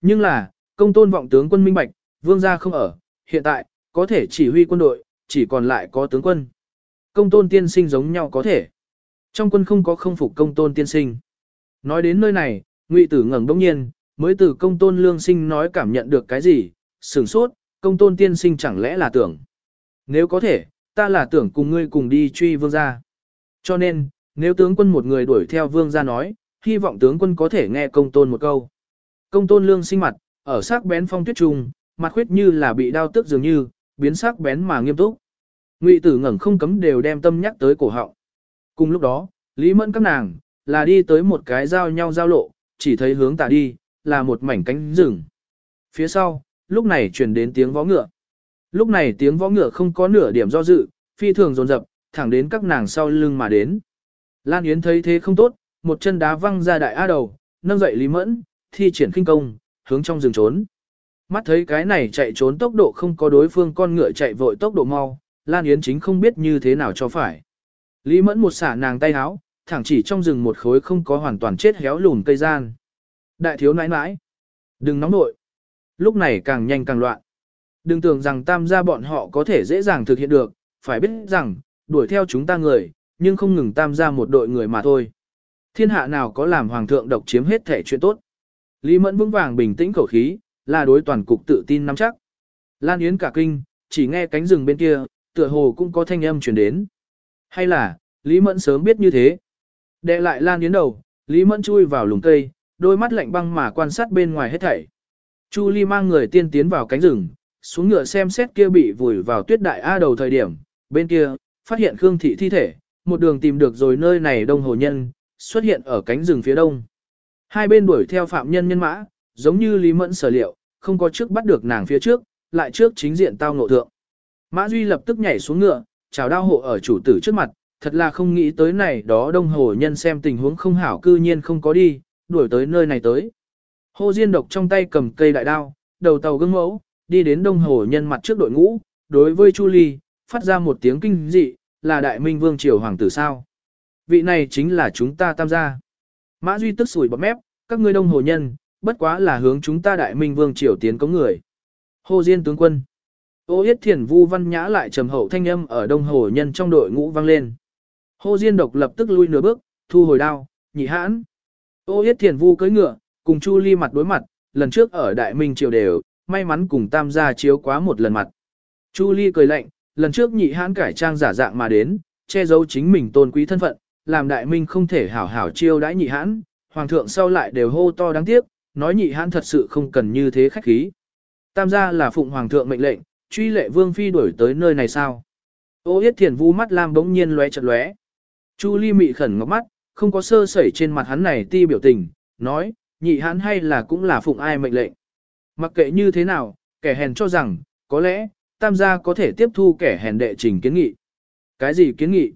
Nhưng là, công tôn vọng tướng quân minh bạch, vương gia không ở, hiện tại, có thể chỉ huy quân đội, chỉ còn lại có tướng quân. Công tôn tiên sinh giống nhau có thể. Trong quân không có không phục công tôn tiên sinh. Nói đến nơi này, ngụy tử ngẩng đông nhiên, mới từ công tôn lương sinh nói cảm nhận được cái gì, sửng sốt, công tôn tiên sinh chẳng lẽ là tưởng. Nếu có thể, ta là tưởng cùng ngươi cùng đi truy vương gia. Cho nên, nếu tướng quân một người đuổi theo vương gia nói, hy vọng tướng quân có thể nghe công tôn một câu. Công tôn lương sinh mặt, ở sắc bén phong tuyết trùng, mặt khuyết như là bị đau tức dường như, biến sắc bén mà nghiêm túc. Ngụy tử ngẩng không cấm đều đem tâm nhắc tới cổ họng. Cùng lúc đó, Lý Mẫn các nàng, là đi tới một cái giao nhau giao lộ, chỉ thấy hướng tả đi, là một mảnh cánh rừng. Phía sau, lúc này truyền đến tiếng vó ngựa. Lúc này tiếng vó ngựa không có nửa điểm do dự, phi thường dồn dập, thẳng đến các nàng sau lưng mà đến. Lan Yến thấy thế không tốt, một chân đá văng ra đại a đầu, nâng dậy Lý Mẫn, thi triển khinh công, hướng trong rừng trốn. Mắt thấy cái này chạy trốn tốc độ không có đối phương con ngựa chạy vội tốc độ mau, Lan Yến chính không biết như thế nào cho phải. Lý Mẫn một xả nàng tay háo, thẳng chỉ trong rừng một khối không có hoàn toàn chết héo lùn cây gian. Đại thiếu nãi nãi, đừng nóng nội. Lúc này càng nhanh càng loạn. Đừng tưởng rằng tam gia bọn họ có thể dễ dàng thực hiện được, phải biết rằng, đuổi theo chúng ta người, nhưng không ngừng tam gia một đội người mà thôi. Thiên hạ nào có làm hoàng thượng độc chiếm hết thể chuyện tốt. Lý Mẫn vững vàng bình tĩnh khẩu khí, là đối toàn cục tự tin nắm chắc. Lan Yến cả kinh, chỉ nghe cánh rừng bên kia, tựa hồ cũng có thanh âm truyền đến. Hay là, Lý Mẫn sớm biết như thế. Đệ lại Lan Yến đầu, Lý Mẫn chui vào lùm cây, đôi mắt lạnh băng mà quan sát bên ngoài hết thảy. Chu Ly mang người tiên tiến vào cánh rừng, xuống ngựa xem xét kia bị vùi vào tuyết đại A đầu thời điểm, bên kia, phát hiện Khương Thị thi thể, một đường tìm được rồi nơi này đông hồ nhân, xuất hiện ở cánh rừng phía đông. Hai bên đuổi theo phạm nhân nhân mã, giống như Lý Mẫn sở liệu, không có trước bắt được nàng phía trước, lại trước chính diện tao ngộ thượng. Mã Duy lập tức nhảy xuống ngựa, chào đao hộ ở chủ tử trước mặt, thật là không nghĩ tới này đó đông hồ nhân xem tình huống không hảo cư nhiên không có đi, đuổi tới nơi này tới. Hồ Diên độc trong tay cầm cây đại đao, đầu tàu gương mẫu, đi đến đông hồ nhân mặt trước đội ngũ, đối với Chu Ly, phát ra một tiếng kinh dị, là đại minh vương triều hoàng tử sao. Vị này chính là chúng ta tam gia. Mã Duy tức sủi bọt mép, các ngươi đông hồ nhân, bất quá là hướng chúng ta đại minh vương triều tiến có người. Hồ Diên tướng quân. Ô Yết Thiền Vu Văn Nhã lại trầm hậu thanh âm ở đông hồ nhân trong đội ngũ vang lên. Hồ Diên độc lập tức lui nửa bước, thu hồi đao, nhị hãn. Ô Yết Thiền Vu cưỡi ngựa, cùng Chu Ly mặt đối mặt, lần trước ở Đại Minh triều đều, may mắn cùng tam gia chiếu quá một lần mặt. Chu Ly cười lạnh, lần trước nhị hãn cải trang giả dạng mà đến, che giấu chính mình tôn quý thân phận, làm Đại Minh không thể hảo hảo chiêu đãi nhị hãn, hoàng thượng sau lại đều hô to đáng tiếc, nói nhị hãn thật sự không cần như thế khách khí. Tam gia là phụng hoàng thượng mệnh lệnh, truy lệ vương phi đuổi tới nơi này sao? Ô Yết Thiền Vu mắt lam bỗng nhiên lóe chợt lóe. Chu Ly mị khẩn ngọc mắt, không có sơ sẩy trên mặt hắn này ti biểu tình, nói, nhị hãn hay là cũng là phụng ai mệnh lệnh. Mặc kệ như thế nào, kẻ hèn cho rằng, có lẽ, tam gia có thể tiếp thu kẻ hèn đệ trình kiến nghị. Cái gì kiến nghị?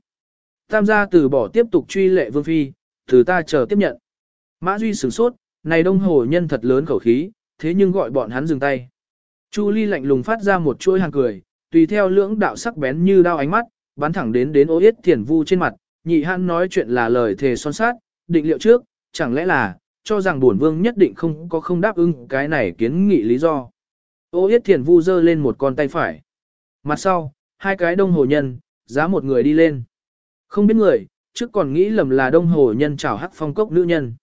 Tam gia từ bỏ tiếp tục truy lệ vương phi, từ ta chờ tiếp nhận. Mã Duy sửng sốt, này đông hồ nhân thật lớn khẩu khí, thế nhưng gọi bọn hắn dừng tay. Chu Ly lạnh lùng phát ra một chuỗi hàng cười, tùy theo lưỡng đạo sắc bén như đao ánh mắt, bắn thẳng đến đến ô yết thiền vu trên mặt, nhị hắn nói chuyện là lời thề son sát, định liệu trước, chẳng lẽ là, cho rằng bổn vương nhất định không có không đáp ứng cái này kiến nghị lý do. Ô yết thiền vu giơ lên một con tay phải. Mặt sau, hai cái đông hồ nhân, giá một người đi lên. Không biết người, trước còn nghĩ lầm là đông hồ nhân chào hắc phong cốc nữ nhân.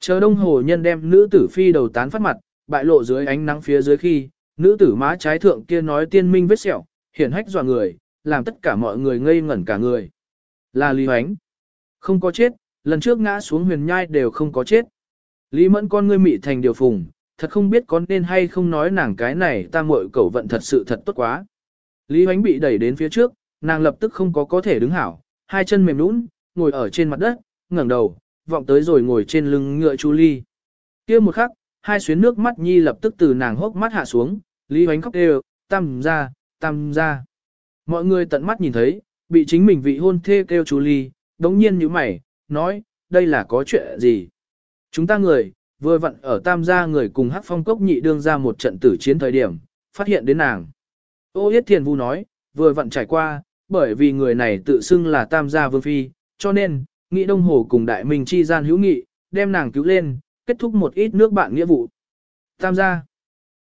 Chờ đông hồ nhân đem nữ tử phi đầu tán phát mặt, bại lộ dưới ánh nắng phía dưới khi, nữ tử má trái thượng kia nói tiên minh vết sẹo, hiển hách dọa người, làm tất cả mọi người ngây ngẩn cả người. Là Lý Hoánh. Không có chết, lần trước ngã xuống huyền nhai đều không có chết. Lý mẫn con ngươi mị thành điều phùng, thật không biết có nên hay không nói nàng cái này ta muội cẩu vận thật sự thật tốt quá. Lý Hoánh bị đẩy đến phía trước, nàng lập tức không có có thể đứng hảo, hai chân mềm nũng, ngồi ở trên mặt đất, ngẩng đầu, vọng tới rồi ngồi trên lưng ngựa Chu Ly. Kia một khắc, hai xuyến nước mắt nhi lập tức từ nàng hốc mắt hạ xuống, Lý Hoánh khóc đều, tam ra, tam ra. Mọi người tận mắt nhìn thấy, bị chính mình vị hôn thê kêu Chu Ly, đống nhiên như mày, nói, đây là có chuyện gì? Chúng ta người, vừa vặn ở tam gia người cùng hắc phong cốc nhị đương ra một trận tử chiến thời điểm, phát hiện đến nàng. Ô Yết Thiền Vu nói, vừa vặn trải qua, bởi vì người này tự xưng là tam gia vương phi, cho nên, nghĩ đông hồ cùng đại minh chi gian hữu nghị, đem nàng cứu lên, kết thúc một ít nước bạn nghĩa vụ. Tam gia.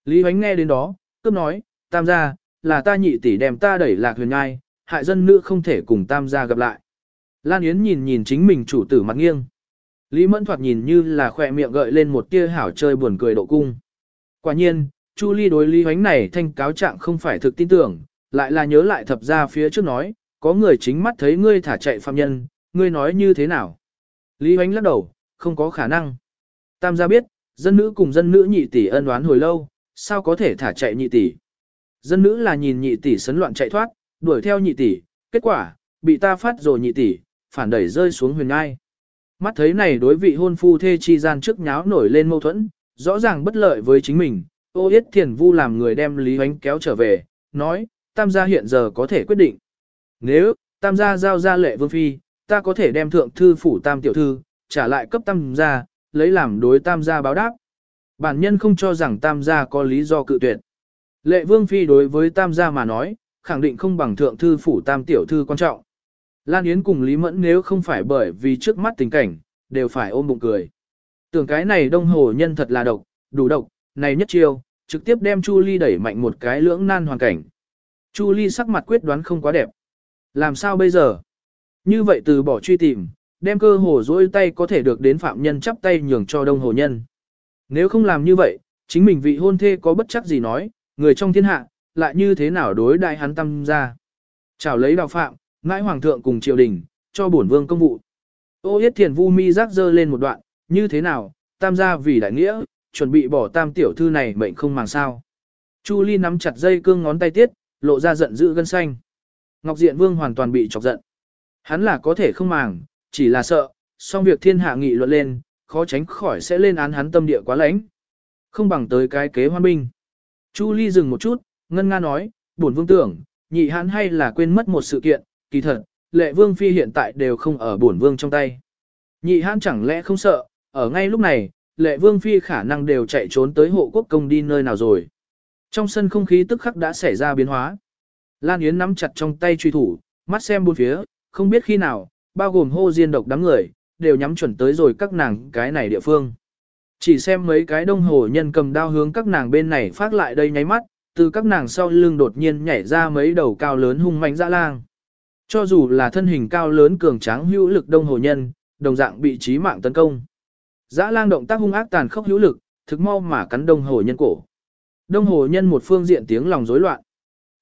Lý Hoánh nghe đến đó, cướp nói, tam gia, là ta nhị tỷ đem ta đẩy lạc huyền ngai, hại dân nữ không thể cùng tam gia gặp lại. Lan Yến nhìn nhìn chính mình chủ tử mặt nghiêng. Lý Mẫn thoạt nhìn như là khỏe miệng gợi lên một tia hảo chơi buồn cười độ cung. Quả nhiên, Chu Ly đối Lý Hoánh này thanh cáo trạng không phải thực tin tưởng, lại là nhớ lại thập ra phía trước nói, có người chính mắt thấy ngươi thả chạy phạm nhân, ngươi nói như thế nào? Lý Huánh lắc đầu, không có khả năng. Tam gia biết, dân nữ cùng dân nữ nhị tỷ ân oán hồi lâu, sao có thể thả chạy nhị tỷ? Dân nữ là nhìn nhị tỷ sấn loạn chạy thoát, đuổi theo nhị tỷ, kết quả, bị ta phát rồi nhị tỷ, phản đẩy rơi xuống huyền ngai. Mắt thấy này đối vị hôn phu thê chi gian trước nháo nổi lên mâu thuẫn, rõ ràng bất lợi với chính mình, ô yết thiền vu làm người đem Lý Hoánh kéo trở về, nói, tam gia hiện giờ có thể quyết định. Nếu, tam gia giao ra lệ vương phi, ta có thể đem thượng thư phủ tam tiểu thư, trả lại cấp tam gia, lấy làm đối tam gia báo đáp. Bản nhân không cho rằng tam gia có lý do cự tuyệt. Lệ vương phi đối với tam gia mà nói, khẳng định không bằng thượng thư phủ tam tiểu thư quan trọng. Lan Yến cùng Lý Mẫn nếu không phải bởi vì trước mắt tình cảnh, đều phải ôm bụng cười. Tưởng cái này đông hồ nhân thật là độc, đủ độc, này nhất chiêu, trực tiếp đem Chu Ly đẩy mạnh một cái lưỡng nan hoàn cảnh. Chu Ly sắc mặt quyết đoán không quá đẹp. Làm sao bây giờ? Như vậy từ bỏ truy tìm, đem cơ hồ dỗi tay có thể được đến phạm nhân chắp tay nhường cho đông hồ nhân. Nếu không làm như vậy, chính mình vị hôn thê có bất chắc gì nói, người trong thiên hạ, lại như thế nào đối đại hắn tâm ra. Chào lấy đào phạm, ngãi hoàng thượng cùng triều đình, cho bổn vương công vụ. Ô yết thiền vu mi rác dơ lên một đoạn, như thế nào, tam gia vì đại nghĩa, chuẩn bị bỏ tam tiểu thư này mệnh không màng sao. Chu Ly nắm chặt dây cương ngón tay tiết, lộ ra giận dữ gân xanh. Ngọc Diện Vương hoàn toàn bị chọc giận. Hắn là có thể không màng, chỉ là sợ, song việc thiên hạ nghị luận lên, khó tránh khỏi sẽ lên án hắn tâm địa quá lãnh. Không bằng tới cái kế hoan binh. Chu Ly dừng một chút, ngân nga nói, bổn vương tưởng, nhị hắn hay là quên mất một sự kiện, kỳ thật, lệ vương phi hiện tại đều không ở bổn vương trong tay. Nhị hắn chẳng lẽ không sợ, ở ngay lúc này, lệ vương phi khả năng đều chạy trốn tới hộ quốc công đi nơi nào rồi. Trong sân không khí tức khắc đã xảy ra biến hóa. Lan Yến nắm chặt trong tay truy thủ, mắt xem bốn phía, không biết khi nào, bao gồm hô diên độc đám người, đều nhắm chuẩn tới rồi các nàng cái này địa phương. Chỉ xem mấy cái đông hồ nhân cầm đao hướng các nàng bên này phát lại đây nháy mắt, từ các nàng sau lưng đột nhiên nhảy ra mấy đầu cao lớn hung mạnh dã lang. Cho dù là thân hình cao lớn cường tráng hữu lực đông hồ nhân, đồng dạng bị trí mạng tấn công. Dã lang động tác hung ác tàn khốc hữu lực, thực mau mà cắn đông hồ nhân cổ. Đông hồ nhân một phương diện tiếng lòng rối loạn.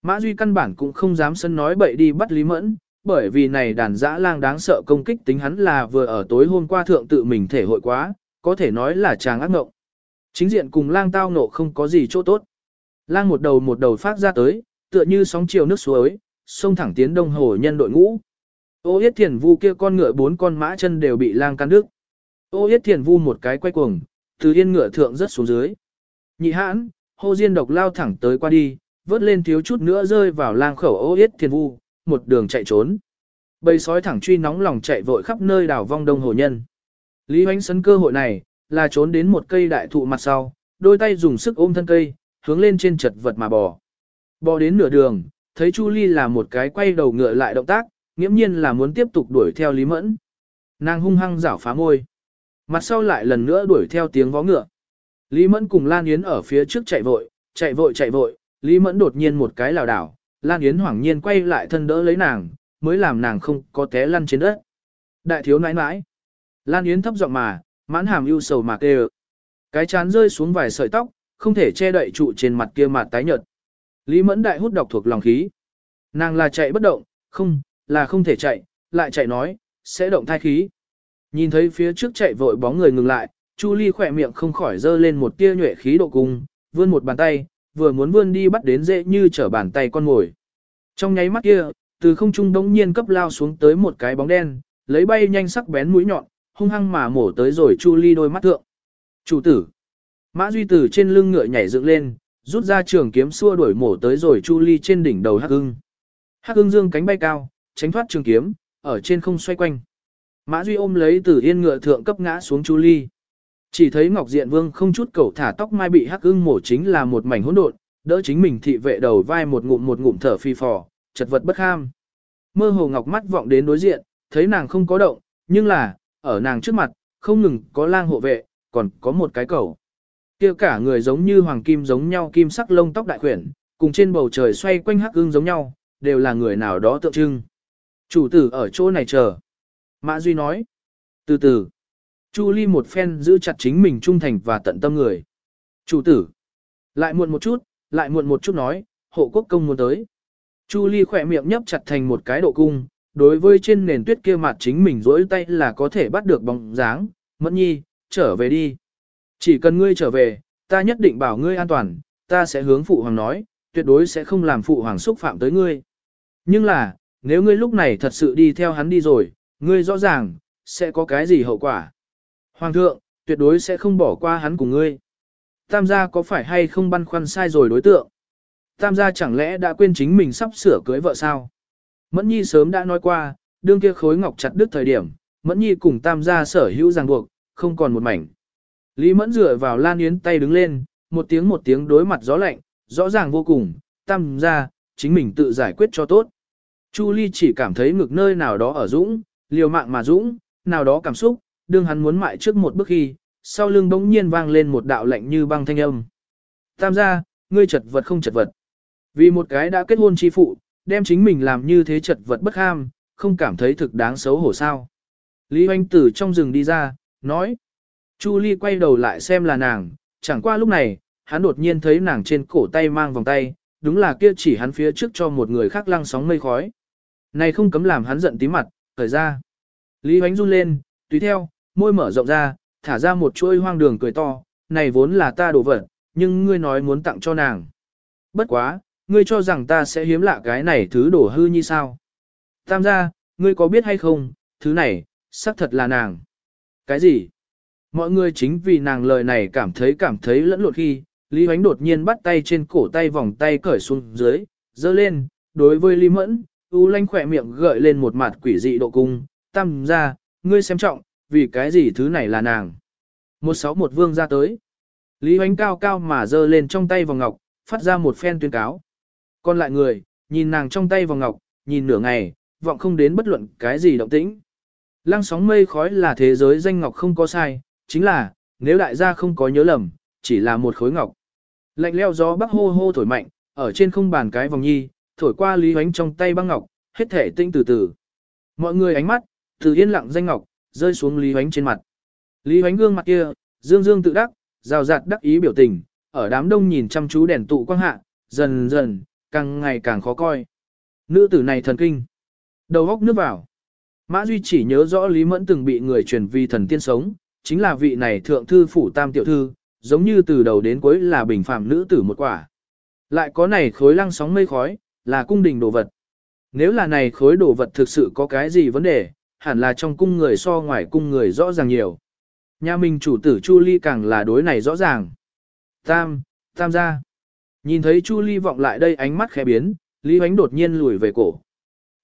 Mã Duy căn bản cũng không dám sân nói bậy đi bắt Lý Mẫn, bởi vì này đàn dã lang đáng sợ công kích tính hắn là vừa ở tối hôm qua thượng tự mình thể hội quá, có thể nói là chàng ác ngộng. Chính diện cùng lang tao nộ không có gì chỗ tốt. Lang một đầu một đầu phát ra tới, tựa như sóng chiều nước suối, xông thẳng tiến đông hồ nhân đội ngũ. Ô yết thiền vu kia con ngựa bốn con mã chân đều bị lang căn đứt. Ô yết thiền vu một cái quay cuồng, từ yên ngựa thượng rất xuống dưới. Nhị hãn, hô diên độc lao thẳng tới qua đi, vớt lên thiếu chút nữa rơi vào lang khẩu ô yết thiền vu, một đường chạy trốn. Bầy sói thẳng truy nóng lòng chạy vội khắp nơi đảo vong đông hồ nhân. Lý hoánh sấn cơ hội này, là trốn đến một cây đại thụ mặt sau, đôi tay dùng sức ôm thân cây, hướng lên trên chật vật mà bò. Bò đến nửa đường, thấy Chu Ly là một cái quay đầu ngựa lại động tác, nghiễm nhiên là muốn tiếp tục đuổi theo Lý Mẫn. Nàng hung hăng rảo phá môi. Mặt sau lại lần nữa đuổi theo tiếng vó ngựa. Lý Mẫn cùng Lan Yến ở phía trước chạy vội, chạy vội chạy vội, Lý Mẫn đột nhiên một cái lảo đảo, Lan Yến hoảng nhiên quay lại thân đỡ lấy nàng, mới làm nàng không có té lăn trên đất. Đại thiếu nãi nãi. Lan Yến thấp giọng mà, mãn hàm ưu sầu mà kêu. Cái chán rơi xuống vài sợi tóc, không thể che đậy trụ trên mặt kia mặt tái nhợt. Lý Mẫn đại hút độc thuộc lòng khí. Nàng là chạy bất động, không, là không thể chạy, lại chạy nói, sẽ động thai khí. Nhìn thấy phía trước chạy vội bóng người ngừng lại, Chu Ly khỏe miệng không khỏi dơ lên một tia nhuệ khí độ cung, vươn một bàn tay, vừa muốn vươn đi bắt đến dễ như trở bàn tay con mồi. Trong nháy mắt kia, từ không trung đống nhiên cấp lao xuống tới một cái bóng đen, lấy bay nhanh sắc bén mũi nhọn, hung hăng mà mổ tới rồi Chu Ly đôi mắt thượng. Chủ tử. Mã Duy Tử trên lưng ngựa nhảy dựng lên, rút ra trường kiếm xua đuổi mổ tới rồi Chu Ly trên đỉnh đầu Hắc Hưng. Hắc Hưng dương cánh bay cao, tránh thoát trường kiếm, ở trên không xoay quanh. Mã Duy ôm lấy Tử yên ngựa thượng cấp ngã xuống Chu Ly. Chỉ thấy Ngọc Diện Vương không chút cầu thả tóc mai bị Hắc Ưng mổ chính là một mảnh hỗn độn, đỡ chính mình thị vệ đầu vai một ngụm một ngụm thở phi phò, chật vật bất ham. Mơ hồ ngọc mắt vọng đến đối diện, thấy nàng không có động, nhưng là, ở nàng trước mặt, không ngừng có lang hộ vệ, còn có một cái cầu. Kia cả người giống như hoàng kim giống nhau kim sắc lông tóc đại quyển, cùng trên bầu trời xoay quanh hắc ưng giống nhau, đều là người nào đó tượng trưng. Chủ tử ở chỗ này chờ. Mã Duy nói. Từ từ. Chu Ly một phen giữ chặt chính mình trung thành và tận tâm người. Chủ tử. Lại muộn một chút, lại muộn một chút nói, hộ quốc công muốn tới. Chu Ly khỏe miệng nhấp chặt thành một cái độ cung, đối với trên nền tuyết kia mặt chính mình rỗi tay là có thể bắt được bóng dáng. Mẫn nhi, trở về đi. Chỉ cần ngươi trở về, ta nhất định bảo ngươi an toàn, ta sẽ hướng phụ hoàng nói, tuyệt đối sẽ không làm phụ hoàng xúc phạm tới ngươi. Nhưng là, nếu ngươi lúc này thật sự đi theo hắn đi rồi, ngươi rõ ràng, sẽ có cái gì hậu quả. Hoàng thượng, tuyệt đối sẽ không bỏ qua hắn cùng ngươi. Tam gia có phải hay không băn khoăn sai rồi đối tượng? Tam gia chẳng lẽ đã quên chính mình sắp sửa cưới vợ sao? Mẫn Nhi sớm đã nói qua, đương kia khối ngọc chặt đứt thời điểm, Mẫn Nhi cùng Tam gia sở hữu ràng buộc, không còn một mảnh. Lý Mẫn dựa vào Lan Yến tay đứng lên, một tiếng một tiếng đối mặt gió lạnh, rõ ràng vô cùng, Tam gia, chính mình tự giải quyết cho tốt. Chu Ly chỉ cảm thấy ngực nơi nào đó ở dũng, liều mạng mà dũng, nào đó cảm xúc, đương hắn muốn mại trước một bước khi, sau lưng bỗng nhiên vang lên một đạo lạnh như băng thanh âm. Tam gia, ngươi chật vật không chật vật. Vì một cái đã kết hôn chi phụ, đem chính mình làm như thế chật vật bất ham, không cảm thấy thực đáng xấu hổ sao. Lý Hoanh Tử trong rừng đi ra, nói. Chu Ly quay đầu lại xem là nàng, chẳng qua lúc này, hắn đột nhiên thấy nàng trên cổ tay mang vòng tay, đúng là kia chỉ hắn phía trước cho một người khác lăng sóng mây khói. Này không cấm làm hắn giận tí mặt, thời ra. Lý Hoánh run lên, tùy theo, môi mở rộng ra, thả ra một chuỗi hoang đường cười to, này vốn là ta đồ vật, nhưng ngươi nói muốn tặng cho nàng. Bất quá, ngươi cho rằng ta sẽ hiếm lạ cái này thứ đổ hư như sao. Tam gia, ngươi có biết hay không, thứ này, xác thật là nàng. Cái gì? Mọi người chính vì nàng lời này cảm thấy cảm thấy lẫn lộn khi, Lý Hoánh đột nhiên bắt tay trên cổ tay vòng tay cởi xuống dưới, dơ lên, đối với Lý Mẫn, U lanh khỏe miệng gợi lên một mặt quỷ dị độ cung, tam gia, ngươi xem trọng, vì cái gì thứ này là nàng. Một sáu một vương ra tới. Lý hoánh cao cao mà giơ lên trong tay vòng ngọc, phát ra một phen tuyên cáo. Còn lại người, nhìn nàng trong tay vòng ngọc, nhìn nửa ngày, vọng không đến bất luận cái gì động tĩnh. Lăng sóng mây khói là thế giới danh ngọc không có sai, chính là, nếu đại gia không có nhớ lầm, chỉ là một khối ngọc. Lạnh leo gió bắc hô hô thổi mạnh, ở trên không bàn cái vòng nhi, thổi qua Lý Hoánh trong tay băng ngọc, hết thể tinh từ từ. Mọi người ánh mắt, từ yên lặng danh ngọc, rơi xuống Lý Hoánh trên mặt. Lý Hoánh gương mặt kia, dương dương tự đắc, rào rạt đắc ý biểu tình, ở đám đông nhìn chăm chú đèn tụ quang hạ, dần dần, càng ngày càng khó coi. Nữ tử này thần kinh. Đầu góc nước vào. Mã Duy chỉ nhớ rõ Lý Mẫn từng bị người truyền vì thần tiên sống, chính là vị này thượng thư phủ tam tiểu thư, giống như từ đầu đến cuối là bình phàm nữ tử một quả. Lại có này khối lăng sóng mây khói, là cung đình đồ vật. Nếu là này khối đồ vật thực sự có cái gì vấn đề, hẳn là trong cung người so ngoài cung người rõ ràng nhiều. Nhà mình chủ tử Chu Ly càng là đối này rõ ràng. Tam, tam gia. Nhìn thấy Chu Ly vọng lại đây ánh mắt khẽ biến, Lý Hoánh đột nhiên lùi về cổ.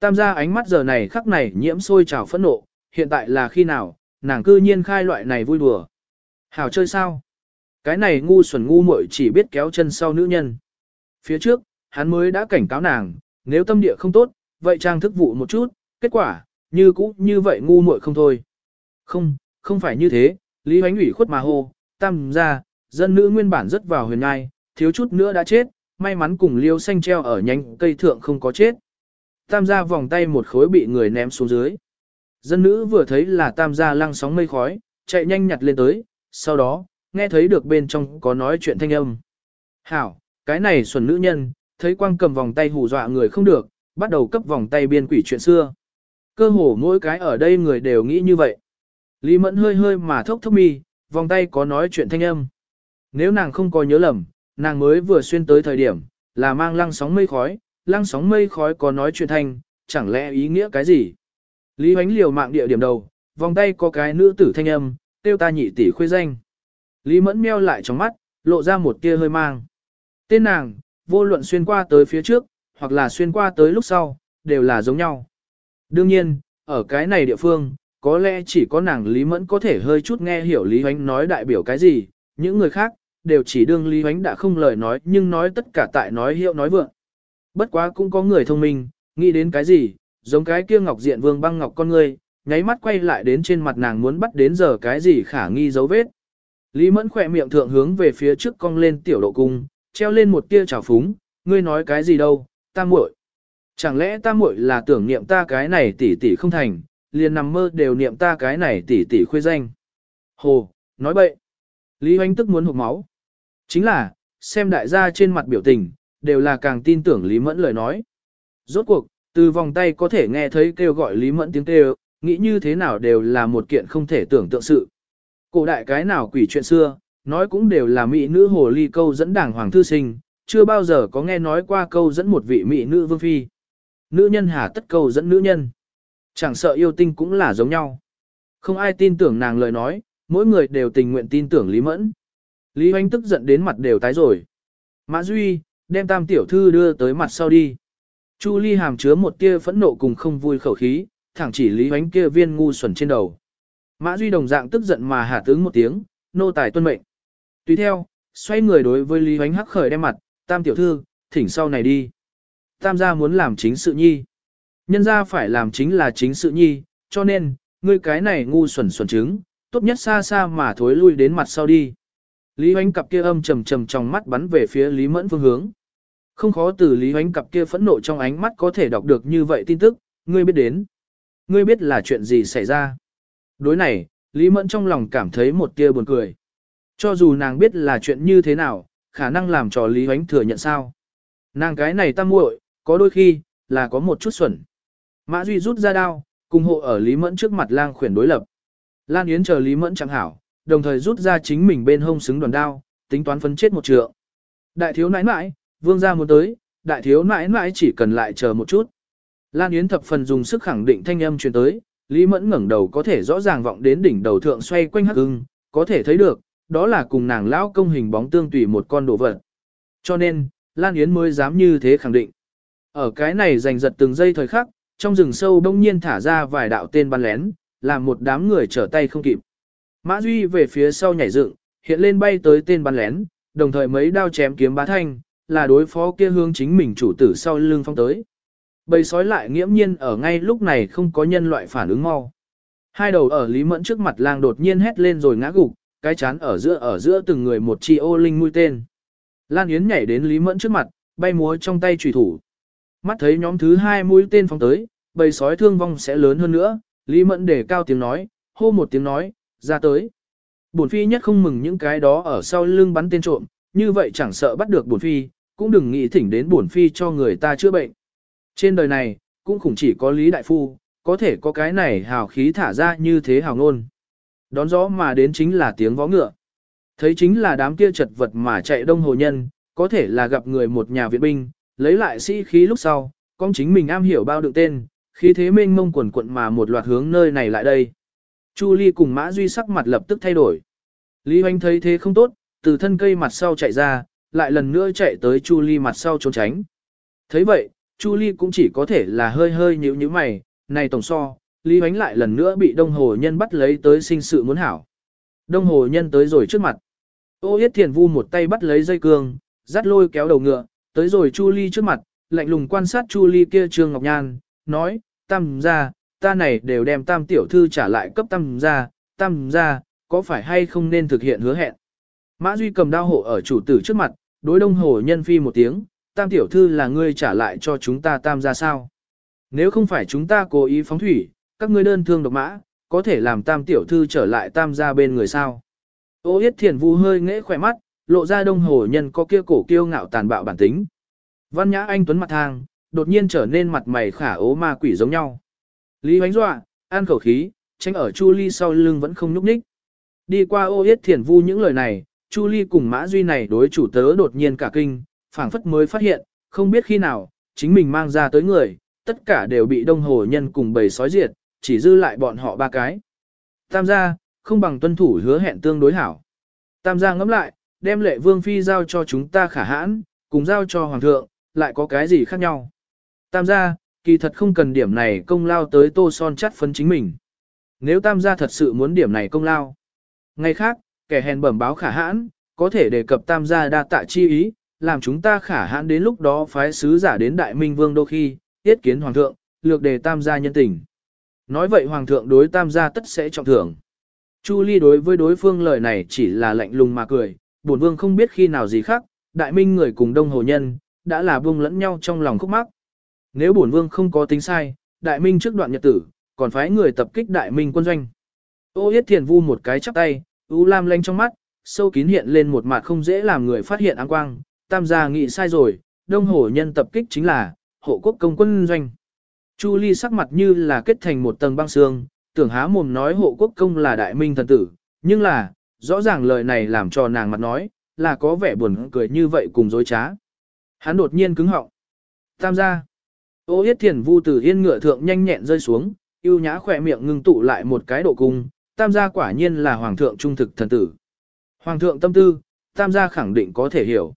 Tam gia ánh mắt giờ này khắc này nhiễm sôi trào phẫn nộ, hiện tại là khi nào, nàng cư nhiên khai loại này vui đùa. Hảo chơi sao? Cái này ngu xuẩn ngu muội chỉ biết kéo chân sau nữ nhân. Phía trước, hắn mới đã cảnh cáo nàng, nếu tâm địa không tốt, vậy trang thức vụ một chút, kết quả, như cũ như vậy ngu muội không thôi. Không, không phải như thế, Lý Hoánh ủy khuất mà hô, tam ra, dân nữ nguyên bản rất vào huyền ngai, thiếu chút nữa đã chết, may mắn cùng liêu xanh treo ở nhánh cây thượng không có chết. Tam gia vòng tay một khối bị người ném xuống dưới. Dân nữ vừa thấy là tam gia lăng sóng mây khói, chạy nhanh nhặt lên tới, sau đó, nghe thấy được bên trong có nói chuyện thanh âm. Hảo, cái này xuẩn nữ nhân, thấy quang cầm vòng tay hù dọa người không được, bắt đầu cấp vòng tay biên quỷ chuyện xưa. Cơ hồ mỗi cái ở đây người đều nghĩ như vậy. Lý Mẫn hơi hơi mà thốc thốc mi, vòng tay có nói chuyện thanh âm. Nếu nàng không có nhớ lầm, nàng mới vừa xuyên tới thời điểm, là mang lăng sóng mây khói, lăng sóng mây khói có nói chuyện thanh, chẳng lẽ ý nghĩa cái gì? Lý Hoánh liều mạng địa điểm đầu, vòng tay có cái nữ tử thanh âm, tiêu ta nhị tỷ khuê danh. Lý Mẫn meo lại trong mắt, lộ ra một tia hơi mang. Tên nàng, vô luận xuyên qua tới phía trước, hoặc là xuyên qua tới lúc sau, đều là giống nhau. Đương nhiên, ở cái này địa phương, có lẽ chỉ có nàng Lý Mẫn có thể hơi chút nghe hiểu Lý Hoánh nói đại biểu cái gì, những người khác, đều chỉ đương Lý Hoánh đã không lời nói nhưng nói tất cả tại nói hiệu nói vượng. Bất quá cũng có người thông minh, nghĩ đến cái gì, giống cái kia ngọc diện vương băng ngọc con ngươi, nháy mắt quay lại đến trên mặt nàng muốn bắt đến giờ cái gì khả nghi dấu vết. Lý Mẫn khỏe miệng thượng hướng về phía trước cong lên tiểu độ cung, treo lên một tia trào phúng, ngươi nói cái gì đâu, ta muội. Chẳng lẽ ta muội là tưởng niệm ta cái này tỷ tỷ không thành, liền nằm mơ đều niệm ta cái này tỷ tỷ khuê danh. Hồ, nói bậy. Lý Hoánh tức muốn hụt máu. Chính là, xem đại gia trên mặt biểu tình, đều là càng tin tưởng Lý Mẫn lời nói. Rốt cuộc, từ vòng tay có thể nghe thấy kêu gọi Lý Mẫn tiếng kêu, nghĩ như thế nào đều là một kiện không thể tưởng tượng sự. Cổ đại cái nào quỷ chuyện xưa, nói cũng đều là mỹ nữ hồ ly câu dẫn đảng hoàng thư sinh, chưa bao giờ có nghe nói qua câu dẫn một vị mỹ nữ vương phi. Nữ nhân hà tất câu dẫn nữ nhân. Chẳng sợ yêu tinh cũng là giống nhau. Không ai tin tưởng nàng lời nói, mỗi người đều tình nguyện tin tưởng Lý Mẫn. Lý Hoánh tức giận đến mặt đều tái rồi. Mã Duy, đem tam tiểu thư đưa tới mặt sau đi. Chu Ly hàm chứa một tia phẫn nộ cùng không vui khẩu khí, thẳng chỉ Lý Hoánh kia viên ngu xuẩn trên đầu. Mã Duy đồng dạng tức giận mà hạ tướng một tiếng, nô tài tuân mệnh. Tùy theo, xoay người đối với Lý Hoánh hắc khởi đem mặt, tam tiểu thư, thỉnh sau này đi. Tam gia muốn làm chính sự nhi. Nhân gia phải làm chính là chính sự nhi, cho nên, ngươi cái này ngu xuẩn xuẩn trứng, tốt nhất xa xa mà thối lui đến mặt sau đi. Lý Hoánh cặp kia âm trầm trầm trong mắt bắn về phía Lý Mẫn phương hướng. Không khó từ Lý Hoánh cặp kia phẫn nộ trong ánh mắt có thể đọc được như vậy tin tức, ngươi biết đến. Ngươi biết là chuyện gì xảy ra. Đối này, Lý Mẫn trong lòng cảm thấy một tia buồn cười. Cho dù nàng biết là chuyện như thế nào, khả năng làm cho Lý Hoánh thừa nhận sao. Nàng cái này ta muội, có đôi khi, là có một chút xuẩn. Mã Duy rút ra đao, cùng hộ ở Lý Mẫn trước mặt lang khuyển đối lập. Lan Yến chờ Lý Mẫn chẳng hảo, đồng thời rút ra chính mình bên hông xứng đoàn đao, tính toán phấn chết một trượng. Đại thiếu nãi nãi, vương gia muốn tới, đại thiếu nãi nãi chỉ cần lại chờ một chút. Lan Yến thập phần dùng sức khẳng định thanh âm truyền tới, Lý Mẫn ngẩng đầu có thể rõ ràng vọng đến đỉnh đầu thượng xoay quanh hắc ưng, có thể thấy được, đó là cùng nàng lão công hình bóng tương tùy một con đồ vật. Cho nên, Lan Yến mới dám như thế khẳng định. Ở cái này giành giật từng giây thời khắc, trong rừng sâu đông nhiên thả ra vài đạo tên bắn lén, làm một đám người trở tay không kịp. Mã Duy về phía sau nhảy dựng, hiện lên bay tới tên bắn lén, đồng thời mấy đao chém kiếm bá thanh, là đối phó kia hướng chính mình chủ tử sau lưng phong tới. Bầy sói lại nghiễm nhiên ở ngay lúc này không có nhân loại phản ứng mau. Hai đầu ở Lý Mẫn trước mặt lang đột nhiên hét lên rồi ngã gục, cái chán ở giữa ở giữa từng người một chi ô linh mũi tên. Lan Yến nhảy đến Lý Mẫn trước mặt, bay múa trong tay trùy thủ. Mắt thấy nhóm thứ hai mũi tên phóng tới, bầy sói thương vong sẽ lớn hơn nữa, Lý Mẫn để cao tiếng nói, hô một tiếng nói, ra tới. Bổn phi nhất không mừng những cái đó ở sau lưng bắn tên trộm, như vậy chẳng sợ bắt được bổn phi, cũng đừng nghĩ thỉnh đến bổn phi cho người ta chữa bệnh. Trên đời này, cũng khủng chỉ có Lý Đại Phu, có thể có cái này hào khí thả ra như thế hào ngôn. Đón gió mà đến chính là tiếng vó ngựa. Thấy chính là đám kia chật vật mà chạy đông hồ nhân, có thể là gặp người một nhà viện binh, lấy lại sĩ khí lúc sau, con chính mình am hiểu bao đựng tên, khí thế mênh mông quần quận mà một loạt hướng nơi này lại đây. Chu Ly cùng Mã Duy sắc mặt lập tức thay đổi. Lý Hoành thấy thế không tốt, từ thân cây mặt sau chạy ra, lại lần nữa chạy tới Chu Ly mặt sau trốn tránh. thấy vậy, Chu Ly cũng chỉ có thể là hơi hơi nhíu nhíu mày, này tổng so, Lý Hoánh lại lần nữa bị Đông Hồ Nhân bắt lấy tới sinh sự muốn hảo. Đông Hồ Nhân tới rồi trước mặt. Ô Yết Thiền Vu một tay bắt lấy dây cương, dắt lôi kéo đầu ngựa, tới rồi Chu Ly trước mặt, lạnh lùng quan sát Chu Ly kia Trương Ngọc Nhan, nói, tam gia ta này đều đem tam tiểu thư trả lại cấp tam gia tam gia có phải hay không nên thực hiện hứa hẹn. Mã Duy cầm đao hộ ở chủ tử trước mặt, đối đông hồ nhân phi một tiếng, tam tiểu thư là ngươi trả lại cho chúng ta tam gia sao. Nếu không phải chúng ta cố ý phóng thủy, các ngươi đơn thương độc mã, có thể làm tam tiểu thư trở lại tam gia bên người sao. Ô yết thiền vu hơi nghễ khỏe mắt, lộ ra đông hồ nhân có kia cổ kiêu ngạo tàn bạo bản tính. Văn nhã anh tuấn mặt thang, đột nhiên trở nên mặt mày khả ố ma quỷ giống nhau. Lý hoánh dọa, an khẩu khí, tránh ở Chu Ly sau lưng vẫn không nhúc nhích. Đi qua ô yết thiền vu những lời này, Chu Ly cùng Mã Duy này đối chủ tớ đột nhiên cả kinh, phảng phất mới phát hiện, không biết khi nào, chính mình mang ra tới người, tất cả đều bị đông hồ nhân cùng bầy sói diệt, chỉ dư lại bọn họ ba cái. Tam gia, không bằng tuân thủ hứa hẹn tương đối hảo. Tam gia ngẫm lại, đem lệ vương phi giao cho chúng ta khả hãn, cùng giao cho hoàng thượng, lại có cái gì khác nhau. Tam gia, kỳ thật không cần điểm này công lao tới tô son chắt phấn chính mình. Nếu tam gia thật sự muốn điểm này công lao. Ngày khác, kẻ hèn bẩm báo khả hãn, có thể đề cập tam gia đa tạ chi ý, làm chúng ta khả hãn đến lúc đó phái sứ giả đến đại minh vương đô khi, tiết kiến hoàng thượng, lược đề tam gia nhân tình. Nói vậy hoàng thượng đối tam gia tất sẽ trọng thưởng. Chu Ly đối với đối phương lời này chỉ là lạnh lùng mà cười, bổn vương không biết khi nào gì khác, đại minh người cùng đông hồ nhân, đã là buông lẫn nhau trong lòng khúc mắc. Nếu bổn vương không có tính sai, đại minh trước đoạn nhật tử, còn phái người tập kích đại minh quân doanh. Ô Yết Thiền Vu một cái chắp tay, u lam lanh trong mắt, sâu kín hiện lên một mặt không dễ làm người phát hiện áng quang, tam gia nghĩ sai rồi, đông hồ nhân tập kích chính là, hộ quốc công quân doanh. Chu Ly sắc mặt như là kết thành một tầng băng xương, tưởng há mồm nói hộ quốc công là đại minh thần tử, nhưng là, rõ ràng lời này làm cho nàng mặt nói, là có vẻ buồn cười như vậy cùng dối trá. Hắn đột nhiên cứng họng. Tam gia. Ô yết thiền vu từ yên ngựa thượng nhanh nhẹn rơi xuống, yêu nhã khỏe miệng ngưng tụ lại một cái độ cung, tam gia quả nhiên là hoàng thượng trung thực thần tử. Hoàng thượng tâm tư, tam gia khẳng định có thể hiểu.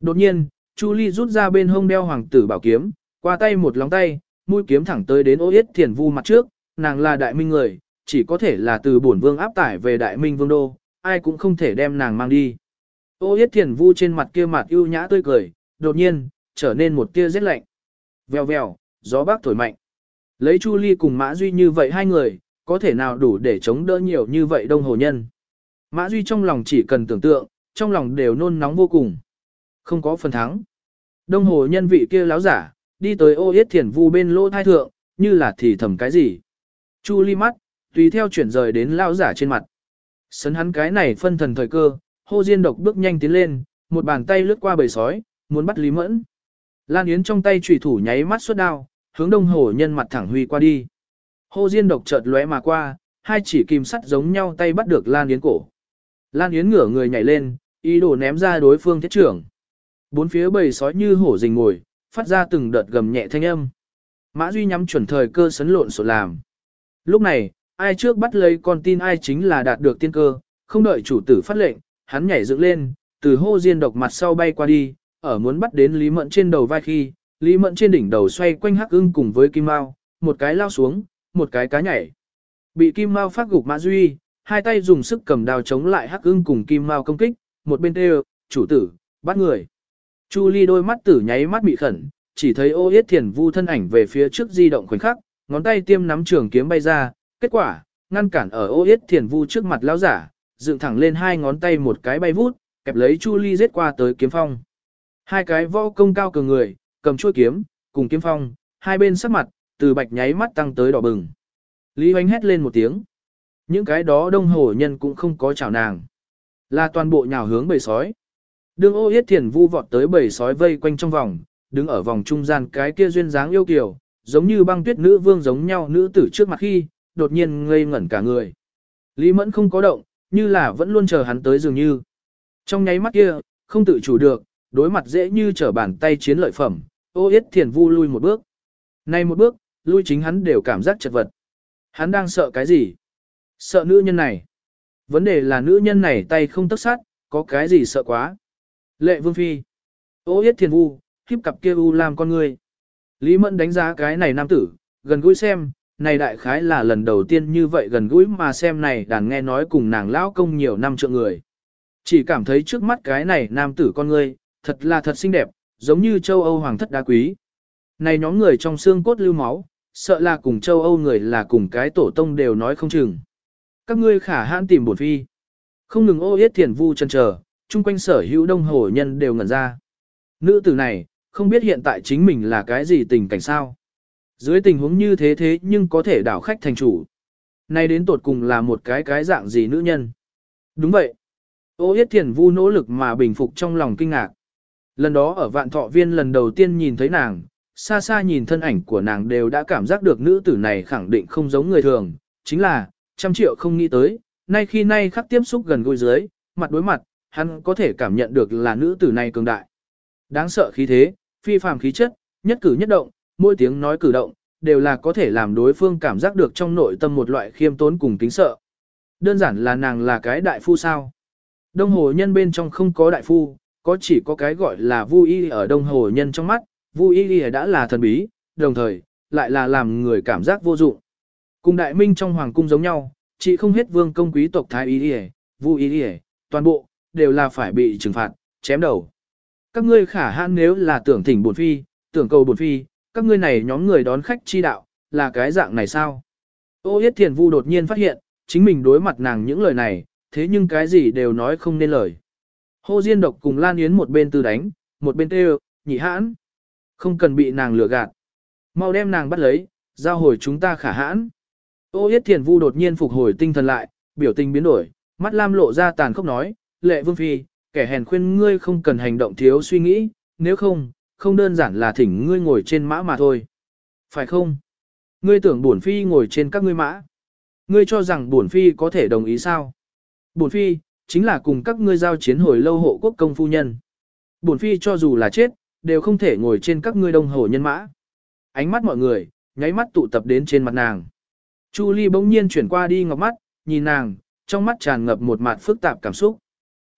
Đột nhiên, Chu Ly rút ra bên hông đeo hoàng tử bảo kiếm, qua tay một lóng tay, mũi kiếm thẳng tới đến ô yết thiền vu mặt trước, nàng là đại minh người, chỉ có thể là từ bổn vương áp tải về đại minh vương đô, ai cũng không thể đem nàng mang đi. Ô yết thiền vu trên mặt kia mặt ưu nhã tươi cười, đột nhiên, trở nên một tia rét lạnh. Vèo vèo, gió bác thổi mạnh. Lấy Chu Ly cùng Mã Duy như vậy hai người, có thể nào đủ để chống đỡ nhiều như vậy đông hồ nhân. Mã Duy trong lòng chỉ cần tưởng tượng, trong lòng đều nôn nóng vô cùng. Không có phần thắng. Đông hồ nhân vị kia láo giả, đi tới ô yết thiền vu bên lỗ thai thượng, như là thì thầm cái gì. Chu ly mắt, tùy theo chuyển rời đến lao giả trên mặt. Sấn hắn cái này phân thần thời cơ, hô diên độc bước nhanh tiến lên, một bàn tay lướt qua bầy sói, muốn bắt Lý Mẫn. Lan Yến trong tay trùy thủ nháy mắt xuất đao, hướng đông hồ nhân mặt thẳng huy qua đi. Hô diên độc chợt lóe mà qua, hai chỉ kim sắt giống nhau tay bắt được Lan Yến cổ. Lan Yến ngửa người nhảy lên, ý đồ ném ra đối phương thiết trưởng. Bốn phía bầy sói như hổ rình ngồi, phát ra từng đợt gầm nhẹ thanh âm. Mã Duy nhắm chuẩn thời cơ sấn lộn sổ làm. Lúc này, ai trước bắt lấy con tin ai chính là đạt được tiên cơ, không đợi chủ tử phát lệnh, hắn nhảy dựng lên, từ hô diên độc mặt sau bay qua đi, ở muốn bắt đến Lý Mẫn trên đầu vai khi, Lý Mẫn trên đỉnh đầu xoay quanh hắc ưng cùng với Kim Mao, một cái lao xuống, một cái cá nhảy. Bị Kim Mao phát gục Mã Duy, hai tay dùng sức cầm đao chống lại hắc ưng cùng Kim Mao công kích, một bên kêu, chủ tử, bắt người. Chu Ly đôi mắt tử nháy mắt bị khẩn, chỉ thấy ô yết thiền vu thân ảnh về phía trước di động khoảnh khắc, ngón tay tiêm nắm trường kiếm bay ra, kết quả, ngăn cản ở ô yết thiền vu trước mặt lão giả, dựng thẳng lên hai ngón tay một cái bay vút, kẹp lấy Chu Ly giết qua tới kiếm phong. Hai cái võ công cao cường người, cầm chuôi kiếm, cùng kiếm phong, hai bên sắc mặt, từ bạch nháy mắt tăng tới đỏ bừng. Lý Hoánh hét lên một tiếng. Những cái đó đông hồ nhân cũng không có chào nàng. Là toàn bộ nhào hướng bầy sói. Đường ô yết thiền vu vọt tới bầy sói vây quanh trong vòng, đứng ở vòng trung gian cái kia duyên dáng yêu kiều, giống như băng tuyết nữ vương giống nhau nữ tử trước mặt khi, đột nhiên ngây ngẩn cả người. Lý Mẫn không có động, như là vẫn luôn chờ hắn tới dường như. Trong nháy mắt kia, không tự chủ được, đối mặt dễ như trở bàn tay chiến lợi phẩm, ô yết thiền vu lui một bước. Nay một bước, lui chính hắn đều cảm giác chật vật. Hắn đang sợ cái gì? Sợ nữ nhân này. Vấn đề là nữ nhân này tay không tất sát, có cái gì sợ quá. Lệ vương phi. Ô yết thiền vu, khiếp cặp kia u làm con người. Lý Mẫn đánh giá cái này nam tử, gần gũi xem, này đại khái là lần đầu tiên như vậy gần gũi mà xem này đàn nghe nói cùng nàng lão công nhiều năm trượng người. Chỉ cảm thấy trước mắt cái này nam tử con người, thật là thật xinh đẹp, giống như châu Âu hoàng thất đá quý. Này nhóm người trong xương cốt lưu máu, sợ là cùng châu Âu người là cùng cái tổ tông đều nói không chừng. Các ngươi khả hãn tìm bổn phi. Không ngừng ô yết thiền vu chân chờ, chung quanh sở hữu đông hồ nhân đều ngẩn ra. Nữ tử này, không biết hiện tại chính mình là cái gì tình cảnh sao. Dưới tình huống như thế thế nhưng có thể đảo khách thành chủ. Nay đến tột cùng là một cái cái dạng gì nữ nhân. Đúng vậy. Ô Yết Thiền Vu nỗ lực mà bình phục trong lòng kinh ngạc. Lần đó ở vạn thọ viên lần đầu tiên nhìn thấy nàng, xa xa nhìn thân ảnh của nàng đều đã cảm giác được nữ tử này khẳng định không giống người thường, chính là, trăm triệu không nghĩ tới, nay khi nay khắc tiếp xúc gần gối dưới, mặt đối mặt, hắn có thể cảm nhận được là nữ tử này cường đại. Đáng sợ khí thế, phi phàm khí chất, nhất cử nhất động, mỗi tiếng nói cử động, đều là có thể làm đối phương cảm giác được trong nội tâm một loại khiêm tốn cùng kính sợ. Đơn giản là nàng là cái đại phu sao. Đông hồ nhân bên trong không có đại phu, có chỉ có cái gọi là vu y ở đông hồ nhân trong mắt, vu y đã là thần bí, đồng thời, lại là làm người cảm giác vô dụng. Cùng đại minh trong hoàng cung giống nhau, chỉ không hết vương công quý tộc thái y y, vu y y, toàn bộ, đều là phải bị trừng phạt, chém đầu. Các ngươi khả hãn nếu là tưởng thỉnh bổn phi, tưởng cầu bổn phi, các ngươi này nhóm người đón khách chi đạo, là cái dạng này sao? Ô Yết Thiền Vu đột nhiên phát hiện, chính mình đối mặt nàng những lời này, thế nhưng cái gì đều nói không nên lời. Hồ Diên Độc cùng Lan Yến một bên tư đánh, một bên kêu, nhị hãn. Không cần bị nàng lừa gạt. Mau đem nàng bắt lấy, giao hồi chúng ta khả hãn. Ô Yết Thiền Vu đột nhiên phục hồi tinh thần lại, biểu tình biến đổi, mắt lam lộ ra tàn khốc nói, lệ vương phi, kẻ hèn khuyên ngươi không cần hành động thiếu suy nghĩ, nếu không, không đơn giản là thỉnh ngươi ngồi trên mã mà thôi. Phải không? Ngươi tưởng bổn phi ngồi trên các ngươi mã. Ngươi cho rằng bổn phi có thể đồng ý sao? Bổn phi, chính là cùng các ngươi giao chiến hồi lâu hộ quốc công phu nhân. Bổn phi cho dù là chết, đều không thể ngồi trên các ngươi đông hồ nhân mã. Ánh mắt mọi người, nháy mắt tụ tập đến trên mặt nàng. Chu Ly bỗng nhiên chuyển qua đi ngọc mắt, nhìn nàng, trong mắt tràn ngập một mặt phức tạp cảm xúc.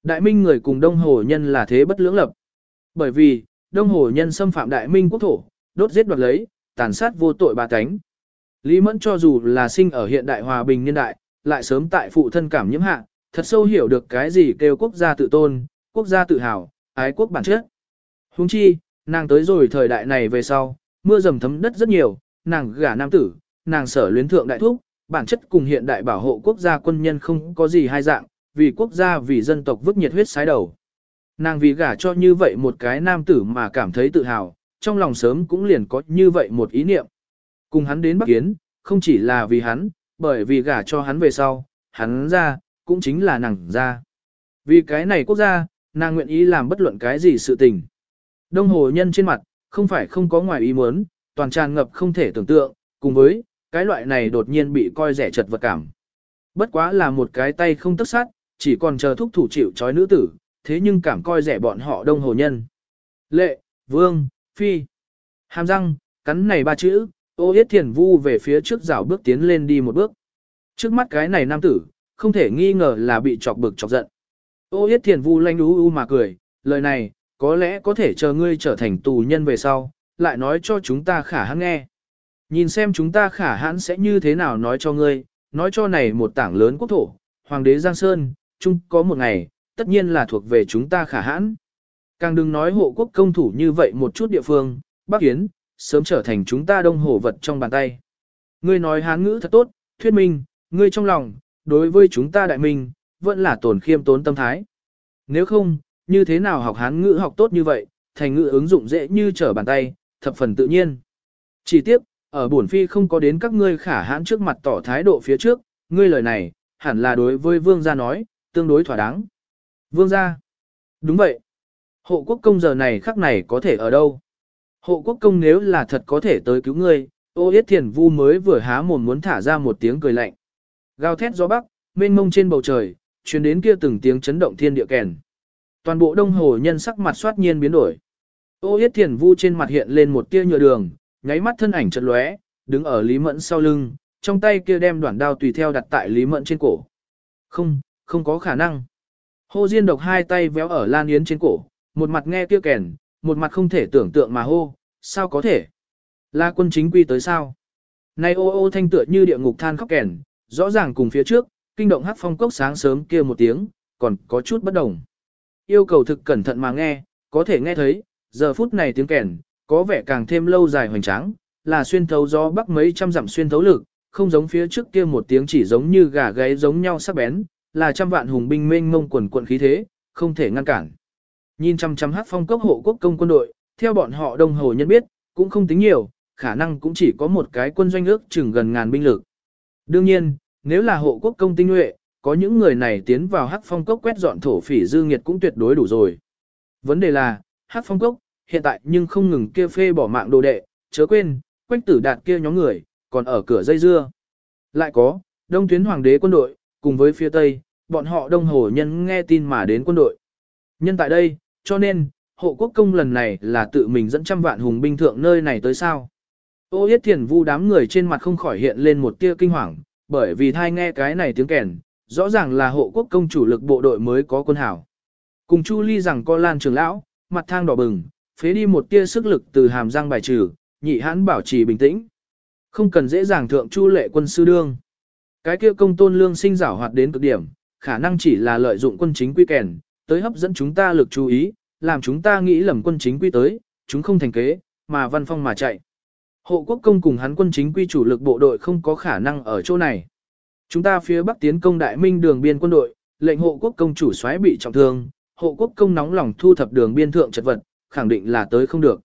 Đại minh người cùng đông hồ nhân là thế bất lưỡng lập. Bởi vì, đông hồ nhân xâm phạm đại minh quốc thổ, đốt giết đoạt lấy, tàn sát vô tội ba cánh. Lý Mẫn cho dù là sinh ở hiện đại hòa bình niên đại, lại sớm tại phụ thân cảm nhiễm hạ, thật sâu hiểu được cái gì kêu quốc gia tự tôn, quốc gia tự hào, ái quốc bản chất. Huống chi, nàng tới rồi thời đại này về sau, mưa dầm thấm đất rất nhiều, nàng gả nam tử, nàng sở luyến thượng đại thúc, bản chất cùng hiện đại bảo hộ quốc gia quân nhân không có gì hai dạng, vì quốc gia vì dân tộc vứt nhiệt huyết sái đầu. Nàng vì gả cho như vậy một cái nam tử mà cảm thấy tự hào, trong lòng sớm cũng liền có như vậy một ý niệm. Cùng hắn đến Bắc Kiến, không chỉ là vì hắn, bởi vì gả cho hắn về sau, hắn ra, cũng chính là nàng ra. Vì cái này quốc gia, nàng nguyện ý làm bất luận cái gì sự tình. Đông hồ nhân trên mặt, không phải không có ngoài ý muốn, toàn tràn ngập không thể tưởng tượng, cùng với, cái loại này đột nhiên bị coi rẻ chật vật cảm. Bất quá là một cái tay không tức sát, chỉ còn chờ thúc thủ chịu trói nữ tử, thế nhưng cảm coi rẻ bọn họ đông hồ nhân. Lệ, vương, phi, hàm răng, cắn này ba chữ, ô yết thiền vu về phía trước rào bước tiến lên đi một bước. Trước mắt cái này nam tử, không thể nghi ngờ là bị chọc bực chọc giận. Ô yết thiền vu lanh đú u mà cười, lời này, có lẽ có thể chờ ngươi trở thành tù nhân về sau, lại nói cho chúng ta khả hãn nghe. Nhìn xem chúng ta khả hãn sẽ như thế nào nói cho ngươi, nói cho này một tảng lớn quốc thổ, Hoàng đế Giang Sơn, chung có một ngày, tất nhiên là thuộc về chúng ta khả hãn. Càng đừng nói hộ quốc công thủ như vậy một chút địa phương, Bắc Yến, sớm trở thành chúng ta đông hổ vật trong bàn tay. Ngươi nói hán ngữ thật tốt, thuyết minh, ngươi trong lòng, đối với chúng ta đại minh, vẫn là tổn khiêm tốn tâm thái. Nếu không, như thế nào học hán ngữ học tốt như vậy, thành ngữ ứng dụng dễ như trở bàn tay, thập phần tự nhiên. Chỉ tiếc, ở bổn phi không có đến các ngươi khả hãn trước mặt tỏ thái độ phía trước, ngươi lời này, hẳn là đối với vương gia nói, tương đối thỏa đáng. Vương gia. Đúng vậy. Hộ quốc công giờ này khắc này có thể ở đâu? Hộ quốc công nếu là thật có thể tới cứu ngươi, ô yết thiền vu mới vừa há mồm muốn thả ra một tiếng cười lạnh. Gào thét gió bắc, mênh mông trên bầu trời, truyền đến kia từng tiếng chấn động thiên địa kèn. Toàn bộ đông hồ nhân sắc mặt soát nhiên biến đổi. Ô yết thiền vu trên mặt hiện lên một tia nhựa đường, nháy mắt thân ảnh chợt lóe, đứng ở Lý Mẫn sau lưng, trong tay kia đem đoạn đao tùy theo đặt tại Lý Mẫn trên cổ. Không, không có khả năng. Hô Diên độc hai tay véo ở Lan Yến trên cổ, một mặt nghe kia kèn, một mặt không thể tưởng tượng mà hô, sao có thể? Là quân chính quy tới sao? Này ô ô thanh tựa như địa ngục than khóc kèn, rõ ràng cùng phía trước, kinh động hát phong cốc sáng sớm kia một tiếng, còn có chút bất đồng. Yêu cầu thực cẩn thận mà nghe, có thể nghe thấy, giờ phút này tiếng kèn, có vẻ càng thêm lâu dài hoành tráng, là xuyên thấu gió bắc mấy trăm dặm xuyên thấu lực, không giống phía trước kia một tiếng chỉ giống như gà gáy giống nhau sắc bén, là trăm vạn hùng binh mênh mông quần quận khí thế, không thể ngăn cản. Nhìn chăm chăm hát phong cốc hộ quốc công quân đội, theo bọn họ đông hồ nhân biết, cũng không tính nhiều, khả năng cũng chỉ có một cái quân doanh ước chừng gần ngàn binh lực. Đương nhiên, nếu là hộ quốc công tinh nhuệ, có những người này tiến vào hắc phong cốc quét dọn thổ phỉ dư nghiệt cũng tuyệt đối đủ rồi. Vấn đề là, hắc phong cốc, hiện tại nhưng không ngừng kia phê bỏ mạng đồ đệ, chớ quên, quách tử đạt kia nhóm người, còn ở cửa dây dưa. Lại có, đông tuyến hoàng đế quân đội, cùng với phía tây, bọn họ đông hồ nhân nghe tin mà đến quân đội. Nhân tại đây, cho nên, hộ quốc công lần này là tự mình dẫn trăm vạn hùng binh thượng nơi này tới sao. Ô yết thiền vu đám người trên mặt không khỏi hiện lên một tia kinh hoàng, bởi vì thai nghe cái này tiếng kèn, rõ ràng là hộ quốc công chủ lực bộ đội mới có quân hảo. Cùng Chu Ly rằng con lan trường lão, mặt thang đỏ bừng, phế đi một tia sức lực từ hàm răng bài trừ, nhị hãn bảo trì bình tĩnh. Không cần dễ dàng thượng chu lệ quân sư đương. Cái kia công tôn lương sinh giảo hoạt đến cực điểm, khả năng chỉ là lợi dụng quân chính quy kèn, tới hấp dẫn chúng ta lực chú ý, làm chúng ta nghĩ lầm quân chính quy tới, chúng không thành kế, mà văn phong mà chạy. Hộ quốc công cùng hắn quân chính quy chủ lực bộ đội không có khả năng ở chỗ này. Chúng ta phía bắc tiến công đại minh đường biên quân đội, lệnh hộ quốc công chủ soái bị trọng thương, hộ quốc công nóng lòng thu thập đường biên thượng chật vật, khẳng định là tới không được.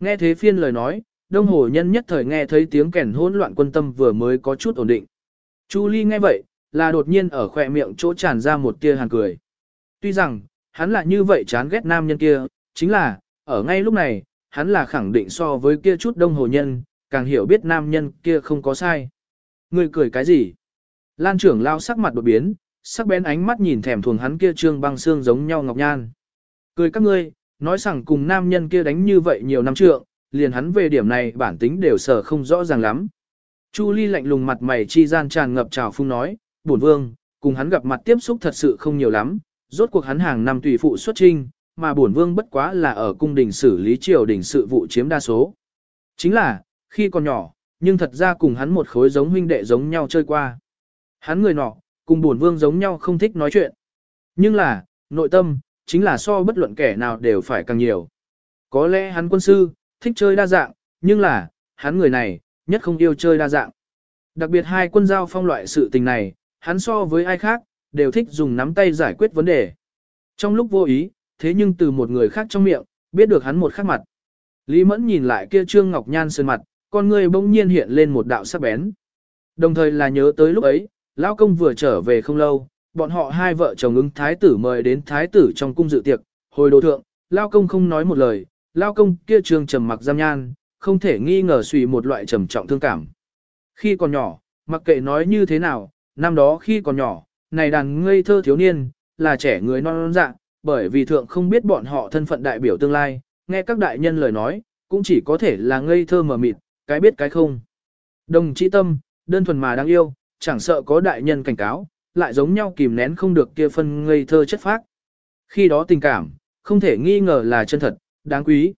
Nghe thế phiên lời nói, đông hồ nhân nhất thời nghe thấy tiếng kèn hỗn loạn quân tâm vừa mới có chút ổn định. Chu Ly nghe vậy, là đột nhiên ở khỏe miệng chỗ tràn ra một tia hàn cười. Tuy rằng, hắn là như vậy chán ghét nam nhân kia, chính là, ở ngay lúc này, hắn là khẳng định so với kia chút đông hồ nhân, càng hiểu biết nam nhân kia không có sai. Người cười cái gì? Lan trưởng lao sắc mặt đột biến, sắc bén ánh mắt nhìn thèm thuồng hắn kia trương băng xương giống nhau ngọc nhan. Cười các ngươi, nói rằng cùng nam nhân kia đánh như vậy nhiều năm trượng, liền hắn về điểm này bản tính đều sở không rõ ràng lắm. Chu Ly lạnh lùng mặt mày chi gian tràn ngập trào phung nói, bổn vương, cùng hắn gặp mặt tiếp xúc thật sự không nhiều lắm, rốt cuộc hắn hàng năm tùy phụ xuất trinh, mà bổn vương bất quá là ở cung đình xử lý triều đình sự vụ chiếm đa số. Chính là, khi còn nhỏ, nhưng thật ra cùng hắn một khối giống huynh đệ giống nhau chơi qua. Hắn người nọ, cùng bổn vương giống nhau không thích nói chuyện. Nhưng là, nội tâm, chính là so bất luận kẻ nào đều phải càng nhiều. Có lẽ hắn quân sư, thích chơi đa dạng, nhưng là, hắn người này, nhất không yêu chơi đa dạng. Đặc biệt hai quân giao phong loại sự tình này, hắn so với ai khác, đều thích dùng nắm tay giải quyết vấn đề. Trong lúc vô ý, thế nhưng từ một người khác trong miệng, biết được hắn một khác mặt. Lý Mẫn nhìn lại kia Trương Ngọc Nhan sơn mặt, con người bỗng nhiên hiện lên một đạo sắc bén. Đồng thời là nhớ tới lúc ấy, Lão công vừa trở về không lâu, bọn họ hai vợ chồng ứng thái tử mời đến thái tử trong cung dự tiệc, hồi đồ thượng, Lão công không nói một lời, Lão công kia Trương trầm mặc giam nhan, không thể nghi ngờ suy một loại trầm trọng thương cảm. Khi còn nhỏ, mặc kệ nói như thế nào, năm đó khi còn nhỏ, này đàn ngây thơ thiếu niên, là trẻ người non non dạng, bởi vì thượng không biết bọn họ thân phận đại biểu tương lai, nghe các đại nhân lời nói, cũng chỉ có thể là ngây thơ mờ mịt, cái biết cái không. Đồng chí tâm, đơn thuần mà đáng yêu, chẳng sợ có đại nhân cảnh cáo, lại giống nhau kìm nén không được kia phân ngây thơ chất phác. Khi đó tình cảm, không thể nghi ngờ là chân thật, đáng quý.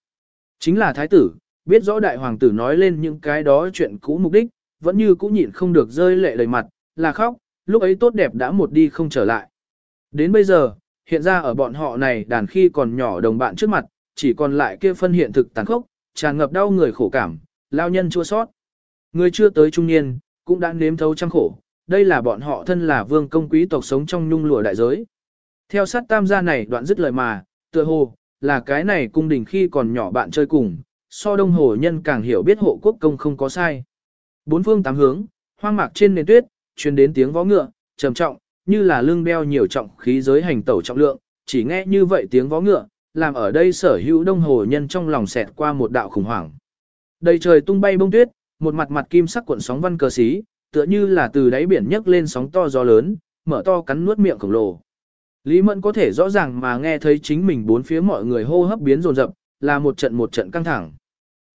Chính là thái tử, biết rõ đại hoàng tử nói lên những cái đó chuyện cũ mục đích, vẫn như cũ nhịn không được rơi lệ đầy mặt, là khóc, lúc ấy tốt đẹp đã một đi không trở lại. Đến bây giờ, hiện ra ở bọn họ này đàn khi còn nhỏ đồng bạn trước mặt, chỉ còn lại kia phân hiện thực tàn khốc, tràn ngập đau người khổ cảm, lao nhân chua sót. Người chưa tới trung niên, cũng đã nếm thấu trăm khổ, đây là bọn họ thân là vương công quý tộc sống trong nhung lụa đại giới. Theo sát tam gia này đoạn dứt lời mà, tựa hồ, là cái này cung đình khi còn nhỏ bạn chơi cùng, so đông hồ nhân càng hiểu biết hộ quốc công không có sai. Bốn phương tám hướng, hoang mạc trên nền tuyết, truyền đến tiếng vó ngựa, trầm trọng, như là lưng đeo nhiều trọng khí giới hành tẩu trọng lượng, chỉ nghe như vậy tiếng vó ngựa, làm ở đây sở hữu đông hồ nhân trong lòng xẹt qua một đạo khủng hoảng. Đầy trời tung bay bông tuyết, một mặt mặt kim sắc cuộn sóng văn cờ xí, tựa như là từ đáy biển nhấc lên sóng to gió lớn, mở to cắn nuốt miệng khổng lồ. Lý Mẫn có thể rõ ràng mà nghe thấy chính mình bốn phía mọi người hô hấp biến rồn rập, là một trận một trận căng thẳng.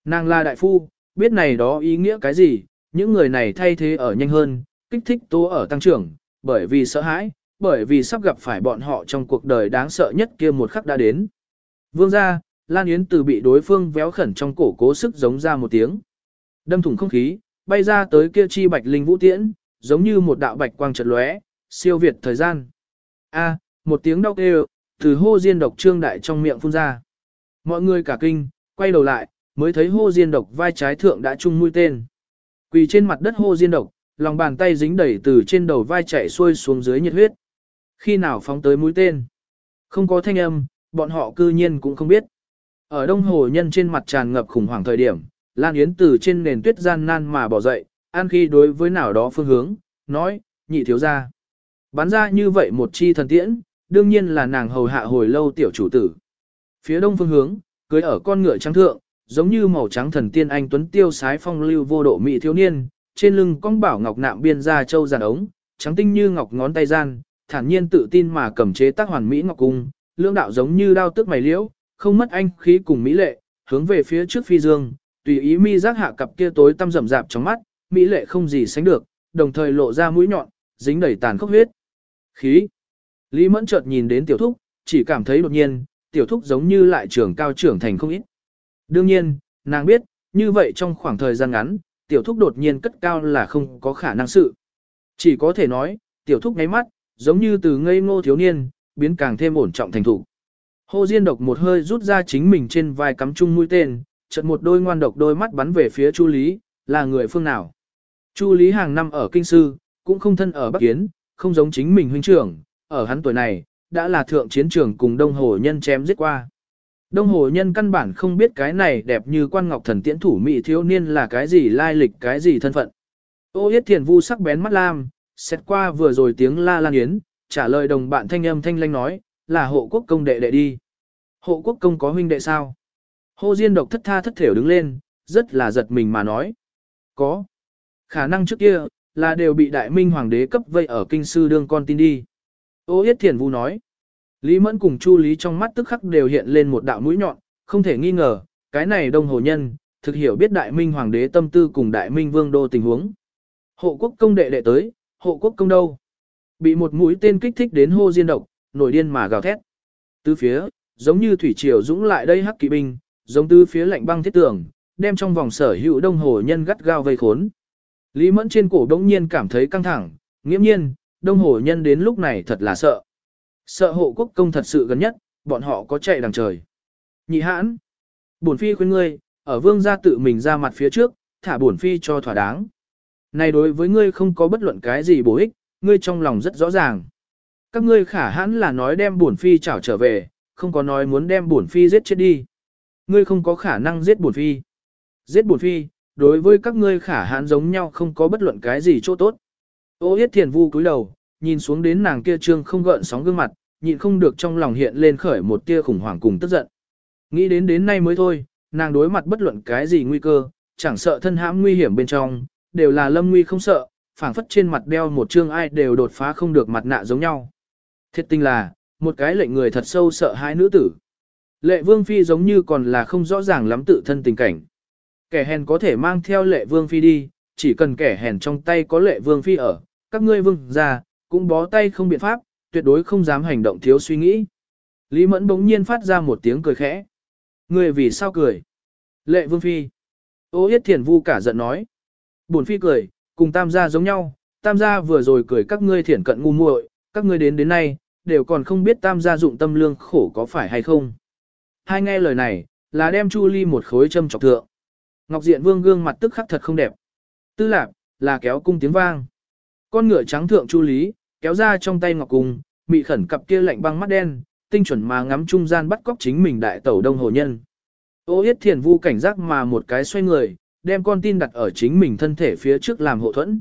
Nàng là đại phu, biết này đó ý nghĩa cái gì, những người này thay thế ở nhanh hơn, kích thích tố ở tăng trưởng, bởi vì sợ hãi, bởi vì sắp gặp phải bọn họ trong cuộc đời đáng sợ nhất kia một khắc đã đến. Vương ra, Lan Yến từ bị đối phương véo khẩn trong cổ cố sức giống ra một tiếng. Đâm thủng không khí, bay ra tới kia chi bạch linh vũ tiễn, giống như một đạo bạch quang chợt lóe, siêu việt thời gian. A, một tiếng đau kêu, từ hô diên độc trương đại trong miệng phun ra. Mọi người cả kinh, quay đầu lại, mới thấy hô diên độc vai trái thượng đã chung mũi tên. Quỳ trên mặt đất hô diên độc, lòng bàn tay dính đầy từ trên đầu vai chạy xuôi xuống dưới nhiệt huyết. Khi nào phóng tới mũi tên? Không có thanh âm, bọn họ cư nhiên cũng không biết. Ở đông hồ nhân trên mặt tràn ngập khủng hoảng thời điểm, Lan Yến từ trên nền tuyết gian nan mà bỏ dậy, an khi đối với nào đó phương hướng, nói, nhị thiếu ra. Bắn ra như vậy một chi thần tiễn, đương nhiên là nàng hầu hạ hồi lâu tiểu chủ tử. Phía đông phương hướng, cưới ở con ngựa trắng thượng, giống như màu trắng thần tiên anh tuấn tiêu sái phong lưu vô độ mỹ thiếu niên, trên lưng cong bảo ngọc nạm biên ra châu giàn ống, trắng tinh như ngọc ngón tay gian, thản nhiên tự tin mà cầm chế tác hoàn mỹ ngọc cung, lưỡng đạo giống như đao tước mày liễu, không mất anh khí cùng mỹ lệ, hướng về phía trước phi dương, tùy ý mi giác hạ cặp kia tối tăm rậm rạp trong mắt, mỹ lệ không gì sánh được, đồng thời lộ ra mũi nhọn, dính đầy tàn khốc huyết. Khí. Lý Mẫn chợt nhìn đến tiểu thúc, chỉ cảm thấy đột nhiên, tiểu thúc giống như lại trưởng cao trưởng thành không ít. Đương nhiên, nàng biết, như vậy trong khoảng thời gian ngắn, tiểu thúc đột nhiên cất cao là không có khả năng sự. Chỉ có thể nói, tiểu thúc ngáy mắt, giống như từ ngây ngô thiếu niên, biến càng thêm ổn trọng thành thủ. Hồ Diên độc một hơi rút ra chính mình trên vai cắm chung mũi tên, chợt một đôi ngoan độc đôi mắt bắn về phía Chu Lý, là người phương nào? Chu Lý hàng năm ở kinh sư, cũng không thân ở Bắc Kiến, không giống chính mình huynh trưởng, ở hắn tuổi này, đã là thượng chiến trường cùng Đông Hồ Nhân chém giết qua. Đông Hồ Nhân căn bản không biết cái này đẹp như quan ngọc thần tiễn thủ mỹ thiếu niên là cái gì lai lịch cái gì thân phận. Ô Yết Thiền Vu sắc bén mắt lam, xét qua vừa rồi tiếng la lan yến, trả lời đồng bạn thanh âm thanh lanh nói, là hộ quốc công đệ đệ đi. Hộ quốc công có huynh đệ sao? Hồ Diên độc thất tha thất thểu đứng lên, rất là giật mình mà nói. Có. Khả năng trước kia, là đều bị đại minh hoàng đế cấp vây ở kinh sư đương con tin đi. Ô Yết Thiền Vu nói. Lý Mẫn cùng Chu Lý trong mắt tức khắc đều hiện lên một đạo mũi nhọn, không thể nghi ngờ, cái này đông hồ nhân, thực hiểu biết đại minh hoàng đế tâm tư cùng đại minh vương đô tình huống. Hộ quốc công đệ đệ tới, hộ quốc công đâu? Bị một mũi tên kích thích đến hô diên độc, nổi điên mà gào thét. Từ phía, giống như thủy triều dũng lại đây hắc kỵ binh, giống từ phía lạnh băng thiết tường, đem trong vòng sở hữu đông hồ nhân gắt gao vây khốn. Lý Mẫn trên cổ đống nhiên cảm thấy căng thẳng, nghiễm nhiên, đông hồ nhân đến lúc này thật là sợ. Sợ hộ quốc công thật sự gần nhất, bọn họ có chạy đằng trời. Nhị hãn, bổn phi khuyên ngươi, ở vương gia tự mình ra mặt phía trước, thả bổn phi cho thỏa đáng. Này đối với ngươi không có bất luận cái gì bổ ích, ngươi trong lòng rất rõ ràng. Các ngươi khả hãn là nói đem bổn phi trảo trở về, không có nói muốn đem bổn phi giết chết đi. Ngươi không có khả năng giết bổn phi. Giết bổn phi, đối với các ngươi khả hãn giống nhau không có bất luận cái gì chỗ tốt. Ô yết thiền vu cúi đầu, nhìn xuống đến nàng kia trương không gợn sóng gương mặt, nhịn không được trong lòng hiện lên khởi một tia khủng hoảng cùng tức giận. Nghĩ đến đến nay mới thôi, nàng đối mặt bất luận cái gì nguy cơ, chẳng sợ thân hãm nguy hiểm bên trong, đều là lâm nguy không sợ, phảng phất trên mặt đeo một trương ai đều đột phá không được mặt nạ giống nhau. Thiết tinh là, một cái lệnh người thật sâu sợ hai nữ tử. Lệ vương phi giống như còn là không rõ ràng lắm tự thân tình cảnh. Kẻ hèn có thể mang theo lệ vương phi đi, chỉ cần kẻ hèn trong tay có lệ vương phi ở, các ngươi vương ra, cũng bó tay không biện pháp, tuyệt đối không dám hành động thiếu suy nghĩ. Lý Mẫn bỗng nhiên phát ra một tiếng cười khẽ. Người vì sao cười? Lệ vương phi. Ô yết thiền vu cả giận nói. Bổn phi cười, cùng tam gia giống nhau, tam gia vừa rồi cười các ngươi thiển cận ngu muội, các ngươi đến đến nay, đều còn không biết tam gia dụng tâm lương khổ có phải hay không. Hai nghe lời này, là đem Chu Ly một khối châm chọc thượng. Ngọc Diện Vương gương mặt tức khắc thật không đẹp. Tư lạc, là kéo cung tiếng vang. Con ngựa trắng thượng Chu Lý, kéo ra trong tay ngọc cung, mị khẩn cặp kia lạnh băng mắt đen, tinh chuẩn mà ngắm trung gian bắt cóc chính mình đại tẩu đông hồ nhân. Ô yết thiền vu cảnh giác mà một cái xoay người, đem con tin đặt ở chính mình thân thể phía trước làm hộ thuẫn.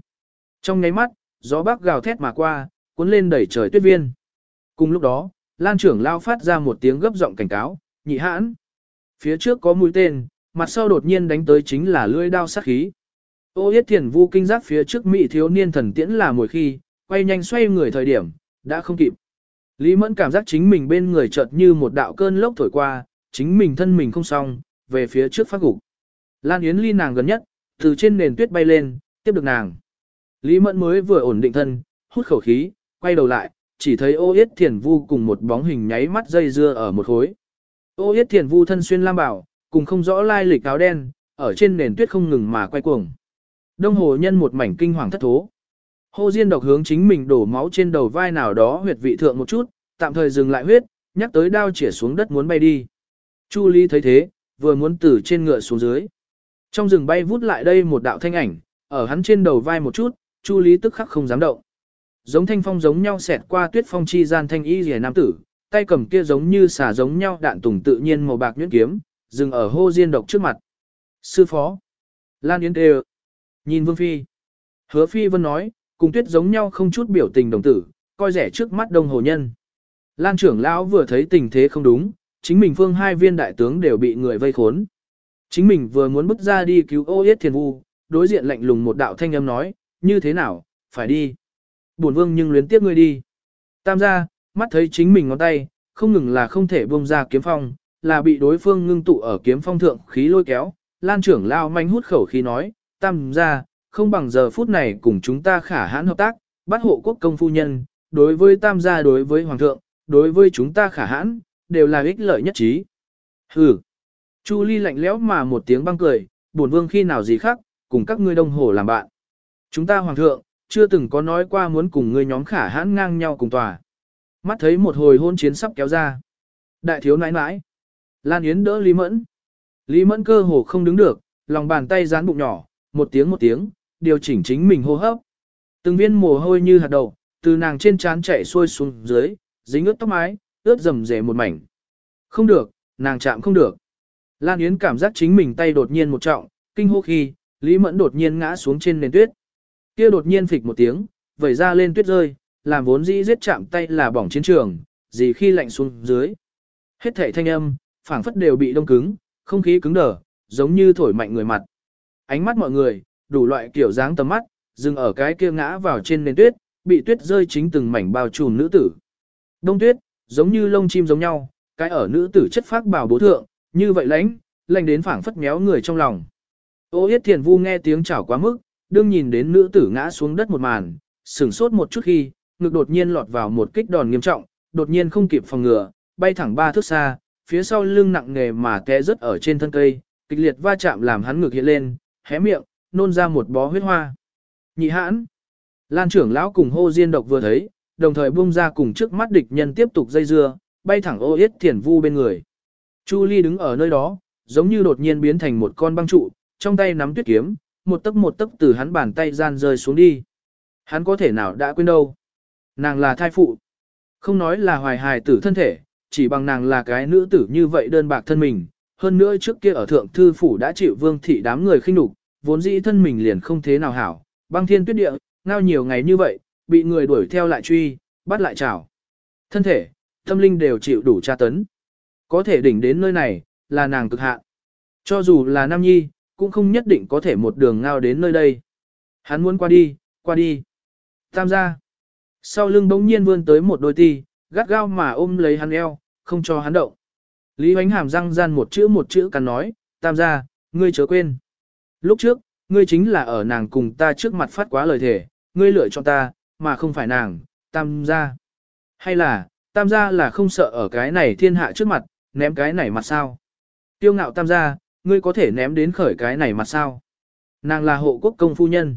Trong nháy mắt, gió bắc gào thét mà qua, cuốn lên đẩy trời tuyết viên. Cùng lúc đó, Lan trưởng lao phát ra một tiếng gấp giọng cảnh cáo, nhị hãn. Phía trước có mũi tên, mặt sau đột nhiên đánh tới chính là lưỡi đao sát khí. Ô yết thiền vu kinh giác phía trước mỹ thiếu niên thần tiễn là mùi khi, quay nhanh xoay người thời điểm, đã không kịp. Lý Mẫn cảm giác chính mình bên người chợt như một đạo cơn lốc thổi qua, chính mình thân mình không xong, về phía trước phát gục. Lan Yến ly nàng gần nhất, từ trên nền tuyết bay lên, tiếp được nàng. Lý Mẫn mới vừa ổn định thân, hút khẩu khí, quay đầu lại, chỉ thấy ô yết thiền vu cùng một bóng hình nháy mắt dây dưa ở một khối. Ô yết thiền vu thân xuyên lam bảo, cùng không rõ lai lịch áo đen, ở trên nền tuyết không ngừng mà quay cuồng. Đông hồ nhân một mảnh kinh hoàng thất thố. Hồ Diên độc hướng chính mình đổ máu trên đầu vai nào đó huyệt vị thượng một chút, tạm thời dừng lại huyết, nhắc tới đao chĩa xuống đất muốn bay đi. Chu Ly thấy thế, vừa muốn từ trên ngựa xuống dưới. Trong rừng bay vút lại đây một đạo thanh ảnh, ở hắn trên đầu vai một chút, Chu Lý tức khắc không dám động. Giống thanh phong giống nhau xẹt qua tuyết phong chi gian thanh y rìa nam tử, tay cầm kia giống như xả giống nhau đạn tùng tự nhiên màu bạc nhuyễn kiếm, dừng ở hô diên độc trước mặt. Sư phó. Lan Yến Tê Nhìn Vương Phi. Hứa Phi Vân nói, cùng tuyết giống nhau không chút biểu tình đồng tử, coi rẻ trước mắt đông hồ nhân. Lan trưởng lão vừa thấy tình thế không đúng, chính mình phương hai viên đại tướng đều bị người vây khốn. Chính mình vừa muốn bước ra đi cứu ô yết thiền vu, đối diện lạnh lùng một đạo thanh âm nói, như thế nào, phải đi. Bổn vương nhưng luyến tiếc ngươi đi. Tam gia, mắt thấy chính mình ngón tay, không ngừng là không thể buông ra kiếm phong, là bị đối phương ngưng tụ ở kiếm phong thượng khí lôi kéo. Lan trưởng lao manh hút khẩu khí nói, tam gia, không bằng giờ phút này cùng chúng ta khả hãn hợp tác, bắt hộ quốc công phu nhân, đối với tam gia đối với hoàng thượng, đối với chúng ta khả hãn, đều là ích lợi nhất trí. Hừ. Chu Ly lạnh lẽo mà một tiếng băng cười, bổn vương khi nào gì khác, cùng các ngươi đông hồ làm bạn. Chúng ta hoàng thượng, chưa từng có nói qua muốn cùng ngươi nhóm khả hãn ngang nhau cùng tòa. Mắt thấy một hồi hôn chiến sắp kéo ra. Đại thiếu nãi nãi. Lan Yến đỡ Lý Mẫn. Lý Mẫn cơ hồ không đứng được, lòng bàn tay dán bụng nhỏ, một tiếng một tiếng, điều chỉnh chính mình hô hấp. Từng viên mồ hôi như hạt đậu, từ nàng trên trán chạy xuôi xuống dưới, dính ướt tóc mái, ướt rầm rề một mảnh. Không được, nàng chạm không được. Lan Yến cảm giác chính mình tay đột nhiên một trọng, kinh hô khi, Lý Mẫn đột nhiên ngã xuống trên nền tuyết. Kia đột nhiên phịch một tiếng, vẩy ra lên tuyết rơi, làm vốn dĩ giết chạm tay là bỏng chiến trường, gì khi lạnh xuống dưới. Hết thảy thanh âm, phảng phất đều bị đông cứng, không khí cứng đờ, giống như thổi mạnh người mặt. Ánh mắt mọi người, đủ loại kiểu dáng tầm mắt, dừng ở cái kia ngã vào trên nền tuyết, bị tuyết rơi chính từng mảnh bao trùm nữ tử. Đông tuyết, giống như lông chim giống nhau, cái ở nữ tử chất phác bảo bố thượng, như vậy lãnh, lạnh đến phảng phất méo người trong lòng. Ô Yết Thiền Vu nghe tiếng chảo quá mức, đương nhìn đến nữ tử ngã xuống đất một màn, sửng sốt một chút khi, ngực đột nhiên lọt vào một kích đòn nghiêm trọng, đột nhiên không kịp phòng ngừa, bay thẳng ba thước xa, phía sau lưng nặng nề mà té rớt ở trên thân cây, kịch liệt va chạm làm hắn ngực hiện lên, hé miệng, nôn ra một bó huyết hoa. Nhị hãn, Lan trưởng lão cùng hô diên độc vừa thấy, đồng thời buông ra cùng trước mắt địch nhân tiếp tục dây dưa, bay thẳng ô yết thiền vu bên người. Chu Ly đứng ở nơi đó, giống như đột nhiên biến thành một con băng trụ, trong tay nắm tuyết kiếm, một tấc một tấc từ hắn bàn tay gian rơi xuống đi. Hắn có thể nào đã quên đâu. Nàng là thai phụ. Không nói là hoài hài tử thân thể, chỉ bằng nàng là cái nữ tử như vậy đơn bạc thân mình. Hơn nữa trước kia ở thượng thư phủ đã chịu vương thị đám người khinh nhục, vốn dĩ thân mình liền không thế nào hảo. Băng thiên tuyết địa, ngao nhiều ngày như vậy, bị người đuổi theo lại truy, bắt lại chảo. Thân thể, tâm linh đều chịu đủ tra tấn. Có thể đỉnh đến nơi này, là nàng cực hạn. Cho dù là nam nhi, cũng không nhất định có thể một đường ngao đến nơi đây. Hắn muốn qua đi, qua đi. Tam gia. Sau lưng bỗng nhiên vươn tới một đôi ti, gắt gao mà ôm lấy hắn eo, không cho hắn động. Lý Hoánh hàm răng gian một chữ một chữ cắn nói, tam gia, ngươi chớ quên. Lúc trước, ngươi chính là ở nàng cùng ta trước mặt phát quá lời thề, ngươi lựa chọn ta, mà không phải nàng, tam gia. Hay là, tam gia là không sợ ở cái này thiên hạ trước mặt, ném cái này mặt sao? Tiêu ngạo tam gia, ngươi có thể ném đến khởi cái này mặt sao? Nàng là hộ quốc công phu nhân.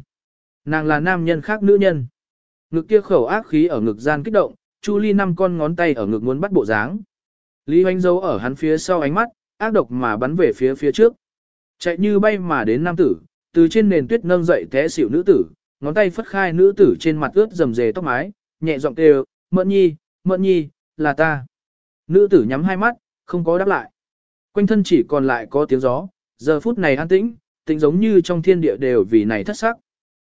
Nàng là nam nhân khác nữ nhân. Ngực kia khẩu ác khí ở ngực gian kích động, Chu Ly năm con ngón tay ở ngực muốn bắt bộ dáng. Lý Hoánh dấu ở hắn phía sau ánh mắt, ác độc mà bắn về phía phía trước. Chạy như bay mà đến nam tử, từ trên nền tuyết nâng dậy té xỉu nữ tử, ngón tay phất khai nữ tử trên mặt ướt rầm rề tóc mái, nhẹ giọng kêu, "Mẫn Nhi, Mẫn Nhi, là ta." Nữ tử nhắm hai mắt, không có đáp lại. Quanh thân chỉ còn lại có tiếng gió, giờ phút này an tĩnh, tĩnh giống như trong thiên địa đều vì này thất sắc.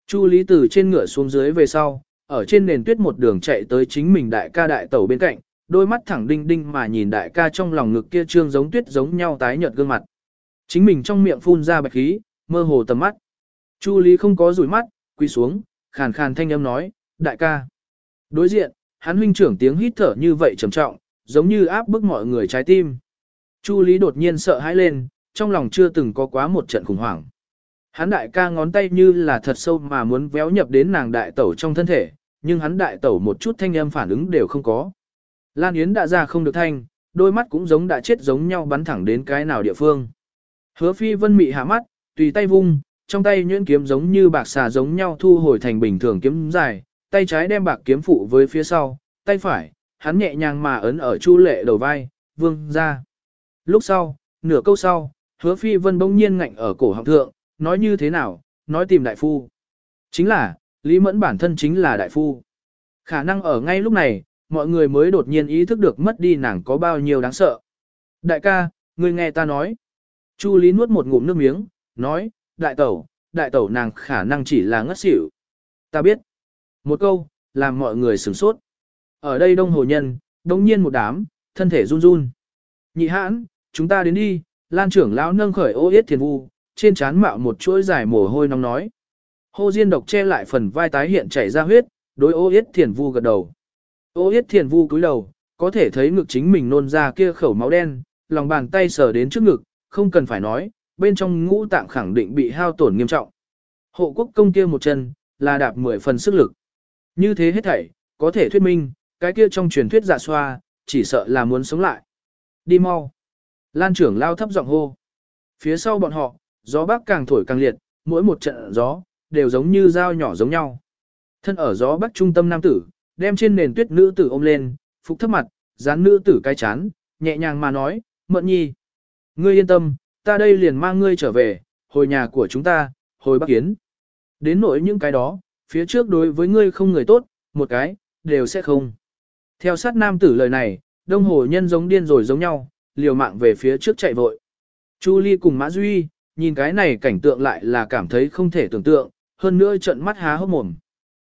Chu Lý từ trên ngựa xuống dưới về sau, ở trên nền tuyết một đường chạy tới chính mình đại ca đại tẩu bên cạnh, đôi mắt thẳng đinh đinh mà nhìn đại ca trong lòng ngực kia trương giống tuyết giống nhau tái nhợt gương mặt. Chính mình trong miệng phun ra bạch khí, mơ hồ tầm mắt. Chu Lý không có rủi mắt, quỳ xuống, khàn khàn thanh âm nói, đại ca. Đối diện, hắn huynh trưởng tiếng hít thở như vậy trầm trọng, giống như áp bức mọi người trái tim. Chu Lý đột nhiên sợ hãi lên, trong lòng chưa từng có quá một trận khủng hoảng. Hắn đại ca ngón tay như là thật sâu mà muốn véo nhập đến nàng đại tẩu trong thân thể, nhưng hắn đại tẩu một chút thanh âm phản ứng đều không có. Lan Yến đã ra không được thanh, đôi mắt cũng giống đã chết giống nhau bắn thẳng đến cái nào địa phương. Hứa phi vân mị hạ mắt, tùy tay vung, trong tay nhuyễn kiếm giống như bạc xà giống nhau thu hồi thành bình thường kiếm dài, tay trái đem bạc kiếm phụ với phía sau, tay phải, hắn nhẹ nhàng mà ấn ở chu lệ đầu vai, vương ra. Lúc sau, nửa câu sau, hứa phi vân bỗng nhiên ngạnh ở cổ họng thượng, nói như thế nào, nói tìm đại phu. Chính là, Lý Mẫn bản thân chính là đại phu. Khả năng ở ngay lúc này, mọi người mới đột nhiên ý thức được mất đi nàng có bao nhiêu đáng sợ. Đại ca, ngươi nghe ta nói. Chu Lý nuốt một ngụm nước miếng, nói, đại tẩu, đại tẩu nàng khả năng chỉ là ngất xỉu. Ta biết. Một câu, làm mọi người sửng sốt. Ở đây đông hồ nhân, đông nhiên một đám, thân thể run run. Nhị hãn, chúng ta đến đi, lan trưởng lão nâng khởi ô yết thiền vu, trên trán mạo một chuỗi dài mồ hôi nóng nói. Hồ Diên độc che lại phần vai tái hiện chảy ra huyết, đối ô yết thiền vu gật đầu. Ô yết thiền vu cúi đầu, có thể thấy ngực chính mình nôn ra kia khẩu máu đen, lòng bàn tay sờ đến trước ngực, không cần phải nói, bên trong ngũ tạng khẳng định bị hao tổn nghiêm trọng. Hộ quốc công kia một chân, là đạp mười phần sức lực. Như thế hết thảy, có thể thuyết minh, cái kia trong truyền thuyết giả xoa, chỉ sợ là muốn sống lại. Đi mau. Lan trưởng lao thấp giọng hô. Phía sau bọn họ, gió bắc càng thổi càng liệt, mỗi một trận gió, đều giống như dao nhỏ giống nhau. Thân ở gió bắc trung tâm nam tử, đem trên nền tuyết nữ tử ôm lên, phục thấp mặt, dán nữ tử cái chán, nhẹ nhàng mà nói, mận nhi. Ngươi yên tâm, ta đây liền mang ngươi trở về, hồi nhà của chúng ta, hồi bắc kiến. Đến nỗi những cái đó, phía trước đối với ngươi không người tốt, một cái, đều sẽ không. Theo sát nam tử lời này, đông hồ nhân giống điên rồi giống nhau, liều mạng về phía trước chạy vội. Chu Ly cùng Mã Duy, nhìn cái này cảnh tượng lại là cảm thấy không thể tưởng tượng, hơn nữa trận mắt há hốc mồm.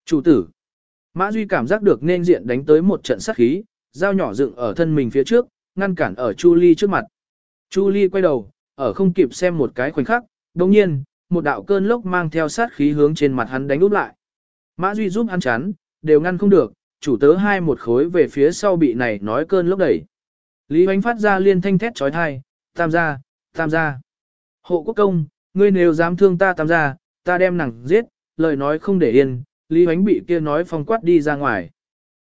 Chủ tử. Mã Duy cảm giác được nên diện đánh tới một trận sát khí, dao nhỏ dựng ở thân mình phía trước, ngăn cản ở Chu Ly trước mặt. Chu Ly quay đầu, ở không kịp xem một cái khoảnh khắc, đồng nhiên, một đạo cơn lốc mang theo sát khí hướng trên mặt hắn đánh úp lại. Mã Duy giúp hắn chắn, đều ngăn không được, chủ tớ hai một khối về phía sau bị này nói cơn lốc đẩy. Lý Hoánh phát ra liên thanh thét trói thai, tam gia, tam gia. Hộ quốc công, ngươi nếu dám thương ta tam gia, ta đem nàng giết, lời nói không để yên, Lý Hoánh bị kia nói phong quát đi ra ngoài.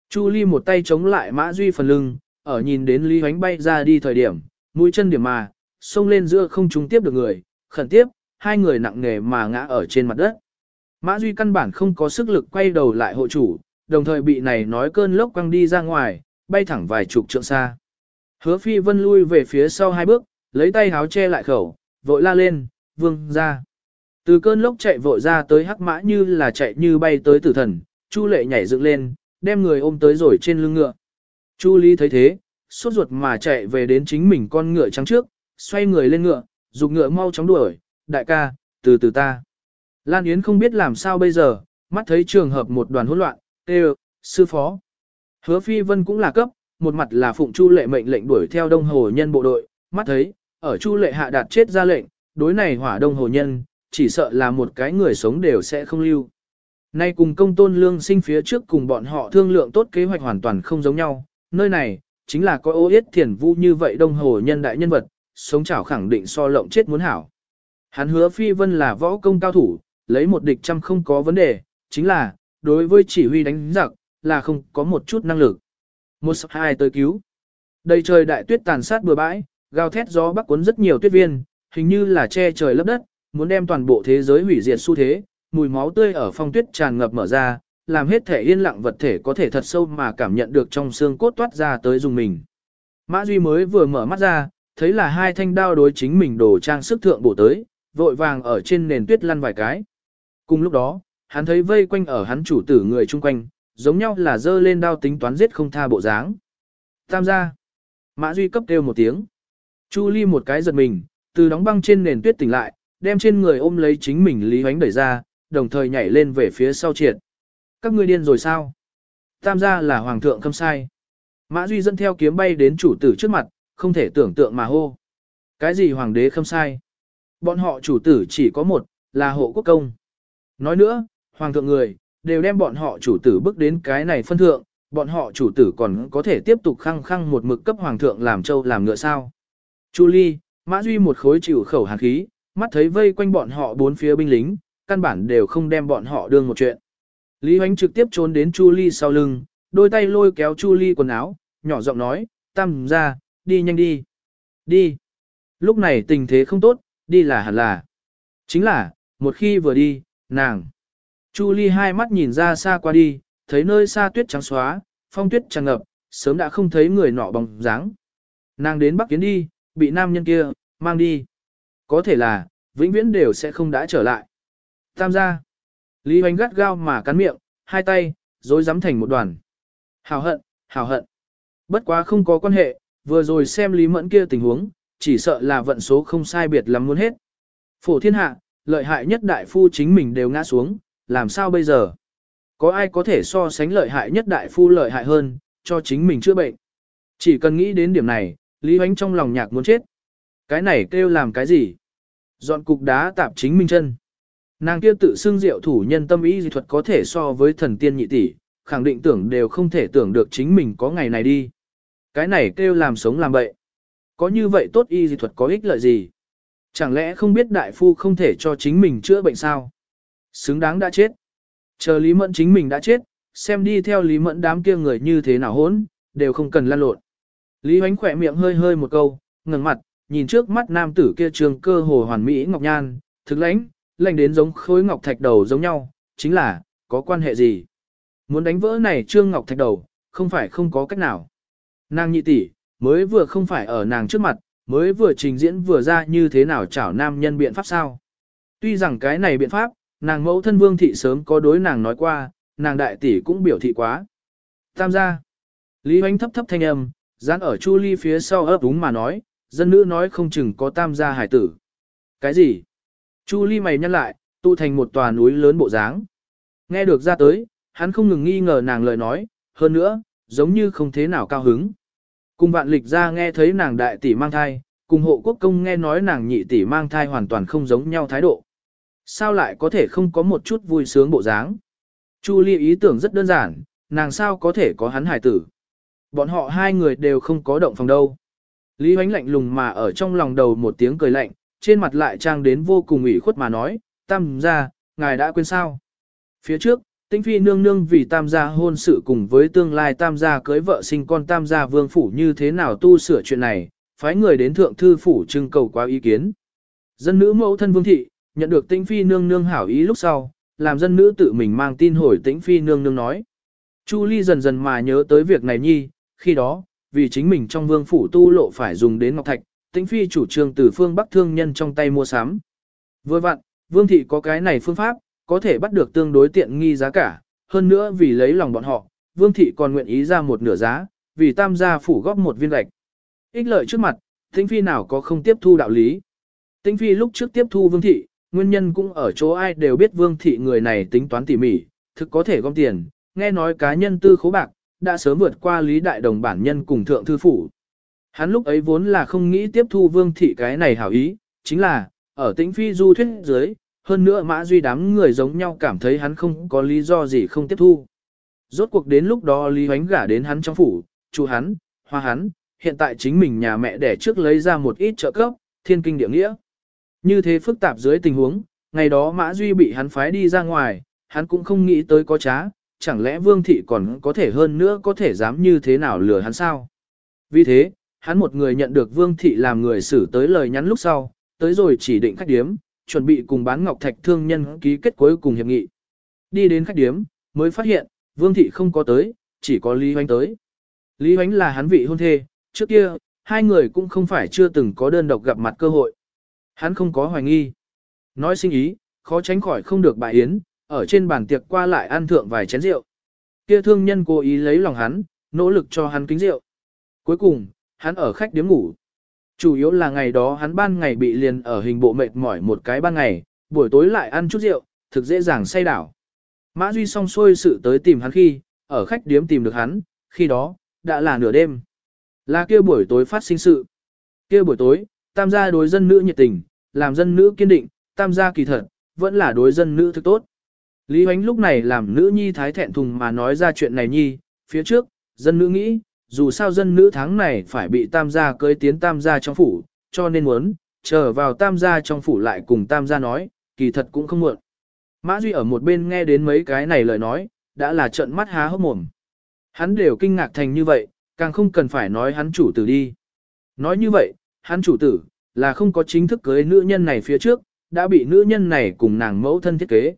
Chu Ly một tay chống lại Mã Duy phần lưng, ở nhìn đến Lý Hoánh bay ra đi thời điểm, mũi chân điểm mà, xông lên giữa không trúng tiếp được người, khẩn tiếp, hai người nặng nề mà ngã ở trên mặt đất. Mã Duy căn bản không có sức lực quay đầu lại hộ chủ, đồng thời bị này nói cơn lốc quăng đi ra ngoài, bay thẳng vài chục trượng xa. Hứa phi vân lui về phía sau hai bước, lấy tay háo che lại khẩu, vội la lên, vương ra. Từ cơn lốc chạy vội ra tới hắc mã như là chạy như bay tới tử thần, Chu lệ nhảy dựng lên, đem người ôm tới rồi trên lưng ngựa. Chu Lý thấy thế, sốt ruột mà chạy về đến chính mình con ngựa trắng trước, xoay người lên ngựa, dục ngựa mau chóng đuổi, đại ca, từ từ ta. Lan Yến không biết làm sao bây giờ, mắt thấy trường hợp một đoàn hỗn loạn, tê sư phó. Hứa Phi Vân cũng là cấp, một mặt là phụng Chu lệ mệnh lệnh đuổi theo đông hồ nhân bộ đội, mắt thấy, ở Chu lệ hạ đạt chết ra lệnh, đối này hỏa đông hồ nhân, chỉ sợ là một cái người sống đều sẽ không lưu. Nay cùng công tôn lương sinh phía trước cùng bọn họ thương lượng tốt kế hoạch hoàn toàn không giống nhau, nơi này, chính là có ô yết thiền vu như vậy đông hồ nhân đại nhân vật, sống chảo khẳng định so lộng chết muốn hảo. Hắn hứa phi vân là võ công cao thủ, lấy một địch trăm không có vấn đề, chính là, đối với chỉ huy đánh giặc, là không có một chút năng lực. Một sắp hai tới cứu. Đầy trời đại tuyết tàn sát bừa bãi, gào thét gió bắc cuốn rất nhiều tuyết viên, hình như là che trời lấp đất, muốn đem toàn bộ thế giới hủy diệt xu thế, mùi máu tươi ở phong tuyết tràn ngập mở ra, làm hết thể yên lặng vật thể có thể thật sâu mà cảm nhận được trong xương cốt toát ra tới dùng mình. Mã Duy mới vừa mở mắt ra, thấy là hai thanh đao đối chính mình đồ trang sức thượng bổ tới, vội vàng ở trên nền tuyết lăn vài cái. Cùng lúc đó, hắn thấy vây quanh ở hắn chủ tử người chung quanh, giống nhau là dơ lên đao tính toán giết không tha bộ dáng. Tam gia. Mã Duy cấp kêu một tiếng. Chu Ly một cái giật mình, từ đóng băng trên nền tuyết tỉnh lại, đem trên người ôm lấy chính mình Lý Hoánh đẩy ra, đồng thời nhảy lên về phía sau triệt. Các ngươi điên rồi sao? Tam gia là hoàng thượng khâm sai. Mã Duy dẫn theo kiếm bay đến chủ tử trước mặt, không thể tưởng tượng mà hô. Cái gì hoàng đế khâm sai? Bọn họ chủ tử chỉ có một, là hộ quốc công. Nói nữa, hoàng thượng người, đều đem bọn họ chủ tử bước đến cái này phân thượng, bọn họ chủ tử còn có thể tiếp tục khăng khăng một mực cấp hoàng thượng làm châu làm ngựa sao. Chu Ly, Mã Duy một khối chịu khẩu hàn khí, mắt thấy vây quanh bọn họ bốn phía binh lính, căn bản đều không đem bọn họ đương một chuyện. Lý Hoánh trực tiếp trốn đến Chu Ly sau lưng, đôi tay lôi kéo Chu Ly quần áo, nhỏ giọng nói, tam ra, đi nhanh đi. Đi. Lúc này tình thế không tốt, đi là hẳn là. Chính là, một khi vừa đi, nàng. Chu Ly hai mắt nhìn ra xa qua đi, thấy nơi xa tuyết trắng xóa, phong tuyết tràn ngập, sớm đã không thấy người nọ bóng dáng. Nàng đến Bắc Kiến đi, bị nam nhân kia, mang đi. Có thể là, vĩnh viễn đều sẽ không đã trở lại. Tam gia. Lý Hoành gắt gao mà cắn miệng, hai tay, rối rắm thành một đoàn. Hào hận, hào hận. Bất quá không có quan hệ, vừa rồi xem Lý Mẫn kia tình huống, chỉ sợ là vận số không sai biệt lắm muốn hết. Phổ thiên hạ, lợi hại nhất đại phu chính mình đều ngã xuống, làm sao bây giờ? Có ai có thể so sánh lợi hại nhất đại phu lợi hại hơn, cho chính mình chữa bệnh? Chỉ cần nghĩ đến điểm này, Lý Hoánh trong lòng nhạc muốn chết. Cái này kêu làm cái gì? Dọn cục đá tạp chính minh chân. Nàng kia tự xưng diệu thủ nhân tâm ý dị thuật có thể so với thần tiên nhị tỷ, khẳng định tưởng đều không thể tưởng được chính mình có ngày này đi. Cái này kêu làm sống làm bậy. Có như vậy tốt y dị thuật có ích lợi gì? Chẳng lẽ không biết đại phu không thể cho chính mình chữa bệnh sao? Xứng đáng đã chết. Chờ Lý Mẫn chính mình đã chết, xem đi theo Lý Mẫn đám kia người như thế nào hốn, đều không cần lan lộn. Lý Hoánh khỏe miệng hơi hơi một câu, ngẩng mặt, nhìn trước mắt nam tử kia trường cơ hồ hoàn mỹ ngọc nhan, thực lãnh, lạnh đến giống khối ngọc thạch đầu giống nhau, chính là, có quan hệ gì? Muốn đánh vỡ này trương ngọc thạch đầu, không phải không có cách nào. Nàng nhị tỷ, mới vừa không phải ở nàng trước mặt, mới vừa trình diễn vừa ra như thế nào chảo nam nhân biện pháp sao? Tuy rằng cái này biện pháp, Nàng mẫu thân vương thị sớm có đối nàng nói qua, nàng đại tỷ cũng biểu thị quá. Tam gia. Lý Hoánh thấp thấp thanh âm, dán ở Chu Ly phía sau ấp đúng mà nói, dân nữ nói không chừng có tam gia hải tử. Cái gì? Chu Ly mày nhăn lại, tụ thành một tòa núi lớn bộ dáng. Nghe được ra tới, hắn không ngừng nghi ngờ nàng lời nói, hơn nữa, giống như không thế nào cao hứng. Cùng vạn lịch ra nghe thấy nàng đại tỷ mang thai, cùng hộ quốc công nghe nói nàng nhị tỷ mang thai hoàn toàn không giống nhau thái độ. Sao lại có thể không có một chút vui sướng bộ dáng? Chu Ly ý tưởng rất đơn giản, nàng sao có thể có hắn hải tử. Bọn họ hai người đều không có động phòng đâu. Lý Hoánh lạnh lùng mà ở trong lòng đầu một tiếng cười lạnh, trên mặt lại trang đến vô cùng ủy khuất mà nói, tam gia, ngài đã quên sao. Phía trước, Tĩnh Phi nương nương vì tam gia hôn sự cùng với tương lai tam gia cưới vợ sinh con tam gia vương phủ như thế nào tu sửa chuyện này, phái người đến thượng thư phủ trưng cầu qua ý kiến. Dân nữ mẫu thân vương thị, nhận được Tĩnh Phi nương nương hảo ý lúc sau, làm dân nữ tự mình mang tin hồi Tĩnh Phi nương nương nói. Chu Ly dần dần mà nhớ tới việc này nhi, khi đó, vì chính mình trong vương phủ tu lộ phải dùng đến ngọc thạch, Tĩnh Phi chủ trương từ phương Bắc thương nhân trong tay mua sắm. Vừa vặn, vương thị có cái này phương pháp, có thể bắt được tương đối tiện nghi giá cả, hơn nữa vì lấy lòng bọn họ, vương thị còn nguyện ý ra một nửa giá, vì tam gia phủ góp một viên gạch. Ích lợi trước mặt, Tĩnh Phi nào có không tiếp thu đạo lý. Tĩnh Phi lúc trước tiếp thu vương thị, nguyên nhân cũng ở chỗ ai đều biết vương thị người này tính toán tỉ mỉ, thực có thể gom tiền, nghe nói cá nhân tư khố bạc, đã sớm vượt qua lý đại đồng bản nhân cùng thượng thư phủ. Hắn lúc ấy vốn là không nghĩ tiếp thu vương thị cái này hảo ý, chính là, ở tĩnh phi du thuyết dưới, hơn nữa mã duy đám người giống nhau cảm thấy hắn không có lý do gì không tiếp thu. Rốt cuộc đến lúc đó Lý Hoánh gả đến hắn trong phủ, chú hắn, hoa hắn, hiện tại chính mình nhà mẹ đẻ trước lấy ra một ít trợ cấp, thiên kinh địa nghĩa. Như thế phức tạp dưới tình huống, ngày đó Mã Duy bị hắn phái đi ra ngoài, hắn cũng không nghĩ tới có trá, chẳng lẽ Vương Thị còn có thể hơn nữa có thể dám như thế nào lừa hắn sao? Vì thế, hắn một người nhận được Vương Thị làm người xử tới lời nhắn lúc sau, tới rồi chỉ định khách điếm, chuẩn bị cùng bán ngọc thạch thương nhân ký kết cuối cùng hiệp nghị. Đi đến khách điếm, mới phát hiện, Vương Thị không có tới, chỉ có Lý Hoánh tới. Lý Hoánh là hắn vị hôn thê, trước kia, hai người cũng không phải chưa từng có đơn độc gặp mặt cơ hội. Hắn không có hoài nghi. Nói sinh ý, khó tránh khỏi không được bại yến, ở trên bàn tiệc qua lại ăn thượng vài chén rượu. Kia thương nhân cố ý lấy lòng hắn, nỗ lực cho hắn kính rượu. Cuối cùng, hắn ở khách điếm ngủ. Chủ yếu là ngày đó hắn ban ngày bị liền ở hình bộ mệt mỏi một cái ban ngày, buổi tối lại ăn chút rượu, thực dễ dàng say đảo. Mã Duy song xuôi sự tới tìm hắn khi, ở khách điếm tìm được hắn, khi đó, đã là nửa đêm. Là kia buổi tối phát sinh sự. Kia buổi tối, tam gia đối dân nữ nhiệt tình, làm dân nữ kiên định, tam gia kỳ thật, vẫn là đối dân nữ thực tốt. Lý Hoánh lúc này làm nữ nhi thái thẹn thùng mà nói ra chuyện này nhi, phía trước, dân nữ nghĩ, dù sao dân nữ tháng này phải bị tam gia cưới tiến tam gia trong phủ, cho nên muốn, chờ vào tam gia trong phủ lại cùng tam gia nói, kỳ thật cũng không muộn. Mã Duy ở một bên nghe đến mấy cái này lời nói, đã là trận mắt há hốc mồm. Hắn đều kinh ngạc thành như vậy, càng không cần phải nói hắn chủ tử đi. Nói như vậy, hắn chủ tử, là không có chính thức cưới nữ nhân này phía trước, đã bị nữ nhân này cùng nàng mẫu thân thiết kế.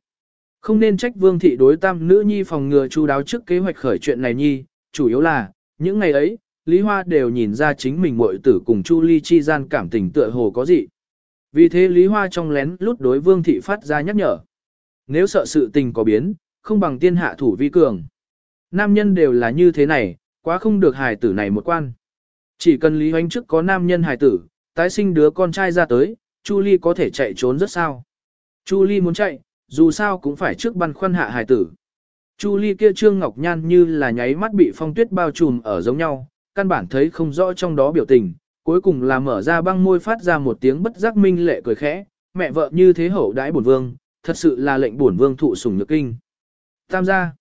Không nên trách vương thị đối tam nữ nhi phòng ngừa chu đáo trước kế hoạch khởi chuyện này nhi, chủ yếu là, những ngày ấy, Lý Hoa đều nhìn ra chính mình muội tử cùng Chu Ly chi gian cảm tình tựa hồ có gì. Vì thế Lý Hoa trong lén lút đối vương thị phát ra nhắc nhở. Nếu sợ sự tình có biến, không bằng tiên hạ thủ vi cường. Nam nhân đều là như thế này, quá không được hài tử này một quan. Chỉ cần Lý Hoánh trước có nam nhân hài tử, tái sinh đứa con trai ra tới, Chu Ly có thể chạy trốn rất sao. Chu Ly muốn chạy, dù sao cũng phải trước băn khoăn hạ hài tử. Chu Ly kia Trương Ngọc Nhan như là nháy mắt bị phong tuyết bao trùm ở giống nhau, căn bản thấy không rõ trong đó biểu tình, cuối cùng là mở ra băng môi phát ra một tiếng bất giác minh lệ cười khẽ, mẹ vợ như thế hậu đãi bổn vương, thật sự là lệnh bổn vương thụ sủng nhược kinh. Tam gia,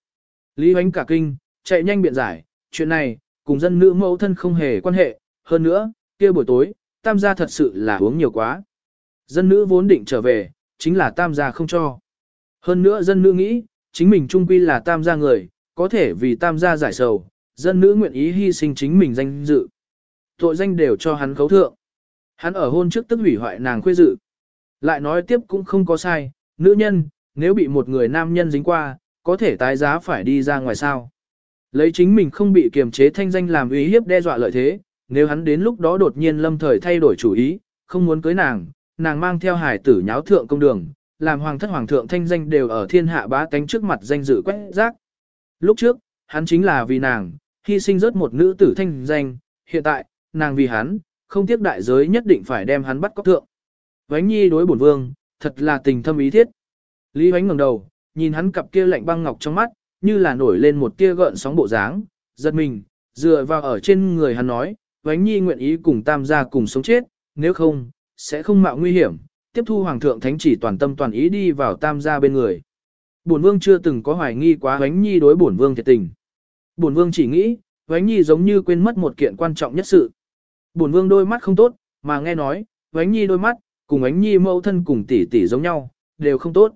Lý Hoánh cả kinh, chạy nhanh biện giải, chuyện này, cùng dân nữ mẫu thân không hề quan hệ, hơn nữa, kia buổi tối, tam gia thật sự là uống nhiều quá. Dân nữ vốn định trở về, chính là tam gia không cho. Hơn nữa dân nữ nghĩ, chính mình trung quy là tam gia người, có thể vì tam gia giải sầu, dân nữ nguyện ý hy sinh chính mình danh dự. Tội danh đều cho hắn khấu thượng. Hắn ở hôn trước tức hủy hoại nàng khuê dự. Lại nói tiếp cũng không có sai, nữ nhân, nếu bị một người nam nhân dính qua, có thể tái giá phải đi ra ngoài sao. Lấy chính mình không bị kiềm chế thanh danh làm uy hiếp đe dọa lợi thế, nếu hắn đến lúc đó đột nhiên lâm thời thay đổi chủ ý, không muốn cưới nàng, nàng mang theo hải tử nháo thượng công đường, làm hoàng thất hoàng thượng thanh danh đều ở thiên hạ bá tánh trước mặt danh dự quét rác. Lúc trước, hắn chính là vì nàng, hy sinh rớt một nữ tử thanh danh, hiện tại, nàng vì hắn, không tiếc đại giới nhất định phải đem hắn bắt cóc thượng. Vánh Nhi đối bổn vương, thật là tình thâm ý thiết. Lý Vánh ngẩng đầu, nhìn hắn cặp kia lạnh băng ngọc trong mắt, như là nổi lên một tia gợn sóng bộ dáng, giật mình, dựa vào ở trên người hắn nói, Vánh Nhi nguyện ý cùng tam gia cùng sống chết, nếu không, sẽ không mạo nguy hiểm, tiếp thu Hoàng thượng Thánh chỉ toàn tâm toàn ý đi vào tam gia bên người. Bổn vương chưa từng có hoài nghi quá Hoánh Nhi đối bổn vương thiệt tình. Bổn vương chỉ nghĩ, Hoánh Nhi giống như quên mất một kiện quan trọng nhất sự. Bổn vương đôi mắt không tốt, mà nghe nói, Hoánh Nhi đôi mắt, cùng Ánh Nhi mẫu thân cùng tỷ tỷ giống nhau, đều không tốt.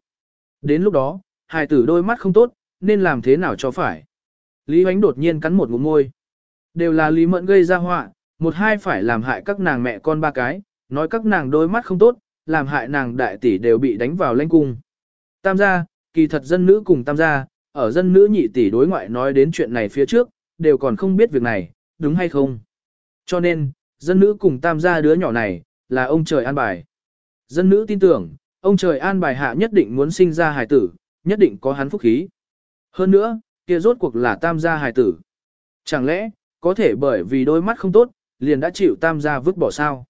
Đến lúc đó, hài tử đôi mắt không tốt, nên làm thế nào cho phải. Lý Ánh đột nhiên cắn một ngụm môi. Đều là Lý Mẫn gây ra họa, một hai phải làm hại các nàng mẹ con ba cái, nói các nàng đôi mắt không tốt, làm hại nàng đại tỷ đều bị đánh vào lãnh cung. Tam gia, kỳ thật dân nữ cùng tam gia, ở dân nữ nhị tỷ đối ngoại nói đến chuyện này phía trước, đều còn không biết việc này, đúng hay không. Cho nên, dân nữ cùng tam gia đứa nhỏ này, là ông trời an bài. Dân nữ tin tưởng, ông trời an bài hạ nhất định muốn sinh ra hài tử, nhất định có hắn phúc khí. Hơn nữa, kia rốt cuộc là tam gia hài tử. Chẳng lẽ, có thể bởi vì đôi mắt không tốt, liền đã chịu tam gia vứt bỏ sao?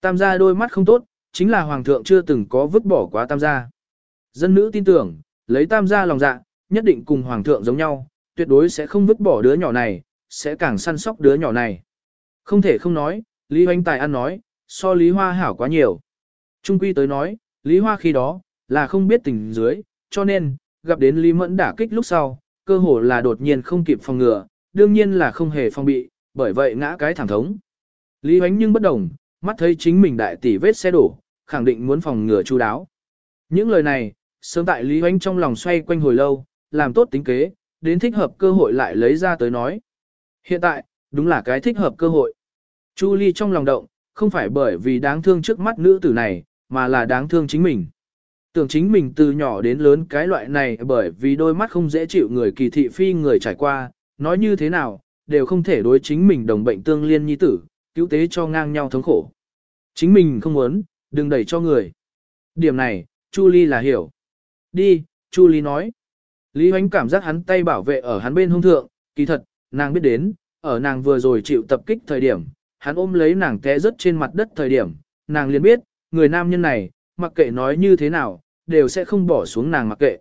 Tam gia đôi mắt không tốt, chính là hoàng thượng chưa từng có vứt bỏ quá tam gia. Dân nữ tin tưởng, lấy tam gia lòng dạ, nhất định cùng hoàng thượng giống nhau, tuyệt đối sẽ không vứt bỏ đứa nhỏ này, sẽ càng săn sóc đứa nhỏ này. Không thể không nói, Lý Hoành Tài ăn nói, so Lý Hoa hảo quá nhiều. Trung quy tới nói, Lý Hoa khi đó, là không biết tình dưới, cho nên, gặp đến Lý Mẫn đả kích lúc sau, cơ hồ là đột nhiên không kịp phòng ngừa, đương nhiên là không hề phòng bị, bởi vậy ngã cái thẳng thống. Lý Hoánh nhưng bất đồng, mắt thấy chính mình đại tỷ vết xe đổ, khẳng định muốn phòng ngừa chú đáo. Những lời này, sớm tại Lý Hoánh trong lòng xoay quanh hồi lâu, làm tốt tính kế, đến thích hợp cơ hội lại lấy ra tới nói. Hiện tại, đúng là cái thích hợp cơ hội. Chu Ly trong lòng động, không phải bởi vì đáng thương trước mắt nữ tử này, mà là đáng thương chính mình. Tưởng chính mình từ nhỏ đến lớn cái loại này bởi vì đôi mắt không dễ chịu người kỳ thị phi người trải qua, nói như thế nào, đều không thể đối chính mình đồng bệnh tương liên nhi tử, cứu tế cho ngang nhau thống khổ. Chính mình không muốn, đừng đẩy cho người. Điểm này, Chu Ly là hiểu. Đi, Chu Ly nói. Lý Hoánh cảm giác hắn tay bảo vệ ở hắn bên hông thượng, kỳ thật, nàng biết đến, ở nàng vừa rồi chịu tập kích thời điểm, hắn ôm lấy nàng té rớt trên mặt đất thời điểm, nàng liền biết, người nam nhân này, mặc kệ nói như thế nào, đều sẽ không bỏ xuống nàng mặc kệ.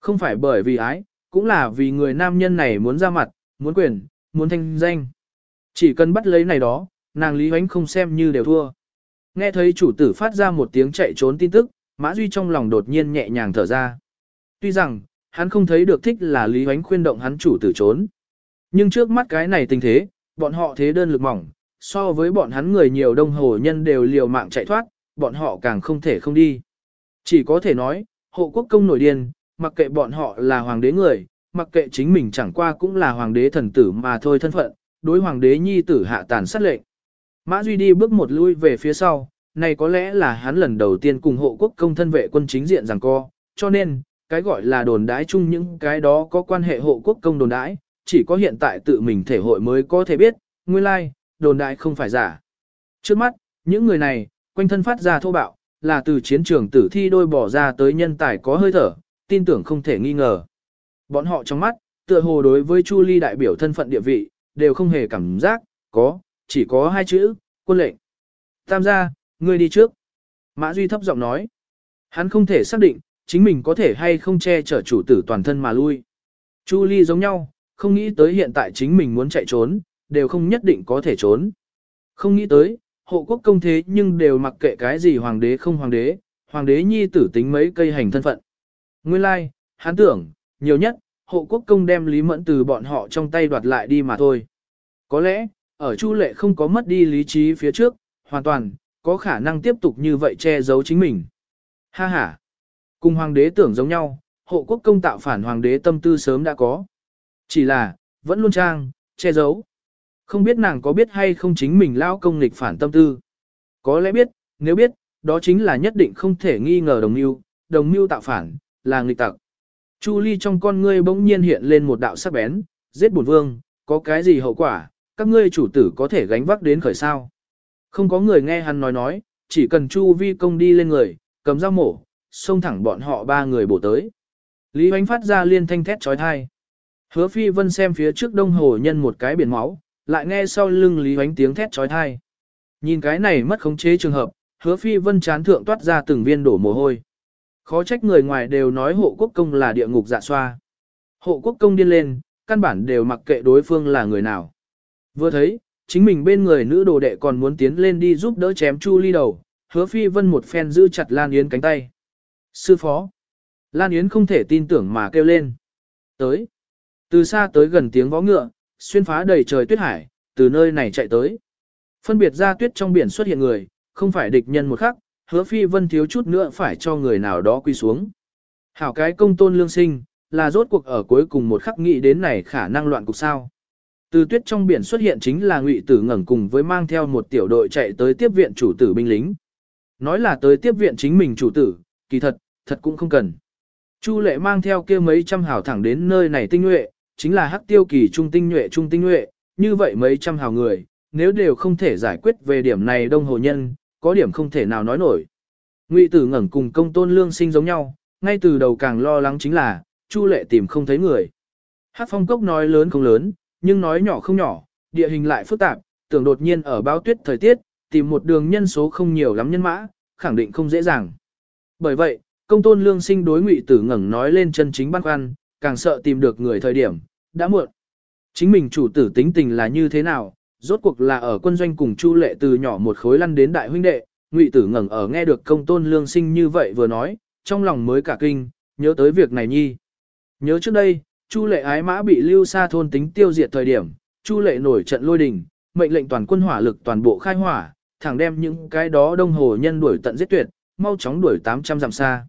Không phải bởi vì ái, cũng là vì người nam nhân này muốn ra mặt, muốn quyền, muốn thanh danh. Chỉ cần bắt lấy này đó, nàng Lý Hoánh không xem như đều thua. Nghe thấy chủ tử phát ra một tiếng chạy trốn tin tức, Mã Duy trong lòng đột nhiên nhẹ nhàng thở ra. Tuy rằng, hắn không thấy được thích là Lý Hoánh khuyên động hắn chủ tử trốn. Nhưng trước mắt cái này tình thế, bọn họ thế đơn lực mỏng, so với bọn hắn người nhiều đông hồ nhân đều liều mạng chạy thoát, bọn họ càng không thể không đi. Chỉ có thể nói, hộ quốc công nổi điên, mặc kệ bọn họ là hoàng đế người, mặc kệ chính mình chẳng qua cũng là hoàng đế thần tử mà thôi thân phận, đối hoàng đế nhi tử hạ tàn sát lệnh. Mã Duy đi bước một lui về phía sau, này có lẽ là hắn lần đầu tiên cùng hộ quốc công thân vệ quân chính diện rằng co, cho nên, cái gọi là đồn đãi chung những cái đó có quan hệ hộ quốc công đồn đãi, chỉ có hiện tại tự mình thể hội mới có thể biết, nguyên lai, like, đồn đại không phải giả. Trước mắt, những người này, quanh thân phát ra thô bạo, là từ chiến trường tử thi đôi bỏ ra tới nhân tài có hơi thở, tin tưởng không thể nghi ngờ. Bọn họ trong mắt, tựa hồ đối với Chu Ly đại biểu thân phận địa vị, đều không hề cảm giác, có, chỉ có hai chữ, quân lệnh. Tam gia, ngươi đi trước. Mã Duy thấp giọng nói. Hắn không thể xác định, chính mình có thể hay không che chở chủ tử toàn thân mà lui. Chu Ly giống nhau, không nghĩ tới hiện tại chính mình muốn chạy trốn, đều không nhất định có thể trốn. Không nghĩ tới, hộ quốc công thế nhưng đều mặc kệ cái gì hoàng đế không hoàng đế, hoàng đế nhi tử tính mấy cây hành thân phận. Nguyên lai, like, hắn tưởng, nhiều nhất, hộ quốc công đem Lý Mẫn từ bọn họ trong tay đoạt lại đi mà thôi. Có lẽ, ở Chu Lệ không có mất đi lý trí phía trước, hoàn toàn, có khả năng tiếp tục như vậy che giấu chính mình. Ha ha! Cùng hoàng đế tưởng giống nhau, hộ quốc công tạo phản hoàng đế tâm tư sớm đã có. Chỉ là, vẫn luôn trang, che giấu. Không biết nàng có biết hay không chính mình lao công nghịch phản tâm tư. Có lẽ biết, nếu biết, đó chính là nhất định không thể nghi ngờ đồng mưu, đồng mưu tạo phản, là nghịch tặc. Chu Ly trong con ngươi bỗng nhiên hiện lên một đạo sắc bén, giết bổn vương, có cái gì hậu quả, các ngươi chủ tử có thể gánh vác đến khởi sao. Không có người nghe hắn nói nói, chỉ cần Chu Vi công đi lên người, cầm dao mổ, xông thẳng bọn họ ba người bổ tới. Lý Hoánh phát ra liên thanh thét trói thai. Hứa phi vân xem phía trước đông hồ nhân một cái biển máu, lại nghe sau lưng Lý Hoánh tiếng thét trói thai. Nhìn cái này mất khống chế trường hợp, hứa phi vân chán thượng toát ra từng viên đổ mồ hôi. Khó trách người ngoài đều nói hộ quốc công là địa ngục dạ xoa. Hộ quốc công điên lên, căn bản đều mặc kệ đối phương là người nào. Vừa thấy, chính mình bên người nữ đồ đệ còn muốn tiến lên đi giúp đỡ chém Chu Ly đầu, hứa phi vân một phen giữ chặt Lan Yến cánh tay. Sư phó. Lan Yến không thể tin tưởng mà kêu lên. Tới. Từ xa tới gần tiếng vó ngựa, xuyên phá đầy trời tuyết hải, từ nơi này chạy tới. Phân biệt ra tuyết trong biển xuất hiện người, không phải địch nhân một khắc, hứa phi vân thiếu chút nữa phải cho người nào đó quy xuống. Hảo cái công tôn lương sinh, là rốt cuộc ở cuối cùng một khắc nghĩ đến này khả năng loạn cục sao. Từ tuyết trong biển xuất hiện chính là ngụy tử ngẩng cùng với mang theo một tiểu đội chạy tới tiếp viện chủ tử binh lính. Nói là tới tiếp viện chính mình chủ tử, kỳ thật, thật cũng không cần. Chu lệ mang theo kia mấy trăm hào thẳng đến nơi này tinh nhuệ, chính là hắc tiêu kỳ trung tinh nhuệ trung tinh nhuệ, như vậy mấy trăm hào người, nếu đều không thể giải quyết về điểm này đông hồ nhân, có điểm không thể nào nói nổi. Ngụy tử ngẩng cùng công tôn lương sinh giống nhau, ngay từ đầu càng lo lắng chính là, Chu lệ tìm không thấy người. Hắc phong cốc nói lớn không lớn, nhưng nói nhỏ không nhỏ, địa hình lại phức tạp, tưởng đột nhiên ở báo tuyết thời tiết, tìm một đường nhân số không nhiều lắm nhân mã, khẳng định không dễ dàng. Bởi vậy, công tôn lương sinh đối ngụy tử ngẩng nói lên chân chính băn khoăn, càng sợ tìm được người thời điểm, đã muộn. Chính mình chủ tử tính tình là như thế nào, rốt cuộc là ở quân doanh cùng Chu Lệ từ nhỏ một khối lăn đến đại huynh đệ, Ngụy Tử ngẩng ở nghe được công tôn lương sinh như vậy vừa nói, trong lòng mới cả kinh, nhớ tới việc này nhi. Nhớ trước đây, Chu Lệ ái mã bị lưu xa thôn tính tiêu diệt thời điểm, Chu Lệ nổi trận lôi đình, mệnh lệnh toàn quân hỏa lực toàn bộ khai hỏa, thẳng đem những cái đó đông hồ nhân đuổi tận giết tuyệt, mau chóng đuổi 800 dặm xa.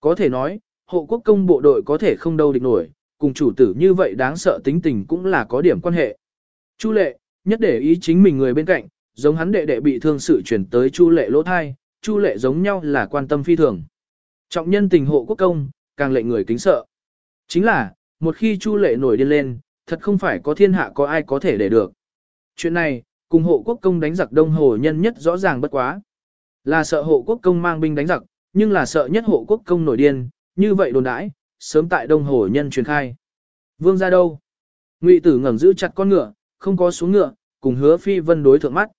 Có thể nói, hộ quốc công bộ đội có thể không đâu địch nổi, cùng chủ tử như vậy đáng sợ tính tình cũng là có điểm quan hệ. Chu lệ, nhất để ý chính mình người bên cạnh, giống hắn đệ đệ bị thương sự chuyển tới chu lệ lỗ thai, chu lệ giống nhau là quan tâm phi thường. Trọng nhân tình hộ quốc công, càng lệnh người kính sợ. Chính là, một khi chu lệ nổi điên lên, thật không phải có thiên hạ có ai có thể để được. Chuyện này, cùng hộ quốc công đánh giặc đông hồ nhân nhất rõ ràng bất quá. Là sợ hộ quốc công mang binh đánh giặc, nhưng là sợ nhất hộ quốc công nổi điên, như vậy đồn đãi, sớm tại đông hồ nhân truyền khai. Vương ra đâu? Ngụy tử ngẩng giữ chặt con ngựa, không có xuống ngựa, cùng hứa phi vân đối thượng mắt.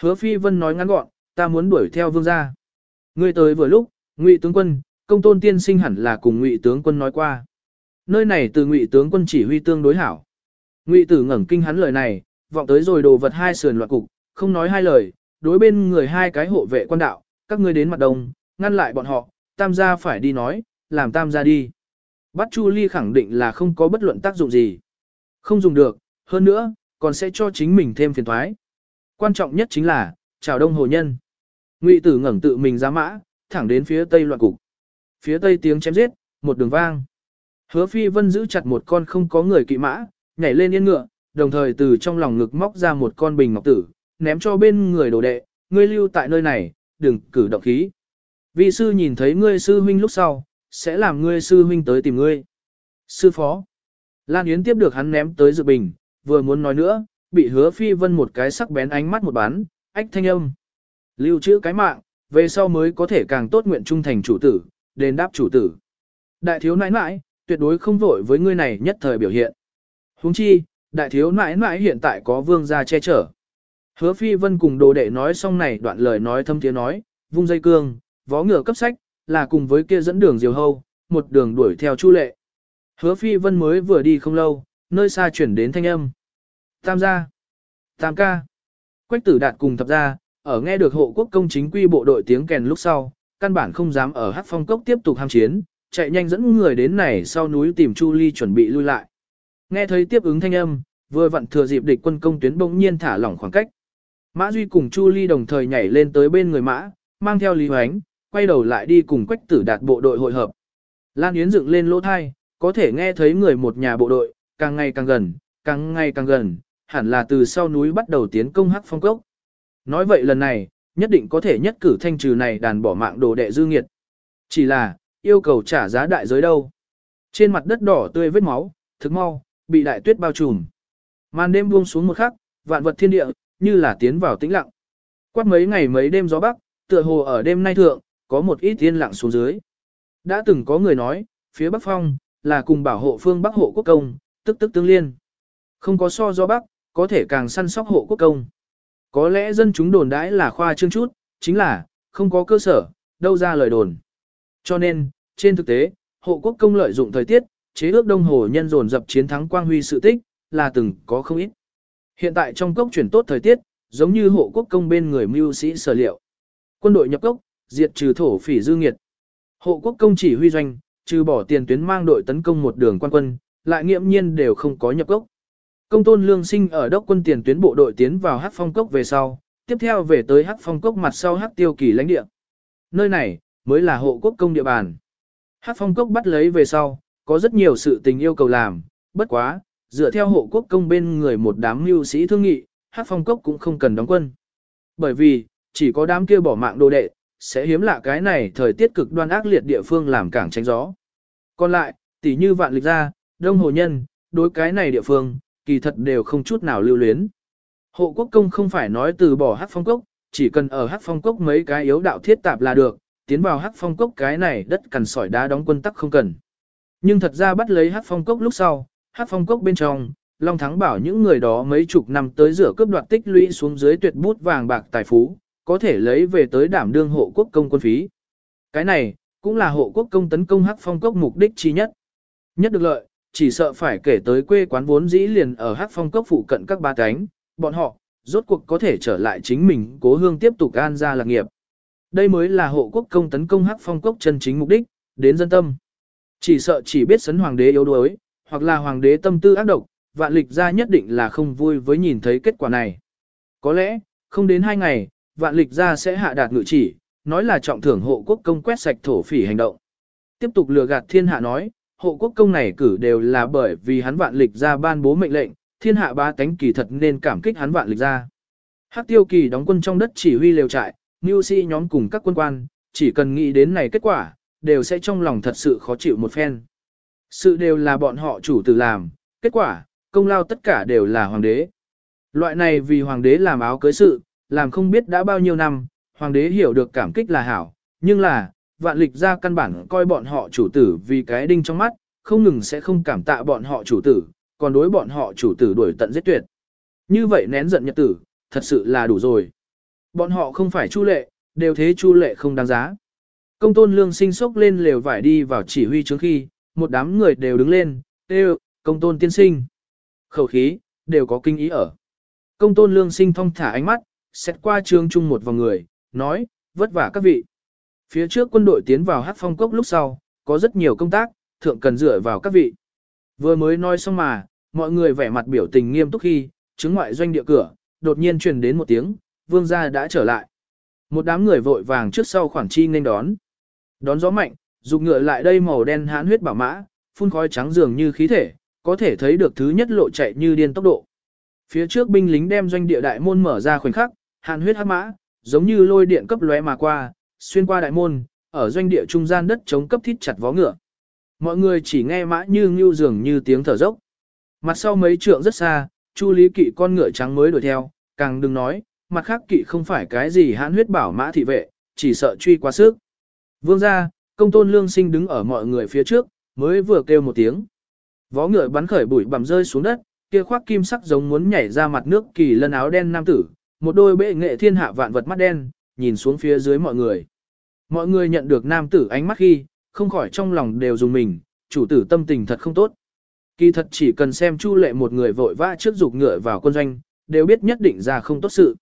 Hứa phi vân nói ngắn gọn, ta muốn đuổi theo vương gia. Ngươi tới vừa lúc, Ngụy tướng quân, công tôn tiên sinh hẳn là cùng Ngụy tướng quân nói qua. Nơi này từ Ngụy tướng quân chỉ huy tương đối hảo. Ngụy tử ngẩng kinh hắn lời này, vọng tới rồi đồ vật hai sườn loạt cục, không nói hai lời, đối bên người hai cái hộ vệ quan đạo, các ngươi đến mặt đông, ngăn lại bọn họ, tam gia phải đi nói, làm tam gia đi. Bắt Chu Ly khẳng định là không có bất luận tác dụng gì. Không dùng được, hơn nữa, còn sẽ cho chính mình thêm phiền thoái. Quan trọng nhất chính là, chào đông hồ nhân. Ngụy tử ngẩng tự mình ra mã, thẳng đến phía tây loạn cục. Phía tây tiếng chém giết, một đường vang. Hứa phi vân giữ chặt một con không có người kỵ mã, nhảy lên yên ngựa, đồng thời từ trong lòng ngực móc ra một con bình ngọc tử, ném cho bên người đồ đệ, ngươi lưu tại nơi này, đừng cử động khí. Vị sư nhìn thấy ngươi sư huynh lúc sau, sẽ làm ngươi sư huynh tới tìm ngươi. Sư phó. Lan Yến tiếp được hắn ném tới dự bình, vừa muốn nói nữa, bị hứa phi vân một cái sắc bén ánh mắt một bán, ách thanh âm. Lưu trữ cái mạng, về sau mới có thể càng tốt nguyện trung thành chủ tử, đền đáp chủ tử. Đại thiếu nãi nãi, tuyệt đối không vội với ngươi này nhất thời biểu hiện. huống chi, đại thiếu nãi nãi hiện tại có vương gia che chở. Hứa phi vân cùng đồ đệ nói xong này đoạn lời nói thâm tiếng nói, vung dây cương, vó ngựa cấp sách, là cùng với kia dẫn đường diều hâu, một đường đuổi theo Chu Lệ. Hứa Phi Vân mới vừa đi không lâu, nơi xa chuyển đến thanh âm. Tam gia, Tam ca. Quách tử đạt cùng thập gia, ở nghe được hộ quốc công chính quy bộ đội tiếng kèn lúc sau, căn bản không dám ở hắc phong cốc tiếp tục ham chiến, chạy nhanh dẫn người đến này sau núi tìm Chu Ly chuẩn bị lui lại. Nghe thấy tiếp ứng thanh âm, vừa vặn thừa dịp địch quân công tuyến bỗng nhiên thả lỏng khoảng cách. Mã Duy cùng Chu Ly đồng thời nhảy lên tới bên người mã, mang theo Lý Hoánh, quay đầu lại đi cùng quách tử đạt bộ đội hội hợp. Lan Yến dựng lên lỗ thai, có thể nghe thấy người một nhà bộ đội, càng ngày càng gần, càng ngày càng gần, hẳn là từ sau núi bắt đầu tiến công hắc phong cốc. Nói vậy lần này, nhất định có thể nhất cử thanh trừ này đàn bỏ mạng đồ đệ dư nghiệt. Chỉ là, yêu cầu trả giá đại giới đâu. Trên mặt đất đỏ tươi vết máu, thực mau, bị đại tuyết bao trùm. Màn đêm buông xuống một khắc, vạn vật thiên địa, như là tiến vào tĩnh lặng. Quát mấy ngày mấy đêm gió bắc, tựa hồ ở đêm nay thượng, có một ít yên lặng xuống dưới. Đã từng có người nói, phía Bắc Phong, là cùng bảo hộ phương Bắc hộ quốc công, tức tức tương liên. Không có so gió Bắc, có thể càng săn sóc hộ quốc công. Có lẽ dân chúng đồn đãi là khoa trương chút, chính là, không có cơ sở, đâu ra lời đồn. Cho nên, trên thực tế, hộ quốc công lợi dụng thời tiết, chế ước đông hồ nhân dồn dập chiến thắng quang huy sự tích, là từng có không ít. Hiện tại trong cốc chuyển tốt thời tiết, giống như hộ quốc công bên người mưu sĩ sở liệu. Quân đội nhập cốc, diệt trừ thổ phỉ dư nghiệt. Hộ quốc công chỉ huy doanh, trừ bỏ tiền tuyến mang đội tấn công một đường quan quân, lại nghiệm nhiên đều không có nhập cốc. Công tôn lương sinh ở đốc quân tiền tuyến bộ đội tiến vào hắc phong cốc về sau, tiếp theo về tới hắc phong cốc mặt sau hắc tiêu kỳ lãnh địa. Nơi này, mới là hộ quốc công địa bàn. Hát phong cốc bắt lấy về sau, có rất nhiều sự tình yêu cầu làm, bất quá, dựa theo hộ quốc công bên người một đám mưu sĩ thương nghị, Hát phong cốc cũng không cần đóng quân. Bởi vì, chỉ có đám kia bỏ mạng đồ đệ, sẽ hiếm lạ cái này thời tiết cực đoan ác liệt địa phương làm cảng tránh gió. Còn lại, tỷ như vạn lịch ra, đông hồ nhân, đối cái này địa phương, kỳ thật đều không chút nào lưu luyến. Hộ quốc công không phải nói từ bỏ Hát phong cốc, chỉ cần ở Hát phong cốc mấy cái yếu đạo thiết tạp là được, tiến vào hắc phong cốc cái này đất cằn sỏi đá đóng quân tắc không cần. Nhưng thật ra bắt lấy hắc phong cốc lúc sau, hắc phong cốc bên trong, Long Thắng bảo những người đó mấy chục năm tới rửa cướp đoạt tích lũy xuống dưới tuyệt bút vàng bạc tài phú, có thể lấy về tới đảm đương hộ quốc công quân phí. Cái này, cũng là hộ quốc công tấn công hắc phong cốc mục đích chi nhất. Nhất được lợi, chỉ sợ phải kể tới quê quán vốn dĩ liền ở hắc phong cốc phụ cận các ba cánh, bọn họ, rốt cuộc có thể trở lại chính mình cố hương tiếp tục an ra lạc nghiệp. Đây mới là hộ quốc công tấn công hắc phong cốc chân chính mục đích, đến dân tâm. Chỉ sợ chỉ biết sấn hoàng đế yếu đuối, hoặc là hoàng đế tâm tư ác độc, vạn lịch ra nhất định là không vui với nhìn thấy kết quả này. Có lẽ, không đến hai ngày, vạn lịch ra sẽ hạ đạt ngự chỉ, nói là trọng thưởng hộ quốc công quét sạch thổ phỉ hành động. Tiếp tục lừa gạt thiên hạ nói, hộ quốc công này cử đều là bởi vì hắn vạn lịch ra ban bố mệnh lệnh, thiên hạ ba tánh kỳ thật nên cảm kích hắn vạn lịch ra. Hắc tiêu kỳ đóng quân trong đất chỉ huy lều trại, mưu sĩ nhóm cùng các quân quan, chỉ cần nghĩ đến này kết quả, đều sẽ trong lòng thật sự khó chịu một phen. Sự đều là bọn họ chủ tử làm, kết quả, công lao tất cả đều là hoàng đế. Loại này vì hoàng đế làm áo cưới sự, làm không biết đã bao nhiêu năm, hoàng đế hiểu được cảm kích là hảo, nhưng là, vạn lịch ra căn bản coi bọn họ chủ tử vì cái đinh trong mắt, không ngừng sẽ không cảm tạ bọn họ chủ tử, còn đối bọn họ chủ tử đuổi tận giết tuyệt. Như vậy nén giận nhật tử, thật sự là đủ rồi. Bọn họ không phải chu lệ, đều thế chu lệ không đáng giá. Công tôn lương sinh sốc lên lều vải đi vào chỉ huy trước khi, một đám người đều đứng lên, đều công tôn tiên sinh. Khẩu khí, đều có kinh ý ở. Công tôn lương sinh thong thả ánh mắt, xét qua trường chung một vòng người, nói, vất vả các vị. Phía trước quân đội tiến vào hát phong cốc lúc sau, có rất nhiều công tác, thượng cần dựa vào các vị. Vừa mới nói xong mà, mọi người vẻ mặt biểu tình nghiêm túc khi, chứng ngoại doanh địa cửa, đột nhiên truyền đến một tiếng, vương gia đã trở lại. Một đám người vội vàng trước sau khoảng chi nên đón. Đón gió mạnh, dục ngựa lại đây màu đen hãn huyết bảo mã, phun khói trắng dường như khí thể, có thể thấy được thứ nhất lộ chạy như điên tốc độ. Phía trước binh lính đem doanh địa đại môn mở ra khoảnh khắc, hàn huyết hắc mã, giống như lôi điện cấp lóe mà qua, xuyên qua đại môn, ở doanh địa trung gian đất chống cấp thít chặt vó ngựa. Mọi người chỉ nghe mã như ngưu dường như tiếng thở dốc. Mặt sau mấy trượng rất xa, Chu Lý Kỵ con ngựa trắng mới đuổi theo, càng đừng nói, mặt khác kỵ không phải cái gì hãn huyết bảo mã thị vệ, chỉ sợ truy quá sức. Vương ra, công tôn lương sinh đứng ở mọi người phía trước, mới vừa kêu một tiếng. Vó ngựa bắn khởi bụi bằm rơi xuống đất, kia khoác kim sắc giống muốn nhảy ra mặt nước kỳ lân áo đen nam tử, một đôi bệ nghệ thiên hạ vạn vật mắt đen, nhìn xuống phía dưới mọi người. Mọi người nhận được nam tử ánh mắt khi, không khỏi trong lòng đều dùng mình, chủ tử tâm tình thật không tốt. Kỳ thật chỉ cần xem Chu Lệ một người vội vã trước dục ngựa vào quân doanh, đều biết nhất định ra không tốt sự.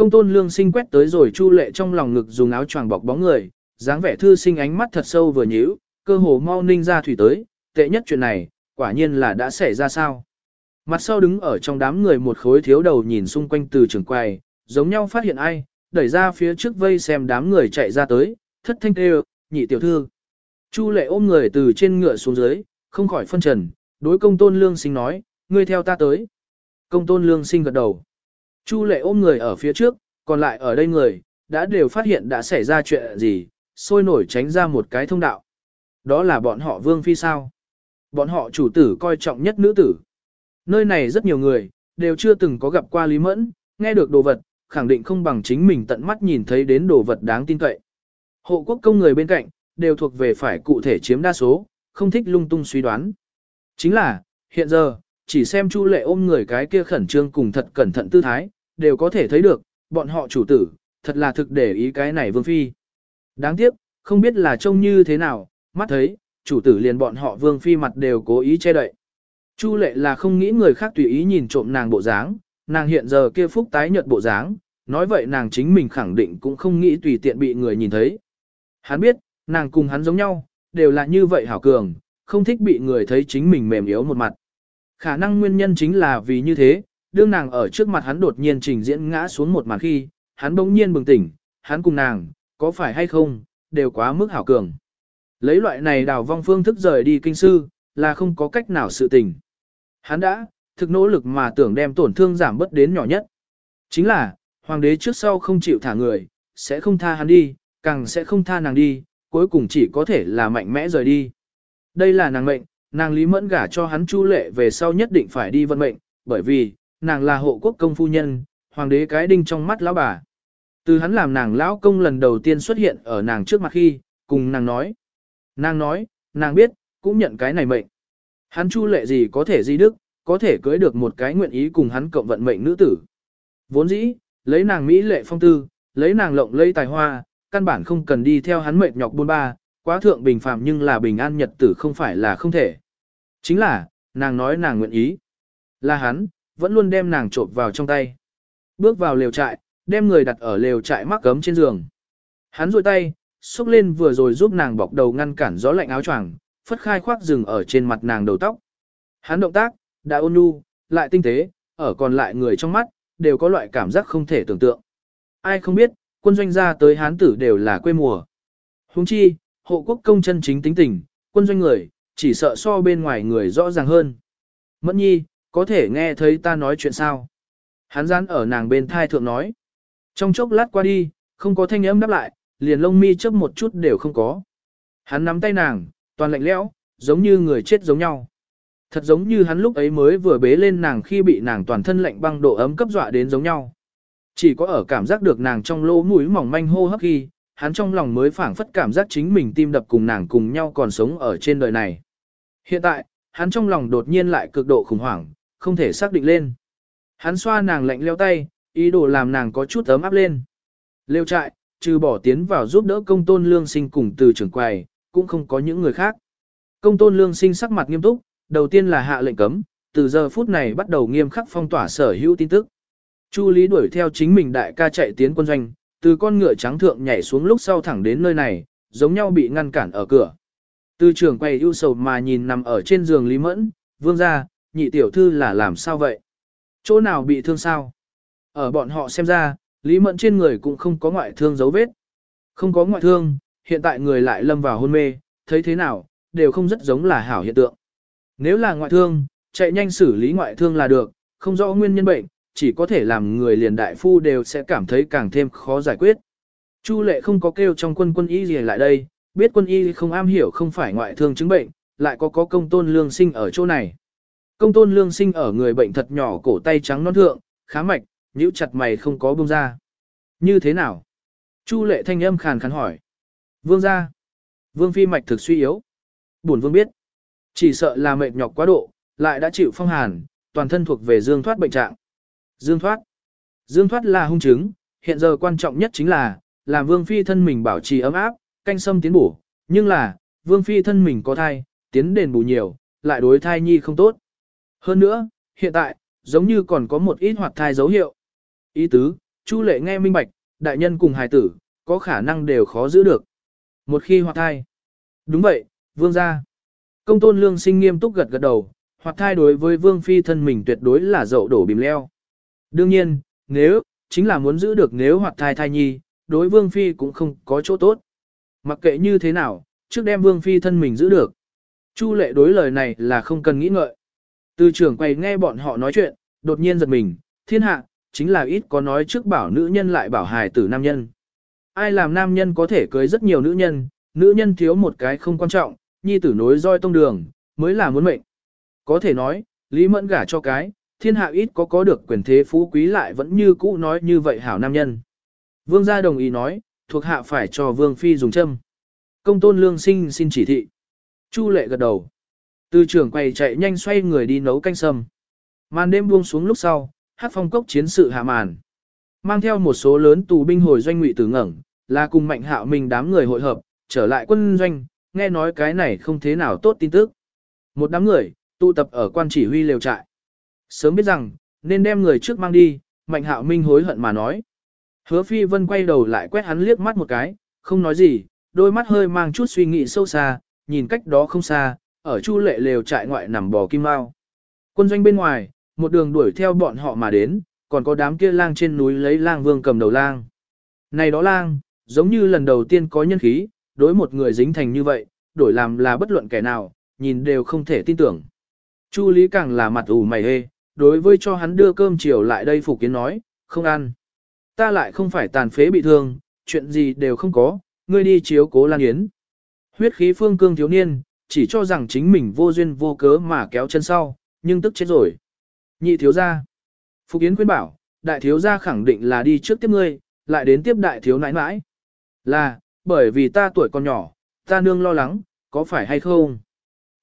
Công tôn lương sinh quét tới rồi Chu Lệ trong lòng ngực dùng áo choàng bọc bóng người, dáng vẻ thư sinh ánh mắt thật sâu vừa nhíu, cơ hồ mau ninh ra thủy tới, tệ nhất chuyện này, quả nhiên là đã xảy ra sao. Mặt sau đứng ở trong đám người một khối thiếu đầu nhìn xung quanh từ trường quay, giống nhau phát hiện ai, đẩy ra phía trước vây xem đám người chạy ra tới, thất thanh kêu, nhị tiểu thư. Chu lệ ôm người từ trên ngựa xuống dưới, không khỏi phân trần, đối công tôn lương sinh nói, ngươi theo ta tới. Công tôn lương sinh gật đầu. Chu lệ ôm người ở phía trước, còn lại ở đây người, đã đều phát hiện đã xảy ra chuyện gì, sôi nổi tránh ra một cái thông đạo. Đó là bọn họ vương phi sao. Bọn họ chủ tử coi trọng nhất nữ tử. Nơi này rất nhiều người, đều chưa từng có gặp qua Lý Mẫn, nghe được đồ vật, khẳng định không bằng chính mình tận mắt nhìn thấy đến đồ vật đáng tin cậy. Hộ quốc công người bên cạnh, đều thuộc về phải cụ thể chiếm đa số, không thích lung tung suy đoán. Chính là, hiện giờ, chỉ xem Chu Lệ ôm người cái kia khẩn trương cùng thật cẩn thận tư thái, đều có thể thấy được, bọn họ chủ tử, thật là thực để ý cái này Vương Phi. Đáng tiếc, không biết là trông như thế nào, mắt thấy, chủ tử liền bọn họ Vương Phi mặt đều cố ý che đậy. Chu Lệ là không nghĩ người khác tùy ý nhìn trộm nàng bộ dáng, nàng hiện giờ kia phúc tái nhợt bộ dáng, nói vậy nàng chính mình khẳng định cũng không nghĩ tùy tiện bị người nhìn thấy. Hắn biết, nàng cùng hắn giống nhau, đều là như vậy hảo cường, không thích bị người thấy chính mình mềm yếu một mặt. Khả năng nguyên nhân chính là vì như thế, đương nàng ở trước mặt hắn đột nhiên trình diễn ngã xuống một màn khi, hắn bỗng nhiên bừng tỉnh, hắn cùng nàng, có phải hay không, đều quá mức hảo cường. Lấy loại này đào vong phương thức rời đi kinh sư, là không có cách nào sự tình. Hắn đã, thực nỗ lực mà tưởng đem tổn thương giảm bớt đến nhỏ nhất. Chính là, hoàng đế trước sau không chịu thả người, sẽ không tha hắn đi, càng sẽ không tha nàng đi, cuối cùng chỉ có thể là mạnh mẽ rời đi. Đây là nàng mệnh, nàng Lý Mẫn gả cho hắn chu lệ về sau nhất định phải đi vận mệnh, bởi vì, nàng là hộ quốc công phu nhân, hoàng đế cái đinh trong mắt lão bà. Từ hắn làm nàng lão công lần đầu tiên xuất hiện ở nàng trước mặt khi, cùng nàng nói. Nàng nói, nàng biết, cũng nhận cái này mệnh. Hắn chu lệ gì có thể di đức, có thể cưới được một cái nguyện ý cùng hắn cộng vận mệnh nữ tử. Vốn dĩ, lấy nàng Mỹ lệ phong tư, lấy nàng lộng lây tài hoa, căn bản không cần đi theo hắn mệnh nhọc buôn ba, quá thượng bình phạm nhưng là bình an nhật tử không phải là không thể. Chính là, nàng nói nàng nguyện ý. Là hắn, vẫn luôn đem nàng trộm vào trong tay. Bước vào lều trại, đem người đặt ở lều trại mắc cấm trên giường. Hắn rôi tay, xúc lên vừa rồi giúp nàng bọc đầu ngăn cản gió lạnh áo choàng, phất khai khoác rừng ở trên mặt nàng đầu tóc. Hắn động tác, đã ôn nhu, lại tinh tế, ở còn lại người trong mắt, đều có loại cảm giác không thể tưởng tượng. Ai không biết, quân doanh gia tới hán tử đều là quê mùa. Huống chi, hộ quốc công chân chính tính tình, quân doanh người, chỉ sợ so bên ngoài người rõ ràng hơn. Mẫn nhi, có thể nghe thấy ta nói chuyện sao? Hắn gian ở nàng bên thai thượng nói. Trong chốc lát qua đi, không có thanh âm đáp lại, liền lông mi chớp một chút đều không có. Hắn nắm tay nàng, toàn lạnh lẽo, giống như người chết giống nhau. Thật giống như hắn lúc ấy mới vừa bế lên nàng khi bị nàng toàn thân lạnh băng độ ấm cấp dọa đến giống nhau. Chỉ có ở cảm giác được nàng trong lỗ mũi mỏng manh hô hấp khi, hắn trong lòng mới phảng phất cảm giác chính mình tim đập cùng nàng cùng nhau còn sống ở trên đời này. Hiện tại, hắn trong lòng đột nhiên lại cực độ khủng hoảng, không thể xác định lên. Hắn xoa nàng lạnh leo tay, ý đồ làm nàng có chút ấm áp lên. Lêu trại, trừ bỏ tiến vào giúp đỡ công tôn lương sinh cùng từ trưởng quầy, cũng không có những người khác. Công tôn lương sinh sắc mặt nghiêm túc, đầu tiên là hạ lệnh cấm, từ giờ phút này bắt đầu nghiêm khắc phong tỏa sở hữu tin tức. Chu Lý đuổi theo chính mình đại ca chạy tiến quân doanh, từ con ngựa trắng thượng nhảy xuống lúc sau thẳng đến nơi này, giống nhau bị ngăn cản ở cửa. Từ trưởng quay ưu sầu mà nhìn nằm ở trên giường Lý Mẫn, vương ra, nhị tiểu thư là làm sao vậy? Chỗ nào bị thương sao? Ở bọn họ xem ra, Lý Mẫn trên người cũng không có ngoại thương dấu vết. Không có ngoại thương, hiện tại người lại lâm vào hôn mê, thấy thế nào, đều không rất giống là hảo hiện tượng. Nếu là ngoại thương, chạy nhanh xử lý ngoại thương là được, không rõ nguyên nhân bệnh, chỉ có thể làm người liền đại phu đều sẽ cảm thấy càng thêm khó giải quyết. Chu lệ không có kêu trong quân quân y gì lại đây, biết quân y không am hiểu không phải ngoại thương chứng bệnh, lại có có công tôn lương sinh ở chỗ này. Công tôn lương sinh ở người bệnh thật nhỏ cổ tay trắng non thượng, khá mạch, nhíu chặt mày không có bông ra. Như thế nào? Chu lệ thanh âm khàn khàn hỏi. Vương ra. Vương phi mạch thực suy yếu. Bổn vương biết. Chỉ sợ là mệt nhọc quá độ, lại đã chịu phong hàn, toàn thân thuộc về dương thoát bệnh trạng. Dương thoát. Dương thoát là hung chứng, hiện giờ quan trọng nhất chính là, làm vương phi thân mình bảo trì ấm áp, canh sâm tiến bổ, nhưng là, vương phi thân mình có thai, tiến đền bù nhiều, lại đối thai nhi không tốt. Hơn nữa, hiện tại, giống như còn có một ít hoạt thai dấu hiệu. Ý tứ, Chu lệ nghe minh bạch, đại nhân cùng hài tử, có khả năng đều khó giữ được. Một khi hoạt thai. Đúng vậy, vương gia. Công tôn lương sinh nghiêm túc gật gật đầu, hoạt thai đối với vương phi thân mình tuyệt đối là dậu đổ bìm leo. Đương nhiên, nếu, chính là muốn giữ được nếu hoặc thai thai nhi, đối vương phi cũng không có chỗ tốt. Mặc kệ như thế nào, trước đem vương phi thân mình giữ được. Chu lệ đối lời này là không cần nghĩ ngợi. Từ trưởng quay nghe bọn họ nói chuyện, đột nhiên giật mình, thiên hạ, chính là ít có nói trước bảo nữ nhân lại bảo hài tử nam nhân. Ai làm nam nhân có thể cưới rất nhiều nữ nhân, nữ nhân thiếu một cái không quan trọng, nhi tử nối roi tông đường, mới là muốn mệnh. Có thể nói, Lý Mẫn gả cho cái, thiên hạ ít có có được quyền thế phú quý lại vẫn như cũ nói như vậy hảo nam nhân. Vương gia đồng ý nói, thuộc hạ phải cho Vương Phi dùng châm. Công tôn lương sinh xin chỉ thị. Chu lệ gật đầu. Từ trưởng quầy chạy nhanh xoay người đi nấu canh sâm. Màn đêm buông xuống lúc sau, hát phong cốc chiến sự hạ màn. Mang theo một số lớn tù binh hồi doanh ngụy tử ngẩn, là cùng mạnh hạo mình đám người hội hợp, trở lại quân doanh, nghe nói cái này không thế nào tốt tin tức. Một đám người, tụ tập ở quan chỉ huy lều trại. Sớm biết rằng, nên đem người trước mang đi, mạnh hạo minh hối hận mà nói. Hứa phi vân quay đầu lại quét hắn liếc mắt một cái, không nói gì, đôi mắt hơi mang chút suy nghĩ sâu xa, nhìn cách đó không xa, ở chu lệ lều trại ngoại nằm bò kim mao. Quân doanh bên ngoài, một đường đuổi theo bọn họ mà đến, còn có đám kia lang trên núi lấy lang vương cầm đầu lang. Này đó lang, giống như lần đầu tiên có nhân khí, đối một người dính thành như vậy, đổi làm là bất luận kẻ nào, nhìn đều không thể tin tưởng. Chu Lý càng là mặt ủ mày hê, đối với cho hắn đưa cơm chiều lại đây phục kiến nói, không ăn. Ta lại không phải tàn phế bị thương, chuyện gì đều không có, ngươi đi chiếu cố Lan Yến. Huyết khí phương cương thiếu niên, chỉ cho rằng chính mình vô duyên vô cớ mà kéo chân sau, nhưng tức chết rồi. Nhị thiếu gia. Phục Yến khuyên bảo, đại thiếu gia khẳng định là đi trước tiếp ngươi, lại đến tiếp đại thiếu nãi nãi. Là, bởi vì ta tuổi còn nhỏ, ta nương lo lắng, có phải hay không?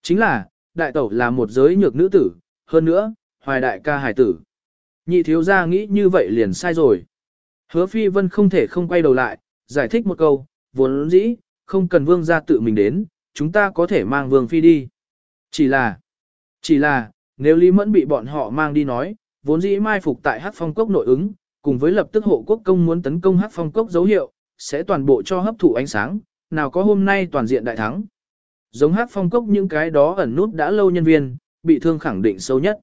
Chính là, đại tẩu là một giới nhược nữ tử, hơn nữa, hoài đại ca hải tử. Nhị thiếu gia nghĩ như vậy liền sai rồi. Hứa phi vân không thể không quay đầu lại, giải thích một câu, vốn dĩ, không cần vương gia tự mình đến, chúng ta có thể mang vương phi đi. Chỉ là, chỉ là, nếu Lý Mẫn bị bọn họ mang đi nói, vốn dĩ mai phục tại Hắc Phong Cốc nội ứng, cùng với lập tức hộ quốc công muốn tấn công Hắc Phong Cốc dấu hiệu, sẽ toàn bộ cho hấp thụ ánh sáng, nào có hôm nay toàn diện đại thắng. Giống Hắc Phong Cốc những cái đó ẩn nút đã lâu nhân viên, bị thương khẳng định sâu nhất.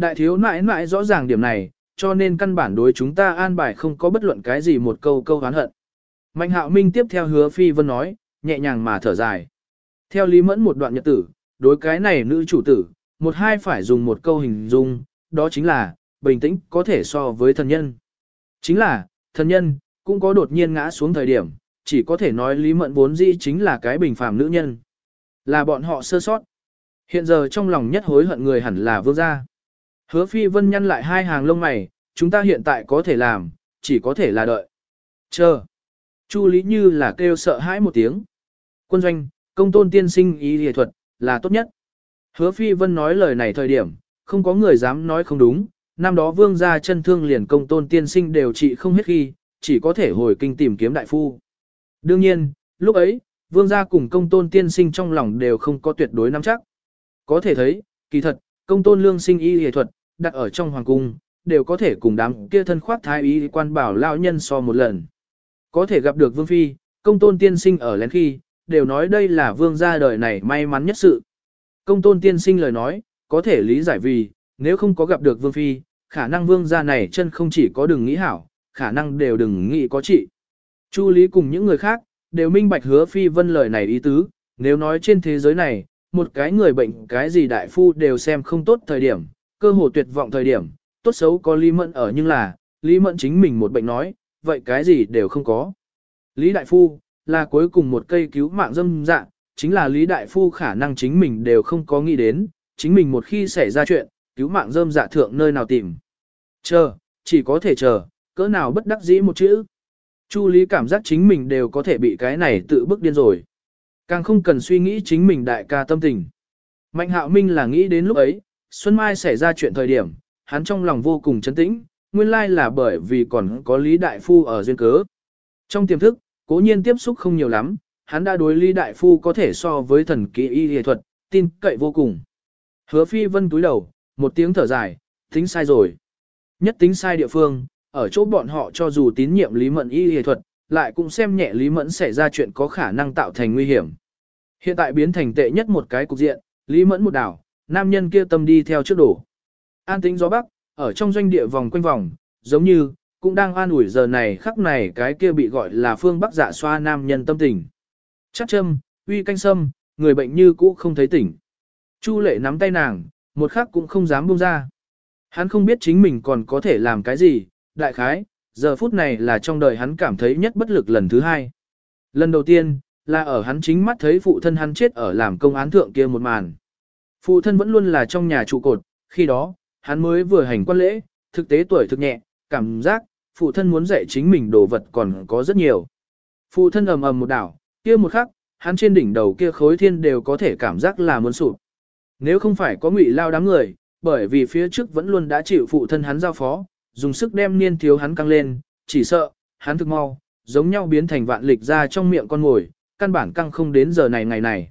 Đại thiếu nãi nãi rõ ràng điểm này, cho nên căn bản đối chúng ta an bài không có bất luận cái gì một câu câu hán hận. Mạnh hạo minh tiếp theo hứa phi vân nói, nhẹ nhàng mà thở dài. Theo Lý Mẫn một đoạn nhật tử, đối cái này nữ chủ tử, một hai phải dùng một câu hình dung, đó chính là, bình tĩnh có thể so với thần nhân. Chính là, thần nhân, cũng có đột nhiên ngã xuống thời điểm, chỉ có thể nói Lý Mẫn vốn dĩ chính là cái bình phàm nữ nhân. Là bọn họ sơ sót. Hiện giờ trong lòng nhất hối hận người hẳn là vương gia. Hứa phi vân nhăn lại hai hàng lông mày, chúng ta hiện tại có thể làm, chỉ có thể là đợi. Chờ. Chu Lý như là kêu sợ hãi một tiếng. Quân doanh, công tôn tiên sinh ý lý thuật, là tốt nhất. Hứa phi vân nói lời này thời điểm, không có người dám nói không đúng, năm đó vương gia chân thương liền công tôn tiên sinh đều trị không hết khi, chỉ có thể hồi kinh tìm kiếm đại phu. Đương nhiên, lúc ấy, vương gia cùng công tôn tiên sinh trong lòng đều không có tuyệt đối nắm chắc. Có thể thấy, kỳ thật, công tôn lương sinh y y thuật, đặt ở trong hoàng cung, đều có thể cùng đám kia thân khoát thái y quan bảo lão nhân so một lần. Có thể gặp được vương phi, công tôn tiên sinh ở lén khi, đều nói đây là vương gia đời này may mắn nhất sự. Công tôn tiên sinh lời nói, có thể lý giải vì, nếu không có gặp được vương phi, khả năng vương gia này chân không chỉ có đừng nghĩ hảo, khả năng đều đừng nghĩ có trị. Chu Lý cùng những người khác, đều minh bạch hứa phi vân lời này ý tứ, nếu nói trên thế giới này, một cái người bệnh cái gì đại phu đều xem không tốt thời điểm, cơ hồ tuyệt vọng thời điểm, tốt xấu có Lý Mẫn ở nhưng là, Lý Mẫn chính mình một bệnh nói, vậy cái gì đều không có. Lý Đại Phu, là cuối cùng một cây cứu mạng dâm dạng, chính là Lý Đại Phu khả năng chính mình đều không có nghĩ đến, chính mình một khi xảy ra chuyện, cứu mạng dâm dạ thượng nơi nào tìm. Chờ, chỉ có thể chờ, cỡ nào bất đắc dĩ một chữ. Chu Lý cảm giác chính mình đều có thể bị cái này tự bức điên rồi. Càng không cần suy nghĩ chính mình đại ca tâm tình. Mạnh hạo minh là nghĩ đến lúc ấy, Xuân Mai xảy ra chuyện thời điểm, hắn trong lòng vô cùng chấn tĩnh, nguyên lai là bởi vì còn có Lý Đại Phu ở duyên cớ. Trong tiềm thức, cố nhiên tiếp xúc không nhiều lắm, hắn đã đối Lý Đại Phu có thể so với thần kỳ y y thuật, tin cậy vô cùng. Hứa phi vân túi đầu, một tiếng thở dài, tính sai rồi. Nhất tính sai địa phương, ở chỗ bọn họ cho dù tín nhiệm Lý Mẫn y y thuật, lại cũng xem nhẹ Lý Mẫn xảy ra chuyện có khả năng tạo thành nguy hiểm. Hiện tại biến thành tệ nhất một cái cục diện, Lý Mẫn một đảo, nam nhân kia tâm đi theo trước đổ. An tính gió bắc, ở trong doanh địa vòng quanh vòng, giống như, cũng đang an ủi giờ này khắc này cái kia bị gọi là phương bắc dạ xoa nam nhân tâm tình. Chắc châm, uy canh sâm, người bệnh như cũ không thấy tỉnh. Chu lệ nắm tay nàng, một khắc cũng không dám buông ra. Hắn không biết chính mình còn có thể làm cái gì, đại khái, giờ phút này là trong đời hắn cảm thấy nhất bất lực lần thứ hai. Lần đầu tiên, là ở hắn chính mắt thấy phụ thân hắn chết ở làm công án thượng kia một màn. Phụ thân vẫn luôn là trong nhà trụ cột, khi đó, hắn mới vừa hành quan lễ, thực tế tuổi thực nhẹ, cảm giác, phụ thân muốn dạy chính mình đồ vật còn có rất nhiều. Phụ thân ầm ầm một đảo, kia một khắc, hắn trên đỉnh đầu kia khối thiên đều có thể cảm giác là muốn sụp. Nếu không phải có ngụy lao đám người, bởi vì phía trước vẫn luôn đã chịu phụ thân hắn giao phó, dùng sức đem niên thiếu hắn căng lên, chỉ sợ, hắn thực mau, giống nhau biến thành vạn lịch ra trong miệng con ngồi, căn bản căng không đến giờ này ngày này.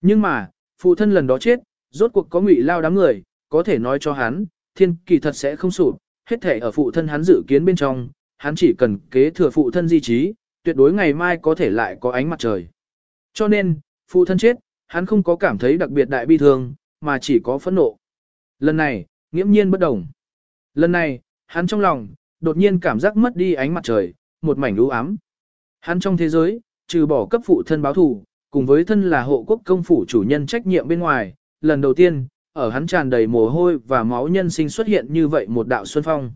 Nhưng mà, phụ thân lần đó chết, rốt cuộc có ngụy lao đám người, có thể nói cho hắn, thiên kỳ thật sẽ không sụp, hết thể ở phụ thân hắn dự kiến bên trong, hắn chỉ cần kế thừa phụ thân di trí, tuyệt đối ngày mai có thể lại có ánh mặt trời. Cho nên, phụ thân chết, hắn không có cảm thấy đặc biệt đại bi thương, mà chỉ có phẫn nộ. Lần này, nghiễm nhiên bất đồng. Lần này, hắn trong lòng, đột nhiên cảm giác mất đi ánh mặt trời, một mảnh u ám. Hắn trong thế giới, trừ bỏ cấp phụ thân báo thù, cùng với thân là hộ quốc công phủ chủ nhân trách nhiệm bên ngoài, lần đầu tiên, ở hắn tràn đầy mồ hôi và máu nhân sinh xuất hiện như vậy một đạo xuân phong.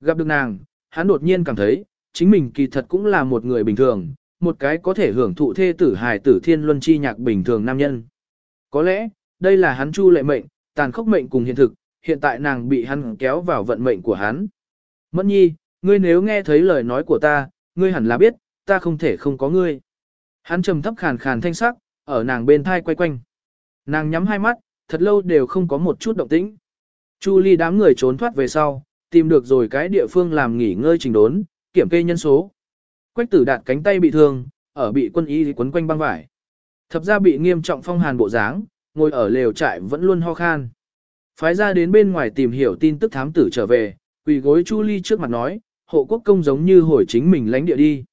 Gặp được nàng, hắn đột nhiên cảm thấy, chính mình kỳ thật cũng là một người bình thường, một cái có thể hưởng thụ thê tử hài tử thiên luân chi nhạc bình thường nam nhân. Có lẽ, đây là hắn chu lệ mệnh, tàn khốc mệnh cùng hiện thực, hiện tại nàng bị hắn kéo vào vận mệnh của hắn. Mẫn nhi, ngươi nếu nghe thấy lời nói của ta, ngươi hẳn là biết, ta không thể không có ngươi. Hắn trầm thấp khàn khàn thanh sắc, ở nàng bên thai quay quanh. Nàng nhắm hai mắt, thật lâu đều không có một chút động tĩnh. Chu ly đám người trốn thoát về sau, tìm được rồi cái địa phương làm nghỉ ngơi trình đốn, kiểm kê nhân số. Quách tử đạt cánh tay bị thương, ở bị quân y quấn quanh băng vải. Thập ra bị nghiêm trọng phong hàn bộ dáng, ngồi ở lều trại vẫn luôn ho khan. Phái ra đến bên ngoài tìm hiểu tin tức thám tử trở về, quỳ gối Chu Ly trước mặt nói, hộ quốc công giống như hồi chính mình lánh địa đi.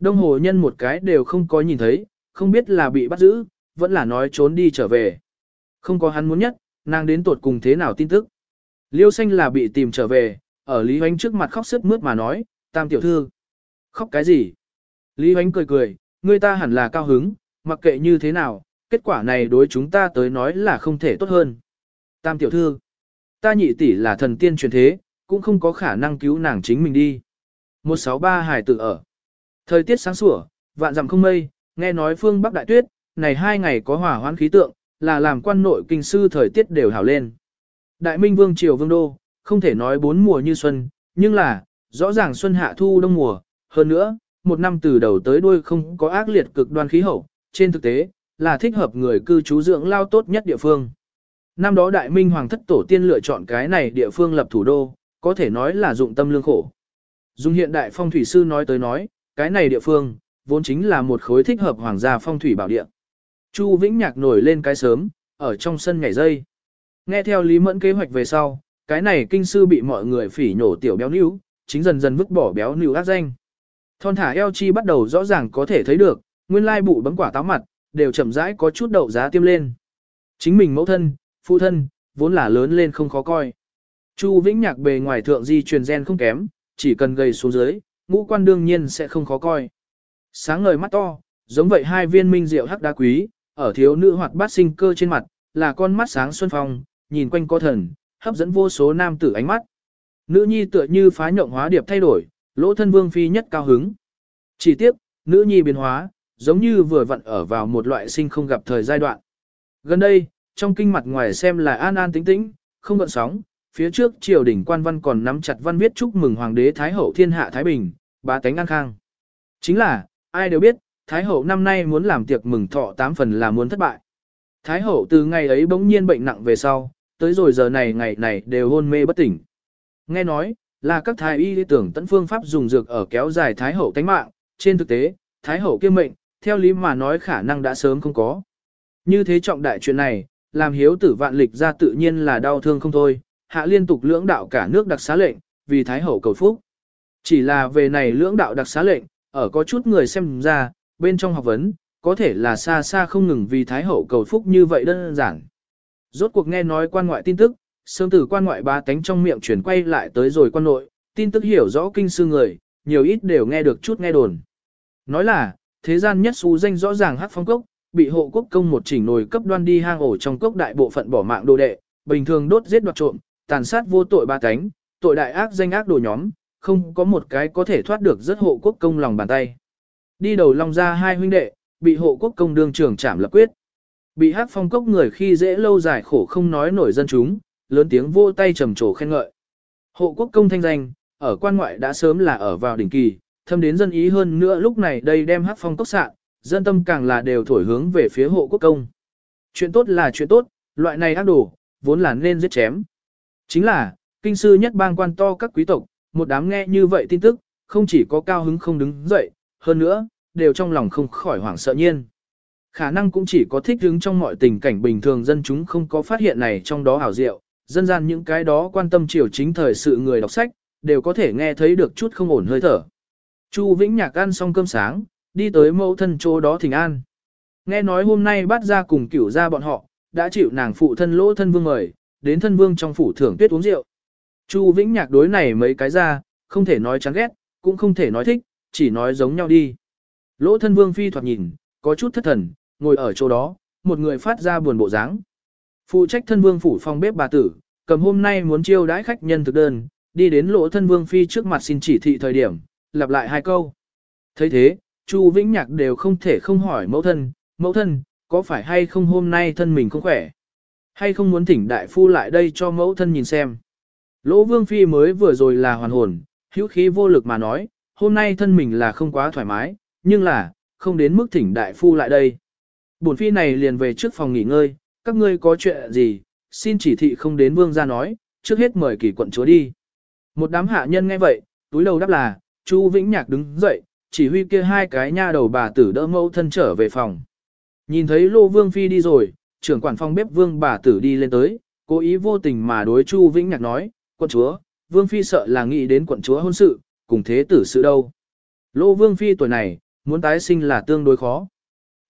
Đông hồ nhân một cái đều không có nhìn thấy, không biết là bị bắt giữ, vẫn là nói trốn đi trở về. Không có hắn muốn nhất, nàng đến tuột cùng thế nào tin tức. Liêu xanh là bị tìm trở về, ở Lý Hoánh trước mặt khóc sức mướt mà nói, tam tiểu thư. Khóc cái gì? Lý Hoánh cười cười, người ta hẳn là cao hứng, mặc kệ như thế nào, kết quả này đối chúng ta tới nói là không thể tốt hơn. Tam tiểu thư, ta nhị tỷ là thần tiên truyền thế, cũng không có khả năng cứu nàng chính mình đi. 163 hải tử ở. Thời tiết sáng sủa, vạn dặm không mây, nghe nói phương Bắc đại tuyết, này hai ngày có hỏa hoãn khí tượng, là làm quan nội kinh sư thời tiết đều hảo lên. Đại Minh Vương Triều Vương Đô, không thể nói bốn mùa như xuân, nhưng là, rõ ràng xuân hạ thu đông mùa, hơn nữa, một năm từ đầu tới đuôi không có ác liệt cực đoan khí hậu, trên thực tế, là thích hợp người cư trú dưỡng lao tốt nhất địa phương. Năm đó Đại Minh Hoàng thất tổ tiên lựa chọn cái này địa phương lập thủ đô, có thể nói là dụng tâm lương khổ. Dùng hiện đại phong thủy sư nói tới nói, cái này địa phương, vốn chính là một khối thích hợp hoàng gia phong thủy bảo địa. Chu Vĩnh Nhạc nổi lên cái sớm, ở trong sân nhảy dây. Nghe theo Lý Mẫn kế hoạch về sau, cái này kinh sư bị mọi người phỉ nhổ tiểu béo níu, chính dần dần vứt bỏ béo níu ác danh. Thon thả eo chi bắt đầu rõ ràng có thể thấy được, nguyên lai bụ bấm quả táo mặt, đều chậm rãi có chút đậu giá tiêm lên. Chính mình mẫu thân, phụ thân, vốn là lớn lên không khó coi. Chu Vĩnh Nhạc bề ngoài thượng di truyền gen không kém, chỉ cần gầy xuống dưới, ngũ quan đương nhiên sẽ không khó coi. Sáng ngời mắt to, giống vậy hai viên minh rượu hắc đá quý, ở thiếu nữ hoạt bát sinh cơ trên mặt, là con mắt sáng xuân phong, nhìn quanh có thần, hấp dẫn vô số nam tử ánh mắt. Nữ nhi tựa như phá nhộng hóa điệp thay đổi, lỗ thân vương phi nhất cao hứng. Chỉ tiếp, nữ nhi biến hóa, giống như vừa vặn ở vào một loại sinh không gặp thời giai đoạn. Gần đây, trong kinh mặt ngoài xem là an an tĩnh tĩnh, không gợn sóng, phía trước triều đình quan văn còn nắm chặt văn viết chúc mừng hoàng đế Thái hậu thiên hạ Thái Bình, bá tánh an khang. Chính là, ai đều biết, Thái hậu năm nay muốn làm tiệc mừng thọ tám phần là muốn thất bại. Thái hậu từ ngày ấy bỗng nhiên bệnh nặng về sau, tới rồi giờ này ngày này đều hôn mê bất tỉnh. Nghe nói, là các thái y lý tưởng tận phương pháp dùng dược ở kéo dài Thái hậu tánh mạng, trên thực tế, Thái hậu kia mệnh, theo lý mà nói khả năng đã sớm không có. Như thế trọng đại chuyện này, làm hiếu tử vạn lịch ra tự nhiên là đau thương không thôi, hạ liên tục lưỡng đạo cả nước đặc xá lệnh, vì Thái hậu cầu phúc. Chỉ là về này lưỡng đạo đặc xá lệnh, ở có chút người xem ra, bên trong học vấn, có thể là xa xa không ngừng vì Thái hậu cầu phúc như vậy đơn giản. Rốt cuộc nghe nói quan ngoại tin tức, sớm tử quan ngoại ba tánh trong miệng chuyển quay lại tới rồi quan nội, tin tức hiểu rõ kinh sư người, nhiều ít đều nghe được chút nghe đồn. Nói là, thế gian nhất xú danh rõ ràng hắc phong cốc, bị hộ quốc công một chỉnh nồi cấp đoan đi hang ổ trong cốc đại bộ phận bỏ mạng đồ đệ, bình thường đốt giết đoạt trộm, tàn sát vô tội ba cánh, tội đại ác danh ác đồ nhóm, không có một cái có thể thoát được rất hộ quốc công lòng bàn tay. Đi đầu long ra hai huynh đệ, bị hộ quốc công đương trưởng trảm lập quyết. Bị hắc phong cốc người khi dễ lâu dài khổ không nói nổi dân chúng, lớn tiếng vô tay trầm trồ khen ngợi. Hộ quốc công thanh danh, ở quan ngoại đã sớm là ở vào đỉnh kỳ, thâm đến dân ý hơn nữa lúc này đây đem hắc phong cốc sạn, dân tâm càng là đều thổi hướng về phía hộ quốc công. Chuyện tốt là chuyện tốt, loại này ác đồ, vốn là nên giết chém. Chính là, kinh sư nhất bang quan to các quý tộc, một đám nghe như vậy tin tức, không chỉ có cao hứng không đứng dậy, hơn nữa, đều trong lòng không khỏi hoảng sợ nhiên. Khả năng cũng chỉ có thích hứng trong mọi tình cảnh bình thường dân chúng không có phát hiện này trong đó hảo diệu, dân gian những cái đó quan tâm chiều chính thời sự người đọc sách, đều có thể nghe thấy được chút không ổn hơi thở. Chu Vĩnh Nhạc ăn xong cơm sáng, đi tới mẫu thân chỗ đó thỉnh an. Nghe nói hôm nay bắt ra cùng cửu ra bọn họ, đã chịu nàng phụ thân lỗ thân vương mời, đến thân vương trong phủ thưởng tuyết uống rượu. Chu Vĩnh Nhạc đối này mấy cái ra, không thể nói chán ghét, cũng không thể nói thích, chỉ nói giống nhau đi. Lỗ thân vương phi thoạt nhìn, có chút thất thần, ngồi ở chỗ đó, một người phát ra buồn bộ dáng. Phụ trách thân vương phủ phòng bếp bà tử, cầm hôm nay muốn chiêu đãi khách nhân thực đơn, đi đến lỗ thân vương phi trước mặt xin chỉ thị thời điểm, lặp lại hai câu. thấy thế, Chu Vĩnh Nhạc đều không thể không hỏi mẫu thân, mẫu thân, có phải hay không hôm nay thân mình không khỏe? Hay không muốn thỉnh đại phu lại đây cho mẫu thân nhìn xem? Lỗ vương phi mới vừa rồi là hoàn hồn, hữu khí vô lực mà nói, hôm nay thân mình là không quá thoải mái, nhưng là, không đến mức thỉnh đại phu lại đây. Bổn phi này liền về trước phòng nghỉ ngơi, các ngươi có chuyện gì, xin chỉ thị không đến vương ra nói, trước hết mời kỳ quận chúa đi. Một đám hạ nhân nghe vậy, túi đầu đáp là, Chu Vĩnh Nhạc đứng dậy, chỉ huy kia hai cái nha đầu bà tử đỡ mẫu thân trở về phòng. Nhìn thấy Lô Vương Phi đi rồi, trưởng quản phòng bếp Vương bà tử đi lên tới, cố ý vô tình mà đối Chu Vĩnh Nhạc nói, quận chúa, Vương Phi sợ là nghĩ đến quận chúa hôn sự, cùng thế tử sự đâu. Lô Vương Phi tuổi này, muốn tái sinh là tương đối khó.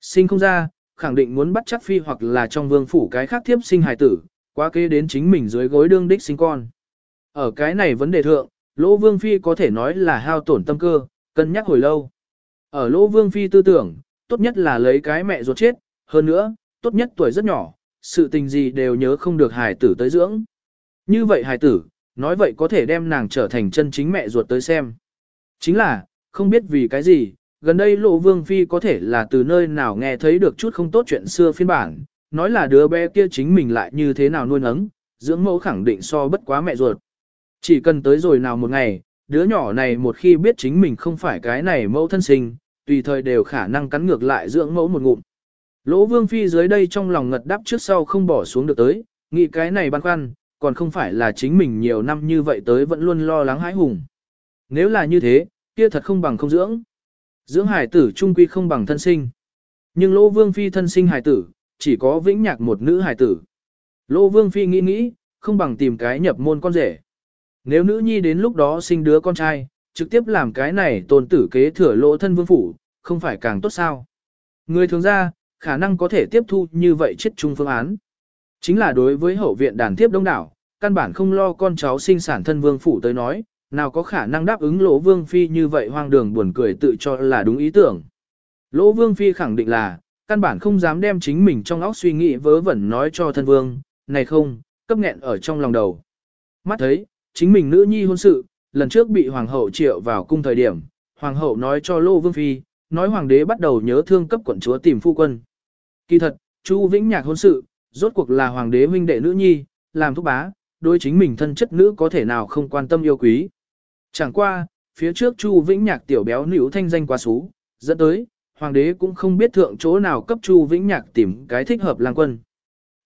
Sinh không ra, khẳng định muốn bắt chắc Phi hoặc là trong vương phủ cái khác thiếp sinh hài tử, quá kế đến chính mình dưới gối đương đích sinh con. Ở cái này vấn đề thượng, Lỗ Vương Phi có thể nói là hao tổn tâm cơ, cân nhắc hồi lâu. Ở Lỗ Vương Phi tư tưởng, tốt nhất là lấy cái mẹ ruột chết, hơn nữa, tốt nhất tuổi rất nhỏ, sự tình gì đều nhớ không được hài tử tới dưỡng. Như vậy hài tử, nói vậy có thể đem nàng trở thành chân chính mẹ ruột tới xem. Chính là, không biết vì cái gì, gần đây Lộ Vương Phi có thể là từ nơi nào nghe thấy được chút không tốt chuyện xưa phiên bản, nói là đứa bé kia chính mình lại như thế nào nuôi nấng, dưỡng mẫu khẳng định so bất quá mẹ ruột. Chỉ cần tới rồi nào một ngày, đứa nhỏ này một khi biết chính mình không phải cái này mẫu thân sinh, tùy thời đều khả năng cắn ngược lại dưỡng mẫu một ngụm. Lỗ Vương Phi dưới đây trong lòng ngật đáp trước sau không bỏ xuống được tới, nghĩ cái này băn khoăn, còn không phải là chính mình nhiều năm như vậy tới vẫn luôn lo lắng hãi hùng. Nếu là như thế, kia thật không bằng không dưỡng. Dưỡng hải tử trung quy không bằng thân sinh. Nhưng Lỗ Vương Phi thân sinh hải tử, chỉ có vĩnh nhạc một nữ hải tử. Lỗ Vương Phi nghĩ nghĩ, không bằng tìm cái nhập môn con rể. Nếu nữ nhi đến lúc đó sinh đứa con trai, trực tiếp làm cái này tôn tử kế thừa lỗ thân vương phủ, không phải càng tốt sao. Người thường ra, khả năng có thể tiếp thu như vậy chết chung phương án. Chính là đối với hậu viện đàn tiếp đông đảo, căn bản không lo con cháu sinh sản thân vương phủ tới nói, nào có khả năng đáp ứng lỗ vương phi như vậy hoang đường buồn cười tự cho là đúng ý tưởng. Lỗ vương phi khẳng định là, căn bản không dám đem chính mình trong óc suy nghĩ vớ vẩn nói cho thân vương, này không, cấp nghẹn ở trong lòng đầu. Mắt thấy, chính mình nữ nhi hôn sự, lần trước bị hoàng hậu triệu vào cung thời điểm, hoàng hậu nói cho Lô Vương Phi, nói hoàng đế bắt đầu nhớ thương cấp quận chúa tìm phu quân. Kỳ thật, Chu Vĩnh Nhạc hôn sự, rốt cuộc là hoàng đế huynh đệ nữ nhi, làm thúc bá, đối chính mình thân chất nữ có thể nào không quan tâm yêu quý. Chẳng qua, phía trước Chu Vĩnh Nhạc tiểu béo nữ thanh danh quá xú, dẫn tới, hoàng đế cũng không biết thượng chỗ nào cấp Chu Vĩnh Nhạc tìm cái thích hợp lang quân.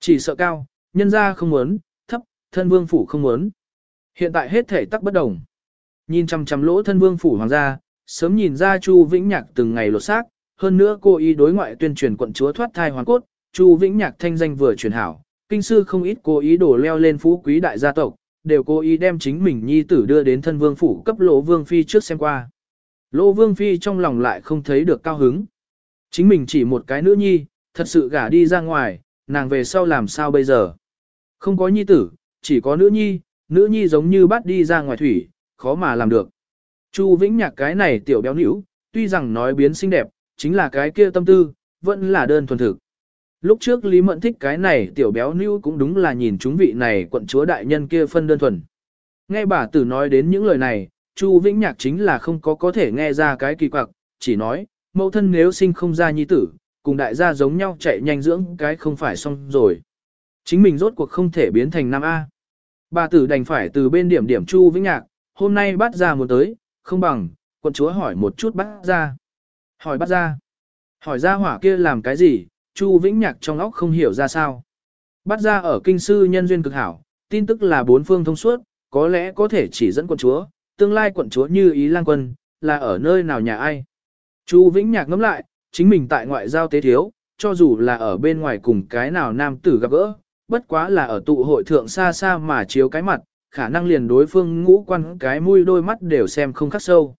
Chỉ sợ cao, nhân gia không muốn, thấp, thân vương phủ không muốn. Hiện tại hết thể tắc bất đồng. Nhìn chăm chăm lỗ thân vương phủ hoàng gia, sớm nhìn ra Chu Vĩnh Nhạc từng ngày lột xác, hơn nữa cô ý đối ngoại tuyên truyền quận chúa thoát thai hoàn cốt, Chu Vĩnh Nhạc thanh danh vừa truyền hảo, kinh sư không ít cố ý đổ leo lên phú quý đại gia tộc, đều cố ý đem chính mình nhi tử đưa đến thân vương phủ cấp lỗ vương phi trước xem qua. Lỗ vương phi trong lòng lại không thấy được cao hứng. Chính mình chỉ một cái nữ nhi, thật sự gả đi ra ngoài, nàng về sau làm sao bây giờ? Không có nhi tử, chỉ có nữ nhi, nữ nhi giống như bắt đi ra ngoài thủy, khó mà làm được. Chu Vĩnh Nhạc cái này tiểu béo nữ, tuy rằng nói biến xinh đẹp, chính là cái kia tâm tư, vẫn là đơn thuần thực. Lúc trước Lý Mẫn thích cái này tiểu béo nữ cũng đúng là nhìn chúng vị này quận chúa đại nhân kia phân đơn thuần. Nghe bà tử nói đến những lời này, Chu Vĩnh Nhạc chính là không có có thể nghe ra cái kỳ quặc, chỉ nói, mẫu thân nếu sinh không ra nhi tử, cùng đại gia giống nhau chạy nhanh dưỡng cái không phải xong rồi. Chính mình rốt cuộc không thể biến thành nam A. Bà tử đành phải từ bên điểm điểm Chu Vĩnh Nhạc, hôm nay bắt ra một tới, không bằng, quận chúa hỏi một chút bắt ra. Hỏi bắt ra. Hỏi ra hỏa kia làm cái gì, Chu Vĩnh Nhạc trong óc không hiểu ra sao. Bắt ra ở kinh sư nhân duyên cực hảo, tin tức là bốn phương thông suốt, có lẽ có thể chỉ dẫn quận chúa, tương lai quận chúa như ý lang quân, là ở nơi nào nhà ai. Chu Vĩnh Nhạc ngẫm lại, chính mình tại ngoại giao tế thiếu, cho dù là ở bên ngoài cùng cái nào nam tử gặp gỡ, bất quá là ở tụ hội thượng xa xa mà chiếu cái mặt, khả năng liền đối phương ngũ quan cái mũi đôi mắt đều xem không khắc sâu.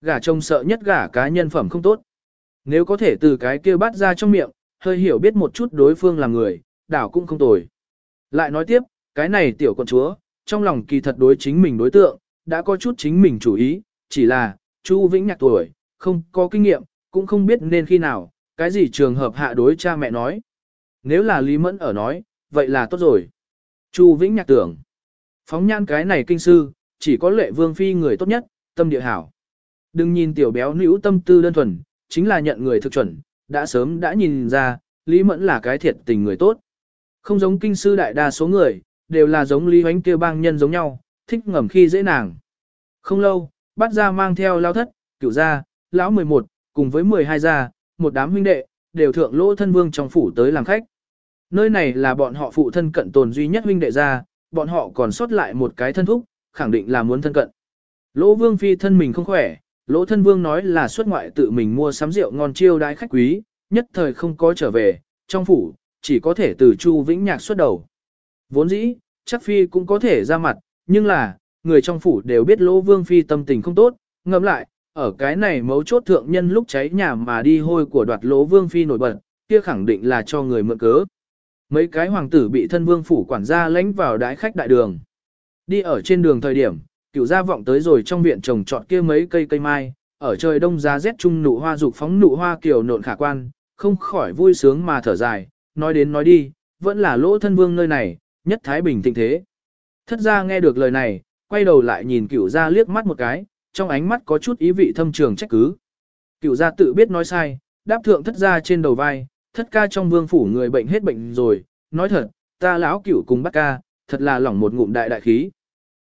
Gả trông sợ nhất gả cá nhân phẩm không tốt. Nếu có thể từ cái kia bắt ra trong miệng, hơi hiểu biết một chút đối phương là người, đảo cũng không tồi. Lại nói tiếp, cái này tiểu con chúa, trong lòng kỳ thật đối chính mình đối tượng, đã có chút chính mình chủ ý, chỉ là, Chu Vĩnh nhạc tuổi, không có kinh nghiệm, cũng không biết nên khi nào, cái gì trường hợp hạ đối cha mẹ nói. Nếu là Lý Mẫn ở nói, vậy là tốt rồi. Chu Vĩnh nhạc tưởng, phóng nhan cái này kinh sư, chỉ có lệ vương phi người tốt nhất, tâm địa hảo. Đừng nhìn tiểu béo nữ tâm tư đơn thuần, chính là nhận người thực chuẩn, đã sớm đã nhìn ra, Lý Mẫn là cái thiệt tình người tốt. Không giống kinh sư đại đa số người, đều là giống Lý Hoánh kia bang nhân giống nhau, thích ngầm khi dễ nàng. Không lâu, bắt ra mang theo lao thất, cửu gia, lão 11, cùng với 12 gia, một đám huynh đệ, đều thượng lỗ thân vương trong phủ tới làm khách. Nơi này là bọn họ phụ thân cận tồn duy nhất huynh đệ gia, bọn họ còn sót lại một cái thân thúc, khẳng định là muốn thân cận. Lỗ vương phi thân mình không khỏe, lỗ thân vương nói là xuất ngoại tự mình mua sắm rượu ngon chiêu đái khách quý, nhất thời không có trở về, trong phủ, chỉ có thể từ Chu Vĩnh Nhạc xuất đầu. Vốn dĩ, chắc phi cũng có thể ra mặt, nhưng là, người trong phủ đều biết lỗ vương phi tâm tình không tốt, ngẫm lại, ở cái này mấu chốt thượng nhân lúc cháy nhà mà đi hôi của đoạt lỗ vương phi nổi bật, kia khẳng định là cho người mượn cớ. Mấy cái hoàng tử bị thân vương phủ quản gia lãnh vào đái khách đại đường. Đi ở trên đường thời điểm, cửu gia vọng tới rồi trong viện trồng trọt kia mấy cây cây mai, ở trời đông giá rét chung nụ hoa dục phóng nụ hoa kiều nộn khả quan, không khỏi vui sướng mà thở dài, nói đến nói đi, vẫn là lỗ thân vương nơi này, nhất thái bình thịnh thế. Thất gia nghe được lời này, quay đầu lại nhìn cửu gia liếc mắt một cái, trong ánh mắt có chút ý vị thâm trường trách cứ. Cửu gia tự biết nói sai, đáp thượng thất gia trên đầu vai, thất ca trong vương phủ người bệnh hết bệnh rồi, nói thật, ta lão cửu cùng bắt ca, thật là lỏng một ngụm đại đại khí.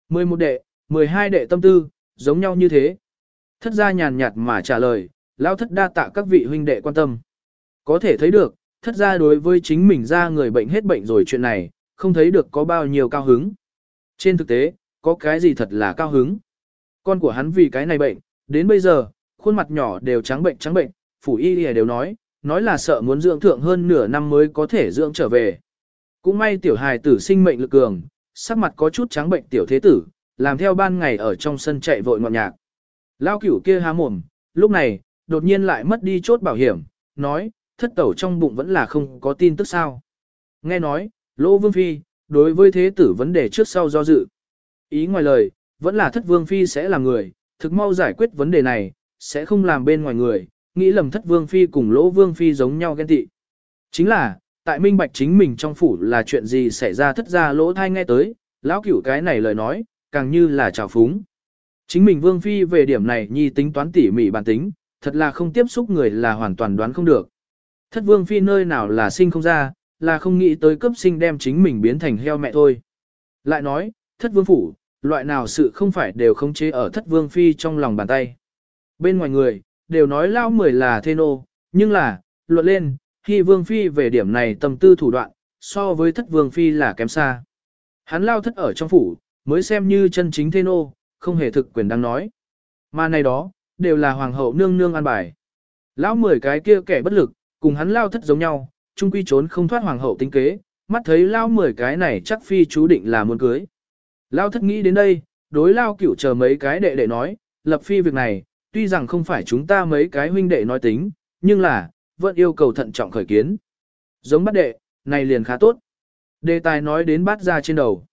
11 đệ, 12 đệ tâm tư, giống nhau như thế. Thất gia nhàn nhạt mà trả lời, lao thất đa tạ các vị huynh đệ quan tâm. Có thể thấy được, thất gia đối với chính mình ra người bệnh hết bệnh rồi chuyện này, không thấy được có bao nhiêu cao hứng. Trên thực tế, có cái gì thật là cao hứng. Con của hắn vì cái này bệnh, đến bây giờ, khuôn mặt nhỏ đều trắng bệnh trắng bệnh, phủ y y đều nói, nói là sợ muốn dưỡng thượng hơn nửa năm mới có thể dưỡng trở về. Cũng may tiểu hài tử sinh mệnh lực cường, sắc mặt có chút trắng bệnh tiểu thế tử, làm theo ban ngày ở trong sân chạy vội ngọn nhạc. Lao cửu kia há mồm, lúc này, đột nhiên lại mất đi chốt bảo hiểm, nói, thất tẩu trong bụng vẫn là không có tin tức sao. Nghe nói, Lỗ Vương Phi, đối với thế tử vấn đề trước sau do dự. Ý ngoài lời, vẫn là thất Vương Phi sẽ là người, thực mau giải quyết vấn đề này, sẽ không làm bên ngoài người, nghĩ lầm thất Vương Phi cùng Lỗ Vương Phi giống nhau ghen tị. Chính là, tại minh bạch chính mình trong phủ là chuyện gì xảy ra thất ra lỗ thai nghe tới, lão cửu cái này lời nói, càng như là trào phúng. Chính mình Vương Phi về điểm này nhi tính toán tỉ mỉ bản tính, thật là không tiếp xúc người là hoàn toàn đoán không được. Thất Vương Phi nơi nào là sinh không ra, là không nghĩ tới cấp sinh đem chính mình biến thành heo mẹ thôi. Lại nói, thất vương phủ, loại nào sự không phải đều không chế ở thất vương phi trong lòng bàn tay. Bên ngoài người, đều nói lao mười là thê nô, nhưng là, luận lên, khi vương phi về điểm này tâm tư thủ đoạn, so với thất vương phi là kém xa. Hắn lao thất ở trong phủ, mới xem như chân chính thế nô, không hề thực quyền đang nói. Mà này đó, đều là hoàng hậu nương nương an bài. Lão mười cái kia kẻ bất lực, cùng hắn lao thất giống nhau, trung quy trốn không thoát hoàng hậu tính kế, mắt thấy lao mười cái này chắc phi chú định là muốn cưới. Lao thất nghĩ đến đây, đối lao cửu chờ mấy cái đệ đệ nói, lập phi việc này, tuy rằng không phải chúng ta mấy cái huynh đệ nói tính, nhưng là, vẫn yêu cầu thận trọng khởi kiến. Giống bắt đệ, này liền khá tốt. Đề tài nói đến bát ra trên đầu.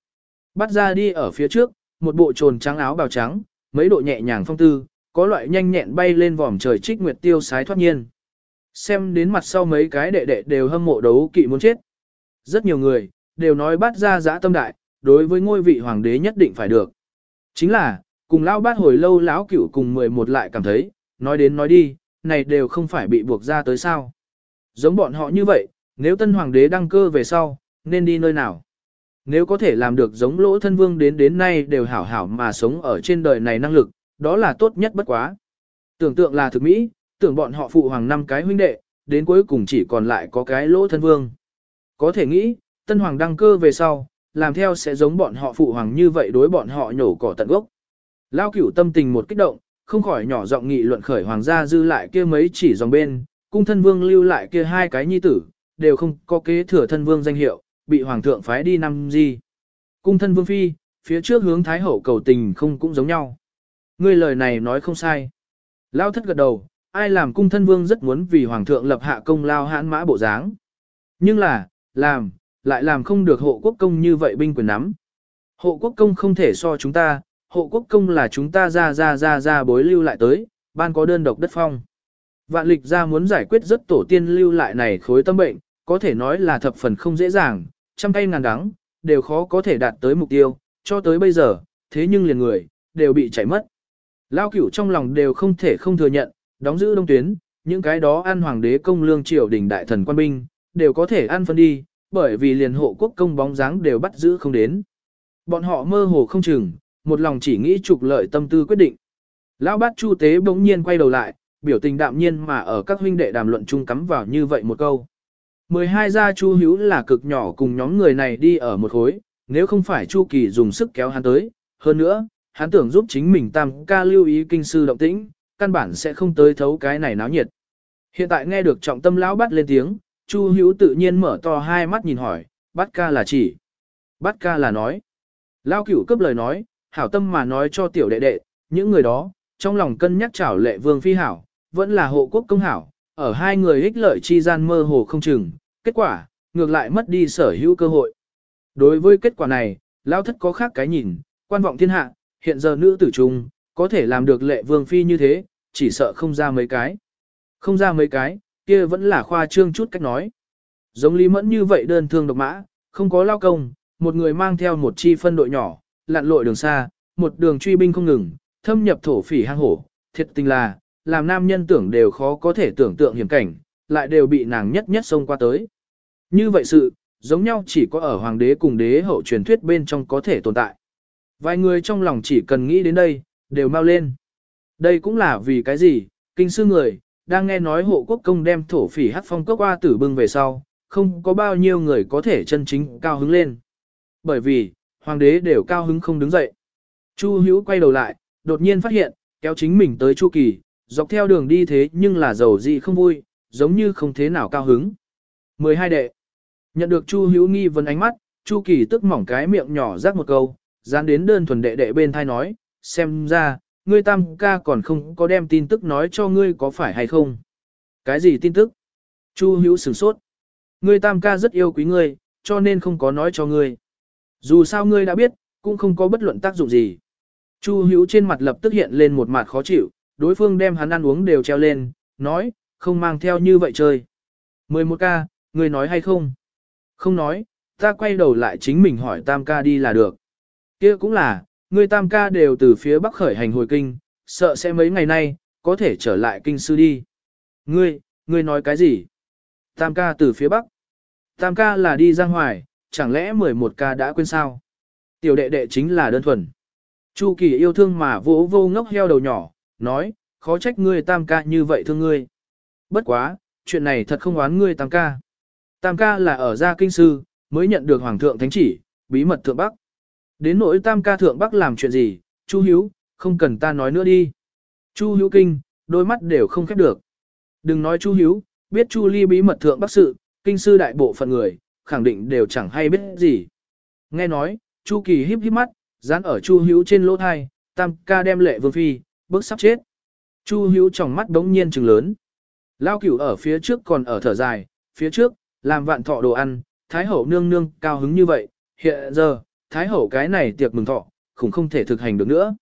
Bắt ra đi ở phía trước, một bộ trồn trắng áo bào trắng, mấy độ nhẹ nhàng phong tư, có loại nhanh nhẹn bay lên vòm trời trích nguyệt tiêu sái thoát nhiên. Xem đến mặt sau mấy cái đệ đệ đều hâm mộ đấu kỵ muốn chết. Rất nhiều người, đều nói bắt ra giã tâm đại, đối với ngôi vị hoàng đế nhất định phải được. Chính là, cùng lão bát hồi lâu lão cửu cùng 11 lại cảm thấy, nói đến nói đi, này đều không phải bị buộc ra tới sao. Giống bọn họ như vậy, nếu tân hoàng đế đăng cơ về sau, nên đi nơi nào? Nếu có thể làm được giống lỗ thân vương đến đến nay đều hảo hảo mà sống ở trên đời này năng lực, đó là tốt nhất bất quá. Tưởng tượng là thực mỹ, tưởng bọn họ phụ hoàng năm cái huynh đệ, đến cuối cùng chỉ còn lại có cái lỗ thân vương. Có thể nghĩ, tân hoàng đăng cơ về sau, làm theo sẽ giống bọn họ phụ hoàng như vậy đối bọn họ nhổ cỏ tận gốc. Lao cửu tâm tình một kích động, không khỏi nhỏ giọng nghị luận khởi hoàng gia dư lại kia mấy chỉ dòng bên, cung thân vương lưu lại kia hai cái nhi tử, đều không có kế thừa thân vương danh hiệu, bị hoàng thượng phái đi năm gì. Cung thân vương phi, phía trước hướng thái hậu cầu tình không cũng giống nhau. Ngươi lời này nói không sai. Lao thất gật đầu, ai làm cung thân vương rất muốn vì hoàng thượng lập hạ công lao hãn mã bộ dáng. Nhưng là, làm, lại làm không được hộ quốc công như vậy binh quyền nắm. Hộ quốc công không thể so chúng ta, hộ quốc công là chúng ta ra ra ra ra bối lưu lại tới, ban có đơn độc đất phong. Vạn lịch ra muốn giải quyết rất tổ tiên lưu lại này khối tâm bệnh, có thể nói là thập phần không dễ dàng, trăm tay ngàn đắng, đều khó có thể đạt tới mục tiêu, cho tới bây giờ, thế nhưng liền người, đều bị chảy mất. Lao cửu trong lòng đều không thể không thừa nhận, đóng giữ đông tuyến, những cái đó ăn hoàng đế công lương triều đình đại thần quan binh, đều có thể ăn phân đi, bởi vì liền hộ quốc công bóng dáng đều bắt giữ không đến. Bọn họ mơ hồ không chừng, một lòng chỉ nghĩ trục lợi tâm tư quyết định. Lão bát chu tế bỗng nhiên quay đầu lại, biểu tình đạm nhiên mà ở các huynh đệ đàm luận chung cắm vào như vậy một câu. 12 gia chu hữu là cực nhỏ cùng nhóm người này đi ở một khối, nếu không phải chu kỳ dùng sức kéo hắn tới, hơn nữa, hắn tưởng giúp chính mình tam ca lưu ý kinh sư động tĩnh, căn bản sẽ không tới thấu cái này náo nhiệt. Hiện tại nghe được trọng tâm lão bắt lên tiếng, chu hữu tự nhiên mở to hai mắt nhìn hỏi, bắt ca là chỉ. Bắt ca là nói. Lao cửu cấp lời nói, hảo tâm mà nói cho tiểu đệ đệ, những người đó, trong lòng cân nhắc chảo lệ vương phi hảo, vẫn là hộ quốc công hảo, ở hai người ích lợi chi gian mơ hồ không chừng, kết quả, ngược lại mất đi sở hữu cơ hội. Đối với kết quả này, lão thất có khác cái nhìn, quan vọng thiên hạ, hiện giờ nữ tử trung, có thể làm được lệ vương phi như thế, chỉ sợ không ra mấy cái. Không ra mấy cái, kia vẫn là khoa trương chút cách nói. Giống Lý Mẫn như vậy đơn thương độc mã, không có lao công, một người mang theo một chi phân đội nhỏ, lặn lội đường xa, một đường truy binh không ngừng, thâm nhập thổ phỉ hang hổ, thiệt tình là, làm nam nhân tưởng đều khó có thể tưởng tượng hiểm cảnh, lại đều bị nàng nhất nhất xông qua tới. Như vậy sự, giống nhau chỉ có ở hoàng đế cùng đế hậu truyền thuyết bên trong có thể tồn tại. Vài người trong lòng chỉ cần nghĩ đến đây, đều mau lên. Đây cũng là vì cái gì, kinh sư người, đang nghe nói hộ quốc công đem thổ phỉ hát phong cốc qua tử bưng về sau, không có bao nhiêu người có thể chân chính cao hứng lên. Bởi vì, hoàng đế đều cao hứng không đứng dậy. Chu hữu quay đầu lại, đột nhiên phát hiện, kéo chính mình tới Chu Kỳ, dọc theo đường đi thế nhưng là giàu gì không vui, giống như không thế nào cao hứng. 12 đệ. Nhận được Chu hữu nghi vấn ánh mắt, Chu Kỳ tức mỏng cái miệng nhỏ rắc một câu, dán đến đơn thuần đệ đệ bên thai nói, xem ra, ngươi tam ca còn không có đem tin tức nói cho ngươi có phải hay không. Cái gì tin tức? Chu hữu sửng sốt. Ngươi tam ca rất yêu quý ngươi, cho nên không có nói cho ngươi. Dù sao ngươi đã biết, cũng không có bất luận tác dụng gì. Chu hữu trên mặt lập tức hiện lên một mặt khó chịu, đối phương đem hắn ăn uống đều treo lên, nói, không mang theo như vậy chơi. 11 ca, ngươi nói hay không? Không nói, ta quay đầu lại chính mình hỏi tam ca đi là được. kia cũng là, ngươi tam ca đều từ phía bắc khởi hành hồi kinh, sợ sẽ mấy ngày nay, có thể trở lại kinh sư đi. Ngươi, ngươi nói cái gì? Tam ca từ phía bắc. Tam ca là đi ra hoài, chẳng lẽ 11 ca đã quên sao? Tiểu đệ đệ chính là đơn thuần. Chu kỳ yêu thương mà vỗ vô ngốc heo đầu nhỏ, nói, khó trách ngươi tam ca như vậy thương ngươi. Bất quá, chuyện này thật không oán ngươi tam ca. Tam ca là ở gia kinh sư, mới nhận được hoàng thượng thánh chỉ, bí mật thượng bắc. Đến nỗi tam ca thượng bắc làm chuyện gì, Chu Hiếu, không cần ta nói nữa đi. Chu Hiếu kinh, đôi mắt đều không khép được. Đừng nói Chu Hiếu, biết Chu Ly bí mật thượng bắc sự, kinh sư đại bộ phận người, khẳng định đều chẳng hay biết gì. Nghe nói, Chu Kỳ híp híp mắt, dán ở Chu Hiếu trên lỗ thai, tam ca đem lệ vương phi, bước sắp chết. Chu Hiếu trong mắt đống nhiên trừng lớn. Lao cửu ở phía trước còn ở thở dài, phía trước, làm vạn thọ đồ ăn, Thái hậu nương nương cao hứng như vậy, hiện giờ, Thái hậu cái này tiệc mừng thọ, cũng không thể thực hành được nữa.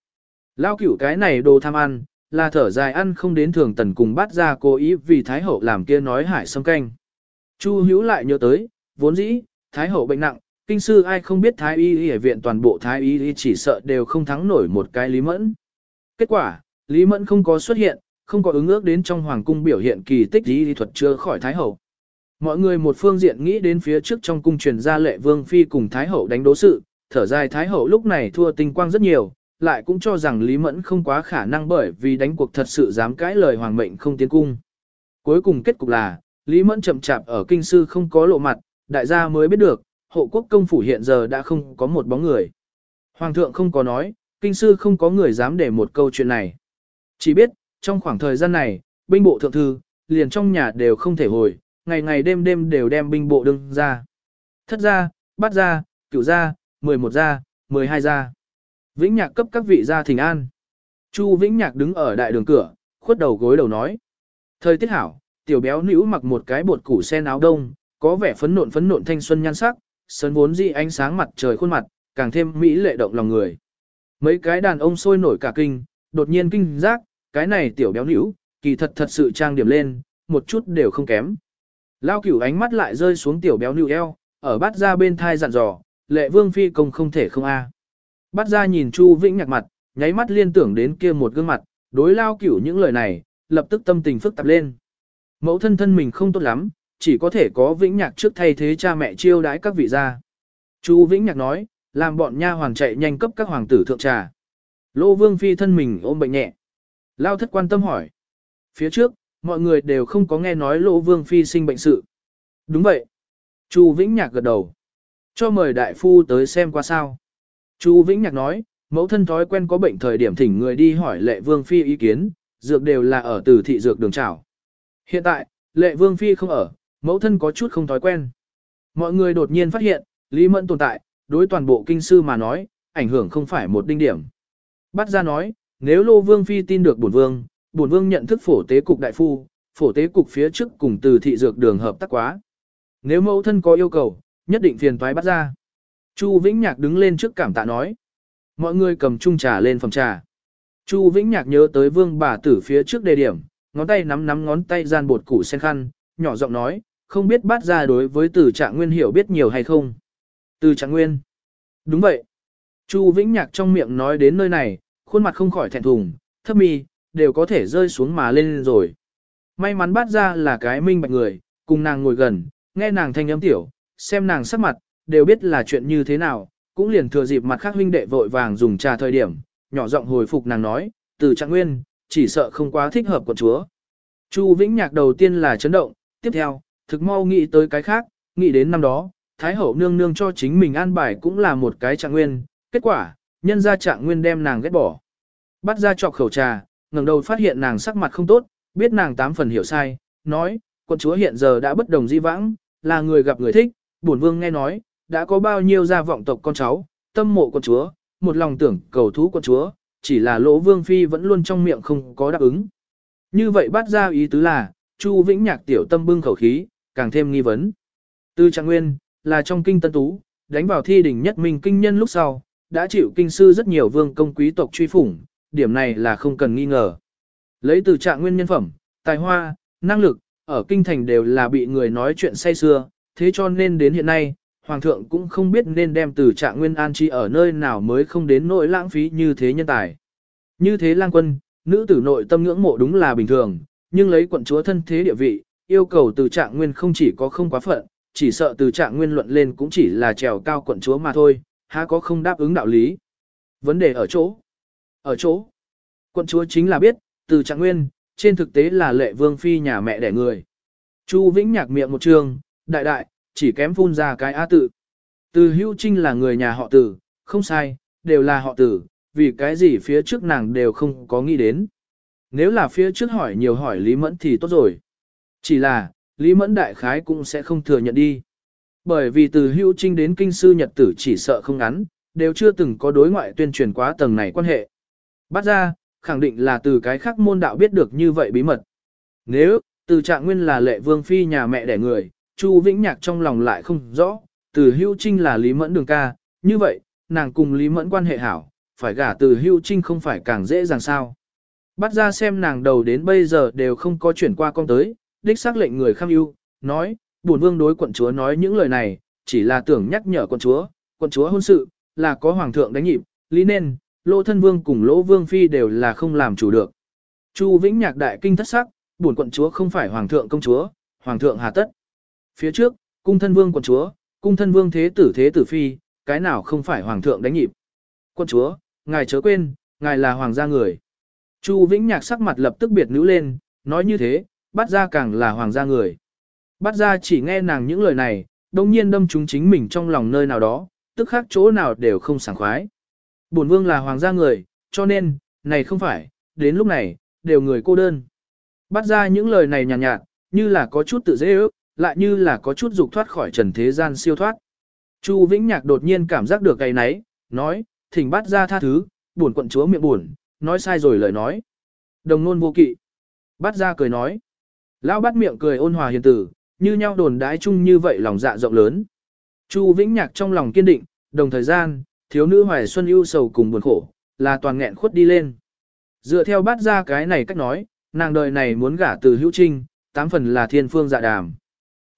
Lao cửu cái này đồ tham ăn, là thở dài ăn không đến thường tần cùng bắt ra cố ý vì Thái hậu làm kia nói hải sâm canh. Chu Hữu lại nhớ tới, vốn dĩ, Thái hậu bệnh nặng, kinh sư ai không biết Thái y y viện toàn bộ Thái y y chỉ sợ đều không thắng nổi một cái Lý Mẫn. Kết quả, Lý Mẫn không có xuất hiện, không có ứng ước đến trong hoàng cung biểu hiện kỳ tích y thuật chưa khỏi Thái hậu. Mọi người một phương diện nghĩ đến phía trước trong cung truyền ra lệ vương phi cùng Thái hậu đánh đố sự, thở dài Thái hậu lúc này thua tinh quang rất nhiều, lại cũng cho rằng Lý Mẫn không quá khả năng bởi vì đánh cuộc thật sự dám cãi lời hoàng mệnh không tiến cung. Cuối cùng kết cục là, Lý Mẫn chậm chạp ở kinh sư không có lộ mặt, đại gia mới biết được, hộ quốc công phủ hiện giờ đã không có một bóng người. Hoàng thượng không có nói, kinh sư không có người dám để một câu chuyện này. Chỉ biết, trong khoảng thời gian này, binh bộ thượng thư, liền trong nhà đều không thể hồi, ngày ngày đêm đêm đều đem binh bộ đương ra. Thất ra, bát ra, cửu ra, mười một ra, mười hai ra. Vĩnh nhạc cấp các vị gia thỉnh an. Chu Vĩnh nhạc đứng ở đại đường cửa, khuất đầu gối đầu nói. Thời tiết hảo, tiểu béo nữ mặc một cái bột củ sen áo đông, có vẻ phấn nộn phấn nộn thanh xuân nhan sắc, sơn vốn dị ánh sáng mặt trời khuôn mặt, càng thêm mỹ lệ động lòng người. Mấy cái đàn ông sôi nổi cả kinh, đột nhiên kinh giác, cái này tiểu béo nữ, kỳ thật thật sự trang điểm lên, một chút đều không kém. Lao cửu ánh mắt lại rơi xuống tiểu béo nữ eo, ở bát ra bên thai dặn dò, lệ vương phi công không thể không a. À. Bát ra nhìn Chu Vĩnh nhạc mặt, nháy mắt liên tưởng đến kia một gương mặt, đối lao cửu những lời này, lập tức tâm tình phức tạp lên. Mẫu thân thân mình không tốt lắm, chỉ có thể có Vĩnh nhạc trước thay thế cha mẹ chiêu đãi các vị gia. Chu Vĩnh nhạc nói, làm bọn nha hoàng chạy nhanh cấp các hoàng tử thượng trà. Lô Vương phi thân mình ôm bệnh nhẹ. Lao thất quan tâm hỏi. Phía trước, mọi người đều không có nghe nói lỗ Vương phi sinh bệnh sự. Đúng vậy. Chu Vĩnh Nhạc gật đầu. Cho mời đại phu tới xem qua sao. Chu Vĩnh Nhạc nói, mẫu thân thói quen có bệnh thời điểm thỉnh người đi hỏi lệ vương phi ý kiến, dược đều là ở từ thị dược đường trảo. Hiện tại, lệ vương phi không ở, mẫu thân có chút không thói quen. Mọi người đột nhiên phát hiện, Lý Mẫn tồn tại, đối toàn bộ kinh sư mà nói, ảnh hưởng không phải một đinh điểm. Bắt ra nói, nếu Lô Vương Phi tin được bổn vương, bổn vương nhận thức phổ tế cục đại phu, phổ tế cục phía trước cùng từ thị dược đường hợp tác quá. Nếu mẫu thân có yêu cầu, nhất định phiền toái bắt ra. Chu Vĩnh Nhạc đứng lên trước cảm tạ nói. Mọi người cầm chung trà lên phòng trà. Chu Vĩnh Nhạc nhớ tới vương bà tử phía trước đề điểm, ngón tay nắm nắm ngón tay gian bột củ sen khăn, nhỏ giọng nói, không biết bắt ra đối với từ trạng nguyên hiểu biết nhiều hay không. Từ trạng nguyên. Đúng vậy. Chu Vĩnh Nhạc trong miệng nói đến nơi này, khuôn mặt không khỏi thẹn thùng, thấp mi, đều có thể rơi xuống mà lên rồi. May mắn bắt ra là cái minh bạch người, cùng nàng ngồi gần, nghe nàng thanh âm tiểu, xem nàng sắc mặt, đều biết là chuyện như thế nào, cũng liền thừa dịp mặt khác huynh đệ vội vàng dùng trà thời điểm, nhỏ giọng hồi phục nàng nói, từ trạng nguyên, chỉ sợ không quá thích hợp của chúa. Chu Vĩnh Nhạc đầu tiên là chấn động, tiếp theo, thực mau nghĩ tới cái khác, nghĩ đến năm đó, Thái Hậu nương nương cho chính mình an bài cũng là một cái trạng nguyên, kết quả, nhân ra trạng nguyên đem nàng ghét bỏ. Bắt ra chọc khẩu trà, ngẩng đầu phát hiện nàng sắc mặt không tốt, biết nàng tám phần hiểu sai, nói, quận chúa hiện giờ đã bất đồng di vãng, là người gặp người thích, bổn vương nghe nói, đã có bao nhiêu gia vọng tộc con cháu, tâm mộ quận chúa, một lòng tưởng cầu thú quận chúa, chỉ là lỗ vương phi vẫn luôn trong miệng không có đáp ứng. Như vậy bắt ra ý tứ là, Chu Vĩnh Nhạc tiểu tâm bưng khẩu khí, càng thêm nghi vấn. Tư Trạng Nguyên, là trong kinh tân tú, đánh vào thi đỉnh nhất minh kinh nhân lúc sau, đã chịu kinh sư rất nhiều vương công quý tộc truy phủng, điểm này là không cần nghi ngờ. Lấy từ trạng nguyên nhân phẩm, tài hoa, năng lực, ở kinh thành đều là bị người nói chuyện say xưa, thế cho nên đến hiện nay, Hoàng thượng cũng không biết nên đem từ trạng nguyên an chi ở nơi nào mới không đến nỗi lãng phí như thế nhân tài. Như thế lang quân, nữ tử nội tâm ngưỡng mộ đúng là bình thường, nhưng lấy quận chúa thân thế địa vị, yêu cầu từ trạng nguyên không chỉ có không quá phận, chỉ sợ từ trạng nguyên luận lên cũng chỉ là trèo cao quận chúa mà thôi, há có không đáp ứng đạo lý. Vấn đề ở chỗ. Ở chỗ. Quận chúa chính là biết, từ trạng nguyên, trên thực tế là lệ vương phi nhà mẹ đẻ người. Chu Vĩnh nhạc miệng một trường, đại đại, chỉ kém phun ra cái á tự. Từ hữu trinh là người nhà họ tử, không sai, đều là họ tử, vì cái gì phía trước nàng đều không có nghĩ đến. Nếu là phía trước hỏi nhiều hỏi Lý Mẫn thì tốt rồi. Chỉ là, Lý Mẫn đại khái cũng sẽ không thừa nhận đi. Bởi vì từ hữu trinh đến kinh sư nhật tử chỉ sợ không ngắn, đều chưa từng có đối ngoại tuyên truyền quá tầng này quan hệ. Bắt ra, khẳng định là từ cái khác môn đạo biết được như vậy bí mật. Nếu, từ trạng nguyên là lệ vương phi nhà mẹ đẻ người, Chu Vĩnh Nhạc trong lòng lại không rõ, từ hưu trinh là Lý Mẫn đường ca, như vậy, nàng cùng Lý Mẫn quan hệ hảo, phải gả từ hưu trinh không phải càng dễ dàng sao. Bắt ra xem nàng đầu đến bây giờ đều không có chuyển qua con tới, đích xác lệnh người kham ưu, nói, bổn vương đối quận chúa nói những lời này, chỉ là tưởng nhắc nhở quận chúa, quận chúa hôn sự, là có hoàng thượng đánh nhịp, lý nên, lỗ thân vương cùng lỗ vương phi đều là không làm chủ được. Chu Vĩnh Nhạc đại kinh thất sắc, bổn quận chúa không phải hoàng thượng công chúa, hoàng thượng hà tất. Phía trước, cung thân vương quận chúa, cung thân vương thế tử thế tử phi, cái nào không phải hoàng thượng đánh nhịp. Quận chúa, ngài chớ quên, ngài là hoàng gia người. Chu Vĩnh Nhạc sắc mặt lập tức biệt nữ lên, nói như thế, bắt ra càng là hoàng gia người. Bắt ra chỉ nghe nàng những lời này, đồng nhiên đâm chúng chính mình trong lòng nơi nào đó, tức khác chỗ nào đều không sảng khoái. Bổn vương là hoàng gia người, cho nên, này không phải, đến lúc này, đều người cô đơn. Bắt ra những lời này nhàn nhạt, nhạt, như là có chút tự dễ ước, lại như là có chút dục thoát khỏi trần thế gian siêu thoát. Chu Vĩnh Nhạc đột nhiên cảm giác được cái nấy, nói, thỉnh bắt ra tha thứ, buồn quận chúa miệng buồn, nói sai rồi lời nói. Đồng nôn vô kỵ. Bắt ra cười nói. Lão bắt miệng cười ôn hòa hiền tử, như nhau đồn đái chung như vậy lòng dạ rộng lớn. Chu Vĩnh Nhạc trong lòng kiên định, đồng thời gian, thiếu nữ hoài xuân ưu sầu cùng buồn khổ, là toàn nghẹn khuất đi lên. Dựa theo Bát ra cái này cách nói, nàng đời này muốn gả từ hữu trinh, tám phần là thiên phương dạ đàm.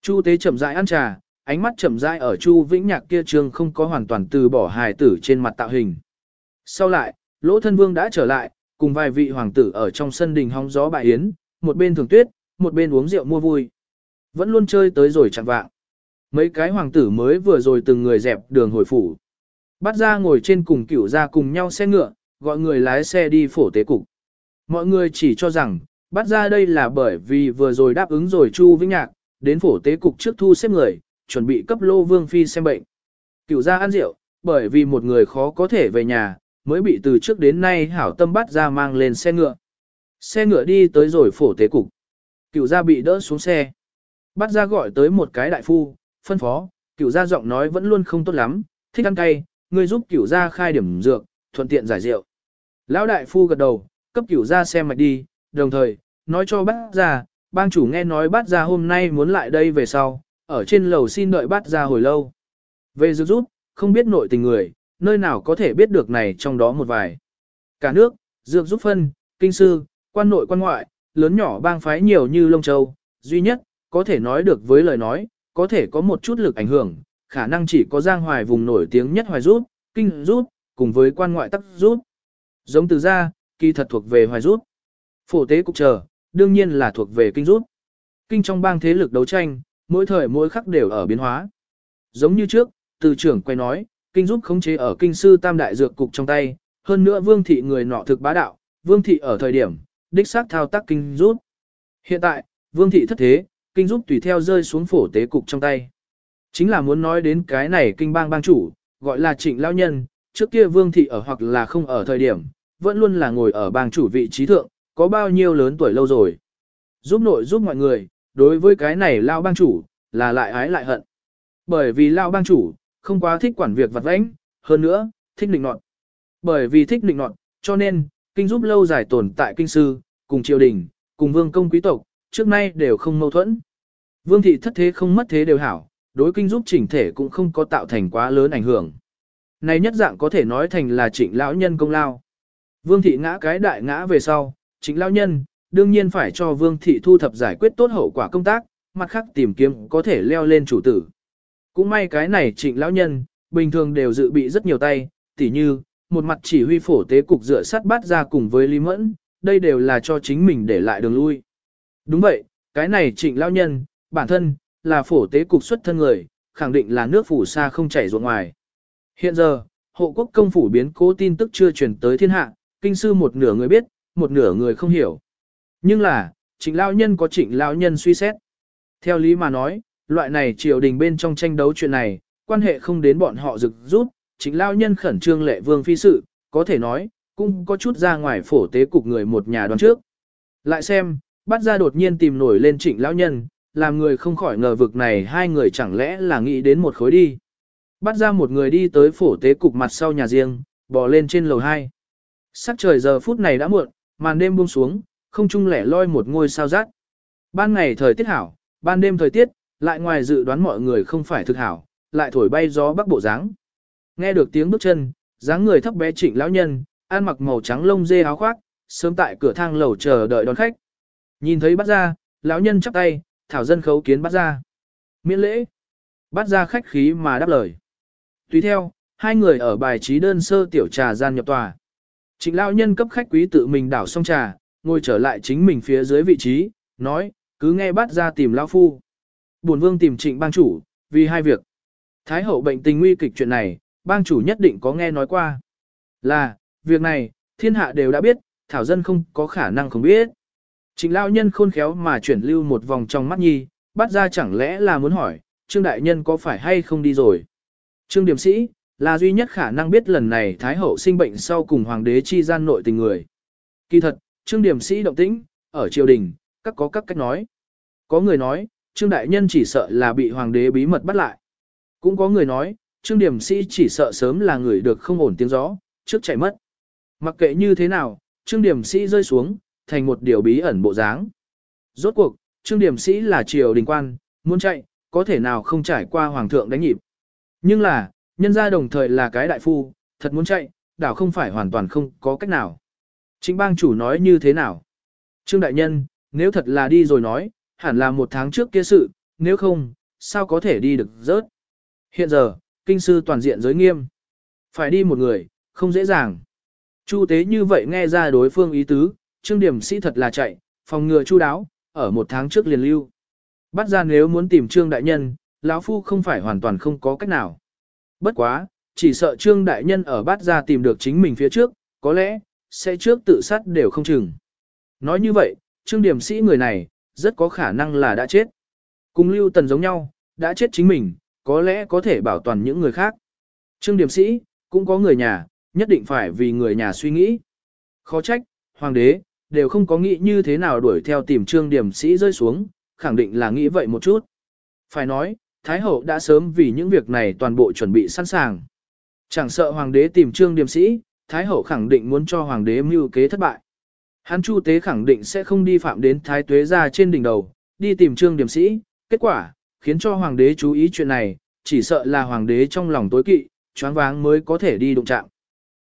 Chu tế chậm rãi ăn trà, ánh mắt chậm rãi ở Chu Vĩnh Nhạc kia trường không có hoàn toàn từ bỏ hài tử trên mặt tạo hình. Sau lại, Lỗ Thân Vương đã trở lại, cùng vài vị hoàng tử ở trong sân đình hóng gió bại yến, một bên thường tuyết, một bên uống rượu mua vui. Vẫn luôn chơi tới rồi chẳng vạng. Mấy cái hoàng tử mới vừa rồi từng người dẹp đường hồi phủ. Bắt ra ngồi trên cùng cửu ra cùng nhau xe ngựa, gọi người lái xe đi phổ tế cục. Mọi người chỉ cho rằng, bắt ra đây là bởi vì vừa rồi đáp ứng rồi Chu Vĩnh Nhạc, đến phổ tế cục trước thu xếp người, chuẩn bị cấp lô vương phi xem bệnh. Cửu ra ăn rượu, bởi vì một người khó có thể về nhà, mới bị từ trước đến nay hảo tâm bắt ra mang lên xe ngựa. Xe ngựa đi tới rồi phổ tế cục. Cửu gia bị đỡ xuống xe. Bắt ra gọi tới một cái đại phu, phân phó, cửu gia giọng nói vẫn luôn không tốt lắm, thích ăn cay, người giúp cửu gia khai điểm dược, thuận tiện giải rượu. Lão đại phu gật đầu, cấp cửu gia xem mạch đi, đồng thời, nói cho bác gia, bang chủ nghe nói bác gia hôm nay muốn lại đây về sau, ở trên lầu xin đợi bác gia hồi lâu. Về dược giúp, không biết nội tình người, nơi nào có thể biết được này trong đó một vài. Cả nước, dược giúp phân, kinh sư, quan nội quan ngoại, lớn nhỏ bang phái nhiều như lông châu, duy nhất, có thể nói được với lời nói, có thể có một chút lực ảnh hưởng, khả năng chỉ có giang hoài vùng nổi tiếng nhất hoài rút, kinh rút, cùng với quan ngoại tắc rút. Giống từ ra, kỳ thật thuộc về hoài rút. Phổ tế cục chờ, đương nhiên là thuộc về kinh rút. Kinh trong bang thế lực đấu tranh, mỗi thời mỗi khắc đều ở biến hóa. Giống như trước, từ trưởng quay nói, kinh giúp khống chế ở kinh sư tam đại dược cục trong tay, hơn nữa vương thị người nọ thực bá đạo, vương thị ở thời điểm, đích xác thao tác kinh rút. Hiện tại, vương thị thất thế, kinh giúp tùy theo rơi xuống phổ tế cục trong tay. Chính là muốn nói đến cái này kinh bang bang chủ, gọi là trịnh lao nhân, trước kia vương thị ở hoặc là không ở thời điểm, vẫn luôn là ngồi ở bang chủ vị trí thượng, có bao nhiêu lớn tuổi lâu rồi. Giúp nội giúp mọi người, đối với cái này lao bang chủ, là lại ái lại hận. Bởi vì lao bang chủ, không quá thích quản việc vặt vãnh, hơn nữa, thích định nọt. Bởi vì thích định nọt, cho nên, kinh giúp lâu dài tồn tại kinh sư, cùng triều đình, cùng vương công quý tộc, trước nay đều không mâu thuẫn. Vương thị thất thế không mất thế đều hảo, đối kinh giúp chỉnh thể cũng không có tạo thành quá lớn ảnh hưởng. Này nhất dạng có thể nói thành là trịnh lão nhân công lao. Vương thị ngã cái đại ngã về sau, trịnh lão nhân, đương nhiên phải cho vương thị thu thập giải quyết tốt hậu quả công tác, mặt khác tìm kiếm có thể leo lên chủ tử. Cũng may cái này trịnh lão nhân, bình thường đều dự bị rất nhiều tay, tỉ như, một mặt chỉ huy phổ tế cục dựa sắt bát ra cùng với Lý Mẫn, đây đều là cho chính mình để lại đường lui. Đúng vậy, cái này trịnh lão nhân, bản thân, là phổ tế cục xuất thân người, khẳng định là nước phủ xa không chảy ruộng ngoài. Hiện giờ, hộ quốc công phủ biến cố tin tức chưa truyền tới thiên hạ, kinh sư một nửa người biết, một nửa người không hiểu. Nhưng là, trịnh lão nhân có trịnh lão nhân suy xét. Theo lý mà nói, loại này triều đình bên trong tranh đấu chuyện này, quan hệ không đến bọn họ rực rút, trịnh lao nhân khẩn trương lệ vương phi sự, có thể nói, cũng có chút ra ngoài phổ tế cục người một nhà đoàn trước. Lại xem, bắt ra đột nhiên tìm nổi lên trịnh lão nhân, làm người không khỏi ngờ vực này hai người chẳng lẽ là nghĩ đến một khối đi. Bắt ra một người đi tới phổ tế cục mặt sau nhà riêng, bò lên trên lầu 2. Sắc trời giờ phút này đã muộn, màn đêm buông xuống, không trung lẻ loi một ngôi sao rát. Ban ngày thời tiết hảo, ban đêm thời tiết, lại ngoài dự đoán mọi người không phải thực hảo, lại thổi bay gió bắc bộ dáng. Nghe được tiếng bước chân, dáng người thấp bé trịnh lão nhân, ăn mặc màu trắng lông dê áo khoác, sớm tại cửa thang lầu chờ đợi đón khách. Nhìn thấy bắt ra, lão nhân chắp tay, thảo dân khấu kiến bắt ra. Miễn lễ. Bắt ra khách khí mà đáp lời. Tùy theo, hai người ở bài trí đơn sơ tiểu trà gian nhập tòa. Trịnh lão nhân cấp khách quý tự mình đảo xong trà, ngồi trở lại chính mình phía dưới vị trí, nói, cứ nghe bắt ra tìm lão phu bổn vương tìm trịnh bang chủ, vì hai việc. Thái hậu bệnh tình nguy kịch chuyện này, bang chủ nhất định có nghe nói qua. Là, việc này, thiên hạ đều đã biết, thảo dân không có khả năng không biết. Trịnh lão nhân khôn khéo mà chuyển lưu một vòng trong mắt nhi, bắt ra chẳng lẽ là muốn hỏi, Trương Đại Nhân có phải hay không đi rồi. Trương Điểm Sĩ, là duy nhất khả năng biết lần này Thái Hậu sinh bệnh sau cùng Hoàng đế chi gian nội tình người. Kỳ thật, Trương Điểm Sĩ động tĩnh, ở triều đình, các có các cách nói. Có người nói, Trương Đại Nhân chỉ sợ là bị Hoàng đế bí mật bắt lại. Cũng có người nói, Trương Điểm Sĩ chỉ sợ sớm là người được không ổn tiếng gió, trước chạy mất. Mặc kệ như thế nào, Trương Điểm Sĩ rơi xuống, thành một điều bí ẩn bộ dáng. Rốt cuộc, Trương Điểm Sĩ là triều đình quan, muốn chạy, có thể nào không trải qua Hoàng thượng đánh nhịp. Nhưng là, nhân gia đồng thời là cái đại phu, thật muốn chạy, đảo không phải hoàn toàn không có cách nào. Chính bang chủ nói như thế nào? Trương Đại Nhân, nếu thật là đi rồi nói, hẳn là một tháng trước kia sự, nếu không, sao có thể đi được rớt. Hiện giờ, kinh sư toàn diện giới nghiêm. Phải đi một người, không dễ dàng. Chu tế như vậy nghe ra đối phương ý tứ, trương điểm sĩ thật là chạy, phòng ngừa chu đáo, ở một tháng trước liền lưu. Bắt ra nếu muốn tìm trương đại nhân, lão phu không phải hoàn toàn không có cách nào. Bất quá, chỉ sợ trương đại nhân ở bắt ra tìm được chính mình phía trước, có lẽ, sẽ trước tự sát đều không chừng. Nói như vậy, trương điểm sĩ người này, rất có khả năng là đã chết. Cùng lưu tần giống nhau, đã chết chính mình, có lẽ có thể bảo toàn những người khác. Trương điểm sĩ, cũng có người nhà, nhất định phải vì người nhà suy nghĩ. Khó trách, hoàng đế, đều không có nghĩ như thế nào đuổi theo tìm trương điểm sĩ rơi xuống, khẳng định là nghĩ vậy một chút. Phải nói, Thái hậu đã sớm vì những việc này toàn bộ chuẩn bị sẵn sàng. Chẳng sợ hoàng đế tìm trương điểm sĩ, Thái hậu khẳng định muốn cho hoàng đế mưu kế thất bại. Hắn chu tế khẳng định sẽ không đi phạm đến thái tuế ra trên đỉnh đầu, đi tìm trương điểm sĩ, kết quả, khiến cho hoàng đế chú ý chuyện này, chỉ sợ là hoàng đế trong lòng tối kỵ, choáng váng mới có thể đi đụng chạm.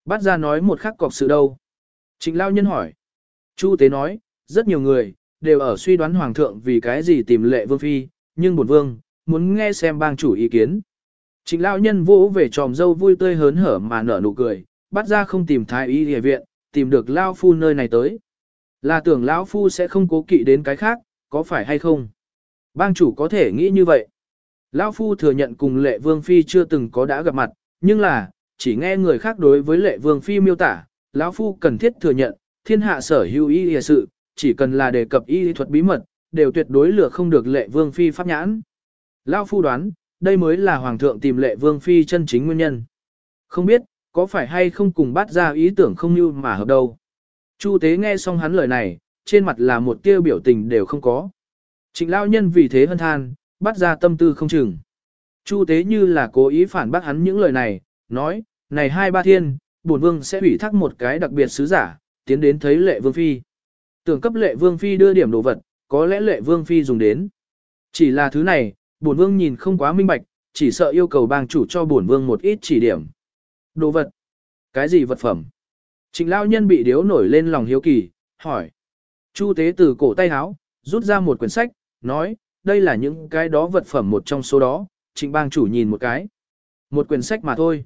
Bắt ra nói một khắc cọc sự đâu. Trịnh Lao Nhân hỏi. Chu Tế nói, rất nhiều người, đều ở suy đoán hoàng thượng vì cái gì tìm lệ vương phi, nhưng bổn vương, muốn nghe xem bang chủ ý kiến. Trịnh Lao Nhân vỗ về tròm dâu vui tươi hớn hở mà nở nụ cười, bắt ra không tìm thái y địa viện, tìm được Lao Phu nơi này tới. Là tưởng lão Phu sẽ không cố kỵ đến cái khác, có phải hay không? Bang chủ có thể nghĩ như vậy. Lão Phu thừa nhận cùng lệ vương phi chưa từng có đã gặp mặt, nhưng là, chỉ nghe người khác đối với lệ vương phi miêu tả, lão Phu cần thiết thừa nhận, thiên hạ sở hữu y y sự, chỉ cần là đề cập y thuật bí mật, đều tuyệt đối lừa không được lệ vương phi pháp nhãn. Lão Phu đoán, đây mới là hoàng thượng tìm lệ vương phi chân chính nguyên nhân. Không biết, có phải hay không cùng bắt ra ý tưởng không như mà hợp đâu. Chu tế nghe xong hắn lời này, trên mặt là một tia biểu tình đều không có. Trịnh lao nhân vì thế hân than, bắt ra tâm tư không chừng. Chu tế như là cố ý phản bác hắn những lời này, nói, này hai ba thiên, bổn vương sẽ ủy thác một cái đặc biệt sứ giả, tiến đến thấy lệ vương phi. Tưởng cấp lệ vương phi đưa điểm đồ vật, có lẽ lệ vương phi dùng đến. Chỉ là thứ này, bổn vương nhìn không quá minh bạch, chỉ sợ yêu cầu bang chủ cho bổn vương một ít chỉ điểm. Đồ vật? Cái gì vật phẩm? Trịnh lao nhân bị điếu nổi lên lòng hiếu kỳ, hỏi. Chu tế từ cổ tay háo, rút ra một quyển sách, nói, đây là những cái đó vật phẩm một trong số đó, trịnh bang chủ nhìn một cái. Một quyển sách mà thôi.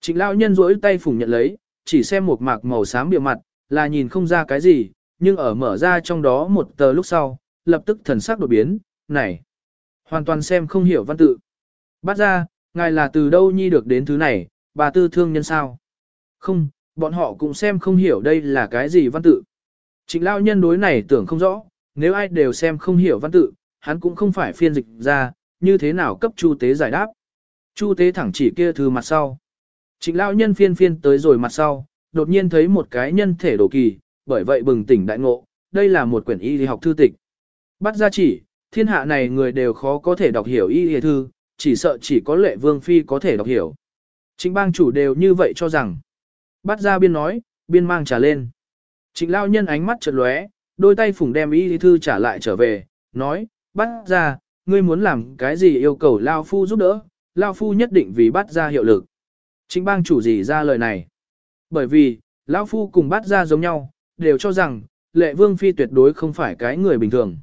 Trịnh lao nhân rỗi tay phủng nhận lấy, chỉ xem một mạc màu xám bìa mặt, là nhìn không ra cái gì, nhưng ở mở ra trong đó một tờ lúc sau, lập tức thần sắc đột biến, này. Hoàn toàn xem không hiểu văn tự. Bắt ra, ngài là từ đâu nhi được đến thứ này, bà tư thương nhân sao? Không, bọn họ cũng xem không hiểu đây là cái gì văn tự. Trịnh lao nhân đối này tưởng không rõ, nếu ai đều xem không hiểu văn tự, hắn cũng không phải phiên dịch ra, như thế nào cấp Chu Tế giải đáp. Chu Tế thẳng chỉ kia thư mặt sau. Trịnh lão nhân phiên phiên tới rồi mặt sau, đột nhiên thấy một cái nhân thể đồ kỳ, bởi vậy bừng tỉnh đại ngộ, đây là một quyển y lý học thư tịch. Bắt ra chỉ, thiên hạ này người đều khó có thể đọc hiểu y lý thư, chỉ sợ chỉ có lệ vương phi có thể đọc hiểu. Trịnh bang chủ đều như vậy cho rằng. Bắt ra biên nói, biên mang trả lên. Trịnh lao nhân ánh mắt chợt lóe, đôi tay phủng đem y lý thư trả lại trở về, nói, bắt ra, ngươi muốn làm cái gì yêu cầu Lao Phu giúp đỡ, Lao Phu nhất định vì bắt ra hiệu lực. Chính bang chủ gì ra lời này. Bởi vì, lão Phu cùng bắt ra giống nhau, đều cho rằng, lệ vương phi tuyệt đối không phải cái người bình thường.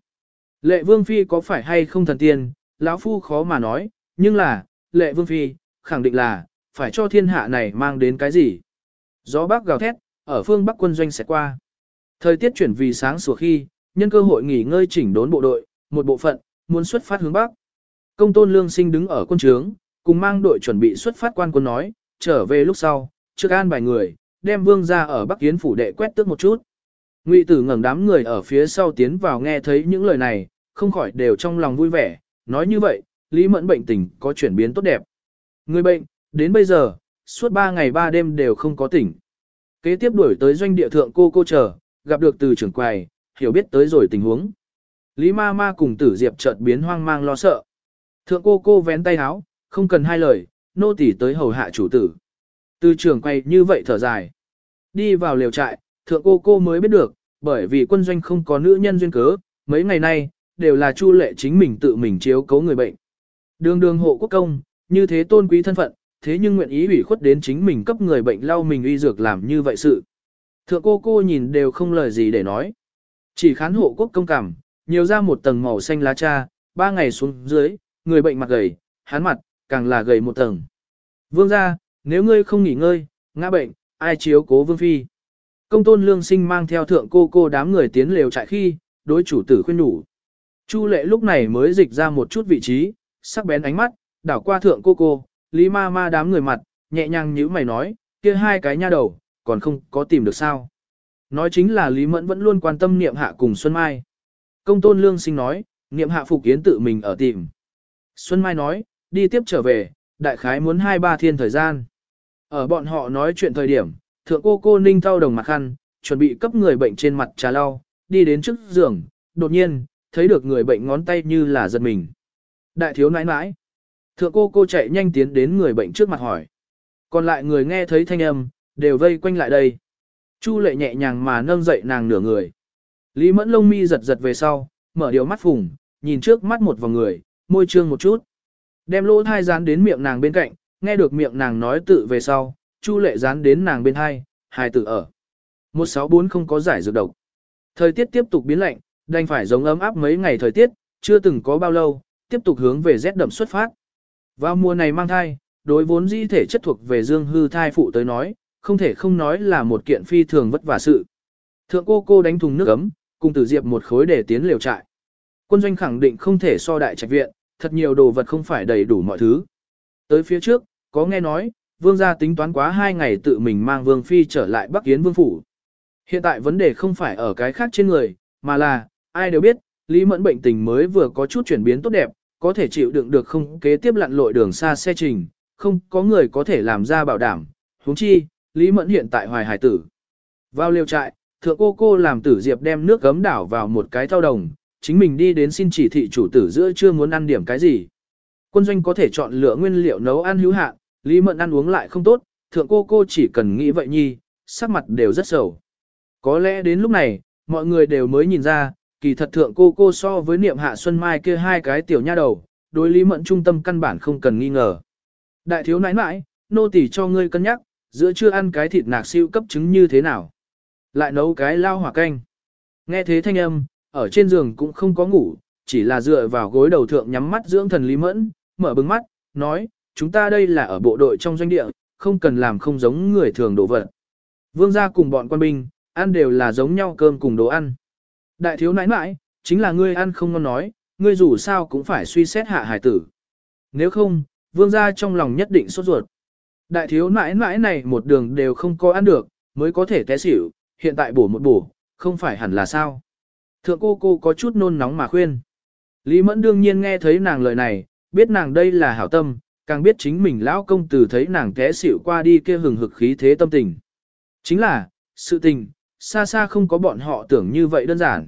Lệ vương phi có phải hay không thần tiên, lão Phu khó mà nói, nhưng là, lệ vương phi, khẳng định là, phải cho thiên hạ này mang đến cái gì. Gió bắc gào thét, ở phương bắc quân doanh sẽ qua. Thời tiết chuyển vì sáng sủa khi, nhân cơ hội nghỉ ngơi chỉnh đốn bộ đội, một bộ phận, muốn xuất phát hướng Bắc. Công tôn lương sinh đứng ở quân trướng, cùng mang đội chuẩn bị xuất phát quan quân nói, trở về lúc sau, trước an bài người, đem vương ra ở Bắc Yến phủ đệ quét tước một chút. Ngụy tử ngẩng đám người ở phía sau tiến vào nghe thấy những lời này, không khỏi đều trong lòng vui vẻ, nói như vậy, Lý Mẫn bệnh tình có chuyển biến tốt đẹp. Người bệnh, đến bây giờ, suốt 3 ngày 3 đêm đều không có tỉnh. Kế tiếp đuổi tới doanh địa thượng cô cô chờ, gặp được từ trưởng quầy, hiểu biết tới rồi tình huống. Lý ma ma cùng tử diệp chợt biến hoang mang lo sợ. Thượng cô cô vén tay áo, không cần hai lời, nô tỳ tới hầu hạ chủ tử. Từ trường quay như vậy thở dài. Đi vào liều trại, thượng cô cô mới biết được, bởi vì quân doanh không có nữ nhân duyên cớ, mấy ngày nay, đều là chu lệ chính mình tự mình chiếu cấu người bệnh. Đường đường hộ quốc công, như thế tôn quý thân phận, thế nhưng nguyện ý ủy khuất đến chính mình cấp người bệnh lau mình uy dược làm như vậy sự. Thượng cô cô nhìn đều không lời gì để nói. Chỉ khán hộ quốc công cảm, nhiều ra một tầng màu xanh lá cha, ba ngày xuống dưới, người bệnh mặt gầy, hắn mặt, càng là gầy một tầng. Vương ra, nếu ngươi không nghỉ ngơi, ngã bệnh, ai chiếu cố vương phi. Công tôn lương sinh mang theo thượng cô cô đám người tiến lều trại khi, đối chủ tử khuyên nhủ, Chu lệ lúc này mới dịch ra một chút vị trí, sắc bén ánh mắt, đảo qua thượng cô cô, lý ma ma đám người mặt, nhẹ nhàng như mày nói, kia hai cái nha đầu, còn không có tìm được sao. Nói chính là Lý Mẫn vẫn luôn quan tâm niệm hạ cùng Xuân Mai. Công tôn lương sinh nói, niệm hạ phục kiến tự mình ở tìm. Xuân Mai nói, đi tiếp trở về, đại khái muốn hai ba thiên thời gian. Ở bọn họ nói chuyện thời điểm, thượng cô cô ninh thao đồng mặt khăn, chuẩn bị cấp người bệnh trên mặt trà lau, đi đến trước giường, đột nhiên, thấy được người bệnh ngón tay như là giật mình. Đại thiếu nãi nãi. Thượng cô cô chạy nhanh tiến đến người bệnh trước mặt hỏi. Còn lại người nghe thấy thanh âm, đều vây quanh lại đây. Chu lệ nhẹ nhàng mà nâng dậy nàng nửa người. Lý mẫn lông mi giật giật về sau, mở điều mắt phùng, nhìn trước mắt một vòng người, môi trương một chút. Đem lỗ thai dán đến miệng nàng bên cạnh, nghe được miệng nàng nói tự về sau, chu lệ dán đến nàng bên hai, hai tự ở. 164 không có giải dược độc. Thời tiết tiếp tục biến lạnh, đành phải giống ấm áp mấy ngày thời tiết, chưa từng có bao lâu, tiếp tục hướng về rét đậm xuất phát. Vào mùa này mang thai, đối vốn di thể chất thuộc về dương hư thai phụ tới nói, không thể không nói là một kiện phi thường vất vả sự. Thượng cô cô đánh thùng nước ấm, cùng tử diệp một khối để tiến liều trại. Quân doanh khẳng định không thể so đại trạch viện, thật nhiều đồ vật không phải đầy đủ mọi thứ. Tới phía trước, có nghe nói, vương gia tính toán quá hai ngày tự mình mang vương phi trở lại Bắc Yến vương phủ. Hiện tại vấn đề không phải ở cái khác trên người, mà là, ai đều biết, Lý Mẫn bệnh tình mới vừa có chút chuyển biến tốt đẹp, có thể chịu đựng được không kế tiếp lặn lội đường xa xe trình, không có người có thể làm ra bảo đảm. huống chi, Lý Mẫn hiện tại hoài hải tử. Vào liều trại, thượng cô cô làm tử diệp đem nước gấm đảo vào một cái thao đồng, chính mình đi đến xin chỉ thị chủ tử giữa chưa muốn ăn điểm cái gì. Quân doanh có thể chọn lựa nguyên liệu nấu ăn hữu hạn, Lý mận ăn uống lại không tốt, thượng cô cô chỉ cần nghĩ vậy nhi, sắc mặt đều rất sầu. Có lẽ đến lúc này, mọi người đều mới nhìn ra, kỳ thật thượng cô cô so với niệm hạ xuân mai kia hai cái tiểu nha đầu, đối Lý mận trung tâm căn bản không cần nghi ngờ. Đại thiếu nãi nãi, nô tỳ cho ngươi cân nhắc, giữa chưa ăn cái thịt nạc siêu cấp trứng như thế nào. Lại nấu cái lao hỏa canh. Nghe thế thanh âm, ở trên giường cũng không có ngủ, chỉ là dựa vào gối đầu thượng nhắm mắt dưỡng thần Lý Mẫn, mở bừng mắt, nói, chúng ta đây là ở bộ đội trong doanh địa, không cần làm không giống người thường đổ vật. Vương gia cùng bọn quân binh, ăn đều là giống nhau cơm cùng đồ ăn. Đại thiếu nãi nãi, chính là ngươi ăn không ngon nói, ngươi dù sao cũng phải suy xét hạ hải tử. Nếu không, vương gia trong lòng nhất định sốt ruột. Đại thiếu nãi nãi này một đường đều không có ăn được, mới có thể té xỉu, hiện tại bổ một bổ, không phải hẳn là sao. Thượng cô cô có chút nôn nóng mà khuyên. Lý Mẫn đương nhiên nghe thấy nàng lời này, biết nàng đây là hảo tâm, càng biết chính mình lão công tử thấy nàng té xỉu qua đi kia hừng hực khí thế tâm tình. Chính là, sự tình, xa xa không có bọn họ tưởng như vậy đơn giản.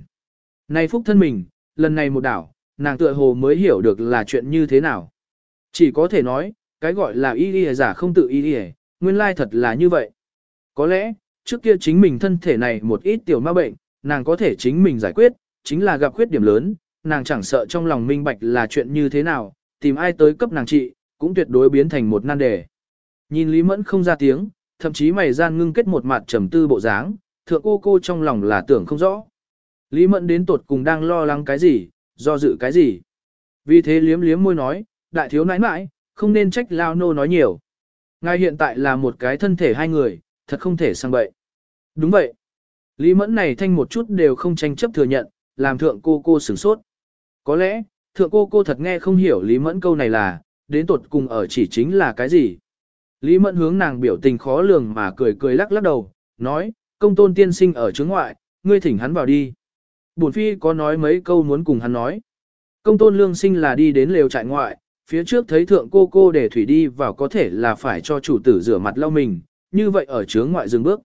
Này phúc thân mình, lần này một đảo, nàng tựa hồ mới hiểu được là chuyện như thế nào. Chỉ có thể nói, cái gọi là y y giả không tự y y, nguyên lai thật là như vậy. Có lẽ, trước kia chính mình thân thể này một ít tiểu ma bệnh, nàng có thể chính mình giải quyết, chính là gặp khuyết điểm lớn, nàng chẳng sợ trong lòng minh bạch là chuyện như thế nào, tìm ai tới cấp nàng trị, cũng tuyệt đối biến thành một nan đề. Nhìn Lý Mẫn không ra tiếng, thậm chí mày gian ngưng kết một mặt trầm tư bộ dáng, thượng cô cô trong lòng là tưởng không rõ. Lý Mẫn đến tột cùng đang lo lắng cái gì, do dự cái gì. Vì thế liếm liếm môi nói, đại thiếu nãi nãi, không nên trách lao nô nói nhiều. Ngài hiện tại là một cái thân thể hai người, thật không thể sang bậy. Đúng vậy. Lý Mẫn này thanh một chút đều không tranh chấp thừa nhận, làm thượng cô cô sửng sốt. Có lẽ, thượng cô cô thật nghe không hiểu Lý Mẫn câu này là, đến tột cùng ở chỉ chính là cái gì. Lý Mẫn hướng nàng biểu tình khó lường mà cười cười lắc lắc đầu, nói, công tôn tiên sinh ở chứng ngoại, ngươi thỉnh hắn vào đi. Bổn phi có nói mấy câu muốn cùng hắn nói. Công tôn lương sinh là đi đến lều trại ngoại, phía trước thấy thượng cô cô để thủy đi vào có thể là phải cho chủ tử rửa mặt lau mình, như vậy ở chướng ngoại dừng bước.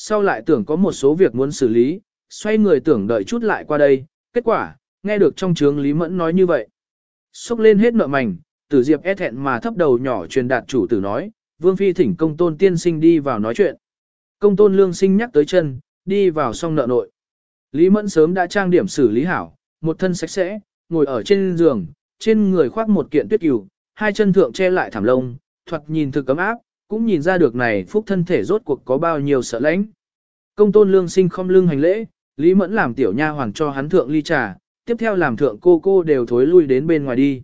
Sau lại tưởng có một số việc muốn xử lý, xoay người tưởng đợi chút lại qua đây, kết quả, nghe được trong trướng Lý Mẫn nói như vậy. Xúc lên hết nợ mảnh, tử diệp e thẹn mà thấp đầu nhỏ truyền đạt chủ tử nói, vương phi thỉnh công tôn tiên sinh đi vào nói chuyện. Công tôn lương sinh nhắc tới chân, đi vào xong nợ nội. Lý Mẫn sớm đã trang điểm xử lý hảo, một thân sạch sẽ, ngồi ở trên giường, trên người khoác một kiện tuyết cừu, hai chân thượng che lại thảm lông, thoạt nhìn thực cấm áp, cũng nhìn ra được này phúc thân thể rốt cuộc có bao nhiêu sợ lãnh. Công tôn lương sinh không lưng hành lễ, Lý Mẫn làm tiểu nha hoàng cho hắn thượng ly trà, tiếp theo làm thượng cô cô đều thối lui đến bên ngoài đi.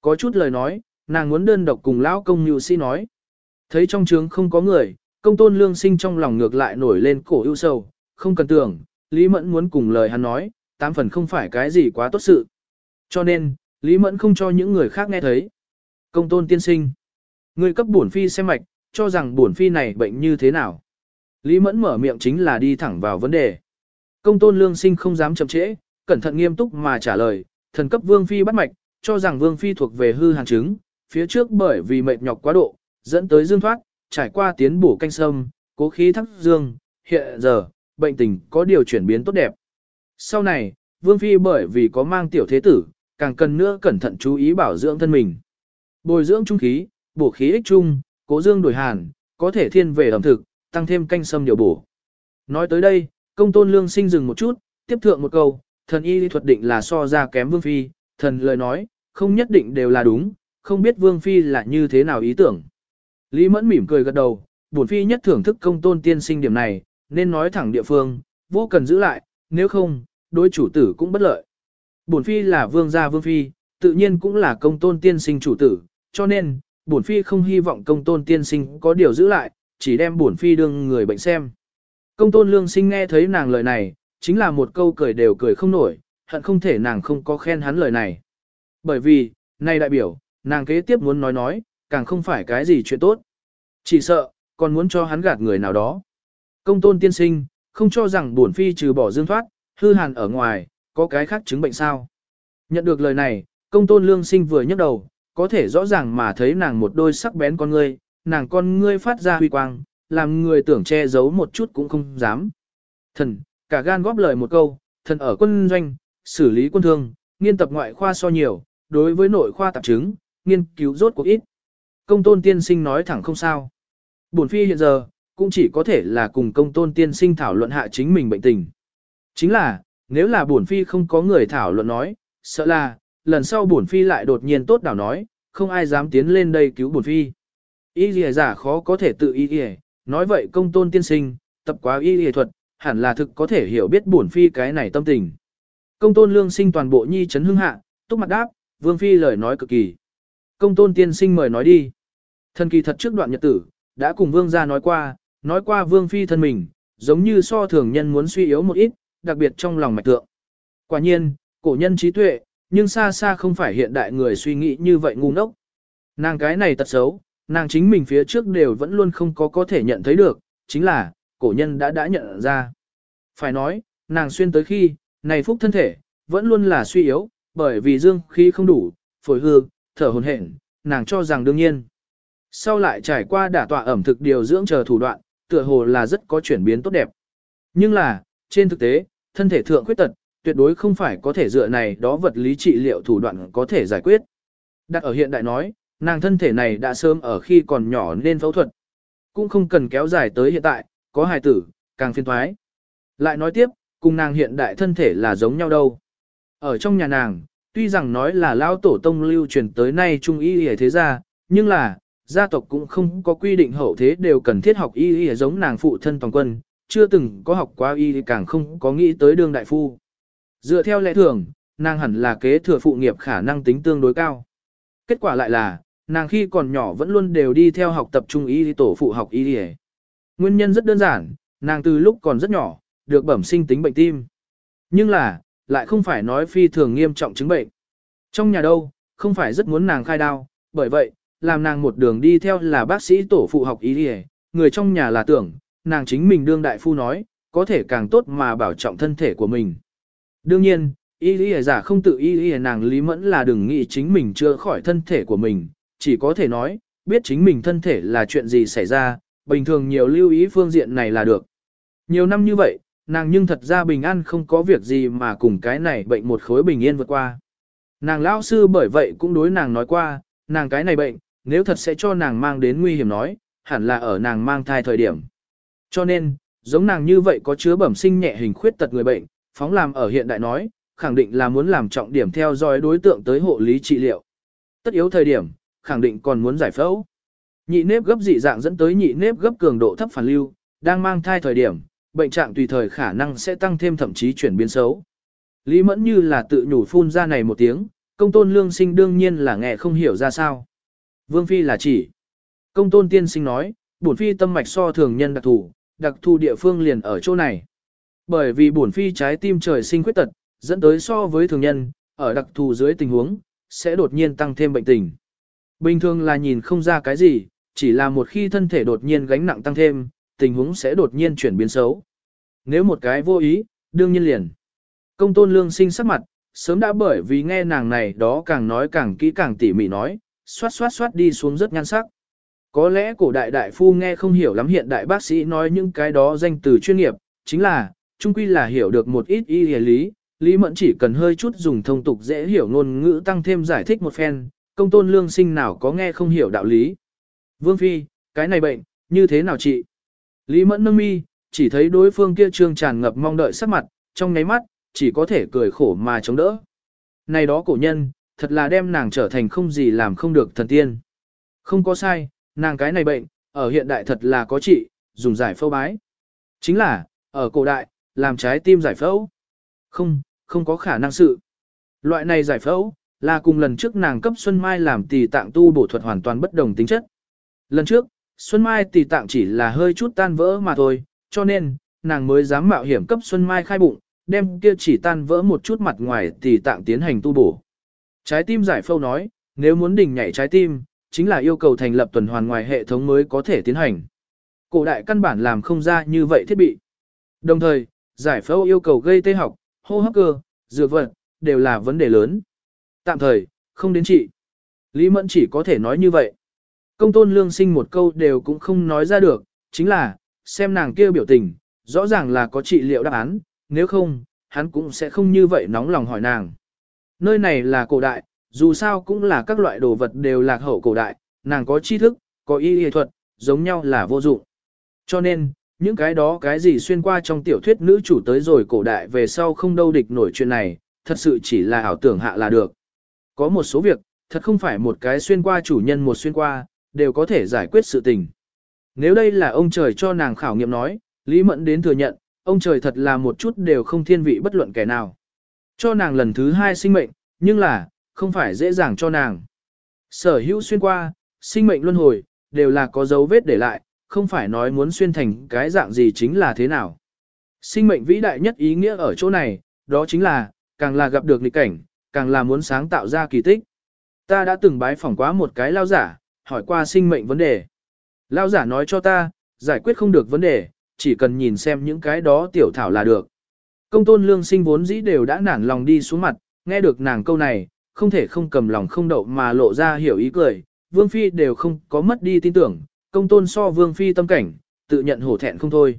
Có chút lời nói, nàng muốn đơn độc cùng lão công nhu sĩ nói. Thấy trong trướng không có người, công tôn lương sinh trong lòng ngược lại nổi lên cổ ưu sầu, không cần tưởng, Lý Mẫn muốn cùng lời hắn nói, tám phần không phải cái gì quá tốt sự. Cho nên, Lý Mẫn không cho những người khác nghe thấy. Công tôn tiên sinh. Người cấp bổn phi xem mạch, cho rằng buồn phi này bệnh như thế nào. Lý Mẫn mở miệng chính là đi thẳng vào vấn đề. Công tôn lương sinh không dám chậm trễ, cẩn thận nghiêm túc mà trả lời, thần cấp vương phi bắt mạch, cho rằng vương phi thuộc về hư hàn chứng, phía trước bởi vì mệt nhọc quá độ, dẫn tới dương thoát, trải qua tiến bổ canh sâm, cố khí thắc dương, hiện giờ, bệnh tình có điều chuyển biến tốt đẹp. Sau này, vương phi bởi vì có mang tiểu thế tử, càng cần nữa cẩn thận chú ý bảo dưỡng thân mình. Bồi dưỡng trung khí, bổ khí ích trung, cố dương đổi hàn, có thể thiên về ẩm thực, tăng thêm canh sâm điều bổ. Nói tới đây, công tôn lương sinh dừng một chút, tiếp thượng một câu, thần y lý thuật định là so ra kém vương phi, thần lời nói, không nhất định đều là đúng, không biết vương phi là như thế nào ý tưởng. Lý mẫn mỉm cười gật đầu, bổn phi nhất thưởng thức công tôn tiên sinh điểm này, nên nói thẳng địa phương, vô cần giữ lại, nếu không, đối chủ tử cũng bất lợi. Bổn phi là vương gia vương phi, tự nhiên cũng là công tôn tiên sinh chủ tử, cho nên, bổn phi không hy vọng công tôn tiên sinh có điều giữ lại, chỉ đem bổn phi đương người bệnh xem. Công tôn lương sinh nghe thấy nàng lời này, chính là một câu cười đều cười không nổi, hận không thể nàng không có khen hắn lời này. Bởi vì, nay đại biểu, nàng kế tiếp muốn nói nói, càng không phải cái gì chuyện tốt. Chỉ sợ, còn muốn cho hắn gạt người nào đó. Công tôn tiên sinh, không cho rằng bổn phi trừ bỏ dương thoát, hư hàn ở ngoài, có cái khác chứng bệnh sao. Nhận được lời này, công tôn lương sinh vừa nhấc đầu, có thể rõ ràng mà thấy nàng một đôi sắc bén con ngươi, nàng con ngươi phát ra huy quang, làm người tưởng che giấu một chút cũng không dám. Thần, cả gan góp lời một câu, thần ở quân doanh, xử lý quân thương, nghiên tập ngoại khoa so nhiều, đối với nội khoa tạp chứng, nghiên cứu rốt cuộc ít. Công tôn tiên sinh nói thẳng không sao. Bổn phi hiện giờ, cũng chỉ có thể là cùng công tôn tiên sinh thảo luận hạ chính mình bệnh tình. Chính là, nếu là bổn phi không có người thảo luận nói, sợ là, lần sau bổn phi lại đột nhiên tốt đảo nói, không ai dám tiến lên đây cứu bổn phi. Y lìa giả khó có thể tự y lìa, nói vậy công tôn tiên sinh, tập quá y lìa thuật, hẳn là thực có thể hiểu biết bổn phi cái này tâm tình. Công tôn lương sinh toàn bộ nhi chấn hưng hạ, túc mặt đáp, vương phi lời nói cực kỳ. Công tôn tiên sinh mời nói đi. Thần kỳ thật trước đoạn nhật tử, đã cùng vương gia nói qua, nói qua vương phi thân mình, giống như so thường nhân muốn suy yếu một ít, đặc biệt trong lòng mạch tượng. Quả nhiên, cổ nhân trí tuệ, nhưng xa xa không phải hiện đại người suy nghĩ như vậy ngu ngốc. Nàng cái này tật xấu, nàng chính mình phía trước đều vẫn luôn không có có thể nhận thấy được, chính là, cổ nhân đã đã nhận ra. Phải nói, nàng xuyên tới khi, này phúc thân thể, vẫn luôn là suy yếu, bởi vì dương khí không đủ, phổi hư, thở hồn hển, nàng cho rằng đương nhiên. Sau lại trải qua đả tọa ẩm thực điều dưỡng chờ thủ đoạn, tựa hồ là rất có chuyển biến tốt đẹp. Nhưng là, trên thực tế, thân thể thượng khuyết tật, tuyệt đối không phải có thể dựa này đó vật lý trị liệu thủ đoạn có thể giải quyết. Đặt ở hiện đại nói, nàng thân thể này đã sớm ở khi còn nhỏ nên phẫu thuật. Cũng không cần kéo dài tới hiện tại, có hài tử, càng phiên thoái. Lại nói tiếp, cùng nàng hiện đại thân thể là giống nhau đâu. Ở trong nhà nàng, tuy rằng nói là lao tổ tông lưu truyền tới nay trung y y thế gia, nhưng là, gia tộc cũng không có quy định hậu thế đều cần thiết học y y giống nàng phụ thân toàn quân, chưa từng có học qua y càng không có nghĩ tới đương đại phu. Dựa theo lẽ thường, nàng hẳn là kế thừa phụ nghiệp khả năng tính tương đối cao. Kết quả lại là, nàng khi còn nhỏ vẫn luôn đều đi theo học tập trung y tổ phụ học y đi Nguyên nhân rất đơn giản, nàng từ lúc còn rất nhỏ, được bẩm sinh tính bệnh tim. Nhưng là, lại không phải nói phi thường nghiêm trọng chứng bệnh. Trong nhà đâu, không phải rất muốn nàng khai đao, bởi vậy, làm nàng một đường đi theo là bác sĩ tổ phụ học y đi người trong nhà là tưởng, nàng chính mình đương đại phu nói, có thể càng tốt mà bảo trọng thân thể của mình. Đương nhiên, y lý giả không tự y lý nàng lý mẫn là đừng nghĩ chính mình chưa khỏi thân thể của mình, chỉ có thể nói, biết chính mình thân thể là chuyện gì xảy ra, bình thường nhiều lưu ý phương diện này là được. Nhiều năm như vậy, nàng nhưng thật ra bình an không có việc gì mà cùng cái này bệnh một khối bình yên vượt qua. Nàng lão sư bởi vậy cũng đối nàng nói qua, nàng cái này bệnh, nếu thật sẽ cho nàng mang đến nguy hiểm nói, hẳn là ở nàng mang thai thời điểm. Cho nên, giống nàng như vậy có chứa bẩm sinh nhẹ hình khuyết tật người bệnh, phóng làm ở hiện đại nói, khẳng định là muốn làm trọng điểm theo dõi đối tượng tới hộ lý trị liệu. Tất yếu thời điểm, khẳng định còn muốn giải phẫu. Nhị nếp gấp dị dạng dẫn tới nhị nếp gấp cường độ thấp phản lưu, đang mang thai thời điểm, bệnh trạng tùy thời khả năng sẽ tăng thêm thậm chí chuyển biến xấu. Lý Mẫn như là tự nhủ phun ra này một tiếng, công tôn lương sinh đương nhiên là nghe không hiểu ra sao. Vương Phi là chỉ. Công tôn tiên sinh nói, bổn Phi tâm mạch so thường nhân đặc thù, đặc thù địa phương liền ở chỗ này. Bởi vì bổn Phi trái tim trời sinh khuyết tật, dẫn tới so với thường nhân, ở đặc thù dưới tình huống, sẽ đột nhiên tăng thêm bệnh tình. Bình thường là nhìn không ra cái gì, chỉ là một khi thân thể đột nhiên gánh nặng tăng thêm, tình huống sẽ đột nhiên chuyển biến xấu. Nếu một cái vô ý, đương nhiên liền. Công tôn lương sinh sắc mặt, sớm đã bởi vì nghe nàng này đó càng nói càng kỹ càng tỉ mỉ nói, xoát xoát xoát đi xuống rất nhan sắc. Có lẽ cổ đại đại phu nghe không hiểu lắm hiện đại bác sĩ nói những cái đó danh từ chuyên nghiệp, chính là, chung quy là hiểu được một ít y lý, Lý Mẫn chỉ cần hơi chút dùng thông tục dễ hiểu ngôn ngữ tăng thêm giải thích một phen, công tôn lương sinh nào có nghe không hiểu đạo lý. Vương Phi, cái này bệnh, như thế nào chị? Lý Mẫn nâng mi, chỉ thấy đối phương kia trương tràn ngập mong đợi sắc mặt, trong ngáy mắt, chỉ có thể cười khổ mà chống đỡ. Này đó cổ nhân, thật là đem nàng trở thành không gì làm không được thần tiên. Không có sai, nàng cái này bệnh, ở hiện đại thật là có trị, dùng giải phâu bái. Chính là, ở cổ đại, làm trái tim giải phẫu. Không, không có khả năng sự. Loại này giải phẫu, là cùng lần trước nàng cấp Xuân Mai làm tỷ tạng tu bổ thuật hoàn toàn bất đồng tính chất. Lần trước, Xuân Mai tỷ tạng chỉ là hơi chút tan vỡ mà thôi, cho nên, nàng mới dám mạo hiểm cấp Xuân Mai khai bụng, đem kia chỉ tan vỡ một chút mặt ngoài tỷ tạng tiến hành tu bổ. Trái tim giải phẫu nói, nếu muốn đỉnh nhảy trái tim, chính là yêu cầu thành lập tuần hoàn ngoài hệ thống mới có thể tiến hành. Cổ đại căn bản làm không ra như vậy thiết bị. Đồng thời, giải phẫu yêu cầu gây tê học, hô hấp cơ, dược vật, đều là vấn đề lớn. Tạm thời, không đến trị. Lý Mẫn chỉ có thể nói như vậy. Công tôn lương sinh một câu đều cũng không nói ra được, chính là, xem nàng kia biểu tình, rõ ràng là có trị liệu đáp án, nếu không, hắn cũng sẽ không như vậy nóng lòng hỏi nàng. Nơi này là cổ đại, dù sao cũng là các loại đồ vật đều lạc hậu cổ đại, nàng có tri thức, có y y thuật, giống nhau là vô dụng. Cho nên, những cái đó cái gì xuyên qua trong tiểu thuyết nữ chủ tới rồi cổ đại về sau không đâu địch nổi chuyện này, thật sự chỉ là ảo tưởng hạ là được. Có một số việc, thật không phải một cái xuyên qua chủ nhân một xuyên qua, đều có thể giải quyết sự tình. Nếu đây là ông trời cho nàng khảo nghiệm nói, Lý Mẫn đến thừa nhận, ông trời thật là một chút đều không thiên vị bất luận kẻ nào. Cho nàng lần thứ hai sinh mệnh, nhưng là, không phải dễ dàng cho nàng. Sở hữu xuyên qua, sinh mệnh luân hồi, đều là có dấu vết để lại, không phải nói muốn xuyên thành cái dạng gì chính là thế nào. Sinh mệnh vĩ đại nhất ý nghĩa ở chỗ này, đó chính là, càng là gặp được nghịch cảnh, càng là muốn sáng tạo ra kỳ tích. Ta đã từng bái phỏng quá một cái lao giả, hỏi qua sinh mệnh vấn đề. Lao giả nói cho ta, giải quyết không được vấn đề, chỉ cần nhìn xem những cái đó tiểu thảo là được. Công tôn lương sinh vốn dĩ đều đã nản lòng đi xuống mặt, nghe được nàng câu này, không thể không cầm lòng không đậu mà lộ ra hiểu ý cười, vương phi đều không có mất đi tin tưởng, công tôn so vương phi tâm cảnh, tự nhận hổ thẹn không thôi.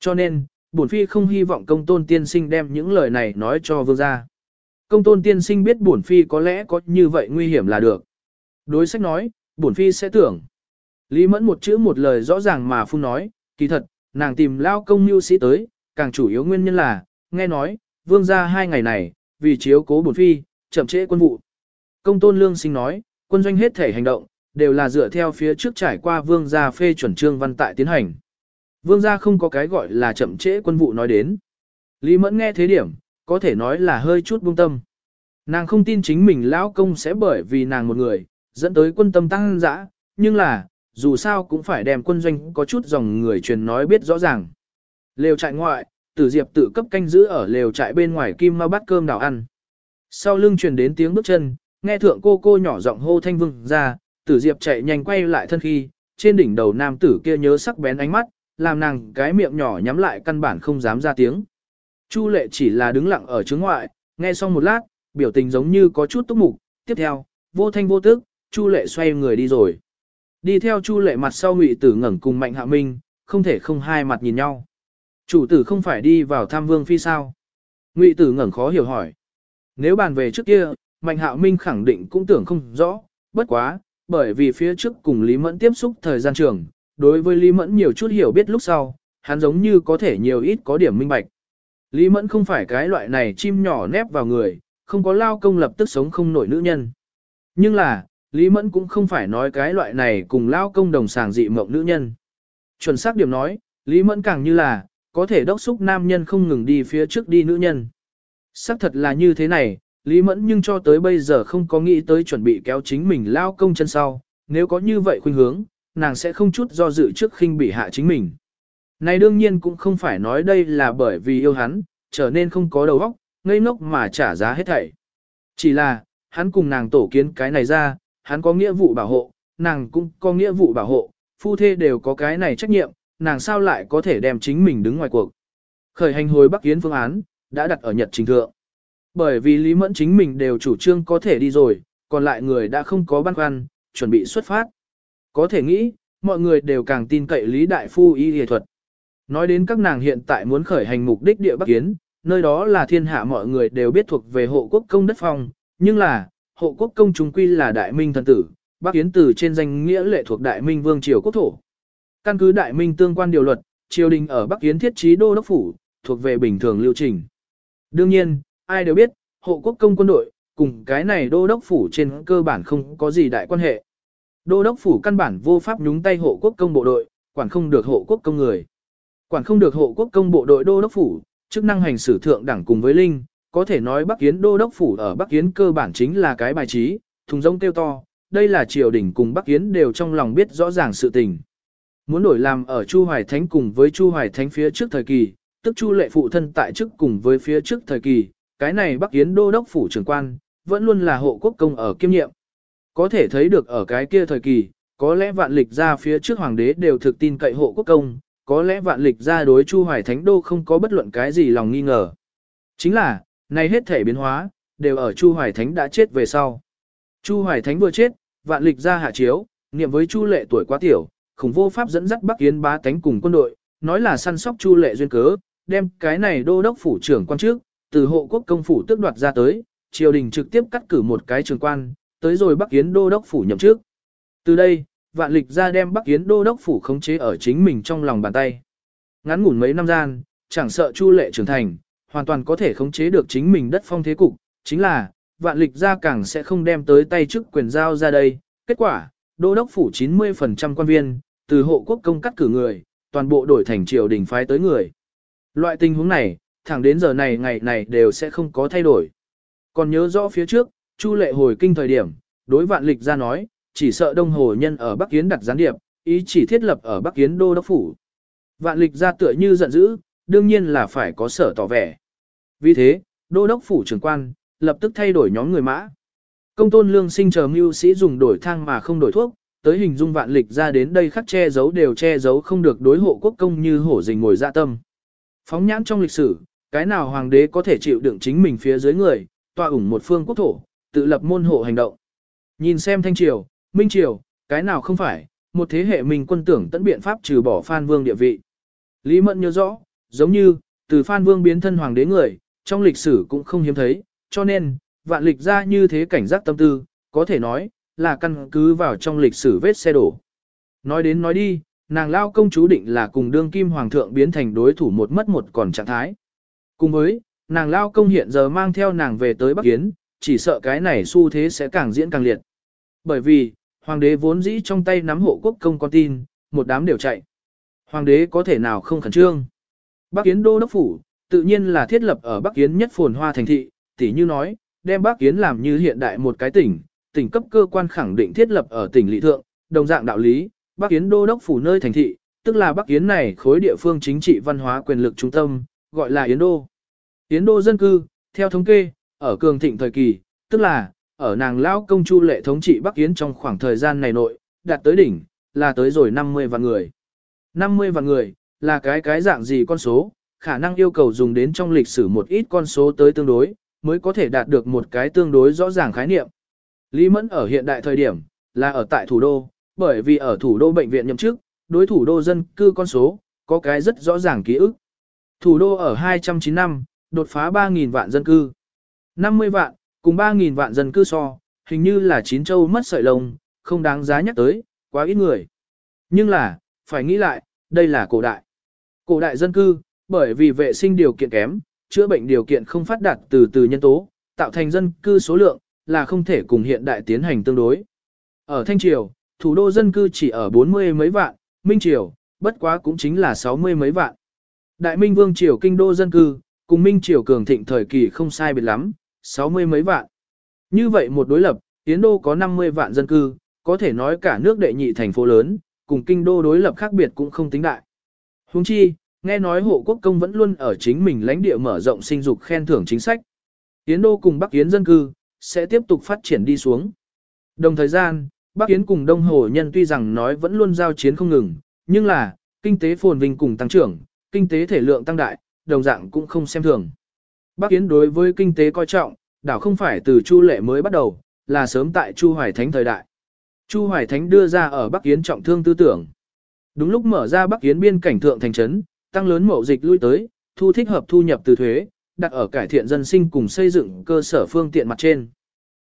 Cho nên, bổn phi không hy vọng công tôn tiên sinh đem những lời này nói cho vương gia. Công tôn tiên sinh biết bổn phi có lẽ có như vậy nguy hiểm là được. Đối sách nói, bổn phi sẽ tưởng. Lý mẫn một chữ một lời rõ ràng mà phun nói, kỳ thật, nàng tìm lao công mưu sĩ tới, càng chủ yếu nguyên nhân là, nghe nói, vương gia hai ngày này, vì chiếu cố bổn phi, chậm trễ quân vụ. Công tôn lương sinh nói, quân doanh hết thể hành động, đều là dựa theo phía trước trải qua vương gia phê chuẩn trương văn tại tiến hành. Vương gia không có cái gọi là chậm trễ quân vụ nói đến. Lý mẫn nghe thế điểm, có thể nói là hơi chút buông tâm. Nàng không tin chính mình lão công sẽ bởi vì nàng một người, dẫn tới quân tâm tăng dã, nhưng là, dù sao cũng phải đem quân doanh có chút dòng người truyền nói biết rõ ràng. Lều trại ngoại, tử diệp tự cấp canh giữ ở lều trại bên ngoài kim mau bắt cơm đào ăn. Sau lưng truyền đến tiếng bước chân, nghe thượng cô cô nhỏ giọng hô thanh vương ra, tử diệp chạy nhanh quay lại thân khi, trên đỉnh đầu nam tử kia nhớ sắc bén ánh mắt, làm nàng cái miệng nhỏ nhắm lại căn bản không dám ra tiếng. Chu lệ chỉ là đứng lặng ở trước ngoại, nghe xong một lát, biểu tình giống như có chút túc mục, tiếp theo, vô thanh vô tức, Chu Lệ xoay người đi rồi. Đi theo Chu Lệ mặt sau Ngụy Tử ngẩng cùng Mạnh Hạ Minh, không thể không hai mặt nhìn nhau. Chủ tử không phải đi vào tham Vương phi sao? Ngụy Tử ngẩng khó hiểu hỏi. Nếu bàn về trước kia, Mạnh Hạ Minh khẳng định cũng tưởng không rõ, bất quá, bởi vì phía trước cùng Lý Mẫn tiếp xúc thời gian trường, đối với Lý Mẫn nhiều chút hiểu biết lúc sau, hắn giống như có thể nhiều ít có điểm minh bạch. Lý Mẫn không phải cái loại này chim nhỏ nép vào người, không có lao công lập tức sống không nổi nữ nhân. Nhưng là, Lý Mẫn cũng không phải nói cái loại này cùng lao công đồng sàng dị mộng nữ nhân. Chuẩn xác điểm nói, Lý Mẫn càng như là, có thể đốc xúc nam nhân không ngừng đi phía trước đi nữ nhân. Xác thật là như thế này, Lý Mẫn nhưng cho tới bây giờ không có nghĩ tới chuẩn bị kéo chính mình lao công chân sau, nếu có như vậy khuynh hướng, nàng sẽ không chút do dự trước khinh bị hạ chính mình. Này đương nhiên cũng không phải nói đây là bởi vì yêu hắn, trở nên không có đầu óc, ngây ngốc mà trả giá hết thảy. Chỉ là, hắn cùng nàng tổ kiến cái này ra, hắn có nghĩa vụ bảo hộ, nàng cũng có nghĩa vụ bảo hộ, phu thê đều có cái này trách nhiệm, nàng sao lại có thể đem chính mình đứng ngoài cuộc. Khởi hành hồi Bắc Yến phương án, đã đặt ở Nhật Trình Thượng. Bởi vì Lý Mẫn chính mình đều chủ trương có thể đi rồi, còn lại người đã không có băn khoăn, chuẩn bị xuất phát. Có thể nghĩ, mọi người đều càng tin cậy Lý Đại Phu y y thuật. Nói đến các nàng hiện tại muốn khởi hành mục đích địa Bắc Kiến, nơi đó là thiên hạ mọi người đều biết thuộc về hộ quốc công đất phong, nhưng là, hộ quốc công chúng quy là đại minh thần tử, Bắc Kiến từ trên danh nghĩa lệ thuộc đại minh vương triều quốc thổ. Căn cứ đại minh tương quan điều luật, triều đình ở Bắc Kiến thiết trí đô đốc phủ, thuộc về bình thường lưu trình. Đương nhiên, ai đều biết, hộ quốc công quân đội, cùng cái này đô đốc phủ trên cơ bản không có gì đại quan hệ. Đô đốc phủ căn bản vô pháp nhúng tay hộ quốc công bộ đội, quản không được hộ quốc công người. Quản không được hộ quốc công bộ đội đô đốc phủ, chức năng hành xử thượng đẳng cùng với Linh, có thể nói Bắc Kiến đô đốc phủ ở Bắc Kiến cơ bản chính là cái bài trí, thùng rông tiêu to, đây là triều đình cùng Bắc Kiến đều trong lòng biết rõ ràng sự tình. Muốn đổi làm ở Chu Hoài Thánh cùng với Chu Hoài Thánh phía trước thời kỳ, tức Chu lệ phụ thân tại chức cùng với phía trước thời kỳ, cái này Bắc yến đô đốc phủ trưởng quan, vẫn luôn là hộ quốc công ở kiêm nhiệm. Có thể thấy được ở cái kia thời kỳ, có lẽ vạn lịch ra phía trước hoàng đế đều thực tin cậy hộ quốc công, có lẽ vạn lịch ra đối Chu Hoài Thánh đô không có bất luận cái gì lòng nghi ngờ. Chính là, này hết thể biến hóa, đều ở Chu Hoài Thánh đã chết về sau. Chu Hoài Thánh vừa chết, vạn lịch ra hạ chiếu, niệm với Chu lệ tuổi quá tiểu, khủng vô pháp dẫn dắt Bắc Yến bá tánh cùng quân đội, nói là săn sóc Chu lệ duyên cớ, đem cái này đô đốc phủ trưởng quan trước, từ hộ quốc công phủ tước đoạt ra tới, triều đình trực tiếp cắt cử một cái trường quan, tới rồi Bắc Yến đô đốc phủ nhậm trước. Từ đây, vạn lịch ra đem Bắc Yến đô đốc phủ khống chế ở chính mình trong lòng bàn tay. Ngắn ngủn mấy năm gian, chẳng sợ Chu lệ trưởng thành, hoàn toàn có thể khống chế được chính mình đất phong thế cục, chính là, vạn lịch ra càng sẽ không đem tới tay chức quyền giao ra đây. Kết quả, đô đốc phủ 90% quan viên, từ hộ quốc công cắt cử người, toàn bộ đổi thành triều đình phái tới người. Loại tình huống này, thẳng đến giờ này ngày này đều sẽ không có thay đổi. Còn nhớ rõ phía trước, Chu lệ hồi kinh thời điểm, đối vạn lịch ra nói, chỉ sợ đông hồ nhân ở Bắc Kiến đặt gián điệp, ý chỉ thiết lập ở Bắc Kiến đô đốc phủ. Vạn lịch ra tựa như giận dữ, đương nhiên là phải có sở tỏ vẻ. Vì thế, đô đốc phủ trưởng quan, lập tức thay đổi nhóm người mã. Công tôn lương sinh chờ mưu sĩ dùng đổi thang mà không đổi thuốc, tới hình dung vạn lịch ra đến đây khắc che giấu đều che giấu không được đối hộ quốc công như hổ rình ngồi dạ tâm. Phóng nhãn trong lịch sử, cái nào hoàng đế có thể chịu đựng chính mình phía dưới người, tọa ủng một phương quốc thổ, tự lập môn hộ hành động. Nhìn xem thanh triều, minh triều, cái nào không phải, một thế hệ mình quân tưởng tận biện pháp trừ bỏ Phan Vương địa vị. Lý Mẫn nhớ rõ, giống như, từ Phan Vương biến thân hoàng đế người, trong lịch sử cũng không hiếm thấy, cho nên, vạn lịch ra như thế cảnh giác tâm tư, có thể nói, là căn cứ vào trong lịch sử vết xe đổ. Nói đến nói đi, nàng lao công chú định là cùng đương kim hoàng thượng biến thành đối thủ một mất một còn trạng thái. Cùng với, nàng lao công hiện giờ mang theo nàng về tới Bắc Kiến, chỉ sợ cái này xu thế sẽ càng diễn càng liệt. Bởi vì, hoàng đế vốn dĩ trong tay nắm hộ quốc công con tin, một đám đều chạy. Hoàng đế có thể nào không khẩn trương. Bắc Kiến đô đốc phủ, tự nhiên là thiết lập ở Bắc Kiến nhất phồn hoa thành thị, tỉ như nói, đem Bắc Kiến làm như hiện đại một cái tỉnh, tỉnh cấp cơ quan khẳng định thiết lập ở tỉnh lỵ thượng, đồng dạng đạo lý, Bắc Kiến đô đốc phủ nơi thành thị, tức là Bắc Kiến này khối địa phương chính trị văn hóa quyền lực trung tâm, gọi là Yến Đô. Yến Đô dân cư, theo thống kê, ở cường thịnh thời kỳ, tức là, ở nàng lão công chu lệ thống trị Bắc Yến trong khoảng thời gian này nội, đạt tới đỉnh, là tới rồi 50 vạn người. 50 vạn người, là cái cái dạng gì con số, khả năng yêu cầu dùng đến trong lịch sử một ít con số tới tương đối, mới có thể đạt được một cái tương đối rõ ràng khái niệm. Lý Mẫn ở hiện đại thời điểm, là ở tại thủ đô, bởi vì ở thủ đô bệnh viện nhậm chức, đối thủ đô dân cư con số, có cái rất rõ ràng ký ức. Thủ đô ở 209 năm, đột phá 3.000 vạn dân cư. 50 vạn, cùng 3.000 vạn dân cư so, hình như là chín châu mất sợi lông, không đáng giá nhắc tới, quá ít người. Nhưng là, phải nghĩ lại, đây là cổ đại. Cổ đại dân cư, bởi vì vệ sinh điều kiện kém, chữa bệnh điều kiện không phát đạt từ từ nhân tố, tạo thành dân cư số lượng, là không thể cùng hiện đại tiến hành tương đối. Ở Thanh Triều, thủ đô dân cư chỉ ở 40 mấy vạn, Minh Triều, bất quá cũng chính là 60 mấy vạn. Đại Minh Vương Triều kinh đô dân cư, cùng Minh Triều cường thịnh thời kỳ không sai biệt lắm, 60 mấy vạn. Như vậy một đối lập, Yến Đô có 50 vạn dân cư, có thể nói cả nước đệ nhị thành phố lớn, cùng kinh đô đối lập khác biệt cũng không tính đại. Huống chi, nghe nói hộ quốc công vẫn luôn ở chính mình lãnh địa mở rộng sinh dục khen thưởng chính sách. Yến Đô cùng Bắc Yến dân cư, sẽ tiếp tục phát triển đi xuống. Đồng thời gian, Bắc Yến cùng Đông Hồ nhân tuy rằng nói vẫn luôn giao chiến không ngừng, nhưng là, kinh tế phồn vinh cùng tăng trưởng, kinh tế thể lượng tăng đại, đồng dạng cũng không xem thường. Bắc Yến đối với kinh tế coi trọng, đảo không phải từ Chu Lệ mới bắt đầu, là sớm tại Chu Hoài Thánh thời đại. Chu Hoài Thánh đưa ra ở Bắc Yến trọng thương tư tưởng. Đúng lúc mở ra Bắc Yến biên cảnh thượng thành trấn, tăng lớn mậu dịch lui tới, thu thích hợp thu nhập từ thuế, đặt ở cải thiện dân sinh cùng xây dựng cơ sở phương tiện mặt trên.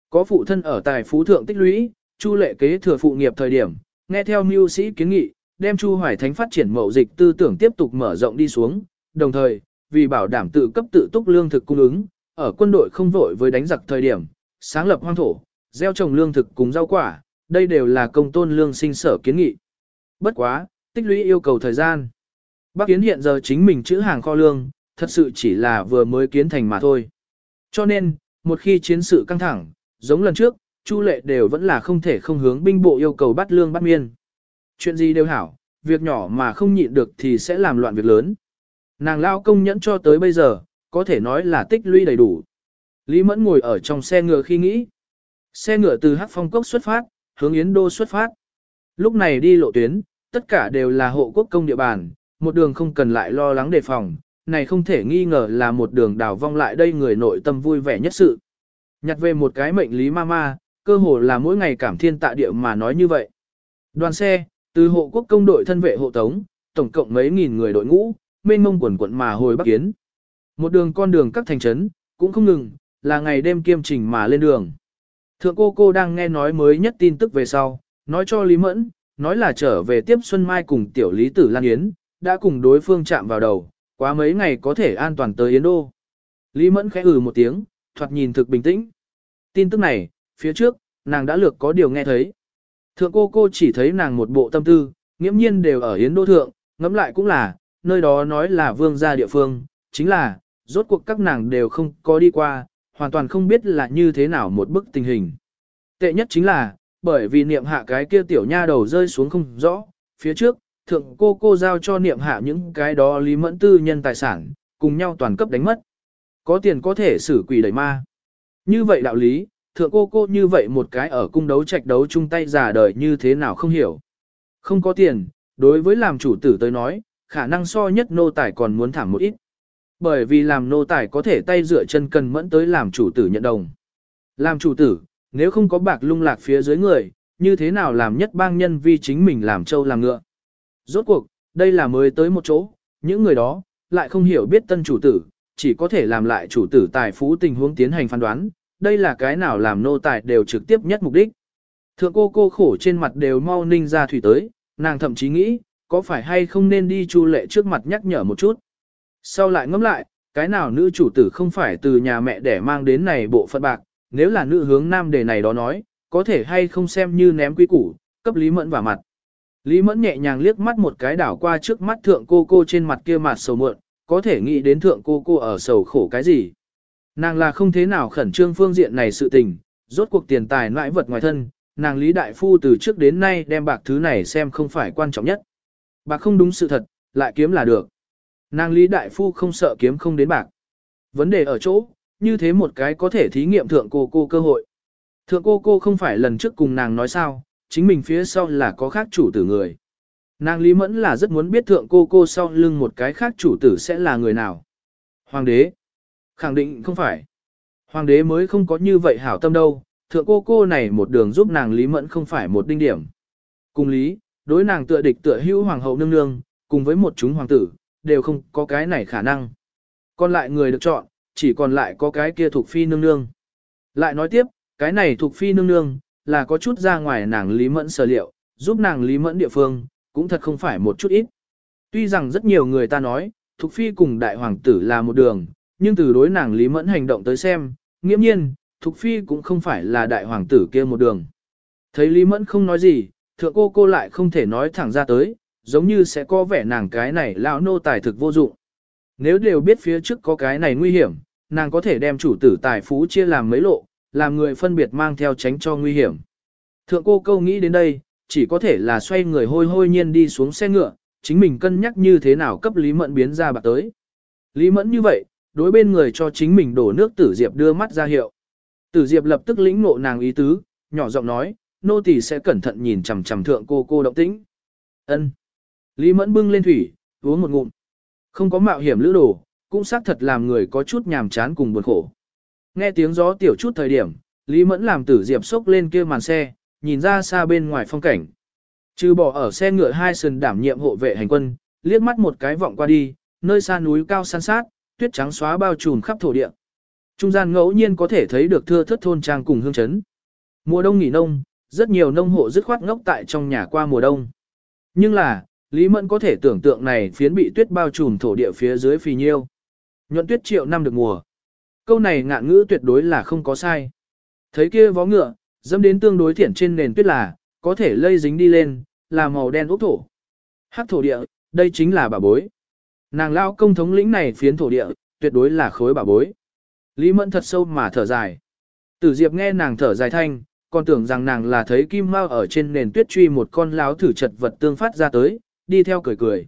Có phụ thân ở tài phú thượng tích lũy, Chu Lệ kế thừa phụ nghiệp thời điểm, nghe theo mưu sĩ kiến nghị, đem Chu Hoài Thánh phát triển mậu dịch tư tưởng tiếp tục mở rộng đi xuống, đồng thời, vì bảo đảm tự cấp tự túc lương thực cung ứng, ở quân đội không vội với đánh giặc thời điểm, sáng lập hoang thổ, gieo trồng lương thực cùng rau quả, đây đều là công tôn lương sinh sở kiến nghị. Bất quá, tích lũy yêu cầu thời gian. Bắc Kiến hiện giờ chính mình chữ hàng kho lương, thật sự chỉ là vừa mới kiến thành mà thôi. Cho nên, một khi chiến sự căng thẳng, giống lần trước, Chu Lệ đều vẫn là không thể không hướng binh bộ yêu cầu bắt lương bắt miên. Chuyện gì đều hảo, việc nhỏ mà không nhịn được thì sẽ làm loạn việc lớn. Nàng lao công nhẫn cho tới bây giờ, có thể nói là tích lũy đầy đủ. Lý Mẫn ngồi ở trong xe ngựa khi nghĩ. Xe ngựa từ Hắc Phong Cốc xuất phát, hướng Yến Đô xuất phát. Lúc này đi lộ tuyến, tất cả đều là hộ quốc công địa bàn, một đường không cần lại lo lắng đề phòng, này không thể nghi ngờ là một đường đào vong lại đây người nội tâm vui vẻ nhất sự. Nhặt về một cái mệnh lý ma ma, cơ hồ là mỗi ngày cảm thiên tạ địa mà nói như vậy. Đoàn xe, từ hộ quốc công đội thân vệ hộ tống, tổng cộng mấy nghìn người đội ngũ, mênh mông quần quận mà hồi bắc kiến. Một đường con đường các thành trấn, cũng không ngừng, là ngày đêm kiêm trình mà lên đường. Thượng cô cô đang nghe nói mới nhất tin tức về sau, nói cho Lý Mẫn, nói là trở về tiếp Xuân Mai cùng tiểu Lý Tử Lan Yến, đã cùng đối phương chạm vào đầu, quá mấy ngày có thể an toàn tới Yến Đô. Lý Mẫn khẽ ừ một tiếng, thoạt nhìn thực bình tĩnh. Tin tức này, phía trước, nàng đã lược có điều nghe thấy. Thượng cô cô chỉ thấy nàng một bộ tâm tư, nghiễm nhiên đều ở Yến Đô Thượng, ngẫm lại cũng là, nơi đó nói là vương gia địa phương, chính là, rốt cuộc các nàng đều không có đi qua, hoàn toàn không biết là như thế nào một bức tình hình. Tệ nhất chính là, bởi vì niệm hạ cái kia tiểu nha đầu rơi xuống không rõ, phía trước, thượng cô cô giao cho niệm hạ những cái đó lý mẫn tư nhân tài sản, cùng nhau toàn cấp đánh mất. Có tiền có thể xử quỷ đẩy ma. Như vậy đạo lý, thượng cô cô như vậy một cái ở cung đấu trạch đấu chung tay giả đời như thế nào không hiểu. Không có tiền, đối với làm chủ tử tới nói, khả năng so nhất nô tài còn muốn thảm một ít. Bởi vì làm nô tài có thể tay dựa chân cần mẫn tới làm chủ tử nhận đồng. Làm chủ tử, nếu không có bạc lung lạc phía dưới người, như thế nào làm nhất bang nhân vi chính mình làm trâu làm ngựa. Rốt cuộc, đây là mới tới một chỗ, những người đó, lại không hiểu biết tân chủ tử, chỉ có thể làm lại chủ tử tài phú tình huống tiến hành phán đoán, đây là cái nào làm nô tài đều trực tiếp nhất mục đích. Thượng cô cô khổ trên mặt đều mau ninh ra thủy tới, nàng thậm chí nghĩ, có phải hay không nên đi chu lệ trước mặt nhắc nhở một chút. Sau lại ngẫm lại, cái nào nữ chủ tử không phải từ nhà mẹ để mang đến này bộ phận bạc, nếu là nữ hướng nam đề này đó nói, có thể hay không xem như ném quý củ, cấp Lý Mẫn vào mặt. Lý Mẫn nhẹ nhàng liếc mắt một cái đảo qua trước mắt thượng cô cô trên mặt kia mặt sầu muộn, có thể nghĩ đến thượng cô cô ở sầu khổ cái gì. Nàng là không thế nào khẩn trương phương diện này sự tình, rốt cuộc tiền tài nãi vật ngoài thân, nàng Lý Đại Phu từ trước đến nay đem bạc thứ này xem không phải quan trọng nhất. Bạc không đúng sự thật, lại kiếm là được. Nàng Lý Đại Phu không sợ kiếm không đến bạc. Vấn đề ở chỗ, như thế một cái có thể thí nghiệm thượng cô cô cơ hội. Thượng cô cô không phải lần trước cùng nàng nói sao, chính mình phía sau là có khác chủ tử người. Nàng Lý Mẫn là rất muốn biết thượng cô cô sau lưng một cái khác chủ tử sẽ là người nào. Hoàng đế. Khẳng định không phải. Hoàng đế mới không có như vậy hảo tâm đâu, thượng cô cô này một đường giúp nàng Lý Mẫn không phải một đinh điểm. Cùng Lý, đối nàng tựa địch tựa hữu hoàng hậu nương nương, cùng với một chúng hoàng tử, đều không có cái này khả năng. Còn lại người được chọn, chỉ còn lại có cái kia thuộc phi nương nương. Lại nói tiếp, cái này thuộc phi nương nương, là có chút ra ngoài nàng Lý Mẫn sở liệu, giúp nàng Lý Mẫn địa phương, cũng thật không phải một chút ít. Tuy rằng rất nhiều người ta nói, thuộc phi cùng đại hoàng tử là một đường, nhưng từ đối nàng Lý Mẫn hành động tới xem, nghiễm nhiên, thuộc phi cũng không phải là đại hoàng tử kia một đường. Thấy Lý Mẫn không nói gì, thượng cô cô lại không thể nói thẳng ra tới, giống như sẽ có vẻ nàng cái này lão nô tài thực vô dụng. Nếu đều biết phía trước có cái này nguy hiểm, nàng có thể đem chủ tử tài phú chia làm mấy lộ, làm người phân biệt mang theo tránh cho nguy hiểm. Thượng cô câu nghĩ đến đây, chỉ có thể là xoay người hôi hôi nhiên đi xuống xe ngựa, chính mình cân nhắc như thế nào cấp Lý Mẫn biến ra bạc tới. Lý Mẫn như vậy, đối bên người cho chính mình đổ nước tử diệp đưa mắt ra hiệu. Tử diệp lập tức lĩnh ngộ nàng ý tứ, nhỏ giọng nói, nô tỳ sẽ cẩn thận nhìn chằm chằm thượng cô cô động tĩnh. Ân. Lý Mẫn bưng lên thủy, uống một ngụm. Không có mạo hiểm lữ đồ, cũng xác thật làm người có chút nhàm chán cùng buồn khổ. Nghe tiếng gió tiểu chút thời điểm, Lý Mẫn làm tử diệp sốc lên kia màn xe, nhìn ra xa bên ngoài phong cảnh. Trừ bỏ ở xe ngựa hai sườn đảm nhiệm hộ vệ hành quân, liếc mắt một cái vọng qua đi, nơi xa núi cao san sát, tuyết trắng xóa bao trùm khắp thổ địa. Trung gian ngẫu nhiên có thể thấy được thưa thất thôn trang cùng hương chấn. Mùa đông nghỉ nông, rất nhiều nông hộ dứt khoát ngốc tại trong nhà qua mùa đông. Nhưng là, Lý Mẫn có thể tưởng tượng này phiến bị tuyết bao trùm thổ địa phía dưới phì nhiêu. Nhuận tuyết triệu năm được mùa. Câu này ngạn ngữ tuyệt đối là không có sai. Thấy kia vó ngựa, dâm đến tương đối thiển trên nền tuyết là, có thể lây dính đi lên, là màu đen ốc thổ. Hắc thổ địa, đây chính là bà bối. Nàng lao công thống lĩnh này phiến thổ địa, tuyệt đối là khối bà bối. Lý Mẫn thật sâu mà thở dài. Tử Diệp nghe nàng thở dài thanh, còn tưởng rằng nàng là thấy kim mao ở trên nền tuyết truy một con láo thử chật vật tương phát ra tới, đi theo cười cười.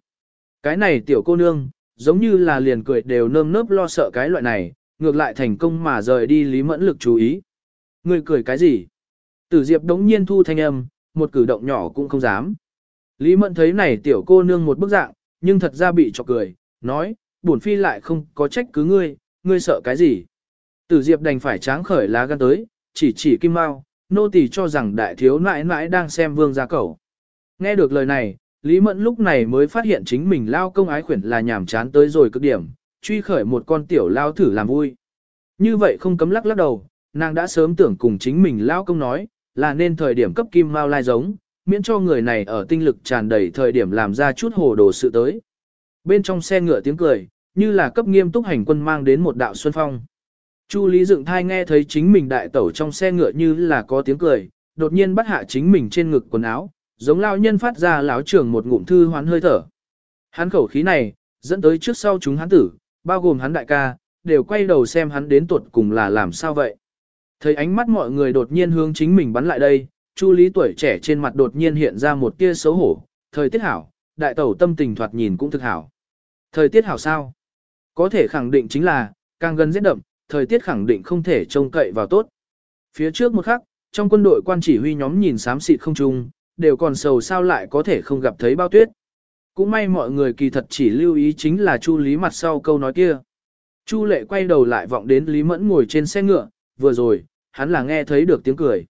Cái này tiểu cô nương, giống như là liền cười đều nơm nớp lo sợ cái loại này, ngược lại thành công mà rời đi Lý Mẫn lực chú ý. Người cười cái gì? Tử Diệp đống nhiên thu thanh âm, một cử động nhỏ cũng không dám. Lý Mẫn thấy này tiểu cô nương một bức dạng, nhưng thật ra bị chọc cười, nói, bổn phi lại không có trách cứ ngươi, ngươi sợ cái gì? Tử Diệp đành phải tráng khởi lá gan tới, chỉ chỉ Kim Mao, nô tỳ cho rằng đại thiếu nãi nãi đang xem vương gia cẩu. Nghe được lời này, Lý Mẫn lúc này mới phát hiện chính mình lao công ái khuyển là nhảm chán tới rồi cực điểm, truy khởi một con tiểu lao thử làm vui. Như vậy không cấm lắc lắc đầu, nàng đã sớm tưởng cùng chính mình lao công nói, là nên thời điểm cấp kim mao lai giống, miễn cho người này ở tinh lực tràn đầy thời điểm làm ra chút hồ đồ sự tới. Bên trong xe ngựa tiếng cười, như là cấp nghiêm túc hành quân mang đến một đạo xuân phong. Chu Lý dựng thai nghe thấy chính mình đại tẩu trong xe ngựa như là có tiếng cười, đột nhiên bắt hạ chính mình trên ngực quần áo, giống lao nhân phát ra láo trưởng một ngụm thư hoán hơi thở. Hắn khẩu khí này, dẫn tới trước sau chúng hắn tử, bao gồm hắn đại ca, đều quay đầu xem hắn đến tuột cùng là làm sao vậy. Thấy ánh mắt mọi người đột nhiên hướng chính mình bắn lại đây, Chu Lý tuổi trẻ trên mặt đột nhiên hiện ra một tia xấu hổ, thời tiết hảo, đại tẩu tâm tình thoạt nhìn cũng thực hảo. Thời tiết hảo sao? Có thể khẳng định chính là, càng gần rét đậm, thời tiết khẳng định không thể trông cậy vào tốt. Phía trước một khắc, trong quân đội quan chỉ huy nhóm nhìn xám xịt không trung, đều còn sầu sao lại có thể không gặp thấy bao tuyết. Cũng may mọi người kỳ thật chỉ lưu ý chính là Chu Lý mặt sau câu nói kia. Chu Lệ quay đầu lại vọng đến Lý Mẫn ngồi trên xe ngựa, vừa rồi, hắn là nghe thấy được tiếng cười.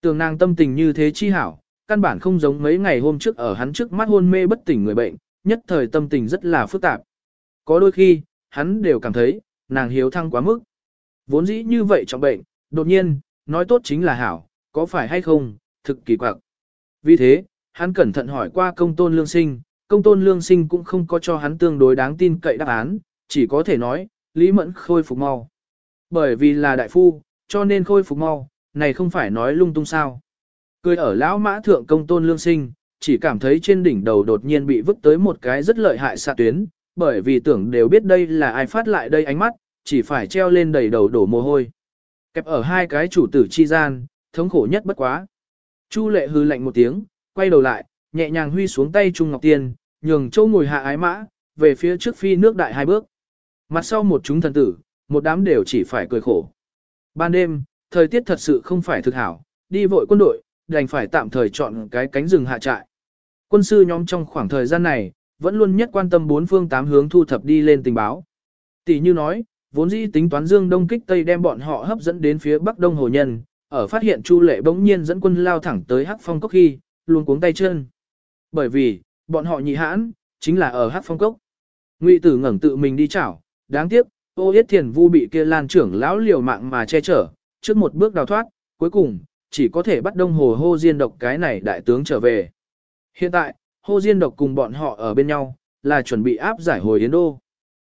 Tường nàng tâm tình như thế chi hảo, căn bản không giống mấy ngày hôm trước ở hắn trước mắt hôn mê bất tỉnh người bệnh, nhất thời tâm tình rất là phức tạp. Có đôi khi, hắn đều cảm thấy, nàng hiếu thăng quá mức. Vốn dĩ như vậy trong bệnh, đột nhiên, nói tốt chính là hảo, có phải hay không, thực kỳ quặc. Vì thế, hắn cẩn thận hỏi qua công tôn lương sinh, công tôn lương sinh cũng không có cho hắn tương đối đáng tin cậy đáp án, chỉ có thể nói, Lý Mẫn khôi phục mau. Bởi vì là đại phu, cho nên khôi phục mau, này không phải nói lung tung sao. Cười ở lão mã thượng công tôn lương sinh, chỉ cảm thấy trên đỉnh đầu đột nhiên bị vứt tới một cái rất lợi hại xạ tuyến, bởi vì tưởng đều biết đây là ai phát lại đây ánh mắt, chỉ phải treo lên đầy đầu đổ mồ hôi. Kẹp ở hai cái chủ tử chi gian, thống khổ nhất bất quá. Chu lệ hư lạnh một tiếng, quay đầu lại, nhẹ nhàng huy xuống tay Trung Ngọc Tiên, nhường châu ngồi hạ ái mã, về phía trước phi nước đại hai bước. Mặt sau một chúng thần tử, một đám đều chỉ phải cười khổ. Ban đêm, thời tiết thật sự không phải thực hảo, đi vội quân đội, đành phải tạm thời chọn cái cánh rừng hạ trại. Quân sư nhóm trong khoảng thời gian này, vẫn luôn nhất quan tâm bốn phương tám hướng thu thập đi lên tình báo. Tỷ như nói, vốn dĩ tính toán dương đông kích tây đem bọn họ hấp dẫn đến phía bắc đông hồ nhân, ở phát hiện Chu Lệ bỗng nhiên dẫn quân lao thẳng tới Hắc Phong Cốc khi, luôn cuống tay chân. Bởi vì, bọn họ nhị hãn, chính là ở Hắc Phong Cốc. Ngụy Tử ngẩng tự mình đi chảo, đáng tiếc, Ô Yết Thiền Vu bị kia Lan trưởng lão liều mạng mà che chở, trước một bước đào thoát, cuối cùng chỉ có thể bắt Đông Hồ Hô Diên Độc cái này đại tướng trở về. Hiện tại, Hô Diên Độc cùng bọn họ ở bên nhau, là chuẩn bị áp giải hồi Yến Đô.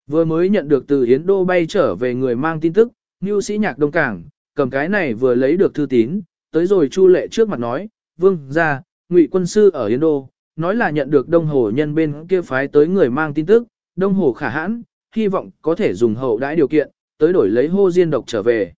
Vừa mới nhận được từ Yến Đô bay trở về người mang tin tức, Nưu sĩ nhạc Đông Cảng, cầm cái này vừa lấy được thư tín, tới rồi Chu Lệ trước mặt nói, vương gia, ngụy quân sư ở Yến Đô, nói là nhận được Đông Hồ nhân bên kia phái tới người mang tin tức, Đông Hồ khả hãn, hy vọng có thể dùng hậu đãi điều kiện, tới đổi lấy hô diên độc trở về.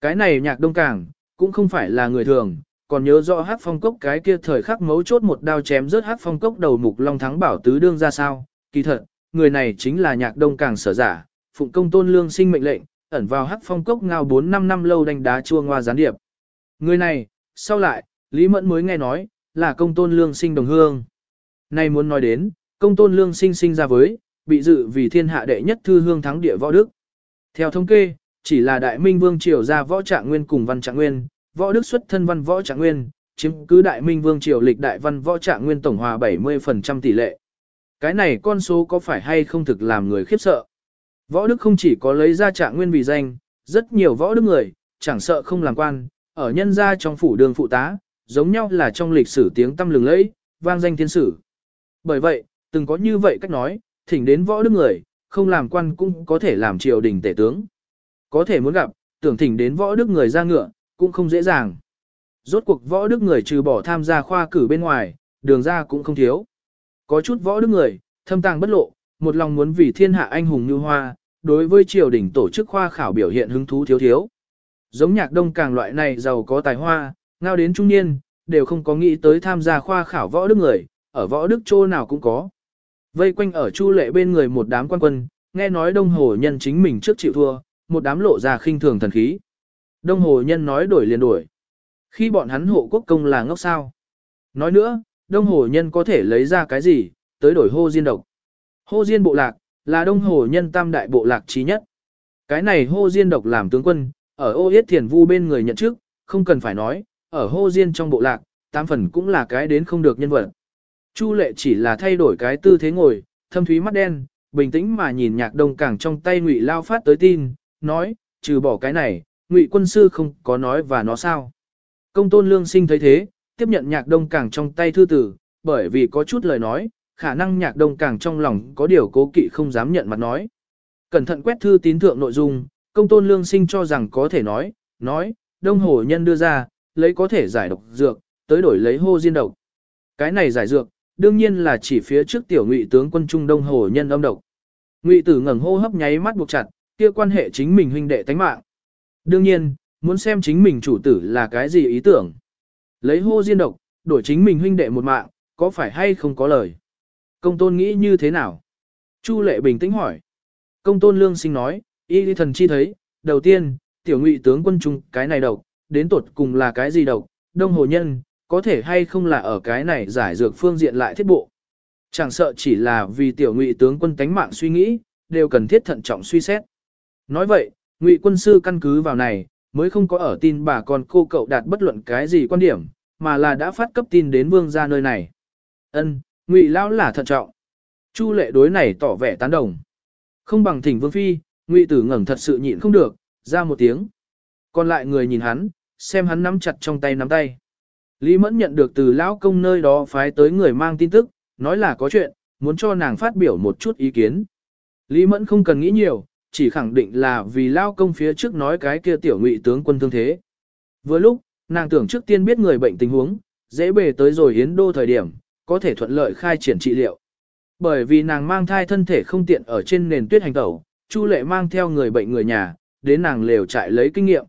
Cái này nhạc Đông Cảng, cũng không phải là người thường, còn nhớ rõ Hắc phong cốc cái kia thời khắc mấu chốt một đao chém rớt Hắc phong cốc đầu mục long thắng bảo tứ đương ra sao, kỳ thật, người này chính là nhạc đông càng sở giả, phụng công tôn lương sinh mệnh lệnh, ẩn vào hắc phong cốc ngao 4-5 năm lâu đánh đá chua ngoa gián điệp. Người này, sau lại, Lý Mẫn mới nghe nói, là công tôn lương sinh đồng hương. Nay muốn nói đến, công tôn lương sinh sinh ra với, bị dự vì thiên hạ đệ nhất thư hương thắng địa võ đức. Theo thống kê, chỉ là đại minh vương triều ra võ trạng nguyên cùng văn trạng nguyên, võ đức xuất thân văn võ trạng nguyên, chiếm cứ đại minh vương triều lịch đại văn võ trạng nguyên tổng hòa 70% tỷ lệ. Cái này con số có phải hay không thực làm người khiếp sợ. Võ đức không chỉ có lấy ra trạng nguyên vì danh, rất nhiều võ đức người, chẳng sợ không làm quan, ở nhân gia trong phủ đường phụ tá, giống nhau là trong lịch sử tiếng tâm lừng lẫy, vang danh thiên sử. Bởi vậy, từng có như vậy cách nói, thỉnh đến võ đức người, không làm quan cũng có thể làm triều đình tể tướng. Có thể muốn gặp, tưởng thỉnh đến võ đức người ra ngựa, cũng không dễ dàng. Rốt cuộc võ đức người trừ bỏ tham gia khoa cử bên ngoài, đường ra cũng không thiếu. Có chút võ đức người, thâm tàng bất lộ, một lòng muốn vì thiên hạ anh hùng như hoa, đối với triều đình tổ chức khoa khảo biểu hiện hứng thú thiếu thiếu. Giống nhạc đông càng loại này giàu có tài hoa, ngao đến trung niên, đều không có nghĩ tới tham gia khoa khảo võ đức người, ở võ đức chỗ nào cũng có. Vây quanh ở chu lệ bên người một đám quan quân, nghe nói đông hồ nhân chính mình trước chịu thua, một đám lộ ra khinh thường thần khí. Đông hồ nhân nói đổi liền đổi. Khi bọn hắn hộ quốc công là ngốc sao. Nói nữa, đông hồ nhân có thể lấy ra cái gì, tới đổi hô diên độc. Hô diên bộ lạc, là đông hồ nhân tam đại bộ lạc trí nhất. Cái này hô diên độc làm tướng quân, ở ô yết thiền vu bên người nhận trước, không cần phải nói, ở hô diên trong bộ lạc, tam phần cũng là cái đến không được nhân vật. Chu lệ chỉ là thay đổi cái tư thế ngồi, thâm thúy mắt đen, bình tĩnh mà nhìn nhạc đông cảng trong tay ngụy lao phát tới tin, nói, trừ bỏ cái này, ngụy quân sư không có nói và nó sao. Công tôn lương sinh thấy thế, tiếp nhận nhạc đông càng trong tay thư tử, bởi vì có chút lời nói, khả năng nhạc đông càng trong lòng có điều cố kỵ không dám nhận mặt nói. Cẩn thận quét thư tín thượng nội dung, công tôn lương sinh cho rằng có thể nói, nói, đông hồ nhân đưa ra, lấy có thể giải độc dược, tới đổi lấy hô diên độc. Cái này giải dược, đương nhiên là chỉ phía trước tiểu ngụy tướng quân trung đông hồ nhân âm độc. Ngụy tử ngẩng hô hấp nháy mắt buộc chặt, kia quan hệ chính mình huynh đệ tánh mạng. Đương nhiên, muốn xem chính mình chủ tử là cái gì ý tưởng. Lấy hô diên độc, đổi chính mình huynh đệ một mạng, có phải hay không có lời. Công tôn nghĩ như thế nào? Chu lệ bình tĩnh hỏi. Công tôn lương sinh nói, y lý thần chi thấy, đầu tiên, tiểu ngụy tướng quân trung cái này độc, đến tột cùng là cái gì độc, đông hồ nhân, có thể hay không là ở cái này giải dược phương diện lại thiết bộ. Chẳng sợ chỉ là vì tiểu ngụy tướng quân tánh mạng suy nghĩ, đều cần thiết thận trọng suy xét. Nói vậy, ngụy quân sư căn cứ vào này, mới không có ở tin bà con cô cậu đạt bất luận cái gì quan điểm, mà là đã phát cấp tin đến vương gia nơi này. Ân, ngụy lão là thận trọng. Chu lệ đối này tỏ vẻ tán đồng. Không bằng thỉnh vương phi, ngụy tử ngẩng thật sự nhịn không được, ra một tiếng. Còn lại người nhìn hắn, xem hắn nắm chặt trong tay nắm tay. Lý Mẫn nhận được từ lão công nơi đó phái tới người mang tin tức, nói là có chuyện, muốn cho nàng phát biểu một chút ý kiến. Lý Mẫn không cần nghĩ nhiều, chỉ khẳng định là vì lao công phía trước nói cái kia tiểu ngụy tướng quân thương thế. Vừa lúc, nàng tưởng trước tiên biết người bệnh tình huống, dễ bề tới rồi hiến đô thời điểm, có thể thuận lợi khai triển trị liệu. Bởi vì nàng mang thai thân thể không tiện ở trên nền tuyết hành tẩu, Chu Lệ mang theo người bệnh người nhà, đến nàng lều trại lấy kinh nghiệm.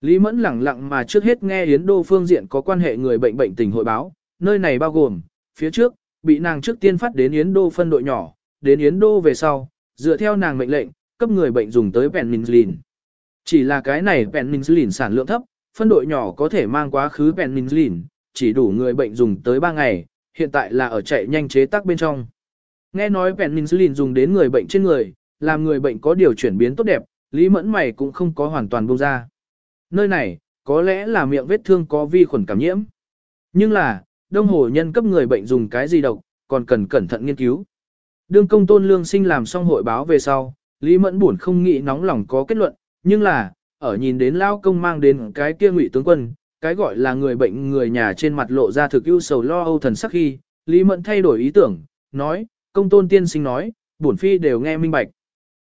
Lý Mẫn lẳng lặng mà trước hết nghe Yến Đô phương diện có quan hệ người bệnh bệnh tình hội báo, nơi này bao gồm, phía trước, bị nàng trước tiên phát đến Yến Đô phân đội nhỏ, đến Yến Đô về sau, dựa theo nàng mệnh lệnh, cấp người bệnh dùng tới penicillin. Chỉ là cái này penicillin sản lượng thấp, phân đội nhỏ có thể mang quá khứ penicillin, chỉ đủ người bệnh dùng tới 3 ngày, hiện tại là ở chạy nhanh chế tác bên trong. Nghe nói penicillin dùng đến người bệnh trên người, làm người bệnh có điều chuyển biến tốt đẹp, Lý Mẫn mày cũng không có hoàn toàn buông ra. Nơi này, có lẽ là miệng vết thương có vi khuẩn cảm nhiễm. Nhưng là, đông hồ nhân cấp người bệnh dùng cái gì độc, còn cần cẩn thận nghiên cứu. Đương công tôn lương sinh làm xong hội báo về sau, Lý Mẫn buồn không nghĩ nóng lòng có kết luận, nhưng là, ở nhìn đến lao công mang đến cái kia ngụy tướng quân, cái gọi là người bệnh người nhà trên mặt lộ ra thực ưu sầu lo âu thần sắc khi, Lý Mẫn thay đổi ý tưởng, nói, công tôn tiên sinh nói, bổn phi đều nghe minh bạch.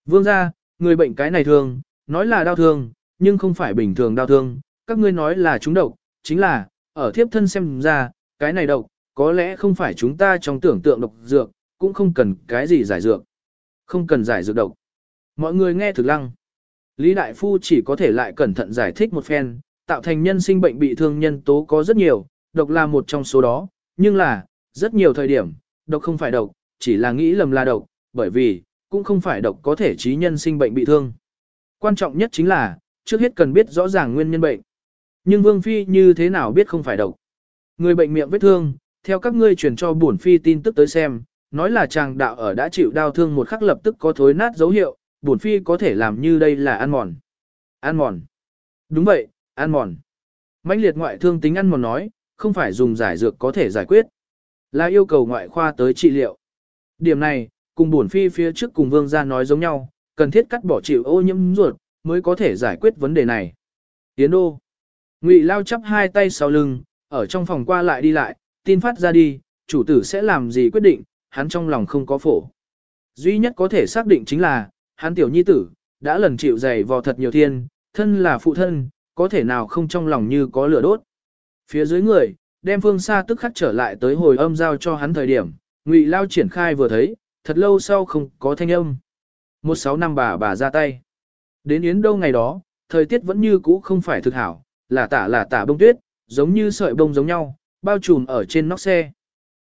Vương gia, người bệnh cái này thường, nói là đau thương, nhưng không phải bình thường đau thương, các ngươi nói là chúng độc, chính là, ở thiếp thân xem ra, cái này độc, có lẽ không phải chúng ta trong tưởng tượng độc dược, cũng không cần cái gì giải dược. Không cần giải dược độc. Mọi người nghe thực lăng. Lý Đại Phu chỉ có thể lại cẩn thận giải thích một phen, tạo thành nhân sinh bệnh bị thương nhân tố có rất nhiều, độc là một trong số đó, nhưng là, rất nhiều thời điểm, độc không phải độc, chỉ là nghĩ lầm là độc, bởi vì, cũng không phải độc có thể trí nhân sinh bệnh bị thương. Quan trọng nhất chính là, trước hết cần biết rõ ràng nguyên nhân bệnh. Nhưng Vương Phi như thế nào biết không phải độc? Người bệnh miệng vết thương, theo các ngươi truyền cho bổn Phi tin tức tới xem, nói là chàng đạo ở đã chịu đau thương một khắc lập tức có thối nát dấu hiệu, bổn Phi có thể làm như đây là ăn mòn. Ăn mòn. Đúng vậy, ăn mòn. mãnh liệt ngoại thương tính ăn mòn nói, không phải dùng giải dược có thể giải quyết, là yêu cầu ngoại khoa tới trị liệu. Điểm này, cùng bổn phi phía trước cùng vương gia nói giống nhau, cần thiết cắt bỏ chịu ô nhiễm ruột, mới có thể giải quyết vấn đề này. Tiến đô. Ngụy lao chắp hai tay sau lưng, ở trong phòng qua lại đi lại, tin phát ra đi, chủ tử sẽ làm gì quyết định, hắn trong lòng không có phổ. Duy nhất có thể xác định chính là, hắn tiểu nhi tử, đã lần chịu dày vò thật nhiều thiên, thân là phụ thân, có thể nào không trong lòng như có lửa đốt. Phía dưới người, đem phương xa tức khắc trở lại tới hồi âm giao cho hắn thời điểm, ngụy lao triển khai vừa thấy, thật lâu sau không có thanh âm. Một sáu năm bà bà ra tay. Đến Yến Đâu ngày đó, thời tiết vẫn như cũ không phải thực hảo, là tả là tả bông tuyết, giống như sợi bông giống nhau, bao trùm ở trên nóc xe.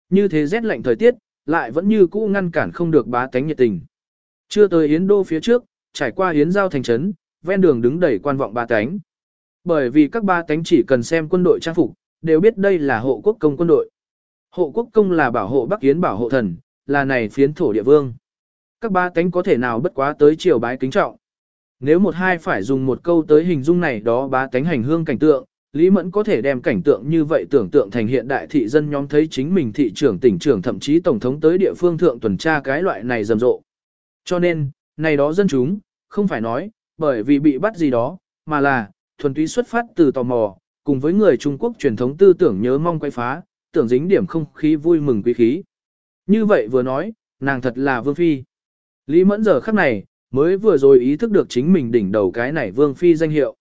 Như thế rét lạnh thời tiết, lại vẫn như cũ ngăn cản không được bá tánh nhiệt tình. Chưa tới Yến Đô phía trước, trải qua Yến Giao thành trấn, ven đường đứng đầy quan vọng ba tánh. Bởi vì các ba tánh chỉ cần xem quân đội trang phục, đều biết đây là hộ quốc công quân đội. Hộ quốc công là bảo hộ Bắc Yến bảo hộ thần, là này phiến thổ địa vương. Các ba tánh có thể nào bất quá tới triều bái kính trọng. Nếu một hai phải dùng một câu tới hình dung này đó bá tánh hành hương cảnh tượng, Lý Mẫn có thể đem cảnh tượng như vậy tưởng tượng thành hiện đại thị dân nhóm thấy chính mình thị trưởng tỉnh trưởng thậm chí tổng thống tới địa phương thượng tuần tra cái loại này rầm rộ. Cho nên, này đó dân chúng, không phải nói, bởi vì bị bắt gì đó, mà là, thuần túy xuất phát từ tò mò, cùng với người Trung Quốc truyền thống tư tưởng nhớ mong quay phá, tưởng dính điểm không khí vui mừng quý khí. Như vậy vừa nói, nàng thật là vương phi. Lý mẫn giờ khắc này, mới vừa rồi ý thức được chính mình đỉnh đầu cái này vương phi danh hiệu.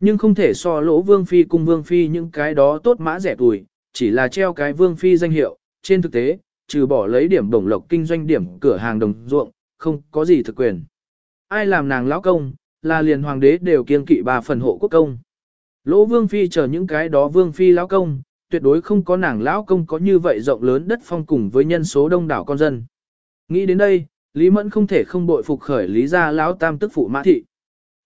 Nhưng không thể so lỗ vương phi cùng vương phi những cái đó tốt mã rẻ tuổi, chỉ là treo cái vương phi danh hiệu, trên thực tế, trừ bỏ lấy điểm bổng lộc kinh doanh điểm cửa hàng đồng ruộng, không có gì thực quyền. Ai làm nàng lão công, là liền hoàng đế đều kiên kỵ bà phần hộ quốc công. Lỗ vương phi chờ những cái đó vương phi lão công, tuyệt đối không có nàng lão công có như vậy rộng lớn đất phong cùng với nhân số đông đảo con dân. Nghĩ đến đây, Lý Mẫn không thể không bội phục khởi lý gia lão tam tức phụ Mã Thị.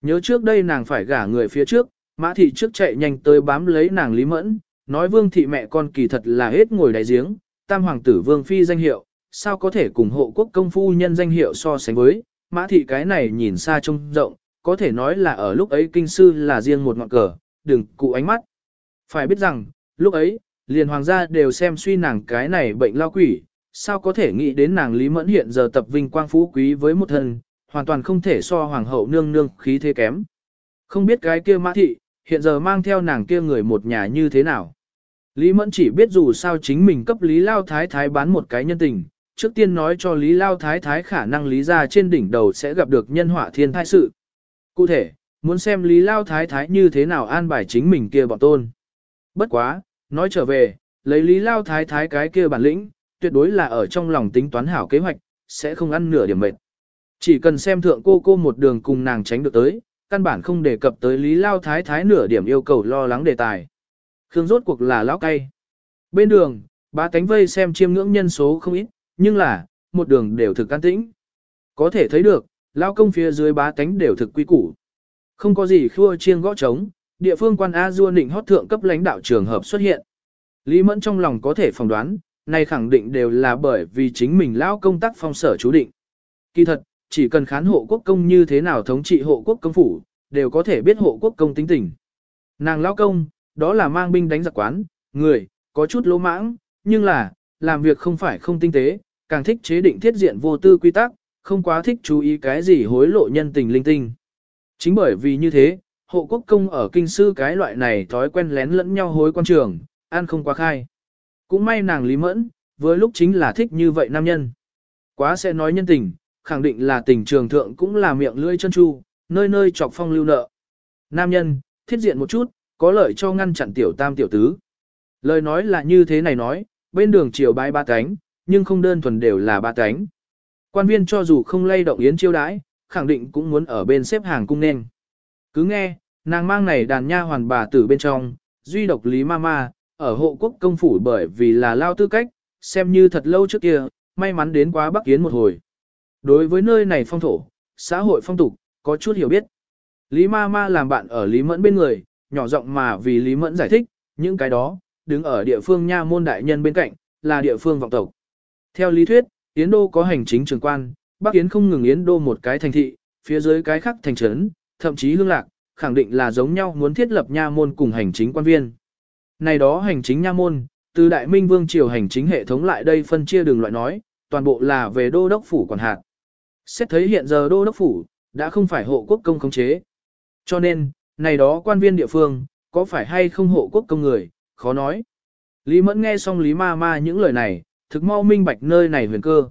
Nhớ trước đây nàng phải gả người phía trước, Mã Thị trước chạy nhanh tới bám lấy nàng Lý Mẫn, nói vương thị mẹ con kỳ thật là hết ngồi đáy giếng, tam hoàng tử vương phi danh hiệu, sao có thể cùng hộ quốc công phu nhân danh hiệu so sánh với, Mã Thị cái này nhìn xa trông rộng, có thể nói là ở lúc ấy kinh sư là riêng một ngọn cờ, đừng cụ ánh mắt. Phải biết rằng, lúc ấy, liền hoàng gia đều xem suy nàng cái này bệnh lao quỷ, sao có thể nghĩ đến nàng Lý Mẫn hiện giờ tập vinh quang phú quý với một thân, hoàn toàn không thể so hoàng hậu nương nương khí thế kém. Không biết cái kia mã thị, hiện giờ mang theo nàng kia người một nhà như thế nào. Lý Mẫn chỉ biết dù sao chính mình cấp Lý Lao Thái Thái bán một cái nhân tình, trước tiên nói cho Lý Lao Thái Thái khả năng Lý ra trên đỉnh đầu sẽ gặp được nhân họa thiên thai sự. Cụ thể, muốn xem Lý Lao Thái Thái như thế nào an bài chính mình kia bọn tôn. Bất quá, nói trở về, lấy Lý Lao Thái Thái cái kia bản lĩnh, tuyệt đối là ở trong lòng tính toán hảo kế hoạch, sẽ không ăn nửa điểm mệt. Chỉ cần xem thượng cô cô một đường cùng nàng tránh được tới, căn bản không đề cập tới Lý Lao Thái Thái nửa điểm yêu cầu lo lắng đề tài. Khương rốt cuộc là lão cay. Bên đường, ba cánh vây xem chiêm ngưỡng nhân số không ít, nhưng là, một đường đều thực can tĩnh. Có thể thấy được, lao công phía dưới bá tánh đều thực quy củ. Không có gì khua chiêng gõ trống, địa phương quan A Du định hót thượng cấp lãnh đạo trường hợp xuất hiện. Lý Mẫn trong lòng có thể phỏng đoán, này khẳng định đều là bởi vì chính mình lão công tác phong sở chú định. Kỳ thật, chỉ cần khán hộ quốc công như thế nào thống trị hộ quốc công phủ, đều có thể biết hộ quốc công tính tình. Nàng lao công, đó là mang binh đánh giặc quán, người, có chút lỗ mãng, nhưng là, làm việc không phải không tinh tế, càng thích chế định thiết diện vô tư quy tắc, không quá thích chú ý cái gì hối lộ nhân tình linh tinh. Chính bởi vì như thế, hộ quốc công ở kinh sư cái loại này thói quen lén lẫn nhau hối quan trường, ăn không quá khai. Cũng may nàng Lý Mẫn, với lúc chính là thích như vậy nam nhân. Quá sẽ nói nhân tình, khẳng định là tình trường thượng cũng là miệng lưỡi chân chu, nơi nơi chọc phong lưu nợ. Nam nhân, thiết diện một chút, có lợi cho ngăn chặn tiểu tam tiểu tứ. Lời nói là như thế này nói, bên đường chiều bái ba cánh, nhưng không đơn thuần đều là ba cánh. Quan viên cho dù không lay động yến chiêu đãi, khẳng định cũng muốn ở bên xếp hàng cung nên. Cứ nghe, nàng mang này đàn nha hoàn bà tử bên trong, duy độc lý ma ở hộ quốc công phủ bởi vì là lao tư cách, xem như thật lâu trước kia, may mắn đến quá Bắc Yến một hồi. Đối với nơi này phong thổ, xã hội phong tục, có chút hiểu biết. Lý mama ma làm bạn ở Lý Mẫn bên người, nhỏ giọng mà vì Lý Mẫn giải thích, những cái đó, đứng ở địa phương nha môn đại nhân bên cạnh, là địa phương vọng tộc. Theo lý thuyết, Yến Đô có hành chính trường quan, Bắc Yến không ngừng Yến Đô một cái thành thị, phía dưới cái khác thành trấn, thậm chí hương lạc, khẳng định là giống nhau muốn thiết lập nha môn cùng hành chính quan viên. Này đó hành chính nha môn, từ Đại Minh Vương triều hành chính hệ thống lại đây phân chia đường loại nói, toàn bộ là về đô đốc phủ quản hạt. Xét thấy hiện giờ đô đốc phủ, đã không phải hộ quốc công khống chế. Cho nên, này đó quan viên địa phương, có phải hay không hộ quốc công người, khó nói. Lý Mẫn nghe xong Lý Ma Ma những lời này, thực mau minh bạch nơi này huyền cơ.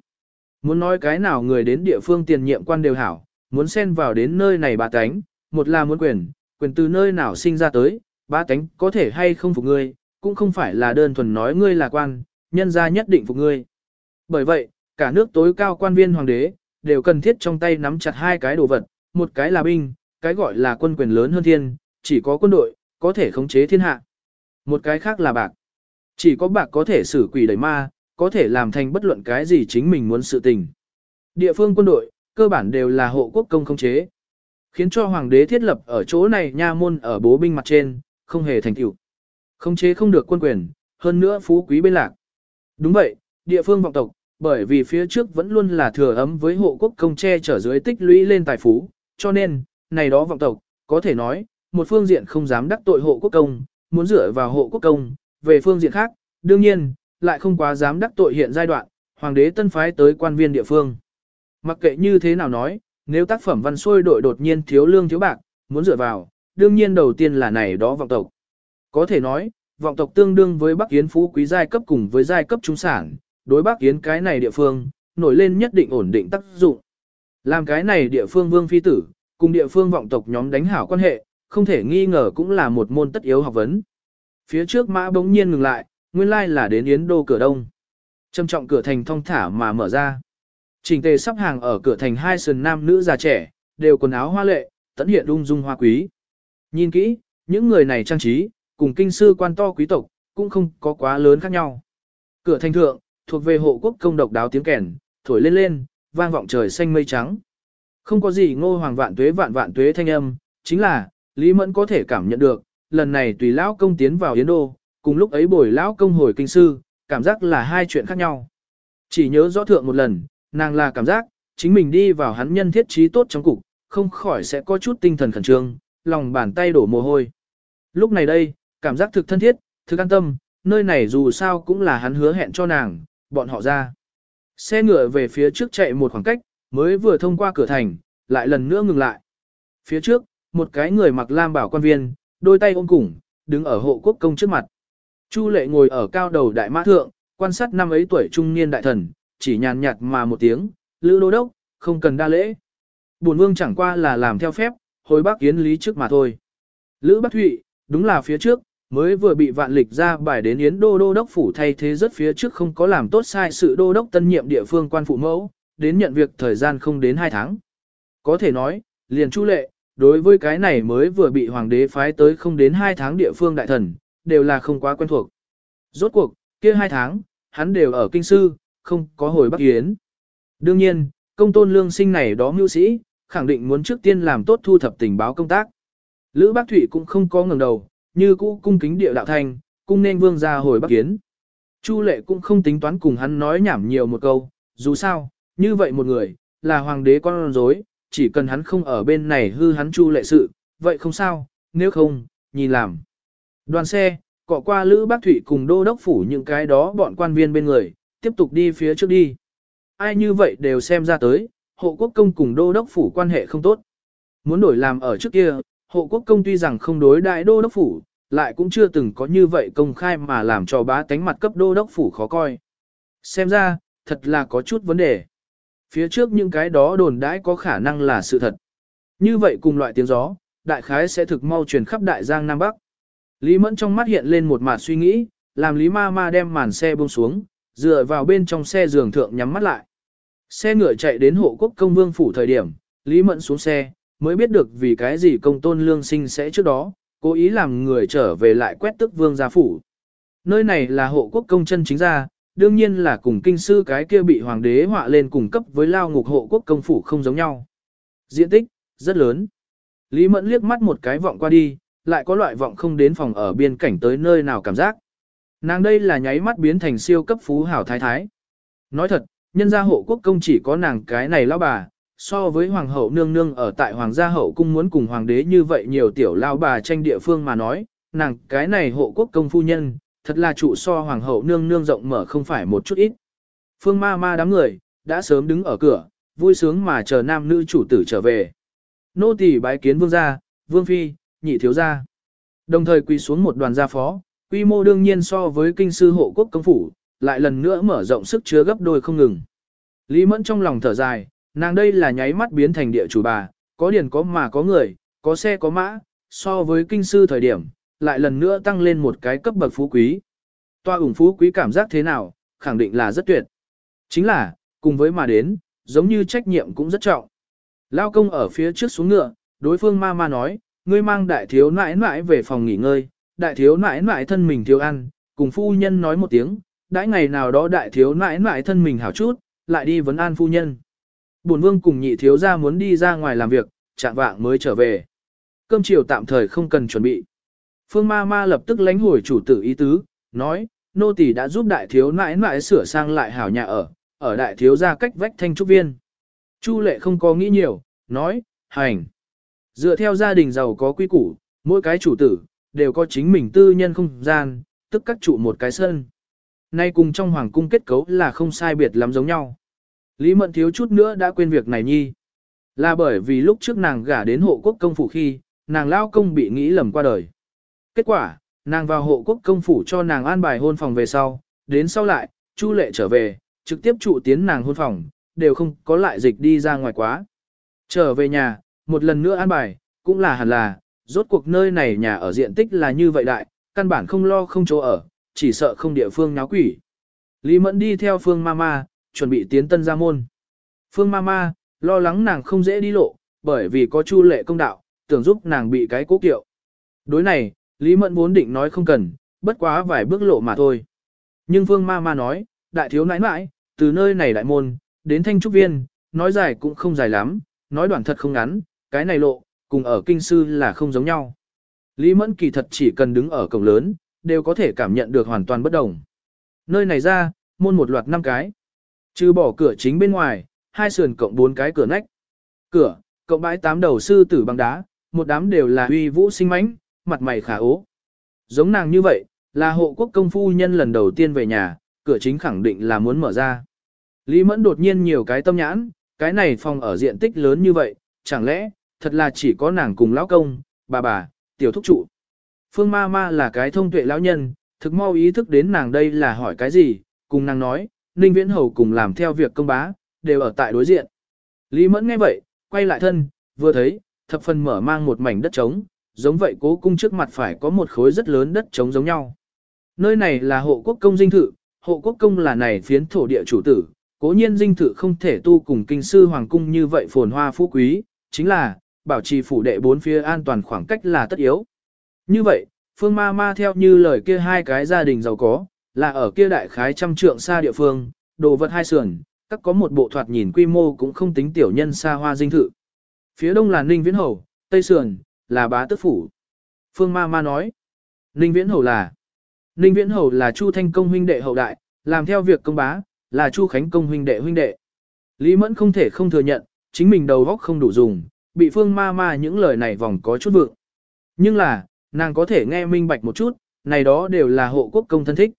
Muốn nói cái nào người đến địa phương tiền nhiệm quan đều hảo, muốn xen vào đến nơi này ba tánh, một là muốn quyền, quyền từ nơi nào sinh ra tới, ba tánh có thể hay không phục ngươi, cũng không phải là đơn thuần nói ngươi là quan, nhân ra nhất định phục ngươi. Bởi vậy, cả nước tối cao quan viên hoàng đế, đều cần thiết trong tay nắm chặt hai cái đồ vật, một cái là binh, cái gọi là quân quyền lớn hơn thiên, chỉ có quân đội, có thể khống chế thiên hạ. Một cái khác là bạc. Chỉ có bạc có thể xử quỷ đẩy ma, có thể làm thành bất luận cái gì chính mình muốn sự tình. Địa phương quân đội, cơ bản đều là hộ quốc công không chế. Khiến cho hoàng đế thiết lập ở chỗ này nha môn ở bố binh mặt trên, không hề thành tựu. Không chế không được quân quyền, hơn nữa phú quý bên lạc. Đúng vậy, địa phương vọng tộc, bởi vì phía trước vẫn luôn là thừa ấm với hộ quốc công che trở dưới tích lũy lên tài phú, cho nên, này đó vọng tộc, có thể nói, một phương diện không dám đắc tội hộ quốc công, muốn dựa vào hộ quốc công, về phương diện khác, đương nhiên, lại không quá dám đắc tội hiện giai đoạn, hoàng đế tân phái tới quan viên địa phương. Mặc kệ như thế nào nói, nếu tác phẩm văn xuôi đội đột nhiên thiếu lương thiếu bạc, muốn dựa vào, đương nhiên đầu tiên là này đó vọng tộc. Có thể nói, vọng tộc tương đương với Bắc Yến phú quý giai cấp cùng với giai cấp trung sản, đối Bắc Yến cái này địa phương, nổi lên nhất định ổn định tác dụng. Làm cái này địa phương vương phi tử, cùng địa phương vọng tộc nhóm đánh hảo quan hệ, không thể nghi ngờ cũng là một môn tất yếu học vấn. Phía trước mã bỗng nhiên ngừng lại, nguyên lai là đến Yến Đô cửa đông. Trầm trọng cửa thành thong thả mà mở ra. Trình tề sắp hàng ở cửa thành hai sườn nam nữ già trẻ, đều quần áo hoa lệ, tận hiện ung dung hoa quý. Nhìn kỹ, những người này trang trí, cùng kinh sư quan to quý tộc, cũng không có quá lớn khác nhau. Cửa thành thượng, thuộc về hộ quốc công độc đáo tiếng kèn, thổi lên lên, vang vọng trời xanh mây trắng. Không có gì ngô hoàng vạn tuế vạn vạn tuế thanh âm, chính là, Lý Mẫn có thể cảm nhận được, lần này tùy lão công tiến vào Yến Đô, cùng lúc ấy bồi lão công hồi kinh sư, cảm giác là hai chuyện khác nhau. Chỉ nhớ rõ thượng một lần, nàng là cảm giác, chính mình đi vào hắn nhân thiết trí tốt trong cục, không khỏi sẽ có chút tinh thần khẩn trương, lòng bàn tay đổ mồ hôi. Lúc này đây, cảm giác thực thân thiết, thực an tâm, nơi này dù sao cũng là hắn hứa hẹn cho nàng, bọn họ ra. Xe ngựa về phía trước chạy một khoảng cách, mới vừa thông qua cửa thành, lại lần nữa ngừng lại. Phía trước, một cái người mặc lam bảo quan viên, đôi tay ôm củng, đứng ở hộ quốc công trước mặt. Chu lệ ngồi ở cao đầu đại mã thượng, quan sát năm ấy tuổi trung niên đại thần, chỉ nhàn nhạt mà một tiếng, lữ đô đốc, không cần đa lễ. Bổn vương chẳng qua là làm theo phép, hồi bác kiến lý trước mà thôi. Lữ Bắc Thụy, đúng là phía trước, mới vừa bị vạn lịch ra bài đến Yến Đô Đô Đốc Phủ thay thế rất phía trước không có làm tốt sai sự Đô Đốc tân nhiệm địa phương quan phụ mẫu, đến nhận việc thời gian không đến 2 tháng. Có thể nói, liền chu lệ, đối với cái này mới vừa bị hoàng đế phái tới không đến 2 tháng địa phương đại thần, đều là không quá quen thuộc. Rốt cuộc, kia 2 tháng, hắn đều ở kinh sư, không có hồi Bắc Yến. Đương nhiên, công tôn lương sinh này đó mưu sĩ, khẳng định muốn trước tiên làm tốt thu thập tình báo công tác. Lữ Bác Thụy cũng không có ngẩng đầu, như cũ cung kính địa đạo thành, cung nên vương ra hồi Bắc Yến. Chu lệ cũng không tính toán cùng hắn nói nhảm nhiều một câu, dù sao, như vậy một người, là hoàng đế con rối, chỉ cần hắn không ở bên này hư hắn chu lệ sự, vậy không sao, nếu không, nhìn làm. Đoàn xe, cọ qua Lữ Bác Thụy cùng đô đốc phủ những cái đó bọn quan viên bên người, tiếp tục đi phía trước đi. Ai như vậy đều xem ra tới, hộ quốc công cùng đô đốc phủ quan hệ không tốt. Muốn đổi làm ở trước kia, hộ quốc công tuy rằng không đối đại đô đốc phủ, lại cũng chưa từng có như vậy công khai mà làm cho bá tánh mặt cấp đô đốc phủ khó coi. Xem ra, thật là có chút vấn đề. Phía trước những cái đó đồn đãi có khả năng là sự thật. Như vậy cùng loại tiếng gió, đại khái sẽ thực mau truyền khắp đại giang Nam Bắc. Lý Mẫn trong mắt hiện lên một mạt suy nghĩ, làm Lý Ma Ma đem màn xe buông xuống, dựa vào bên trong xe giường thượng nhắm mắt lại. Xe ngựa chạy đến hộ quốc công vương phủ thời điểm, Lý Mẫn xuống xe, mới biết được vì cái gì công tôn lương sinh sẽ trước đó, cố ý làm người trở về lại quét tức vương gia phủ. Nơi này là hộ quốc công chân chính gia, đương nhiên là cùng kinh sư cái kia bị hoàng đế họa lên cùng cấp với lao ngục hộ quốc công phủ không giống nhau. Diện tích, rất lớn. Lý Mẫn liếc mắt một cái vọng qua đi, lại có loại vọng không đến phòng ở biên cảnh tới nơi nào cảm giác. Nàng đây là nháy mắt biến thành siêu cấp phú hảo thái thái. Nói thật, nhân gia hộ quốc công chỉ có nàng cái này lão bà, so với hoàng hậu nương nương ở tại hoàng gia hậu cung muốn cùng hoàng đế như vậy nhiều tiểu lao bà tranh địa phương mà nói, nàng cái này hộ quốc công phu nhân, thật là trụ so hoàng hậu nương nương rộng mở không phải một chút ít. Phương ma ma đám người, đã sớm đứng ở cửa, vui sướng mà chờ nam nữ chủ tử trở về. Nô tỳ bái kiến vương gia, vương phi, nhị thiếu gia. Đồng thời quỳ xuống một đoàn gia phó, quy mô đương nhiên so với kinh sư hộ quốc công phủ, lại lần nữa mở rộng sức chứa gấp đôi không ngừng. Lý Mẫn trong lòng thở dài, nàng đây là nháy mắt biến thành địa chủ bà, có điền có mà có người, có xe có mã, so với kinh sư thời điểm, lại lần nữa tăng lên một cái cấp bậc phú quý. Toa ủng phú quý cảm giác thế nào, khẳng định là rất tuyệt. Chính là, cùng với mà đến, giống như trách nhiệm cũng rất trọng. Lao công ở phía trước xuống ngựa, đối phương ma ma nói, ngươi mang đại thiếu nãi nãi về phòng nghỉ ngơi, đại thiếu nãi nãi thân mình thiếu ăn, cùng phu nhân nói một tiếng, đãi ngày nào đó đại thiếu nãi nãi thân mình hảo chút, lại đi vấn an phu nhân. Bổn vương cùng nhị thiếu ra muốn đi ra ngoài làm việc, chạm vạng mới trở về. Cơm chiều tạm thời không cần chuẩn bị. Phương ma ma lập tức lánh hồi chủ tử ý tứ, nói, nô tỳ đã giúp đại thiếu nãi nãi sửa sang lại hảo nhà ở, ở đại thiếu ra cách vách thanh trúc viên. Chu lệ không có nghĩ nhiều, nói, hành. Dựa theo gia đình giàu có quy củ, mỗi cái chủ tử, đều có chính mình tư nhân không gian, tức các trụ một cái sân. Nay cùng trong hoàng cung kết cấu là không sai biệt lắm giống nhau. Lý Mận thiếu chút nữa đã quên việc này nhi. Là bởi vì lúc trước nàng gả đến hộ quốc công phủ khi, nàng lao công bị nghĩ lầm qua đời. Kết quả, nàng vào hộ quốc công phủ cho nàng an bài hôn phòng về sau, đến sau lại, Chu lệ trở về, trực tiếp trụ tiến nàng hôn phòng, đều không có lại dịch đi ra ngoài quá. Trở về nhà, một lần nữa an bài, cũng là hẳn là, rốt cuộc nơi này nhà ở diện tích là như vậy đại, căn bản không lo không chỗ ở, chỉ sợ không địa phương náo quỷ. Lý Mẫn đi theo Phương Mama, chuẩn bị tiến tân gia môn. Phương Mama, lo lắng nàng không dễ đi lộ, bởi vì có chu lệ công đạo, tưởng giúp nàng bị cái cố kiệu. Đối này, Lý Mẫn vốn định nói không cần, bất quá vài bước lộ mà thôi. Nhưng Vương Ma Ma nói, đại thiếu nãi nãi, từ nơi này đại môn, đến thanh trúc viên, nói dài cũng không dài lắm, nói đoạn thật không ngắn, cái này lộ, cùng ở kinh sư là không giống nhau. Lý Mẫn kỳ thật chỉ cần đứng ở cổng lớn, đều có thể cảm nhận được hoàn toàn bất đồng. Nơi này ra, môn một loạt năm cái. Trừ bỏ cửa chính bên ngoài, hai sườn cộng bốn cái cửa nách. Cửa, cộng bãi tám đầu sư tử bằng đá, một đám đều là uy vũ sinh mãnh, mặt mày khả ố. Giống nàng như vậy, là hộ quốc công phu nhân lần đầu tiên về nhà, cửa chính khẳng định là muốn mở ra. Lý Mẫn đột nhiên nhiều cái tâm nhãn, cái này phòng ở diện tích lớn như vậy, chẳng lẽ, thật là chỉ có nàng cùng lão công, bà bà, tiểu thúc trụ. Phương ma ma là cái thông tuệ lão nhân, thực mau ý thức đến nàng đây là hỏi cái gì, cùng nàng nói, Ninh Viễn Hầu cùng làm theo việc công bá, đều ở tại đối diện. Lý Mẫn nghe vậy, quay lại thân, vừa thấy, thập phần mở mang một mảnh đất trống, giống vậy cố cung trước mặt phải có một khối rất lớn đất trống giống nhau. Nơi này là hộ quốc công dinh thự, hộ quốc công là này phiến thổ địa chủ tử, cố nhiên dinh thự không thể tu cùng kinh sư hoàng cung như vậy phồn hoa phú quý, chính là, bảo trì phủ đệ bốn phía an toàn khoảng cách là tất yếu. Như vậy, phương ma ma theo như lời kia hai cái gia đình giàu có, là ở kia đại khái trăm trượng xa địa phương, đồ vật hai sườn, các có một bộ thoạt nhìn quy mô cũng không tính tiểu nhân xa hoa dinh thự. Phía đông là Ninh Viễn Hầu, tây sườn, là bá tước phủ. Phương ma ma nói, Ninh Viễn Hầu là, Ninh Viễn Hầu là Chu Thanh Công huynh đệ hậu đại, làm theo việc công bá, là Chu Khánh Công huynh đệ huynh đệ. Lý Mẫn không thể không thừa nhận, chính mình đầu óc không đủ dùng, bị phương ma ma những lời này vòng có chút vượng. Nhưng là, nàng có thể nghe minh bạch một chút, này đó đều là hộ quốc công thân thích.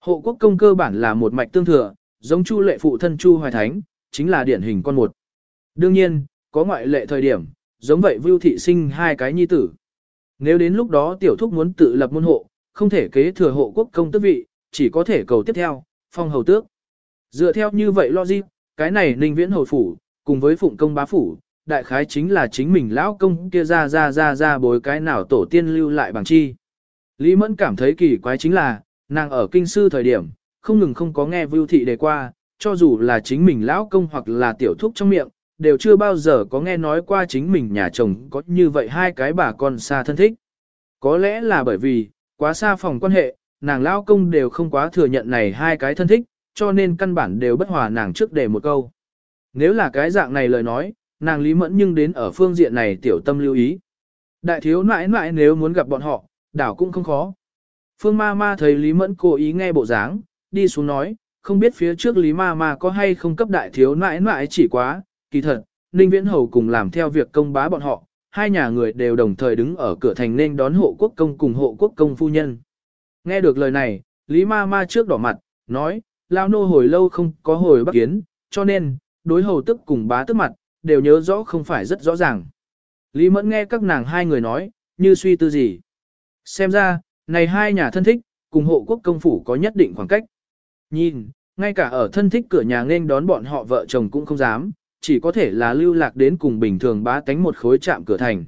Hộ quốc công cơ bản là một mạch tương thừa, giống Chu lệ phụ thân Chu Hoài Thánh, chính là điển hình con một. Đương nhiên, có ngoại lệ thời điểm, giống vậy Vưu Thị sinh hai cái nhi tử. Nếu đến lúc đó tiểu thúc muốn tự lập môn hộ, không thể kế thừa hộ quốc công tước vị, chỉ có thể cầu tiếp theo, phong hầu tước. Dựa theo như vậy logic, cái này ninh viễn hồi phủ, cùng với phụng công bá phủ, đại khái chính là chính mình lão công kia ra ra ra ra bối cái nào tổ tiên lưu lại bằng chi. Lý Mẫn cảm thấy kỳ quái chính là, nàng ở kinh sư thời điểm, không ngừng không có nghe Vưu Thị đề qua, cho dù là chính mình lão công hoặc là tiểu thúc trong miệng, đều chưa bao giờ có nghe nói qua chính mình nhà chồng có như vậy hai cái bà con xa thân thích. Có lẽ là bởi vì, quá xa phòng quan hệ, nàng lão công đều không quá thừa nhận này hai cái thân thích, cho nên căn bản đều bất hòa nàng trước để một câu. Nếu là cái dạng này lời nói, nàng Lý Mẫn nhưng đến ở phương diện này tiểu tâm lưu ý. Đại thiếu nãi nãi nếu muốn gặp bọn họ, đảo cũng không khó. Phương ma ma thấy Lý Mẫn cố ý nghe bộ dáng, đi xuống nói, không biết phía trước Lý ma ma có hay không cấp đại thiếu nãi nãi chỉ quá, kỳ thật, Ninh Viễn Hầu cùng làm theo việc công bá bọn họ, hai nhà người đều đồng thời đứng ở cửa thành nên đón hộ quốc công cùng hộ quốc công phu nhân. Nghe được lời này, Lý ma ma trước đỏ mặt, nói, lao nô hồi lâu không có hồi bắc kiến, cho nên, đối hầu tức cùng bá tức mặt, đều nhớ rõ không phải rất rõ ràng. Lý mẫn nghe các nàng hai người nói, như suy tư gì. Xem ra, này hai nhà thân thích, cùng hộ quốc công phủ có nhất định khoảng cách. Nhìn, ngay cả ở thân thích cửa nhà nên đón bọn họ vợ chồng cũng không dám, chỉ có thể là lưu lạc đến cùng bình thường bá tánh một khối chạm cửa thành.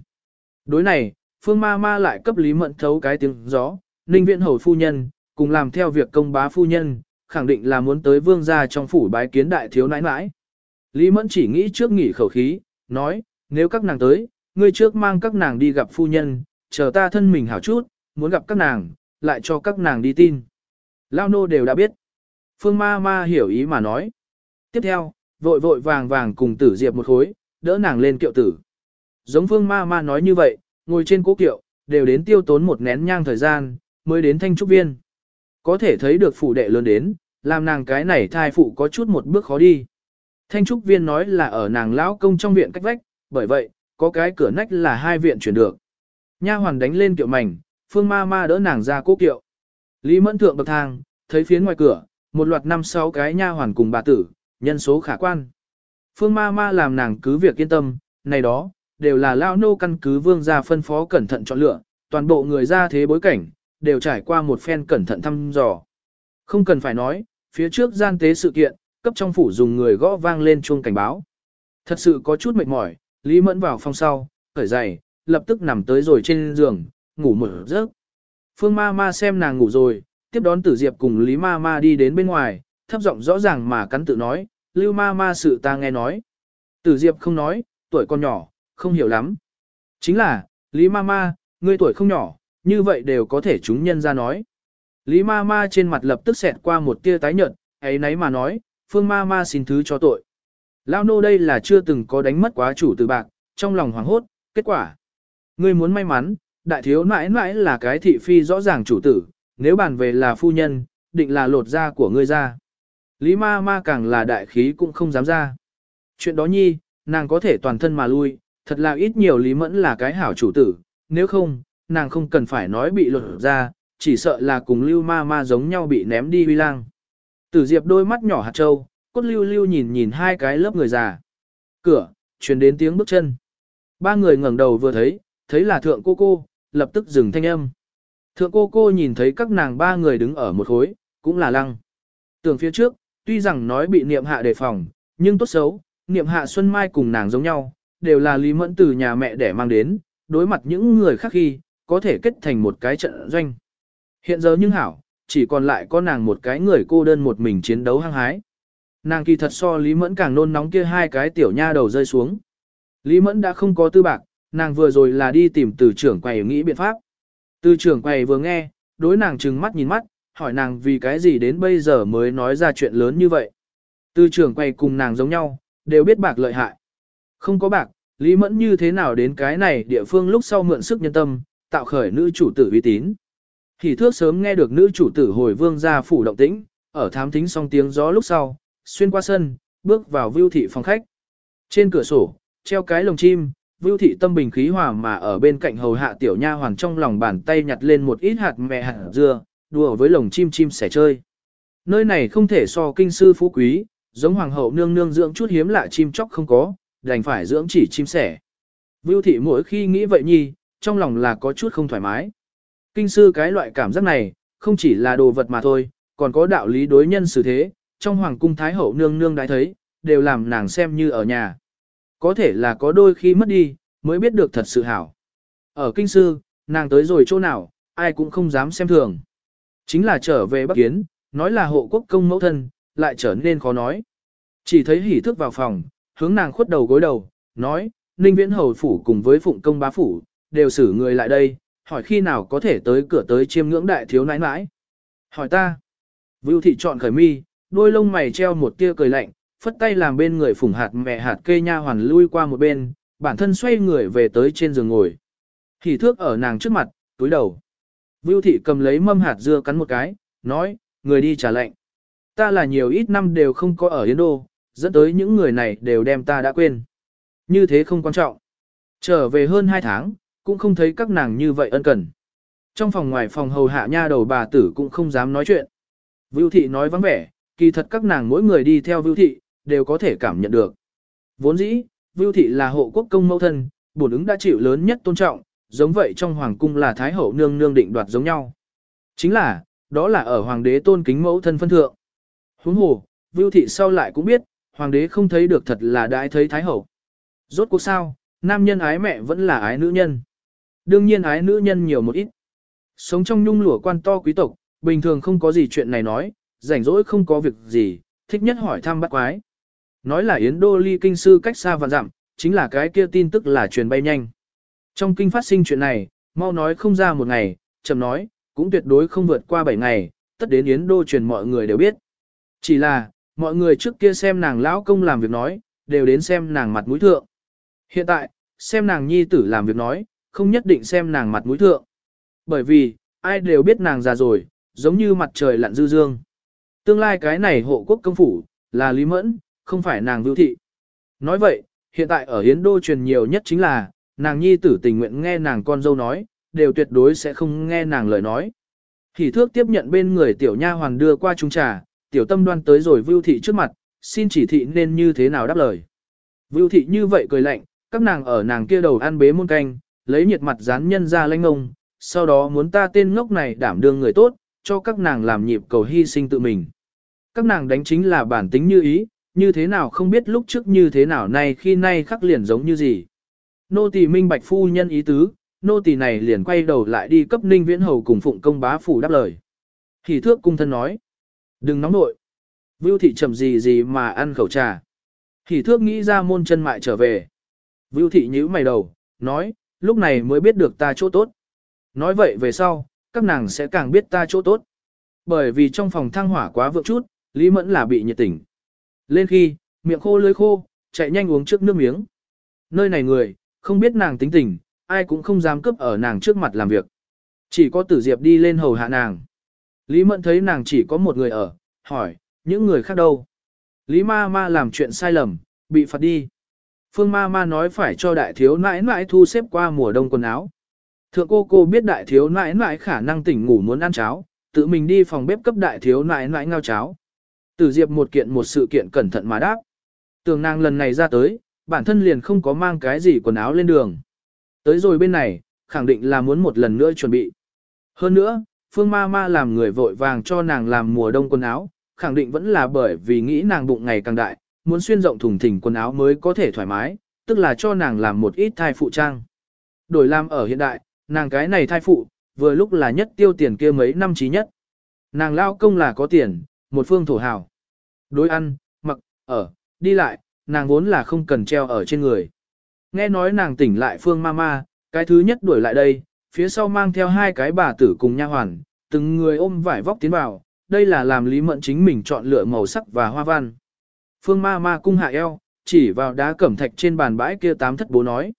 Đối này, phương ma ma lại cấp Lý Mẫn thấu cái tiếng gió, ninh viện hầu phu nhân, cùng làm theo việc công bá phu nhân, khẳng định là muốn tới vương gia trong phủ bái kiến đại thiếu nãi nãi. Lý Mẫn chỉ nghĩ trước nghỉ khẩu khí, nói, nếu các nàng tới, ngươi trước mang các nàng đi gặp phu nhân, chờ ta thân mình hảo chút, muốn gặp các nàng, lại cho các nàng đi tin. Lao nô đều đã biết. Phương ma ma hiểu ý mà nói. Tiếp theo, vội vội vàng vàng cùng tử diệp một khối, đỡ nàng lên kiệu tử. Giống phương ma ma nói như vậy, ngồi trên cố kiệu, đều đến tiêu tốn một nén nhang thời gian, mới đến thanh trúc viên. Có thể thấy được phủ đệ lớn đến, làm nàng cái này thai phụ có chút một bước khó đi. Thanh trúc viên nói là ở nàng lão công trong viện cách vách, bởi vậy, có cái cửa nách là hai viện chuyển được. Nha hoàn đánh lên kiệu mảnh, phương ma ma đỡ nàng ra cố kiệu. Lý mẫn thượng bậc thang, thấy phía ngoài cửa, một loạt năm sáu cái nha hoàn cùng bà tử, nhân số khả quan. Phương ma ma làm nàng cứ việc yên tâm, này đó, đều là lao nô căn cứ vương gia phân phó cẩn thận chọn lựa, toàn bộ người ra thế bối cảnh, đều trải qua một phen cẩn thận thăm dò. Không cần phải nói, phía trước gian tế sự kiện, cấp trong phủ dùng người gõ vang lên chuông cảnh báo. Thật sự có chút mệt mỏi, Lý Mẫn vào phòng sau, khởi giày, lập tức nằm tới rồi trên giường, ngủ mở giấc. Phương ma ma xem nàng ngủ rồi, tiếp đón tử diệp cùng Lý ma ma đi đến bên ngoài, thấp giọng rõ ràng mà cắn tự nói, lưu ma ma sự ta nghe nói. Tử diệp không nói, tuổi còn nhỏ, không hiểu lắm. Chính là, Lý ma ma, ngươi tuổi không nhỏ, như vậy đều có thể chúng nhân ra nói. Lý ma ma trên mặt lập tức xẹt qua một tia tái nhợt, ấy nấy mà nói, phương ma ma xin thứ cho tội. Lao nô đây là chưa từng có đánh mất quá chủ từ bạc, trong lòng hoảng hốt, kết quả. Ngươi muốn may mắn, đại thiếu mãi mãi là cái thị phi rõ ràng chủ tử, nếu bàn về là phu nhân, định là lột da của ngươi ra. Lý ma ma càng là đại khí cũng không dám ra. Chuyện đó nhi, nàng có thể toàn thân mà lui, thật là ít nhiều Lý Mẫn là cái hảo chủ tử, nếu không, nàng không cần phải nói bị luật ra, chỉ sợ là cùng lưu ma ma giống nhau bị ném đi huy lang. Tử Diệp đôi mắt nhỏ hạt trâu, cốt lưu lưu nhìn nhìn hai cái lớp người già. Cửa, truyền đến tiếng bước chân. Ba người ngẩng đầu vừa thấy, thấy là thượng cô cô, lập tức dừng thanh âm. Thượng cô cô nhìn thấy các nàng ba người đứng ở một khối, cũng là lăng. Tường phía trước, tuy rằng nói bị niệm hạ đề phòng, nhưng tốt xấu, niệm hạ Xuân Mai cùng nàng giống nhau, đều là Lý Mẫn từ nhà mẹ để mang đến, đối mặt những người khác khi, có thể kết thành một cái trận doanh. Hiện giờ nhưng hảo, chỉ còn lại có nàng một cái người cô đơn một mình chiến đấu hăng hái. Nàng kỳ thật so Lý Mẫn càng nôn nóng kia hai cái tiểu nha đầu rơi xuống. Lý Mẫn đã không có tư bạc, nàng vừa rồi là đi tìm từ trưởng quầy nghĩ biện pháp. Từ trưởng quầy vừa nghe, đối nàng trừng mắt nhìn mắt, hỏi nàng vì cái gì đến bây giờ mới nói ra chuyện lớn như vậy. Từ trưởng quay cùng nàng giống nhau, đều biết bạc lợi hại. Không có bạc, Lý Mẫn như thế nào đến cái này địa phương lúc sau mượn sức nhân tâm, tạo khởi nữ chủ tử uy tín. Hỉ thước sớm nghe được nữ chủ tử hồi vương ra phủ động tĩnh, ở thám thính xong tiếng gió lúc sau, xuyên qua sân, bước vào vưu thị phòng khách. Trên cửa sổ, treo cái lồng chim, vưu thị tâm bình khí hòa mà ở bên cạnh hầu hạ tiểu nha hoàng trong lòng bàn tay nhặt lên một ít hạt mẹ hạt dưa, đùa với lồng chim chim sẻ chơi. Nơi này không thể so kinh sư phú quý, giống hoàng hậu nương nương dưỡng chút hiếm lạ chim chóc không có, đành phải dưỡng chỉ chim sẻ. Vưu thị mỗi khi nghĩ vậy nhi, trong lòng là có chút không thoải mái. Kinh sư cái loại cảm giác này, không chỉ là đồ vật mà thôi, còn có đạo lý đối nhân xử thế, trong hoàng cung thái hậu nương nương đái thấy, đều làm nàng xem như ở nhà. Có thể là có đôi khi mất đi, mới biết được thật sự hảo. Ở kinh sư, nàng tới rồi chỗ nào, ai cũng không dám xem thường. Chính là trở về Bắc Kiến, nói là hộ quốc công mẫu thân, lại trở nên khó nói. Chỉ thấy hỉ thức vào phòng, hướng nàng khuất đầu gối đầu, nói, Ninh Viễn Hầu Phủ cùng với Phụng Công Bá Phủ, đều xử người lại đây, hỏi khi nào có thể tới cửa tới chiêm ngưỡng đại thiếu nãi nãi. Hỏi ta. Vưu thị chọn khởi mi, đôi lông mày treo một tia cười lạnh, phất tay làm bên người phủng hạt mẹ hạt cây nha hoàn lui qua một bên, bản thân xoay người về tới trên giường ngồi. Hỉ thước ở nàng trước mặt, túi đầu. Vưu thị cầm lấy mâm hạt dưa cắn một cái, nói, người đi trả lệnh. Ta là nhiều ít năm đều không có ở Yến Đô, dẫn tới những người này đều đem ta đã quên. Như thế không quan trọng. Trở về hơn 2 tháng, cũng không thấy các nàng như vậy ân cần. Trong phòng ngoài phòng hầu hạ nha đầu bà tử cũng không dám nói chuyện. Vưu thị nói vắng vẻ, kỳ thật các nàng mỗi người đi theo Vưu thị, đều có thể cảm nhận được. Vốn dĩ, Vưu thị là hộ quốc công mẫu thân, bổn ứng đã chịu lớn nhất tôn trọng, giống vậy trong hoàng cung là thái hậu nương nương định đoạt giống nhau. Chính là, đó là ở hoàng đế tôn kính mẫu thân phân thượng. Huống hồ, Vưu thị sau lại cũng biết, hoàng đế không thấy được thật là đãi thấy thái hậu. Rốt cuộc sao, nam nhân ái mẹ vẫn là ái nữ nhân. Đương nhiên ái nữ nhân nhiều một ít. Sống trong nhung lụa quan to quý tộc, bình thường không có gì chuyện này nói, rảnh rỗi không có việc gì, thích nhất hỏi thăm bắt quái. Nói là Yến Đô ly kinh sư cách xa và dặm, chính là cái kia tin tức là truyền bay nhanh. Trong kinh phát sinh chuyện này, mau nói không ra một ngày, chậm nói, cũng tuyệt đối không vượt qua bảy ngày, tất đến Yến Đô truyền mọi người đều biết. Chỉ là, mọi người trước kia xem nàng lão công làm việc nói, đều đến xem nàng mặt mũi thượng. Hiện tại, xem nàng nhi tử làm việc nói, không nhất định xem nàng mặt mũi thượng. Bởi vì, ai đều biết nàng già rồi, giống như mặt trời lặn dư dương. Tương lai cái này hộ quốc công phủ, là Lý Mẫn, không phải nàng vưu thị. Nói vậy, hiện tại ở Hiến Đô truyền nhiều nhất chính là, nàng nhi tử tình nguyện nghe nàng con dâu nói, đều tuyệt đối sẽ không nghe nàng lời nói. Hỷ thước tiếp nhận bên người tiểu nha hoàn đưa qua trung trà, tiểu tâm đoan tới rồi vưu thị trước mặt, xin chỉ thị nên như thế nào đáp lời. Vưu thị như vậy cười lạnh, các nàng ở nàng kia đầu ăn bế muôn canh, lấy nhiệt mặt dán nhân ra lanh ngông, sau đó muốn ta tên ngốc này đảm đương người tốt, cho các nàng làm nhịp cầu hy sinh tự mình. Các nàng đánh chính là bản tính như ý, như thế nào không biết lúc trước như thế nào nay khi nay khắc liền giống như gì. Nô tỳ minh bạch phu nhân ý tứ, nô tỳ này liền quay đầu lại đi cấp ninh viễn hầu cùng phụng công bá phủ đáp lời. Hỷ thước cung thân nói, đừng nóng nội. Vưu thị chậm gì gì mà ăn khẩu trà. Hỷ thước nghĩ ra môn chân mại trở về. Vưu thị nhíu mày đầu, nói, lúc này mới biết được ta chỗ tốt. Nói vậy về sau, các nàng sẽ càng biết ta chỗ tốt. Bởi vì trong phòng thăng hỏa quá vượng chút, Lý Mẫn là bị nhiệt tỉnh. Lên khi, miệng khô lưỡi khô, chạy nhanh uống trước nước miếng. Nơi này người, không biết nàng tính tình, ai cũng không dám cướp ở nàng trước mặt làm việc. Chỉ có tử diệp đi lên hầu hạ nàng. Lý Mẫn thấy nàng chỉ có một người ở, hỏi, những người khác đâu? Lý ma ma làm chuyện sai lầm, bị phạt đi. Phương ma ma nói phải cho đại thiếu nãi nãi thu xếp qua mùa đông quần áo. Thượng cô cô biết đại thiếu nãi nãi khả năng tỉnh ngủ muốn ăn cháo, tự mình đi phòng bếp cấp đại thiếu nãi nãi ngao cháo. Tử Diệp một kiện một sự kiện cẩn thận mà đáp. Tường nàng lần này ra tới, bản thân liền không có mang cái gì quần áo lên đường. Tới rồi bên này, khẳng định là muốn một lần nữa chuẩn bị. Hơn nữa, Phương Ma Ma làm người vội vàng cho nàng làm mùa đông quần áo, khẳng định vẫn là bởi vì nghĩ nàng bụng ngày càng đại, muốn xuyên rộng thùng thình quần áo mới có thể thoải mái, tức là cho nàng làm một ít thai phụ trang. Đổi làm ở hiện đại, nàng cái này thai phụ, vừa lúc là nhất tiêu tiền kia mấy năm trí nhất. Nàng lao công là có tiền, một phương thổ hào. Đối ăn, mặc, ở, đi lại, nàng vốn là không cần treo ở trên người. Nghe nói nàng tỉnh lại phương mama, cái thứ nhất đuổi lại đây, phía sau mang theo hai cái bà tử cùng nha hoàn, từng người ôm vải vóc tiến vào, đây là làm Lý Mẫn chính mình chọn lựa màu sắc và hoa văn. Phương ma ma cung hạ eo, chỉ vào đá cẩm thạch trên bàn bãi kia tám thất bố nói.